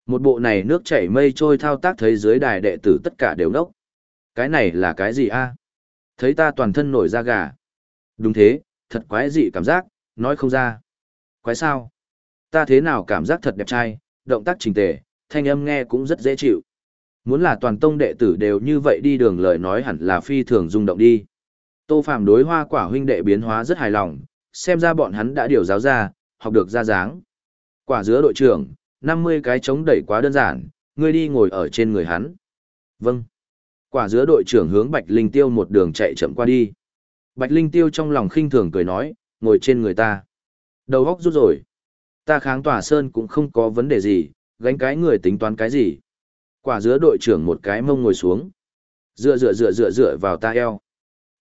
Một bộ này nước chảy mây trôi thao tác thấy dưới đài đệ tử tất cả đều nốc. Cái này là cái gì a? Thấy ta toàn thân nổi da gà. Đúng thế, thật quái dị cảm giác, nói không ra. Quái sao? Ta thế nào cảm giác thật đẹp trai, động tác trình tề, thanh âm nghe cũng rất dễ chịu. Muốn là toàn tông đệ tử đều như vậy đi đường lời nói hẳn là phi thường rung động đi. Tô Phạm đối hoa quả huynh đệ biến hóa rất hài lòng, xem ra bọn hắn đã điều giáo ra, học được ra dáng. Quả dứa đội trưởng, 50 cái chống đẩy quá đơn giản, ngươi đi ngồi ở trên người hắn. Vâng. Quả dứa đội trưởng hướng Bạch Linh Tiêu một đường chạy chậm qua đi. Bạch Linh Tiêu trong lòng khinh thường cười nói, ngồi trên người ta. Đầu góc rút rồi. Ta kháng tòa sơn cũng không có vấn đề gì, gánh cái người tính toán cái gì. Quả dứa đội trưởng một cái mông ngồi xuống. Dựa dựa dựa dựa dựa vào ta eo.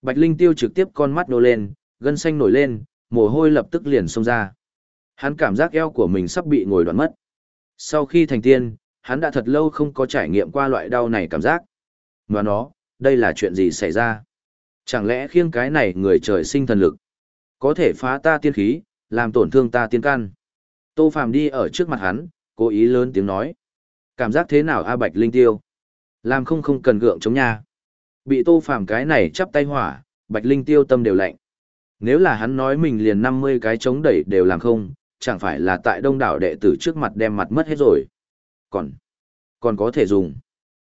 Bạch Linh Tiêu trực tiếp con mắt nô lên, gân xanh nổi lên, mồ hôi lập tức liền xông ra. Hắn cảm giác eo của mình sắp bị ngồi đoạn mất. Sau khi thành tiên, hắn đã thật lâu không có trải nghiệm qua loại đau này cảm giác. Và nó, đây là chuyện gì xảy ra? Chẳng lẽ khiêng cái này người trời sinh thần lực? Có thể phá ta tiên khí, làm tổn thương ta tiên căn. Tô Phàm đi ở trước mặt hắn, cố ý lớn tiếng nói. Cảm giác thế nào A Bạch Linh Tiêu? Làm không không cần gượng chống nha. Bị Tô Phàm cái này chắp tay hỏa, Bạch Linh Tiêu tâm đều lạnh. Nếu là hắn nói mình liền 50 cái chống đẩy đều làm không, chẳng phải là tại đông đảo đệ tử trước mặt đem mặt mất hết rồi. Còn, còn có thể dùng.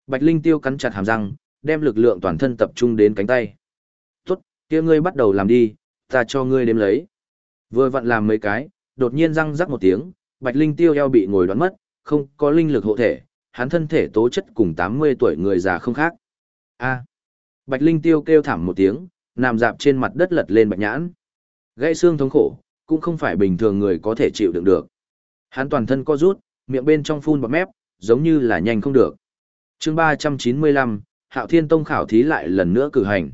Bạch Linh Tiêu cắn chặt hàm răng, đem lực lượng toàn thân tập trung đến cánh tay. Tốt, kia ngươi bắt đầu làm đi, ta cho ngươi đếm lấy. Vừa vặn làm mấy cái, đột nhiên răng rắc một tiếng, Bạch Linh Tiêu eo bị ngồi đoán mất, không có linh lực hộ thể, hắn thân thể tố chất cùng 80 tuổi người già không khác. A. Bạch Linh Tiêu kêu thảm một tiếng, nằm dạp trên mặt đất lật lên bạch nhãn. Gãy xương thống khổ, cũng không phải bình thường người có thể chịu đựng được. Hắn toàn thân co rút, miệng bên trong phun bọt mép, giống như là nhanh không được. Chương 395, Hạo Thiên Tông khảo thí lại lần nữa cử hành.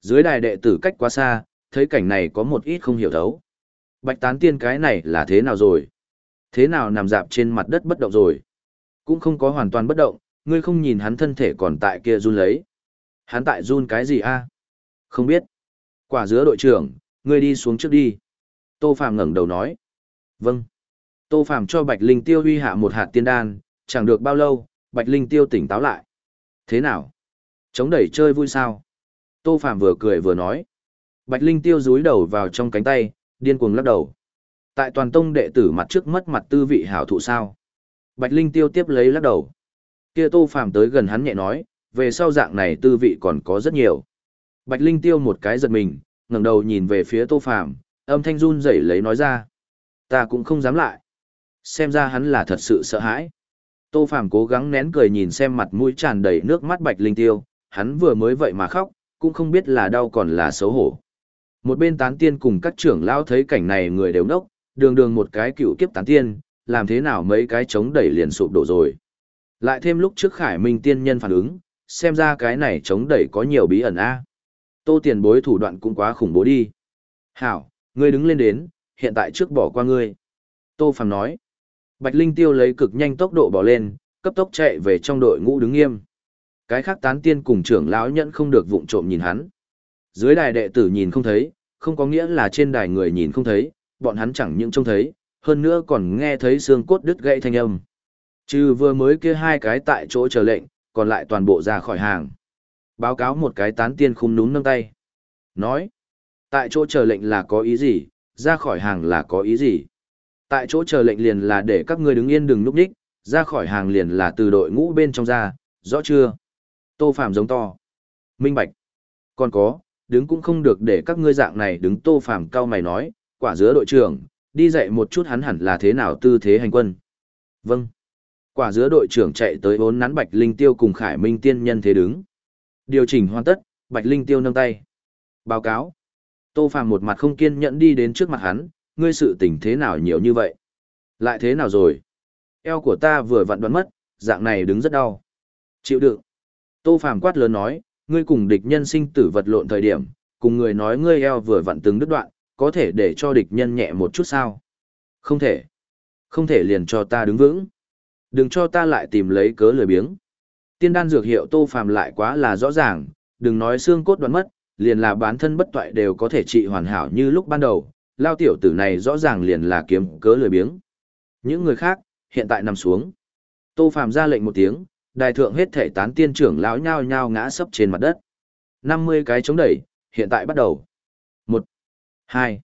Dưới đài đệ tử cách quá xa, thấy cảnh này có một ít không hiểu thấu. Bạch tán tiên cái này là thế nào rồi? Thế nào nằm dạp trên mặt đất bất động rồi? Cũng không có hoàn toàn bất động, ngươi không nhìn hắn thân thể còn tại kia run lấy. Hắn tại run cái gì a? Không biết. Quả dứa đội trưởng, ngươi đi xuống trước đi. Tô Phạm ngẩng đầu nói. Vâng. Tô Phạm cho Bạch Linh Tiêu huy hạ một hạt tiên đan, chẳng được bao lâu, Bạch Linh Tiêu tỉnh táo lại. Thế nào? Chống đẩy chơi vui sao? Tô Phạm vừa cười vừa nói. Bạch Linh Tiêu rúi đầu vào trong cánh tay, điên cuồng lắc đầu. Tại toàn tông đệ tử mặt trước mất mặt tư vị hảo thụ sao? Bạch Linh Tiêu tiếp lấy lắc đầu. Kia Tô Phạm tới gần hắn nhẹ nói, về sau dạng này tư vị còn có rất nhiều. Bạch Linh Tiêu một cái giật mình, ngẩng đầu nhìn về phía Tô Phạm, âm thanh run rẩy lấy nói ra. Ta cũng không dám lại. Xem ra hắn là thật sự sợ hãi. Tô Phạm cố gắng nén cười nhìn xem mặt mũi tràn đầy nước mắt Bạch Linh Tiêu, hắn vừa mới vậy mà khóc, cũng không biết là đau còn là xấu hổ. Một bên tán tiên cùng các trưởng lão thấy cảnh này người đều nốc, đường đường một cái cựu kiếp tán tiên, làm thế nào mấy cái chống đẩy liền sụp đổ rồi. Lại thêm lúc trước Khải Minh tiên nhân phản ứng, xem ra cái này chống đẩy có nhiều bí ẩn a. Tô tiền bối thủ đoạn cũng quá khủng bố đi. Hảo, ngươi đứng lên đến, hiện tại trước bỏ qua ngươi. Tô Phàm nói. Bạch Linh Tiêu lấy cực nhanh tốc độ bỏ lên, cấp tốc chạy về trong đội ngũ đứng nghiêm. Cái khác tán tiên cùng trưởng lão nhẫn không được vụng trộm nhìn hắn. Dưới đài đệ tử nhìn không thấy, không có nghĩa là trên đài người nhìn không thấy, bọn hắn chẳng những trông thấy, hơn nữa còn nghe thấy xương cốt đứt gãy thanh âm. Trừ vừa mới kia hai cái tại chỗ chờ lệnh, còn lại toàn bộ ra khỏi hàng. Báo cáo một cái tán tiên khung núm nâng tay. Nói, tại chỗ chờ lệnh là có ý gì, ra khỏi hàng là có ý gì. Tại chỗ chờ lệnh liền là để các ngươi đứng yên đừng núp đích, ra khỏi hàng liền là từ đội ngũ bên trong ra, rõ chưa? Tô Phạm giống to. Minh Bạch. Còn có, đứng cũng không được để các ngươi dạng này đứng Tô Phạm cao mày nói, quả giữa đội trưởng, đi dạy một chút hắn hẳn là thế nào tư thế hành quân. Vâng. Quả giữa đội trưởng chạy tới bốn nắn Bạch Linh Tiêu cùng Khải Minh tiên nhân thế đứng. Điều chỉnh hoàn tất, Bạch Linh Tiêu nâng tay. Báo cáo. Tô Phàm một mặt không kiên nhẫn đi đến trước mặt hắn, ngươi sự tình thế nào nhiều như vậy? Lại thế nào rồi? Eo của ta vừa vặn đoán mất, dạng này đứng rất đau. Chịu đựng. Tô Phàm quát lớn nói, ngươi cùng địch nhân sinh tử vật lộn thời điểm, cùng người nói ngươi eo vừa vặn từng đứt đoạn, có thể để cho địch nhân nhẹ một chút sao? Không thể. Không thể liền cho ta đứng vững. Đừng cho ta lại tìm lấy cớ lười biếng. Tiên đan dược hiệu Tô Phàm lại quá là rõ ràng, đừng nói xương cốt đoạn mất, liền là bán thân bất toại đều có thể trị hoàn hảo như lúc ban đầu, lao tiểu tử này rõ ràng liền là kiếm cớ lười biếng. Những người khác, hiện tại nằm xuống. Tô Phàm ra lệnh một tiếng, đại thượng hết thể tán tiên trưởng lão nhao nhao ngã sấp trên mặt đất. 50 cái chống đẩy, hiện tại bắt đầu. 1. 2.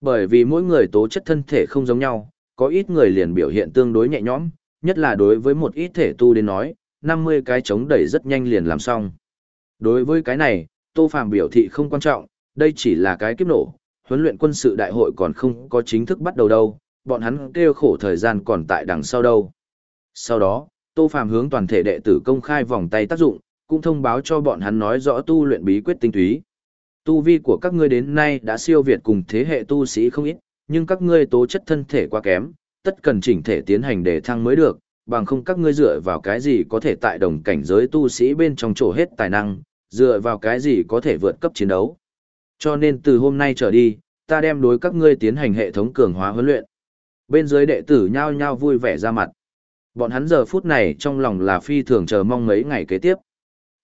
Bởi vì mỗi người tố chất thân thể không giống nhau, có ít người liền biểu hiện tương đối nhẹ nhõm, nhất là đối với một ít thể tu đến nói, 50 cái chống đẩy rất nhanh liền làm xong. Đối với cái này, Tô Phàm biểu thị không quan trọng, đây chỉ là cái kiếp nổ, huấn luyện quân sự đại hội còn không có chính thức bắt đầu đâu, bọn hắn kêu khổ thời gian còn tại đằng sau đâu. Sau đó, Tô Phàm hướng toàn thể đệ tử công khai vòng tay tác dụng, cũng thông báo cho bọn hắn nói rõ tu luyện bí quyết tinh túy. Tu vi của các ngươi đến nay đã siêu việt cùng thế hệ tu sĩ không ít, nhưng các ngươi tố chất thân thể quá kém, tất cần chỉnh thể tiến hành để thăng mới được, bằng không các ngươi dựa vào cái gì có thể tại đồng cảnh giới tu sĩ bên trong chỗ hết tài năng, dựa vào cái gì có thể vượt cấp chiến đấu. Cho nên từ hôm nay trở đi, ta đem đối các ngươi tiến hành hệ thống cường hóa huấn luyện. Bên dưới đệ tử nhao nhao vui vẻ ra mặt. Bọn hắn giờ phút này trong lòng là phi thường chờ mong mấy ngày kế tiếp.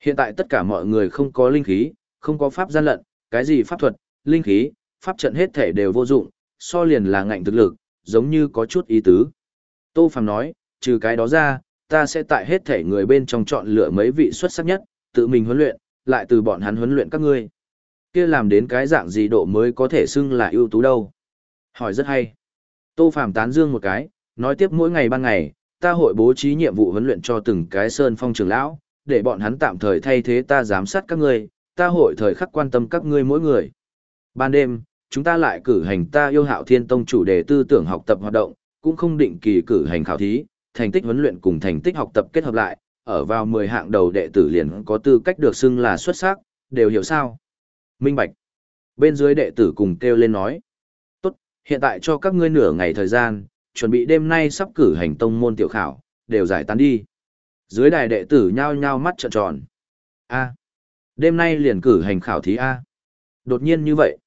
Hiện tại tất cả mọi người không có linh khí, không có pháp gian lận, cái gì pháp thuật, linh khí, pháp trận hết thể đều vô dụng, so liền là ngạnh thực lực, giống như có chút ý tứ. Tô Phàm nói, trừ cái đó ra, ta sẽ tại hết thể người bên trong chọn lựa mấy vị xuất sắc nhất, tự mình huấn luyện, lại từ bọn hắn huấn luyện các ngươi. Kia làm đến cái dạng gì độ mới có thể xưng là ưu tú đâu? Hỏi rất hay. Tô Phàm tán dương một cái, nói tiếp mỗi ngày ban ngày, ta hội bố trí nhiệm vụ huấn luyện cho từng cái sơn phong trưởng lão, để bọn hắn tạm thời thay thế ta giám sát các ngươi, ta hội thời khắc quan tâm các ngươi mỗi người. Ban đêm, chúng ta lại cử hành ta yêu hạo thiên tông chủ đề tư tưởng học tập hoạt động, cũng không định kỳ cử hành khảo thí, thành tích huấn luyện cùng thành tích học tập kết hợp lại, ở vào 10 hạng đầu đệ tử liền có tư cách được xưng là xuất sắc, đều hiểu sao. Minh Bạch. Bên dưới đệ tử cùng kêu lên nói. Tốt, hiện tại cho các ngươi nửa ngày thời gian, chuẩn bị đêm nay sắp cử hành tông môn tiểu khảo, đều giải tán đi. Dưới đài đệ tử nhao nhao mắt trợn tròn. A. Đêm nay liền cử hành khảo thí A. Đột nhiên như vậy.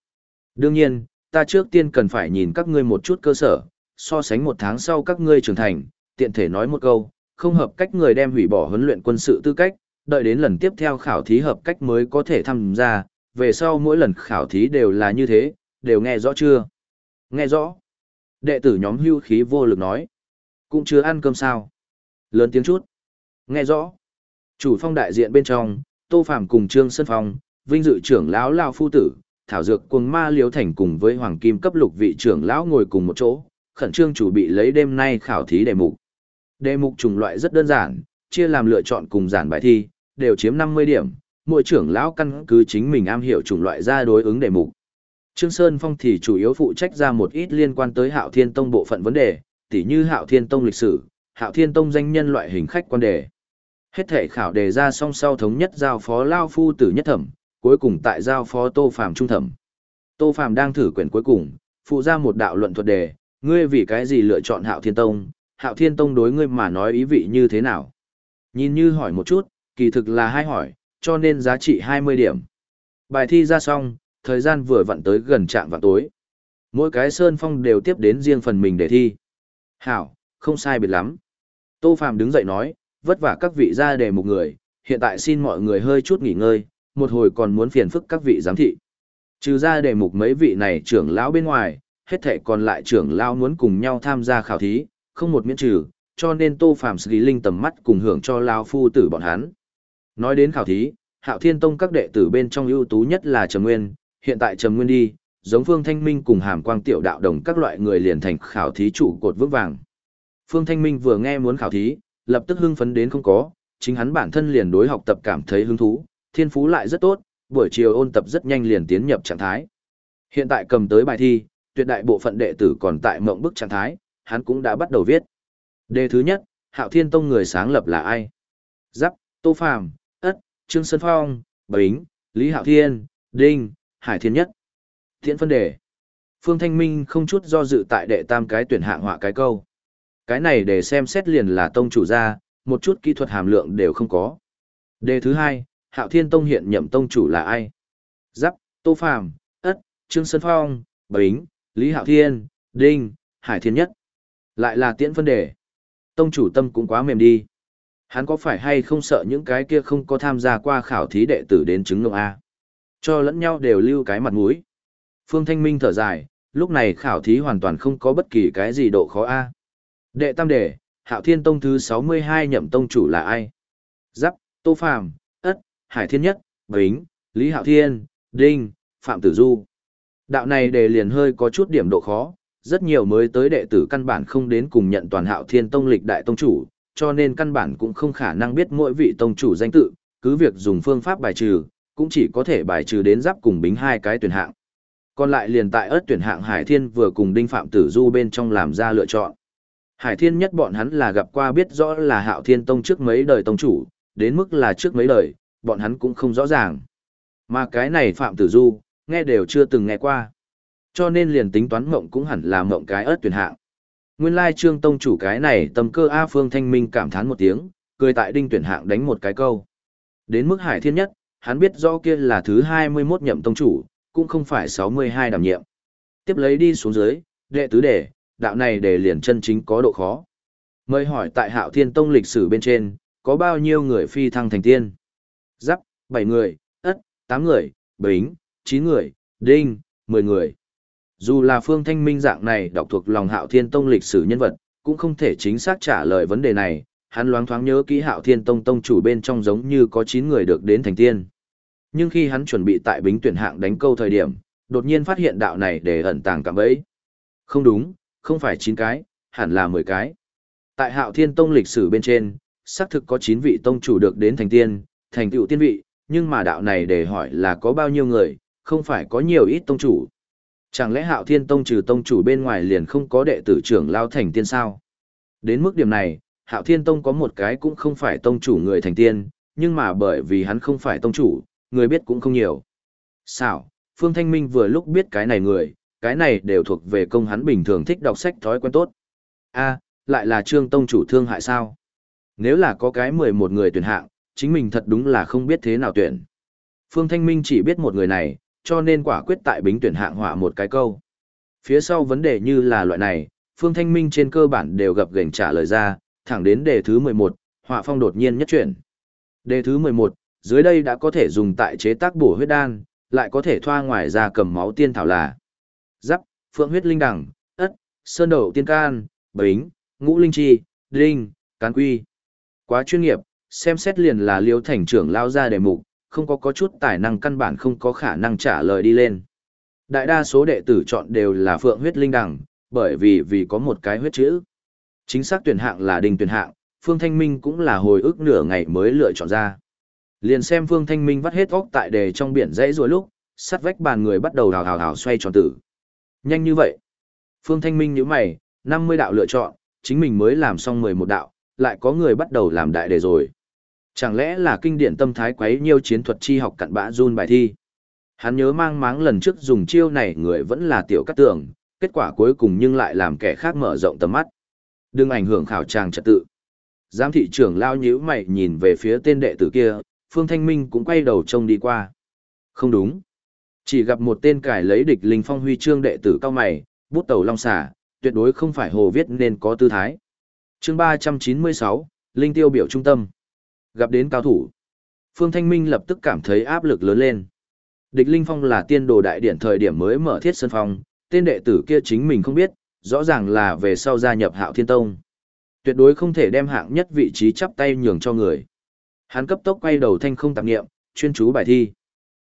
Đương nhiên, ta trước tiên cần phải nhìn các ngươi một chút cơ sở, so sánh một tháng sau các ngươi trưởng thành, tiện thể nói một câu, không hợp cách người đem hủy bỏ huấn luyện quân sự tư cách, đợi đến lần tiếp theo khảo thí hợp cách mới có thể tham gia, về sau mỗi lần khảo thí đều là như thế, đều nghe rõ chưa? Nghe rõ. Đệ tử nhóm hưu khí vô lực nói. Cũng chưa ăn cơm sao? Lớn tiếng chút. Nghe rõ. Chủ phong đại diện bên trong, Tô phạm cùng Trương Sơn Phong, vinh dự trưởng lão Lao Phu Tử, Thảo Dược cùng Ma Liếu Thành cùng với Hoàng Kim cấp lục vị trưởng lão ngồi cùng một chỗ, khẩn trương chủ bị lấy đêm nay khảo thí đề mục. Đề mục chủng loại rất đơn giản, chia làm lựa chọn cùng giản bài thi, đều chiếm 50 điểm, mỗi trưởng lão căn cứ chính mình am hiểu chủng loại ra đối ứng đề mục. Trương Sơn Phong thì chủ yếu phụ trách ra một ít liên quan tới Hạo Thiên Tông bộ phận vấn đề, tỉ như Hạo Thiên Tông lịch sử, Hạo Thiên Tông danh nhân loại hình khách quan đề. Hết thể khảo đề ra song sau thống nhất giao phó Lao Phu tử nhất thẩm, cuối cùng tại giao phó Tô Phàm trung thẩm. Tô Phàm đang thử quyển cuối cùng, phụ ra một đạo luận thuật đề, ngươi vì cái gì lựa chọn Hạo Thiên Tông, Hạo Thiên Tông đối ngươi mà nói ý vị như thế nào? Nhìn như hỏi một chút, kỳ thực là hai hỏi, cho nên giá trị 20 điểm. Bài thi ra xong, thời gian vừa vặn tới gần trạm vào tối. Mỗi cái sơn phong đều tiếp đến riêng phần mình để thi. Hảo, không sai biệt lắm. Tô Phạm đứng dậy nói, vất vả các vị ra đề một người, hiện tại xin mọi người hơi chút nghỉ ngơi, một hồi còn muốn phiền phức các vị giám thị. Trừ ra đề mục mấy vị này trưởng lão bên ngoài, hết thảy còn lại trưởng lão muốn cùng nhau tham gia khảo thí, không một miễn trừ, cho nên Tô Phàm Sĩ linh tầm mắt cùng hưởng cho lao phu tử bọn hắn. Nói đến khảo thí, Hạo Thiên Tông các đệ tử bên trong ưu tú nhất là Trầm Nguyên, hiện tại Trầm Nguyên đi, giống Phương Thanh Minh cùng Hàm Quang Tiểu Đạo Đồng các loại người liền thành khảo thí trụ cột vững vàng. Phương Thanh Minh vừa nghe muốn khảo thí, lập tức hưng phấn đến không có, chính hắn bản thân liền đối học tập cảm thấy hứng thú, thiên phú lại rất tốt, buổi chiều ôn tập rất nhanh liền tiến nhập trạng thái. Hiện tại cầm tới bài thi, tuyệt đại bộ phận đệ tử còn tại mộng bức trạng thái, hắn cũng đã bắt đầu viết. Đề thứ nhất, Hạo Thiên Tông người sáng lập là ai? Giáp, Tô Phàm, Ất, Trương Sơn Phong, Bính, Lý Hạo Thiên, Đinh, Hải Thiên Nhất. Thiện phân đề. Phương Thanh Minh không chút do dự tại đệ tam cái tuyển hạng họa cái câu. Cái này để xem xét liền là tông chủ ra, một chút kỹ thuật hàm lượng đều không có. Đề thứ hai, Hạo Thiên Tông hiện nhậm tông chủ là ai? Giáp, Tô Phàm, Ất, Trương Sơn Phong, Bính, Lý Hạo Thiên, Đinh, Hải Thiên Nhất. Lại là tiễn phân đề. Tông chủ tâm cũng quá mềm đi. Hắn có phải hay không sợ những cái kia không có tham gia qua khảo thí đệ tử đến chứng ngộng A? Cho lẫn nhau đều lưu cái mặt mũi. Phương Thanh Minh thở dài, lúc này khảo thí hoàn toàn không có bất kỳ cái gì độ khó A. Đệ tam đề, Hạo Thiên Tông thứ 62 nhậm tông chủ là ai? Giáp, Tô Phàm, Ất, Hải Thiên Nhất, Bính, Lý Hạo Thiên, Đinh, Phạm Tử Du. Đạo này đề liền hơi có chút điểm độ khó, rất nhiều mới tới đệ tử căn bản không đến cùng nhận toàn hạo thiên tông lịch đại tông chủ, cho nên căn bản cũng không khả năng biết mỗi vị tông chủ danh tự, cứ việc dùng phương pháp bài trừ, cũng chỉ có thể bài trừ đến giáp cùng bính hai cái tuyển hạng. Còn lại liền tại ớt tuyển hạng Hải Thiên vừa cùng Đinh Phạm Tử Du bên trong làm ra lựa chọn. Hải Thiên nhất bọn hắn là gặp qua biết rõ là Hạo Thiên Tông trước mấy đời tông chủ, đến mức là trước mấy đời, bọn hắn cũng không rõ ràng. Mà cái này Phạm Tử Du, nghe đều chưa từng nghe qua. Cho nên liền tính toán mộng cũng hẳn là mộng cái ớt tuyển hạng. Nguyên lai trương tông chủ cái này tầm cơ A Phương Thanh Minh cảm thán một tiếng, cười tại đinh tuyển hạng đánh một cái câu. Đến mức Hải Thiên nhất, hắn biết rõ kia là thứ 21 nhậm tông chủ, cũng không phải 62 đảm nhiệm. Tiếp lấy đi xuống dưới, đệ tứ đề, đạo này để liền chân chính có độ khó. Mời hỏi tại Hạo Thiên Tông lịch sử bên trên, có bao nhiêu người phi thăng thành tiên? Giáp, 7 người, ất, 8 người, bính, 9 người, đinh, 10 người. Dù là Phương Thanh Minh dạng này đọc thuộc lòng Hạo Thiên Tông lịch sử nhân vật, cũng không thể chính xác trả lời vấn đề này, hắn loáng thoáng nhớ kỹ Hạo Thiên Tông tông chủ bên trong giống như có 9 người được đến thành tiên. Nhưng khi hắn chuẩn bị tại bính tuyển hạng đánh câu thời điểm, đột nhiên phát hiện đạo này để ẩn tàng cảm ấy. Không đúng, không phải 9 cái, hẳn là 10 cái. Tại Hạo Thiên Tông lịch sử bên trên, xác thực có 9 vị tông chủ được đến thành tiên, thành tựu tiên vị, nhưng mà đạo này để hỏi là có bao nhiêu người, không phải có nhiều ít tông chủ. Chẳng lẽ Hạo Thiên Tông trừ tông chủ bên ngoài liền không có đệ tử trưởng lao thành tiên sao? Đến mức điểm này, Hạo Thiên Tông có một cái cũng không phải tông chủ người thành tiên, nhưng mà bởi vì hắn không phải tông chủ, người biết cũng không nhiều. Sao, Phương Thanh Minh vừa lúc biết cái này người, cái này đều thuộc về công hắn bình thường thích đọc sách thói quen tốt. a lại là trương tông chủ thương hại sao? Nếu là có cái 11 người tuyển hạng, chính mình thật đúng là không biết thế nào tuyển. Phương Thanh Minh chỉ biết một người này, cho nên quả quyết tại bính tuyển hạng họa một cái câu. Phía sau vấn đề như là loại này, Phương Thanh Minh trên cơ bản đều gặp gành trả lời ra, thẳng đến đề thứ 11, họa phong đột nhiên nhất chuyển. Đề thứ 11, dưới đây đã có thể dùng tại chế tác bổ huyết đan, lại có thể thoa ngoài ra cầm máu tiên thảo là giáp, phượng huyết linh đẳng, ất, sơn đậu tiên can, bính, ngũ linh chi, linh, cán quy. Quá chuyên nghiệp, xem xét liền là liêu thành trưởng lao ra đề mục, không có có chút tài năng căn bản không có khả năng trả lời đi lên. Đại đa số đệ tử chọn đều là phượng huyết linh đẳng, bởi vì vì có một cái huyết chữ. Chính xác tuyển hạng là đình tuyển hạng, Phương Thanh Minh cũng là hồi ức nửa ngày mới lựa chọn ra. Liền xem Phương Thanh Minh vắt hết óc tại đề trong biển dãy rồi lúc, sắt vách bàn người bắt đầu hào hào hào xoay tròn tử. Nhanh như vậy. Phương Thanh Minh nhíu mày, 50 đạo lựa chọn, chính mình mới làm xong 11 đạo, lại có người bắt đầu làm đại đề rồi. Chẳng lẽ là kinh điển tâm thái quấy nhiều chiến thuật chi học cặn bã run bài thi? Hắn nhớ mang máng lần trước dùng chiêu này người vẫn là tiểu cát tường, kết quả cuối cùng nhưng lại làm kẻ khác mở rộng tầm mắt. Đừng ảnh hưởng khảo tràng trật tự. Giám thị trưởng lao nhíu mày nhìn về phía tên đệ tử kia, Phương Thanh Minh cũng quay đầu trông đi qua. Không đúng. Chỉ gặp một tên cải lấy địch linh phong huy chương đệ tử cao mày, bút tàu long xả, tuyệt đối không phải hồ viết nên có tư thái. chương 396, Linh tiêu biểu trung tâm. Gặp đến cao thủ. Phương Thanh Minh lập tức cảm thấy áp lực lớn lên. Địch Linh Phong là tiên đồ đại điển thời điểm mới mở thiết sân phong, tên đệ tử kia chính mình không biết, rõ ràng là về sau gia nhập Hạo Thiên Tông. Tuyệt đối không thể đem hạng nhất vị trí chắp tay nhường cho người. Hắn cấp tốc quay đầu thanh không tạp nghiệm, chuyên chú bài thi.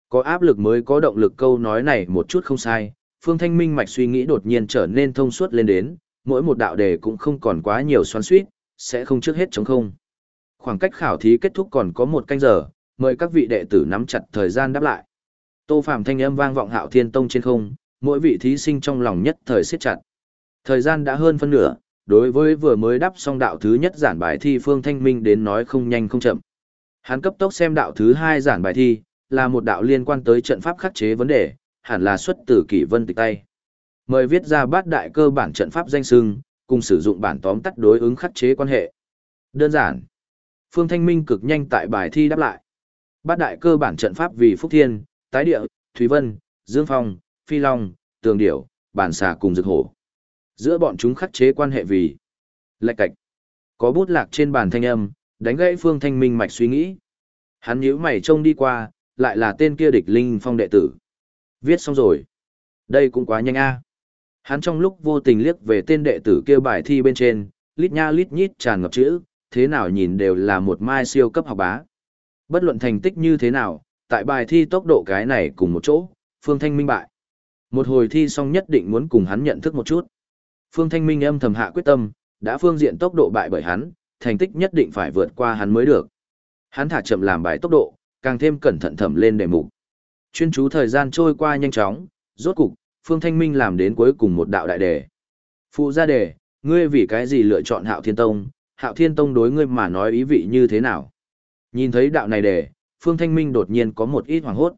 Có áp lực mới có động lực câu nói này một chút không sai, Phương Thanh Minh mạch suy nghĩ đột nhiên trở nên thông suốt lên đến, mỗi một đạo đề cũng không còn quá nhiều xoắn suýt, sẽ không trước hết chống không. Khoảng cách khảo thí kết thúc còn có một canh giờ, mời các vị đệ tử nắm chặt thời gian đáp lại. Tô Phạm thanh âm vang vọng Hạo Thiên Tông trên không, mỗi vị thí sinh trong lòng nhất thời siết chặt. Thời gian đã hơn phân nửa, đối với vừa mới đáp xong đạo thứ nhất giản bài thi Phương Thanh Minh đến nói không nhanh không chậm. Hắn cấp tốc xem đạo thứ hai giản bài thi, là một đạo liên quan tới trận pháp khắc chế vấn đề, hẳn là xuất từ kỷ vân tịch tay. Mời viết ra bát đại cơ bản trận pháp danh sưng, cùng sử dụng bản tóm tắt đối ứng khắc chế quan hệ. Đơn giản. Phương Thanh Minh cực nhanh tại bài thi đáp lại. Bát đại cơ bản trận pháp vì Phúc Thiên, Tái Địa, Thúy Vân, Dương Phong, Phi Long, Tường Điểu, Bản Xà cùng Dược Hổ. Giữa bọn chúng khắc chế quan hệ vì lệch cạch. Có bút lạc trên bàn thanh âm, đánh gãy Phương Thanh Minh mạch suy nghĩ. Hắn nhíu mày trông đi qua, lại là tên kia địch linh phong đệ tử. Viết xong rồi. Đây cũng quá nhanh a. Hắn trong lúc vô tình liếc về tên đệ tử kia bài thi bên trên, lít nha lít nhít tràn ngập chữ, thế nào nhìn đều là một mai siêu cấp học bá. Bất luận thành tích như thế nào, tại bài thi tốc độ cái này cùng một chỗ, Phương Thanh minh bại. Một hồi thi xong nhất định muốn cùng hắn nhận thức một chút. Phương Thanh Minh âm thầm hạ quyết tâm, đã phương diện tốc độ bại bởi hắn, thành tích nhất định phải vượt qua hắn mới được. Hắn thả chậm làm bài tốc độ, càng thêm cẩn thận thẩm lên đề mục. Chuyên chú thời gian trôi qua nhanh chóng, rốt cục, Phương Thanh Minh làm đến cuối cùng một đạo đại đề. Phụ gia đề, ngươi vì cái gì lựa chọn Hạo Thiên Tông, Hạo Thiên Tông đối ngươi mà nói ý vị như thế nào? Nhìn thấy đạo này đề, Phương Thanh Minh đột nhiên có một ít hoảng hốt.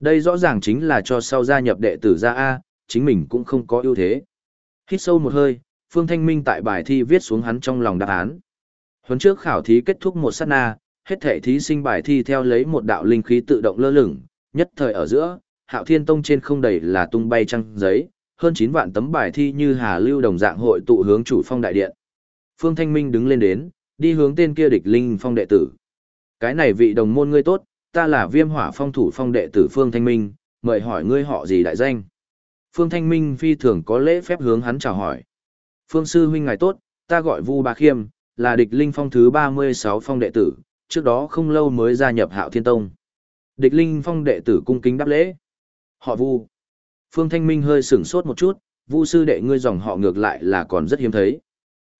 Đây rõ ràng chính là cho sau gia nhập đệ tử gia A, chính mình cũng không có ưu thế. Hít sâu một hơi, Phương Thanh Minh tại bài thi viết xuống hắn trong lòng đáp án. Huấn trước khảo thí kết thúc một sát na, hết thể thí sinh bài thi theo lấy một đạo linh khí tự động lơ lửng, nhất thời ở giữa, Hạo Thiên Tông trên không đầy là tung bay trăng giấy, hơn 9 vạn tấm bài thi như hà lưu đồng dạng hội tụ hướng chủ phong đại điện. Phương Thanh Minh đứng lên đến, đi hướng tên kia địch linh phong đệ tử. Cái này vị đồng môn ngươi tốt, ta là viêm hỏa phong thủ phong đệ tử Phương Thanh Minh, mời hỏi ngươi họ gì đại danh. Phương Thanh Minh phi thường có lễ phép hướng hắn chào hỏi. Phương sư huynh ngài tốt, ta gọi Vu Ba Khiêm, là địch linh phong thứ 36 phong đệ tử, trước đó không lâu mới gia nhập Hạo Thiên Tông. Địch linh phong đệ tử cung kính đáp lễ. Họ Vu. Phương Thanh Minh hơi sửng sốt một chút, Vu sư đệ ngươi dòng họ ngược lại là còn rất hiếm thấy.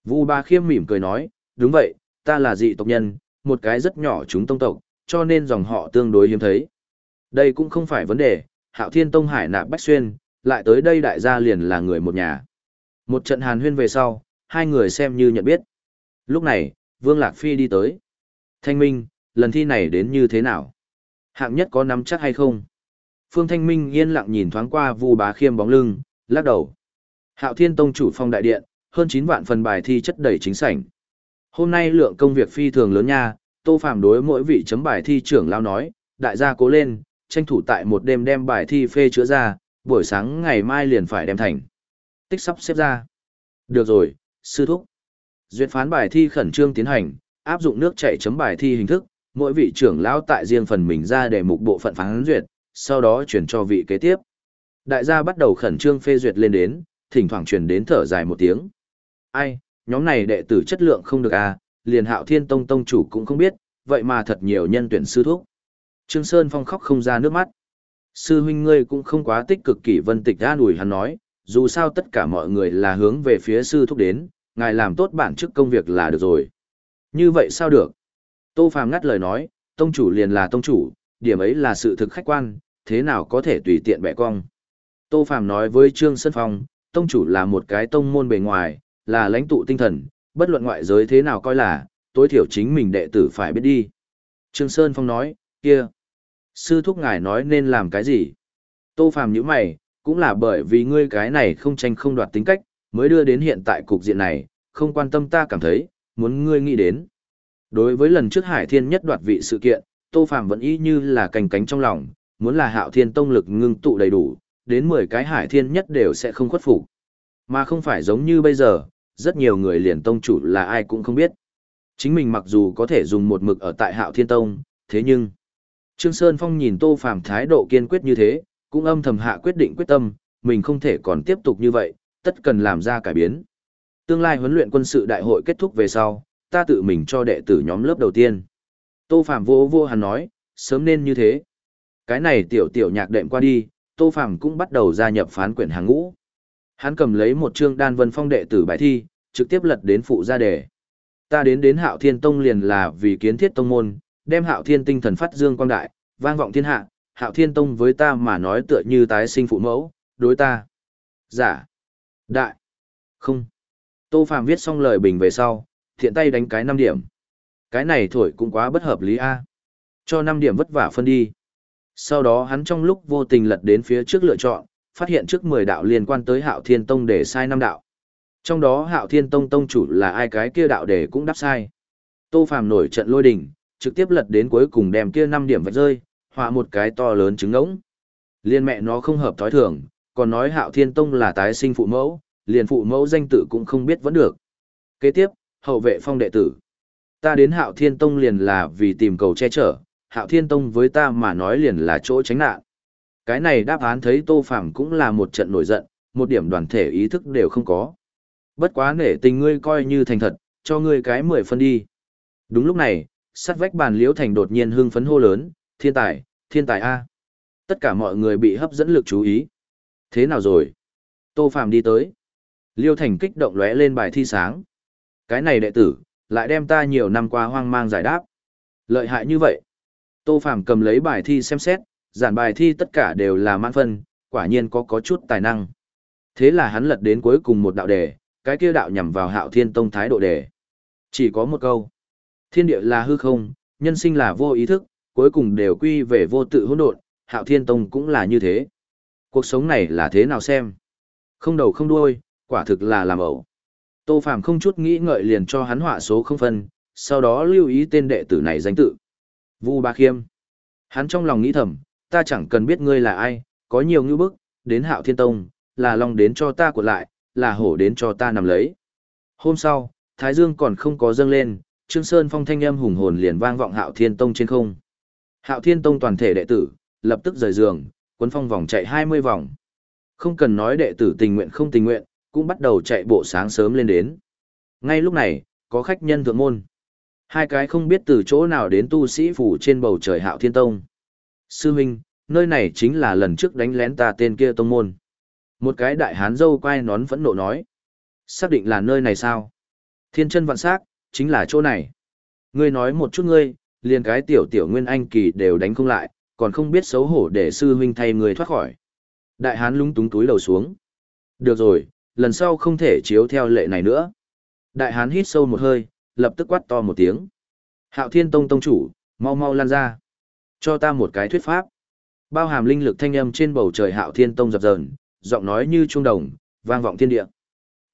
Vu Ba Khiêm mỉm cười nói, đúng vậy, ta là dị tộc nhân, một cái rất nhỏ chúng tông tộc, cho nên dòng họ tương đối hiếm thấy. Đây cũng không phải vấn đề, Hạo Thiên Tông hải nạp Bách Xuyên, lại tới đây đại gia liền là người một nhà. Một trận hàn huyên về sau, hai người xem như nhận biết. Lúc này, Vương Lạc Phi đi tới. Thanh Minh, lần thi này đến như thế nào? Hạng nhất có nắm chắc hay không? Phương Thanh Minh yên lặng nhìn thoáng qua Vu Bá Khiêm bóng lưng, lắc đầu. Hạo Thiên Tông chủ phong đại điện, hơn 9 vạn phần bài thi chất đầy chính sảnh. Hôm nay lượng công việc phi thường lớn nha, Tô Phạm đối mỗi vị chấm bài thi trưởng lao nói, đại gia cố lên, tranh thủ tại một đêm đem bài thi phê chữa ra, buổi sáng ngày mai liền phải đem thành. Tích sắp xếp ra. Được rồi, sư thúc. Duyệt phán bài thi khẩn trương tiến hành, áp dụng nước chảy chấm bài thi hình thức, mỗi vị trưởng lão tại riêng phần mình ra để mục bộ phận phán duyệt, sau đó chuyển cho vị kế tiếp. Đại gia bắt đầu khẩn trương phê duyệt lên đến, thỉnh thoảng truyền đến thở dài một tiếng. Ai, nhóm này đệ tử chất lượng không được à, liền hạo thiên tông tông chủ cũng không biết, vậy mà thật nhiều nhân tuyển sư thúc. Trương Sơn Phong khóc không ra nước mắt. Sư huynh ngươi cũng không quá tích cực kỷ vân tịch an ủi hắn nói, dù sao tất cả mọi người là hướng về phía sư thúc đến, ngài làm tốt bản chức công việc là được rồi. Như vậy sao được? Tô Phàm ngắt lời nói, tông chủ liền là tông chủ, điểm ấy là sự thực khách quan, thế nào có thể tùy tiện bẻ cong. Tô Phàm nói với Trương Sơn Phong, tông chủ là một cái tông môn bề ngoài, là lãnh tụ tinh thần, bất luận ngoại giới thế nào coi là, tối thiểu chính mình đệ tử phải biết đi. Trương Sơn Phong nói, kia, sư thúc ngài nói nên làm cái gì? Tô Phàm nhíu mày, cũng là bởi vì ngươi cái này không tranh không đoạt tính cách, mới đưa đến hiện tại cục diện này, không quan tâm ta cảm thấy, muốn ngươi nghĩ đến. Đối với lần trước Hải Thiên nhất đoạt vị sự kiện, Tô Phàm vẫn ý như là cành cánh trong lòng, muốn là Hạo Thiên tông lực ngưng tụ đầy đủ, đến 10 cái Hải Thiên nhất đều sẽ không khuất phục. Mà không phải giống như bây giờ, rất nhiều người liền tông chủ là ai cũng không biết. Chính mình mặc dù có thể dùng một mực ở tại Hạo Thiên tông, thế nhưng Trương Sơn Phong nhìn Tô Phàm thái độ kiên quyết như thế, cũng âm thầm hạ quyết định quyết tâm, mình không thể còn tiếp tục như vậy, tất cần làm ra cải biến. Tương lai huấn luyện quân sự đại hội kết thúc về sau, ta tự mình cho đệ tử nhóm lớp đầu tiên. Tô Phạm vô vô hắn nói, sớm nên như thế. Cái này tiểu tiểu nhạc đệm qua đi, Tô Phạm cũng bắt đầu gia nhập phán quyển hàng ngũ. Hắn cầm lấy một chương đan vân phong đệ tử bài thi, trực tiếp lật đến phụ gia đề. Ta đến đến Hạo Thiên Tông liền là vì kiến thiết tông môn, đem Hạo Thiên tinh thần phát dương quang đại, vang vọng thiên hạ, Hạo Thiên Tông với ta mà nói tựa như tái sinh phụ mẫu, đối ta. Giả. Đại. Không. Tô Phạm viết xong lời bình về sau, thiện tay đánh cái 5 điểm. Cái này thổi cũng quá bất hợp lý a. Cho 5 điểm vất vả phân đi. Sau đó hắn trong lúc vô tình lật đến phía trước lựa chọn, phát hiện trước 10 đạo liên quan tới Hạo Thiên Tông để sai năm đạo. Trong đó Hạo Thiên Tông tông chủ là ai cái kia đạo để cũng đáp sai. Tô Phàm nổi trận lôi đình, trực tiếp lật đến cuối cùng đem kia 5 điểm vạch rơi, họa một cái to lớn trứng ngỗng. Liên mẹ nó không hợp thói thường, còn nói Hạo Thiên Tông là tái sinh phụ mẫu, liền phụ mẫu danh tự cũng không biết vẫn được. Kế tiếp, hậu vệ phong đệ tử. Ta đến Hạo Thiên Tông liền là vì tìm cầu che chở, Hạo Thiên Tông với ta mà nói liền là chỗ tránh nạn. Cái này đáp án thấy Tô Phàm cũng là một trận nổi giận, một điểm đoàn thể ý thức đều không có. Bất quá nể tình ngươi coi như thành thật, cho ngươi cái mười phân đi. Đúng lúc này, sát vách bàn liễu thành đột nhiên hưng phấn hô lớn, thiên tài, thiên tài A. Tất cả mọi người bị hấp dẫn lực chú ý. Thế nào rồi? Tô Phàm đi tới. Liêu Thành kích động lóe lên bài thi sáng. Cái này đệ tử, lại đem ta nhiều năm qua hoang mang giải đáp. Lợi hại như vậy. Tô Phàm cầm lấy bài thi xem xét, giản bài thi tất cả đều là mãn phân, quả nhiên có có chút tài năng. Thế là hắn lật đến cuối cùng một đạo đề, cái kia đạo nhằm vào hạo thiên tông thái độ đề. Chỉ có một câu. Thiên địa là hư không, nhân sinh là vô ý thức, cuối cùng đều quy về vô tự hỗn độn, hạo thiên tông cũng là như thế. Cuộc sống này là thế nào xem? Không đầu không đuôi, quả thực là làm ẩu. Tô Phàm không chút nghĩ ngợi liền cho hắn họa số không phân, sau đó lưu ý tên đệ tử này danh tự. Vu Ba Khiêm. Hắn trong lòng nghĩ thầm, ta chẳng cần biết ngươi là ai, có nhiều ngữ bức, đến Hạo Thiên Tông, là long đến cho ta cuộn lại, là hổ đến cho ta nằm lấy. Hôm sau, Thái Dương còn không có dâng lên, Trương Sơn phong thanh âm hùng hồn liền vang vọng Hạo Thiên Tông trên không. Hạo Thiên Tông toàn thể đệ tử, lập tức rời giường, cuốn phong vòng chạy 20 vòng. Không cần nói đệ tử tình nguyện không tình nguyện, cũng bắt đầu chạy bộ sáng sớm lên đến. Ngay lúc này, có khách nhân thượng môn. Hai cái không biết từ chỗ nào đến tu sĩ phủ trên bầu trời Hạo Thiên Tông. Sư huynh, nơi này chính là lần trước đánh lén ta tên kia tông môn. Một cái đại hán dâu quay nón phẫn nộ nói. Xác định là nơi này sao? Thiên chân vạn sắc, chính là chỗ này. Ngươi nói một chút ngươi, liền cái tiểu tiểu nguyên anh kỳ đều đánh không lại, còn không biết xấu hổ để sư huynh thay người thoát khỏi. Đại hán lúng túng túi đầu xuống. Được rồi, lần sau không thể chiếu theo lệ này nữa. Đại hán hít sâu một hơi, lập tức quát to một tiếng. Hạo thiên tông tông chủ, mau mau lan ra. Cho ta một cái thuyết pháp. Bao hàm linh lực thanh âm trên bầu trời hạo thiên tông dập dờn, giọng nói như trung đồng, vang vọng thiên địa.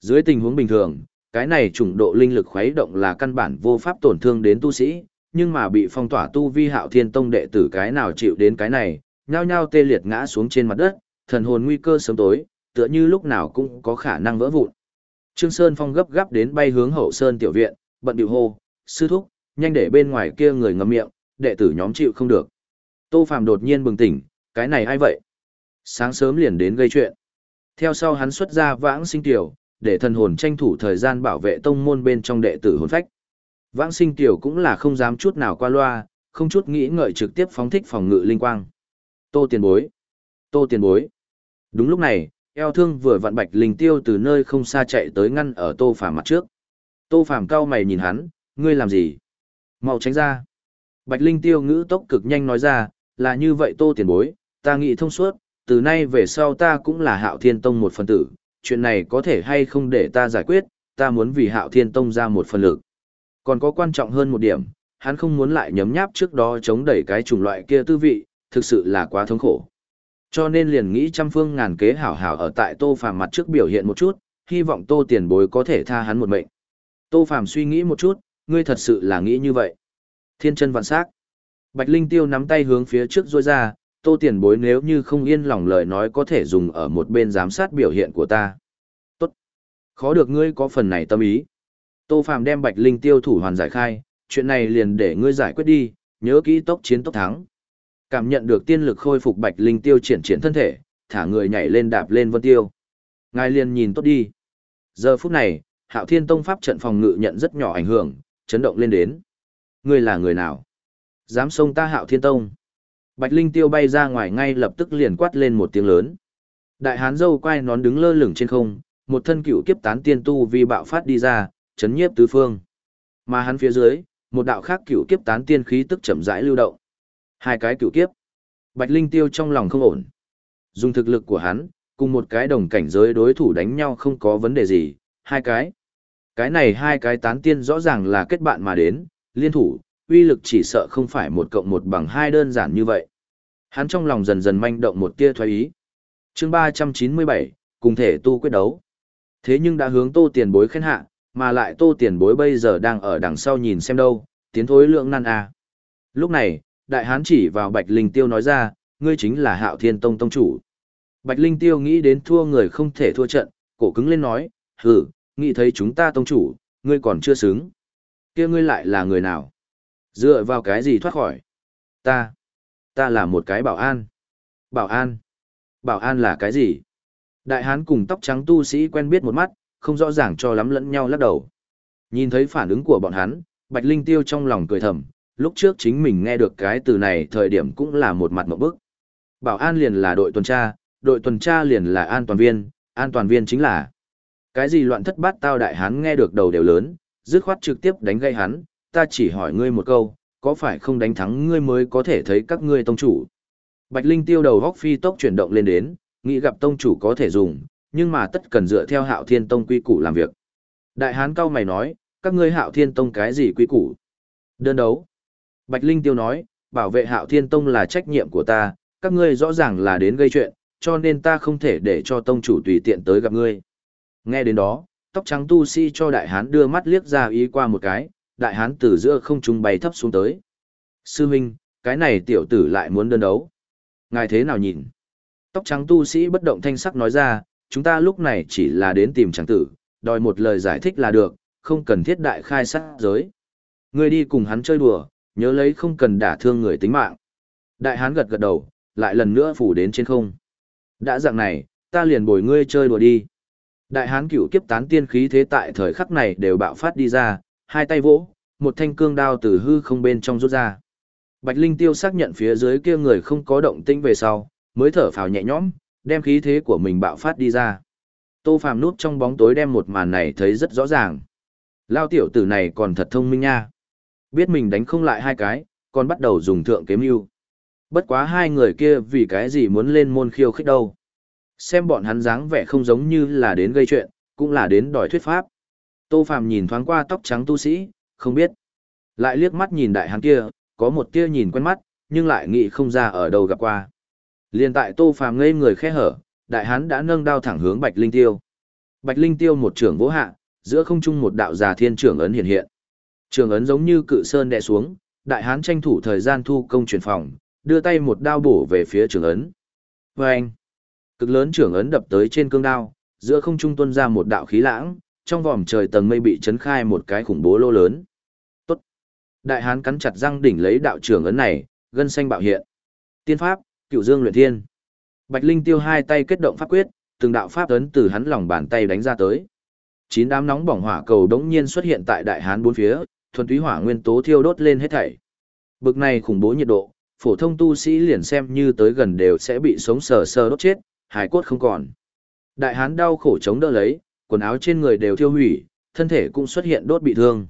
Dưới tình huống bình thường, cái này chủng độ linh lực khuấy động là căn bản vô pháp tổn thương đến tu sĩ, nhưng mà bị phong tỏa tu vi hạo thiên tông đệ tử cái nào chịu đến cái này, nhao nhao tê liệt ngã xuống trên mặt đất, thần hồn nguy cơ sớm tối, tựa như lúc nào cũng có khả năng vỡ vụn. Trương Sơn Phong gấp gáp đến bay hướng hậu sơn tiểu viện, bận điệu hô, sư thúc, nhanh để bên ngoài kia người ngậm miệng, đệ tử nhóm chịu không được. Tô Phàm đột nhiên bừng tỉnh, cái này ai vậy? Sáng sớm liền đến gây chuyện. Theo sau hắn xuất ra vãng sinh tiểu, để thần hồn tranh thủ thời gian bảo vệ tông môn bên trong đệ tử hồn phách. Vãng sinh tiểu cũng là không dám chút nào qua loa, không chút nghĩ ngợi trực tiếp phóng thích phòng ngự linh quang. Tô tiền bối. Tô tiền bối. Đúng lúc này, eo thương vừa vặn bạch linh tiêu từ nơi không xa chạy tới ngăn ở tô phàm mặt trước. Tô phàm cao mày nhìn hắn, ngươi làm gì? Mau tránh ra. Bạch linh tiêu ngữ tốc cực nhanh nói ra, là như vậy tô tiền bối, ta nghĩ thông suốt, từ nay về sau ta cũng là hạo thiên tông một phần tử, chuyện này có thể hay không để ta giải quyết, ta muốn vì hạo thiên tông ra một phần lực. Còn có quan trọng hơn một điểm, hắn không muốn lại nhấm nháp trước đó chống đẩy cái chủng loại kia tư vị, thực sự là quá thống khổ. Cho nên liền nghĩ trăm phương ngàn kế hảo hảo ở tại Tô Phàm mặt trước biểu hiện một chút, hy vọng Tô tiền bối có thể tha hắn một mệnh. Tô Phàm suy nghĩ một chút, ngươi thật sự là nghĩ như vậy. Thiên chân vạn sắc. Bạch Linh Tiêu nắm tay hướng phía trước rôi ra, Tô tiền bối nếu như không yên lòng lời nói có thể dùng ở một bên giám sát biểu hiện của ta. Tốt. Khó được ngươi có phần này tâm ý. Tô Phạm đem Bạch Linh Tiêu thủ hoàn giải khai, chuyện này liền để ngươi giải quyết đi, nhớ kỹ tốc chiến tốc thắng. Cảm nhận được tiên lực khôi phục Bạch Linh Tiêu triển triển thân thể, thả người nhảy lên đạp lên Vân Tiêu. Ngài liền nhìn tốt đi. Giờ phút này, Hạo Thiên Tông pháp trận phòng ngự nhận rất nhỏ ảnh hưởng, chấn động lên đến. Ngươi là người nào? Dám xông ta Hạo Thiên Tông? Bạch Linh Tiêu bay ra ngoài ngay lập tức liền quát lên một tiếng lớn. Đại hán dâu quay nón đứng lơ lửng trên không, một thân cựu kiếp tán tiên tu vi bạo phát đi ra, chấn nhiếp tứ phương. Mà hắn phía dưới, một đạo khác cựu kiếp tán tiên khí tức chậm rãi lưu động. Hai cái cựu kiếp. Bạch Linh Tiêu trong lòng không ổn. Dùng thực lực của hắn, cùng một cái đồng cảnh giới đối thủ đánh nhau không có vấn đề gì, hai cái. Cái này hai cái tán tiên rõ ràng là kết bạn mà đến, liên thủ, uy lực chỉ sợ không phải một cộng một bằng hai đơn giản như vậy. Hắn trong lòng dần dần manh động một tia thoái ý. chương 397, cùng thể tu quyết đấu. Thế nhưng đã hướng tô tiền bối khen hạ, mà lại tô tiền bối bây giờ đang ở đằng sau nhìn xem đâu, tiến thối lượng năn à. Lúc này, đại hán chỉ vào Bạch Linh Tiêu nói ra, ngươi chính là hạo thiên tông tông chủ. Bạch Linh Tiêu nghĩ đến thua người không thể thua trận, cổ cứng lên nói, hừ, nghĩ thấy chúng ta tông chủ, ngươi còn chưa xứng. kia ngươi lại là người nào? Dựa vào cái gì thoát khỏi? Ta, ta là một cái bảo an. Bảo an? Bảo an là cái gì? Đại hán cùng tóc trắng tu sĩ quen biết một mắt, không rõ ràng cho lắm lẫn nhau lắc đầu. Nhìn thấy phản ứng của bọn hắn, Bạch Linh Tiêu trong lòng cười thầm, lúc trước chính mình nghe được cái từ này thời điểm cũng là một mặt một bức. Bảo an liền là đội tuần tra, đội tuần tra liền là an toàn viên, an toàn viên chính là Cái gì loạn thất bát tao đại hán nghe được đầu đều lớn, dứt khoát trực tiếp đánh gây hắn, ta chỉ hỏi ngươi một câu, có phải không đánh thắng ngươi mới có thể thấy các ngươi tông chủ. Bạch Linh tiêu đầu góc phi tốc chuyển động lên đến, nghĩ gặp tông chủ có thể dùng, nhưng mà tất cần dựa theo hạo thiên tông quy củ làm việc. Đại hán cao mày nói, các ngươi hạo thiên tông cái gì quy củ? Đơn đấu. Bạch Linh tiêu nói, bảo vệ hạo thiên tông là trách nhiệm của ta, các ngươi rõ ràng là đến gây chuyện, cho nên ta không thể để cho tông chủ tùy tiện tới gặp ngươi. Nghe đến đó, tóc trắng tu sĩ cho đại hán đưa mắt liếc ra ý qua một cái, đại hán từ giữa không trung bay thấp xuống tới. Sư huynh, cái này tiểu tử lại muốn đơn đấu. Ngài thế nào nhìn? Tóc trắng tu sĩ bất động thanh sắc nói ra, chúng ta lúc này chỉ là đến tìm trắng tử, đòi một lời giải thích là được, không cần thiết đại khai sát giới. Ngươi đi cùng hắn chơi đùa, nhớ lấy không cần đả thương người tính mạng. Đại hán gật gật đầu, lại lần nữa phủ đến trên không. Đã dạng này, ta liền bồi ngươi chơi đùa đi. Đại hán cửu kiếp tán tiên khí thế tại thời khắc này đều bạo phát đi ra, hai tay vỗ, một thanh cương đao từ hư không bên trong rút ra. Bạch Linh Tiêu xác nhận phía dưới kia người không có động tĩnh về sau, mới thở phào nhẹ nhõm, đem khí thế của mình bạo phát đi ra. Tô Phàm núp trong bóng tối đem một màn này thấy rất rõ ràng. Lao tiểu tử này còn thật thông minh nha. Biết mình đánh không lại hai cái, còn bắt đầu dùng thượng kiếm mưu. Bất quá hai người kia vì cái gì muốn lên môn khiêu khích đâu. Xem bọn hắn dáng vẻ không giống như là đến gây chuyện, cũng là đến đòi thuyết pháp. Tô Phàm nhìn thoáng qua tóc trắng tu sĩ, không biết. Lại liếc mắt nhìn đại hán kia, có một tia nhìn quen mắt, nhưng lại nghĩ không ra ở đâu gặp qua. Liên tại Tô Phàm ngây người khẽ hở, đại hán đã nâng đao thẳng hướng Bạch Linh Tiêu. Bạch Linh Tiêu một trưởng vỗ hạ, giữa không trung một đạo già thiên trưởng ấn hiện hiện. Trường ấn giống như cự sơn đè xuống, đại hán tranh thủ thời gian thu công chuyển phòng, đưa tay một đao bổ về phía trường ấn. Vâng! cực lớn trưởng ấn đập tới trên cương đao, giữa không trung tuôn ra một đạo khí lãng, trong vòm trời tầng mây bị chấn khai một cái khủng bố lô lớn. Tốt. Đại hán cắn chặt răng đỉnh lấy đạo trưởng ấn này, gân xanh bạo hiện. Tiên pháp, cửu Dương luyện thiên. Bạch Linh Tiêu hai tay kết động pháp quyết, từng đạo pháp ấn từ hắn lòng bàn tay đánh ra tới. Chín đám nóng bỏng hỏa cầu đống nhiên xuất hiện tại đại hán bốn phía, thuần túy hỏa nguyên tố thiêu đốt lên hết thảy. Bực này khủng bố nhiệt độ, phổ thông tu sĩ liền xem như tới gần đều sẽ bị sống sờ sờ đốt chết, hài cốt không còn. Đại hán đau khổ chống đỡ lấy, quần áo trên người đều thiêu hủy, thân thể cũng xuất hiện đốt bị thương.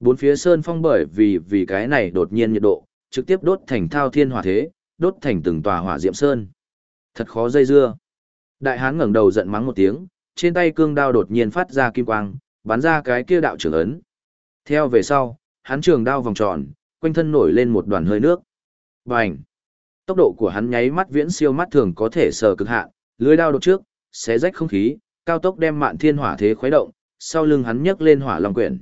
Bốn phía sơn phong bởi vì vì cái này đột nhiên nhiệt độ, trực tiếp đốt thành thao thiên hỏa thế, đốt thành từng tòa hỏa diệm sơn. Thật khó dây dưa. Đại hán ngẩng đầu giận mắng một tiếng, trên tay cương đao đột nhiên phát ra kim quang, bắn ra cái kia đạo trưởng ấn. Theo về sau, hắn trường đao vòng tròn, quanh thân nổi lên một đoàn hơi nước. Bành! Tốc độ của hắn nháy mắt viễn siêu mắt thường có thể sờ cực hạn, lưới đao đột trước, xé rách không khí, cao tốc đem mạn thiên hỏa thế khuấy động, sau lưng hắn nhấc lên hỏa long quyển.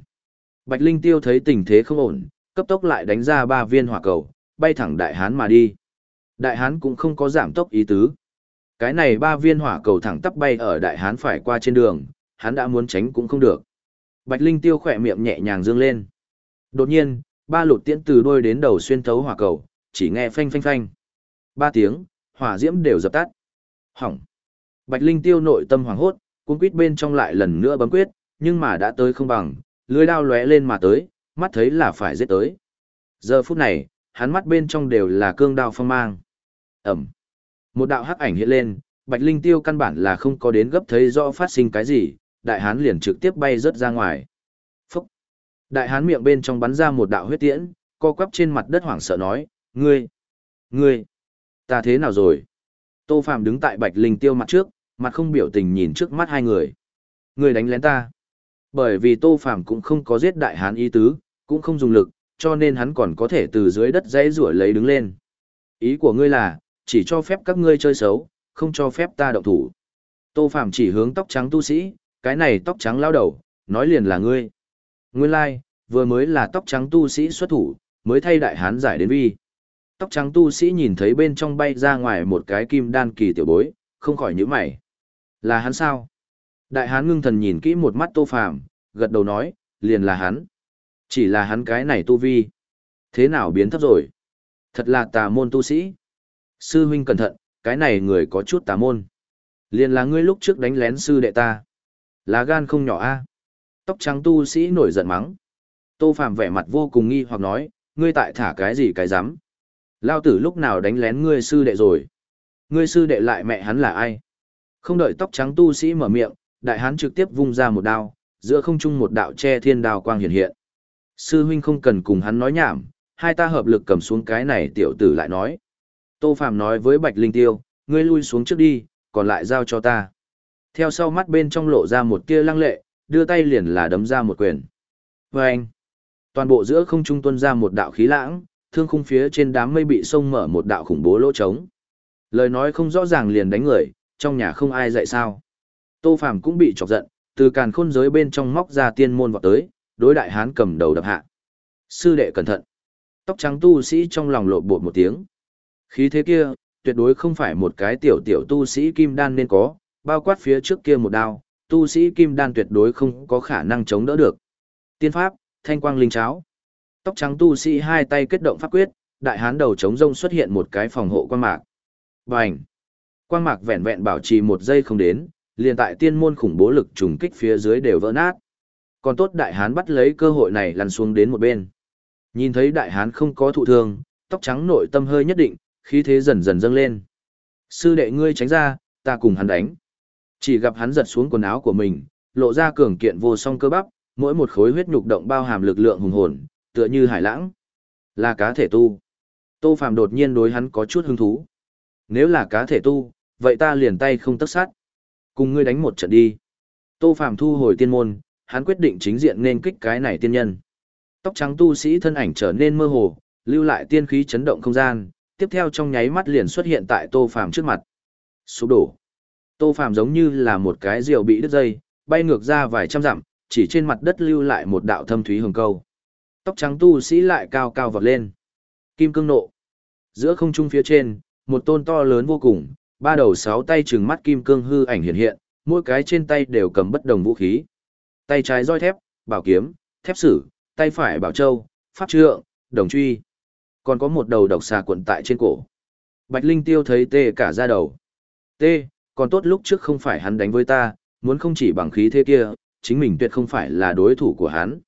Bạch Linh Tiêu thấy tình thế không ổn, cấp tốc lại đánh ra ba viên hỏa cầu, bay thẳng đại hán mà đi. Đại hán cũng không có giảm tốc ý tứ. Cái này ba viên hỏa cầu thẳng tắp bay ở đại hán phải qua trên đường, hắn đã muốn tránh cũng không được. Bạch Linh Tiêu khỏe miệng nhẹ nhàng dương lên. Đột nhiên, ba lụt tiễn từ đôi đến đầu xuyên thấu hỏa cầu, chỉ nghe phanh phanh phanh. Ba tiếng, hỏa diễm đều dập tắt. Hỏng. Bạch Linh Tiêu nội tâm hoảng hốt, cuốn quýt bên trong lại lần nữa bấm quyết, nhưng mà đã tới không bằng, lưới đao lóe lên mà tới, mắt thấy là phải giết tới. Giờ phút này, hắn mắt bên trong đều là cương đao phong mang. Ẩm. Một đạo hắc ảnh hiện lên, Bạch Linh Tiêu căn bản là không có đến gấp thấy rõ phát sinh cái gì, đại hán liền trực tiếp bay rớt ra ngoài. Phúc! Đại hán miệng bên trong bắn ra một đạo huyết tiễn, co quắp trên mặt đất hoảng sợ nói, ngươi, ngươi, ta thế nào rồi? Tô Phạm đứng tại Bạch Linh Tiêu mặt trước, mặt không biểu tình nhìn trước mắt hai người. người đánh lén ta. Bởi vì Tô Phàm cũng không có giết đại hán ý tứ, cũng không dùng lực, cho nên hắn còn có thể từ dưới đất dãy rủa lấy đứng lên. Ý của ngươi là, chỉ cho phép các ngươi chơi xấu, không cho phép ta động thủ. Tô Phàm chỉ hướng tóc trắng tu sĩ, cái này tóc trắng lao đầu, nói liền là ngươi. Nguyên lai, like, vừa mới là tóc trắng tu sĩ xuất thủ, mới thay đại hán giải đến vi. Tóc trắng tu sĩ nhìn thấy bên trong bay ra ngoài một cái kim đan kỳ tiểu bối, không khỏi nhíu mày. Là hắn sao? Đại hán ngưng thần nhìn kỹ một mắt tô phàm, gật đầu nói, liền là hắn. Chỉ là hắn cái này tu vi. Thế nào biến thấp rồi? Thật là tà môn tu sĩ. Sư huynh cẩn thận, cái này người có chút tà môn. Liền là ngươi lúc trước đánh lén sư đệ ta. Lá gan không nhỏ a. Tóc trắng tu sĩ nổi giận mắng. Tô Phạm vẻ mặt vô cùng nghi hoặc nói, ngươi tại thả cái gì cái rắm Lao tử lúc nào đánh lén ngươi sư đệ rồi? Ngươi sư đệ lại mẹ hắn là ai? Không đợi tóc trắng tu sĩ mở miệng, đại hán trực tiếp vung ra một đao, giữa không trung một đạo che thiên đao quang hiện hiện. Sư huynh không cần cùng hắn nói nhảm, hai ta hợp lực cầm xuống cái này tiểu tử lại nói. Tô Phạm nói với Bạch Linh Tiêu, ngươi lui xuống trước đi, còn lại giao cho ta. Theo sau mắt bên trong lộ ra một tia lăng lệ, đưa tay liền là đấm ra một quyền. Và anh, toàn bộ giữa không trung tuân ra một đạo khí lãng, thương khung phía trên đám mây bị sông mở một đạo khủng bố lỗ trống. Lời nói không rõ ràng liền đánh người, trong nhà không ai dạy sao. Tô Phàm cũng bị chọc giận, từ càn khôn giới bên trong móc ra tiên môn vọt tới, đối đại hán cầm đầu đập hạ. Sư đệ cẩn thận. Tóc trắng tu sĩ trong lòng lộ bột một tiếng. Khí thế kia, tuyệt đối không phải một cái tiểu tiểu tu sĩ kim đan nên có, bao quát phía trước kia một đao, tu sĩ kim đan tuyệt đối không có khả năng chống đỡ được. Tiên pháp, thanh quang linh cháo. Tóc trắng tu sĩ hai tay kết động pháp quyết, đại hán đầu chống rông xuất hiện một cái phòng hộ quan mạc. Bành! Quang mạc vẹn vẹn bảo trì một giây không đến, liền tại tiên môn khủng bố lực trùng kích phía dưới đều vỡ nát. Còn tốt đại hán bắt lấy cơ hội này lăn xuống đến một bên. Nhìn thấy đại hán không có thụ thương, tóc trắng nội tâm hơi nhất định, khí thế dần dần dâng lên. Sư đệ ngươi tránh ra, ta cùng hắn đánh. Chỉ gặp hắn giật xuống quần áo của mình, lộ ra cường kiện vô song cơ bắp, mỗi một khối huyết nhục động bao hàm lực lượng hùng hồn, tựa như hải lãng. Là cá thể tu. Tô Phàm đột nhiên đối hắn có chút hứng thú. Nếu là cá thể tu, vậy ta liền tay không tất sát. Cùng ngươi đánh một trận đi. Tô Phàm thu hồi tiên môn, hắn quyết định chính diện nên kích cái này tiên nhân. Tóc trắng tu sĩ thân ảnh trở nên mơ hồ, lưu lại tiên khí chấn động không gian, tiếp theo trong nháy mắt liền xuất hiện tại Tô Phàm trước mặt. Sụp đổ. Tô Phàm giống như là một cái diều bị đứt dây, bay ngược ra vài trăm dặm, chỉ trên mặt đất lưu lại một đạo thâm thúy hồng câu. Tóc trắng tu sĩ lại cao cao vọt lên. Kim cương nộ. Giữa không trung phía trên, một tôn to lớn vô cùng, ba đầu sáu tay trừng mắt kim cương hư ảnh hiện hiện, mỗi cái trên tay đều cầm bất đồng vũ khí. Tay trái roi thép, bảo kiếm, thép sử, tay phải bảo châu, pháp trượng, đồng truy. Còn có một đầu độc xà cuộn tại trên cổ. Bạch Linh Tiêu thấy tê cả da đầu. Tê, còn tốt lúc trước không phải hắn đánh với ta, muốn không chỉ bằng khí thế kia, chính mình tuyệt không phải là đối thủ của hắn.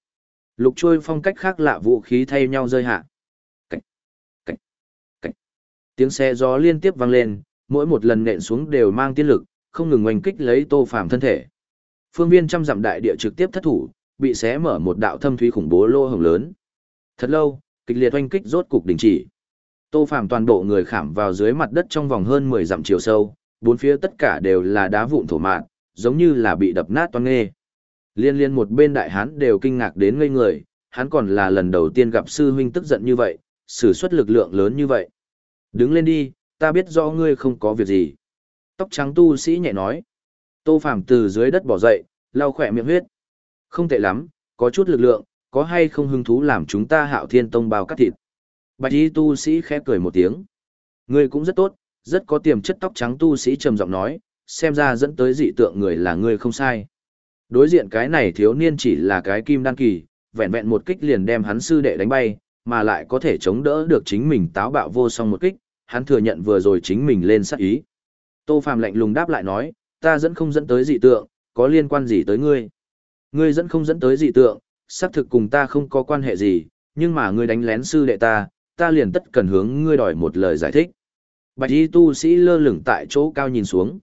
Lục trôi phong cách khác lạ vũ khí thay nhau rơi hạ. Cách, cách, cách. Tiếng xe gió liên tiếp vang lên, mỗi một lần nện xuống đều mang tiên lực, không ngừng oanh kích lấy tô phàm thân thể. Phương viên trăm dặm đại địa trực tiếp thất thủ, bị xé mở một đạo thâm thúy khủng bố lô hồng lớn. Thật lâu, kịch liệt oanh kích rốt cục đình chỉ. Tô Phàm toàn bộ người khảm vào dưới mặt đất trong vòng hơn 10 dặm chiều sâu, bốn phía tất cả đều là đá vụn thổ mạn, giống như là bị đập nát toang nghê. Liên liên một bên đại hán đều kinh ngạc đến ngây người, hắn còn là lần đầu tiên gặp sư huynh tức giận như vậy, sử xuất lực lượng lớn như vậy. Đứng lên đi, ta biết rõ ngươi không có việc gì. Tóc trắng tu sĩ nhẹ nói. Tô Phàm từ dưới đất bỏ dậy, lau khỏe miệng huyết. Không tệ lắm, có chút lực lượng, có hay không hứng thú làm chúng ta hạo thiên tông bao cắt thịt. Bạch y tu sĩ khẽ cười một tiếng. Ngươi cũng rất tốt, rất có tiềm chất tóc trắng tu sĩ trầm giọng nói, xem ra dẫn tới dị tượng người là ngươi không sai. Đối diện cái này thiếu niên chỉ là cái kim đan kỳ, vẹn vẹn một kích liền đem hắn sư đệ đánh bay, mà lại có thể chống đỡ được chính mình táo bạo vô song một kích, hắn thừa nhận vừa rồi chính mình lên sát ý. Tô Phàm lạnh lùng đáp lại nói, ta dẫn không dẫn tới dị tượng, có liên quan gì tới ngươi? Ngươi dẫn không dẫn tới dị tượng, xác thực cùng ta không có quan hệ gì, nhưng mà ngươi đánh lén sư đệ ta, ta liền tất cần hướng ngươi đòi một lời giải thích. Bạch y tu sĩ lơ lửng tại chỗ cao nhìn xuống.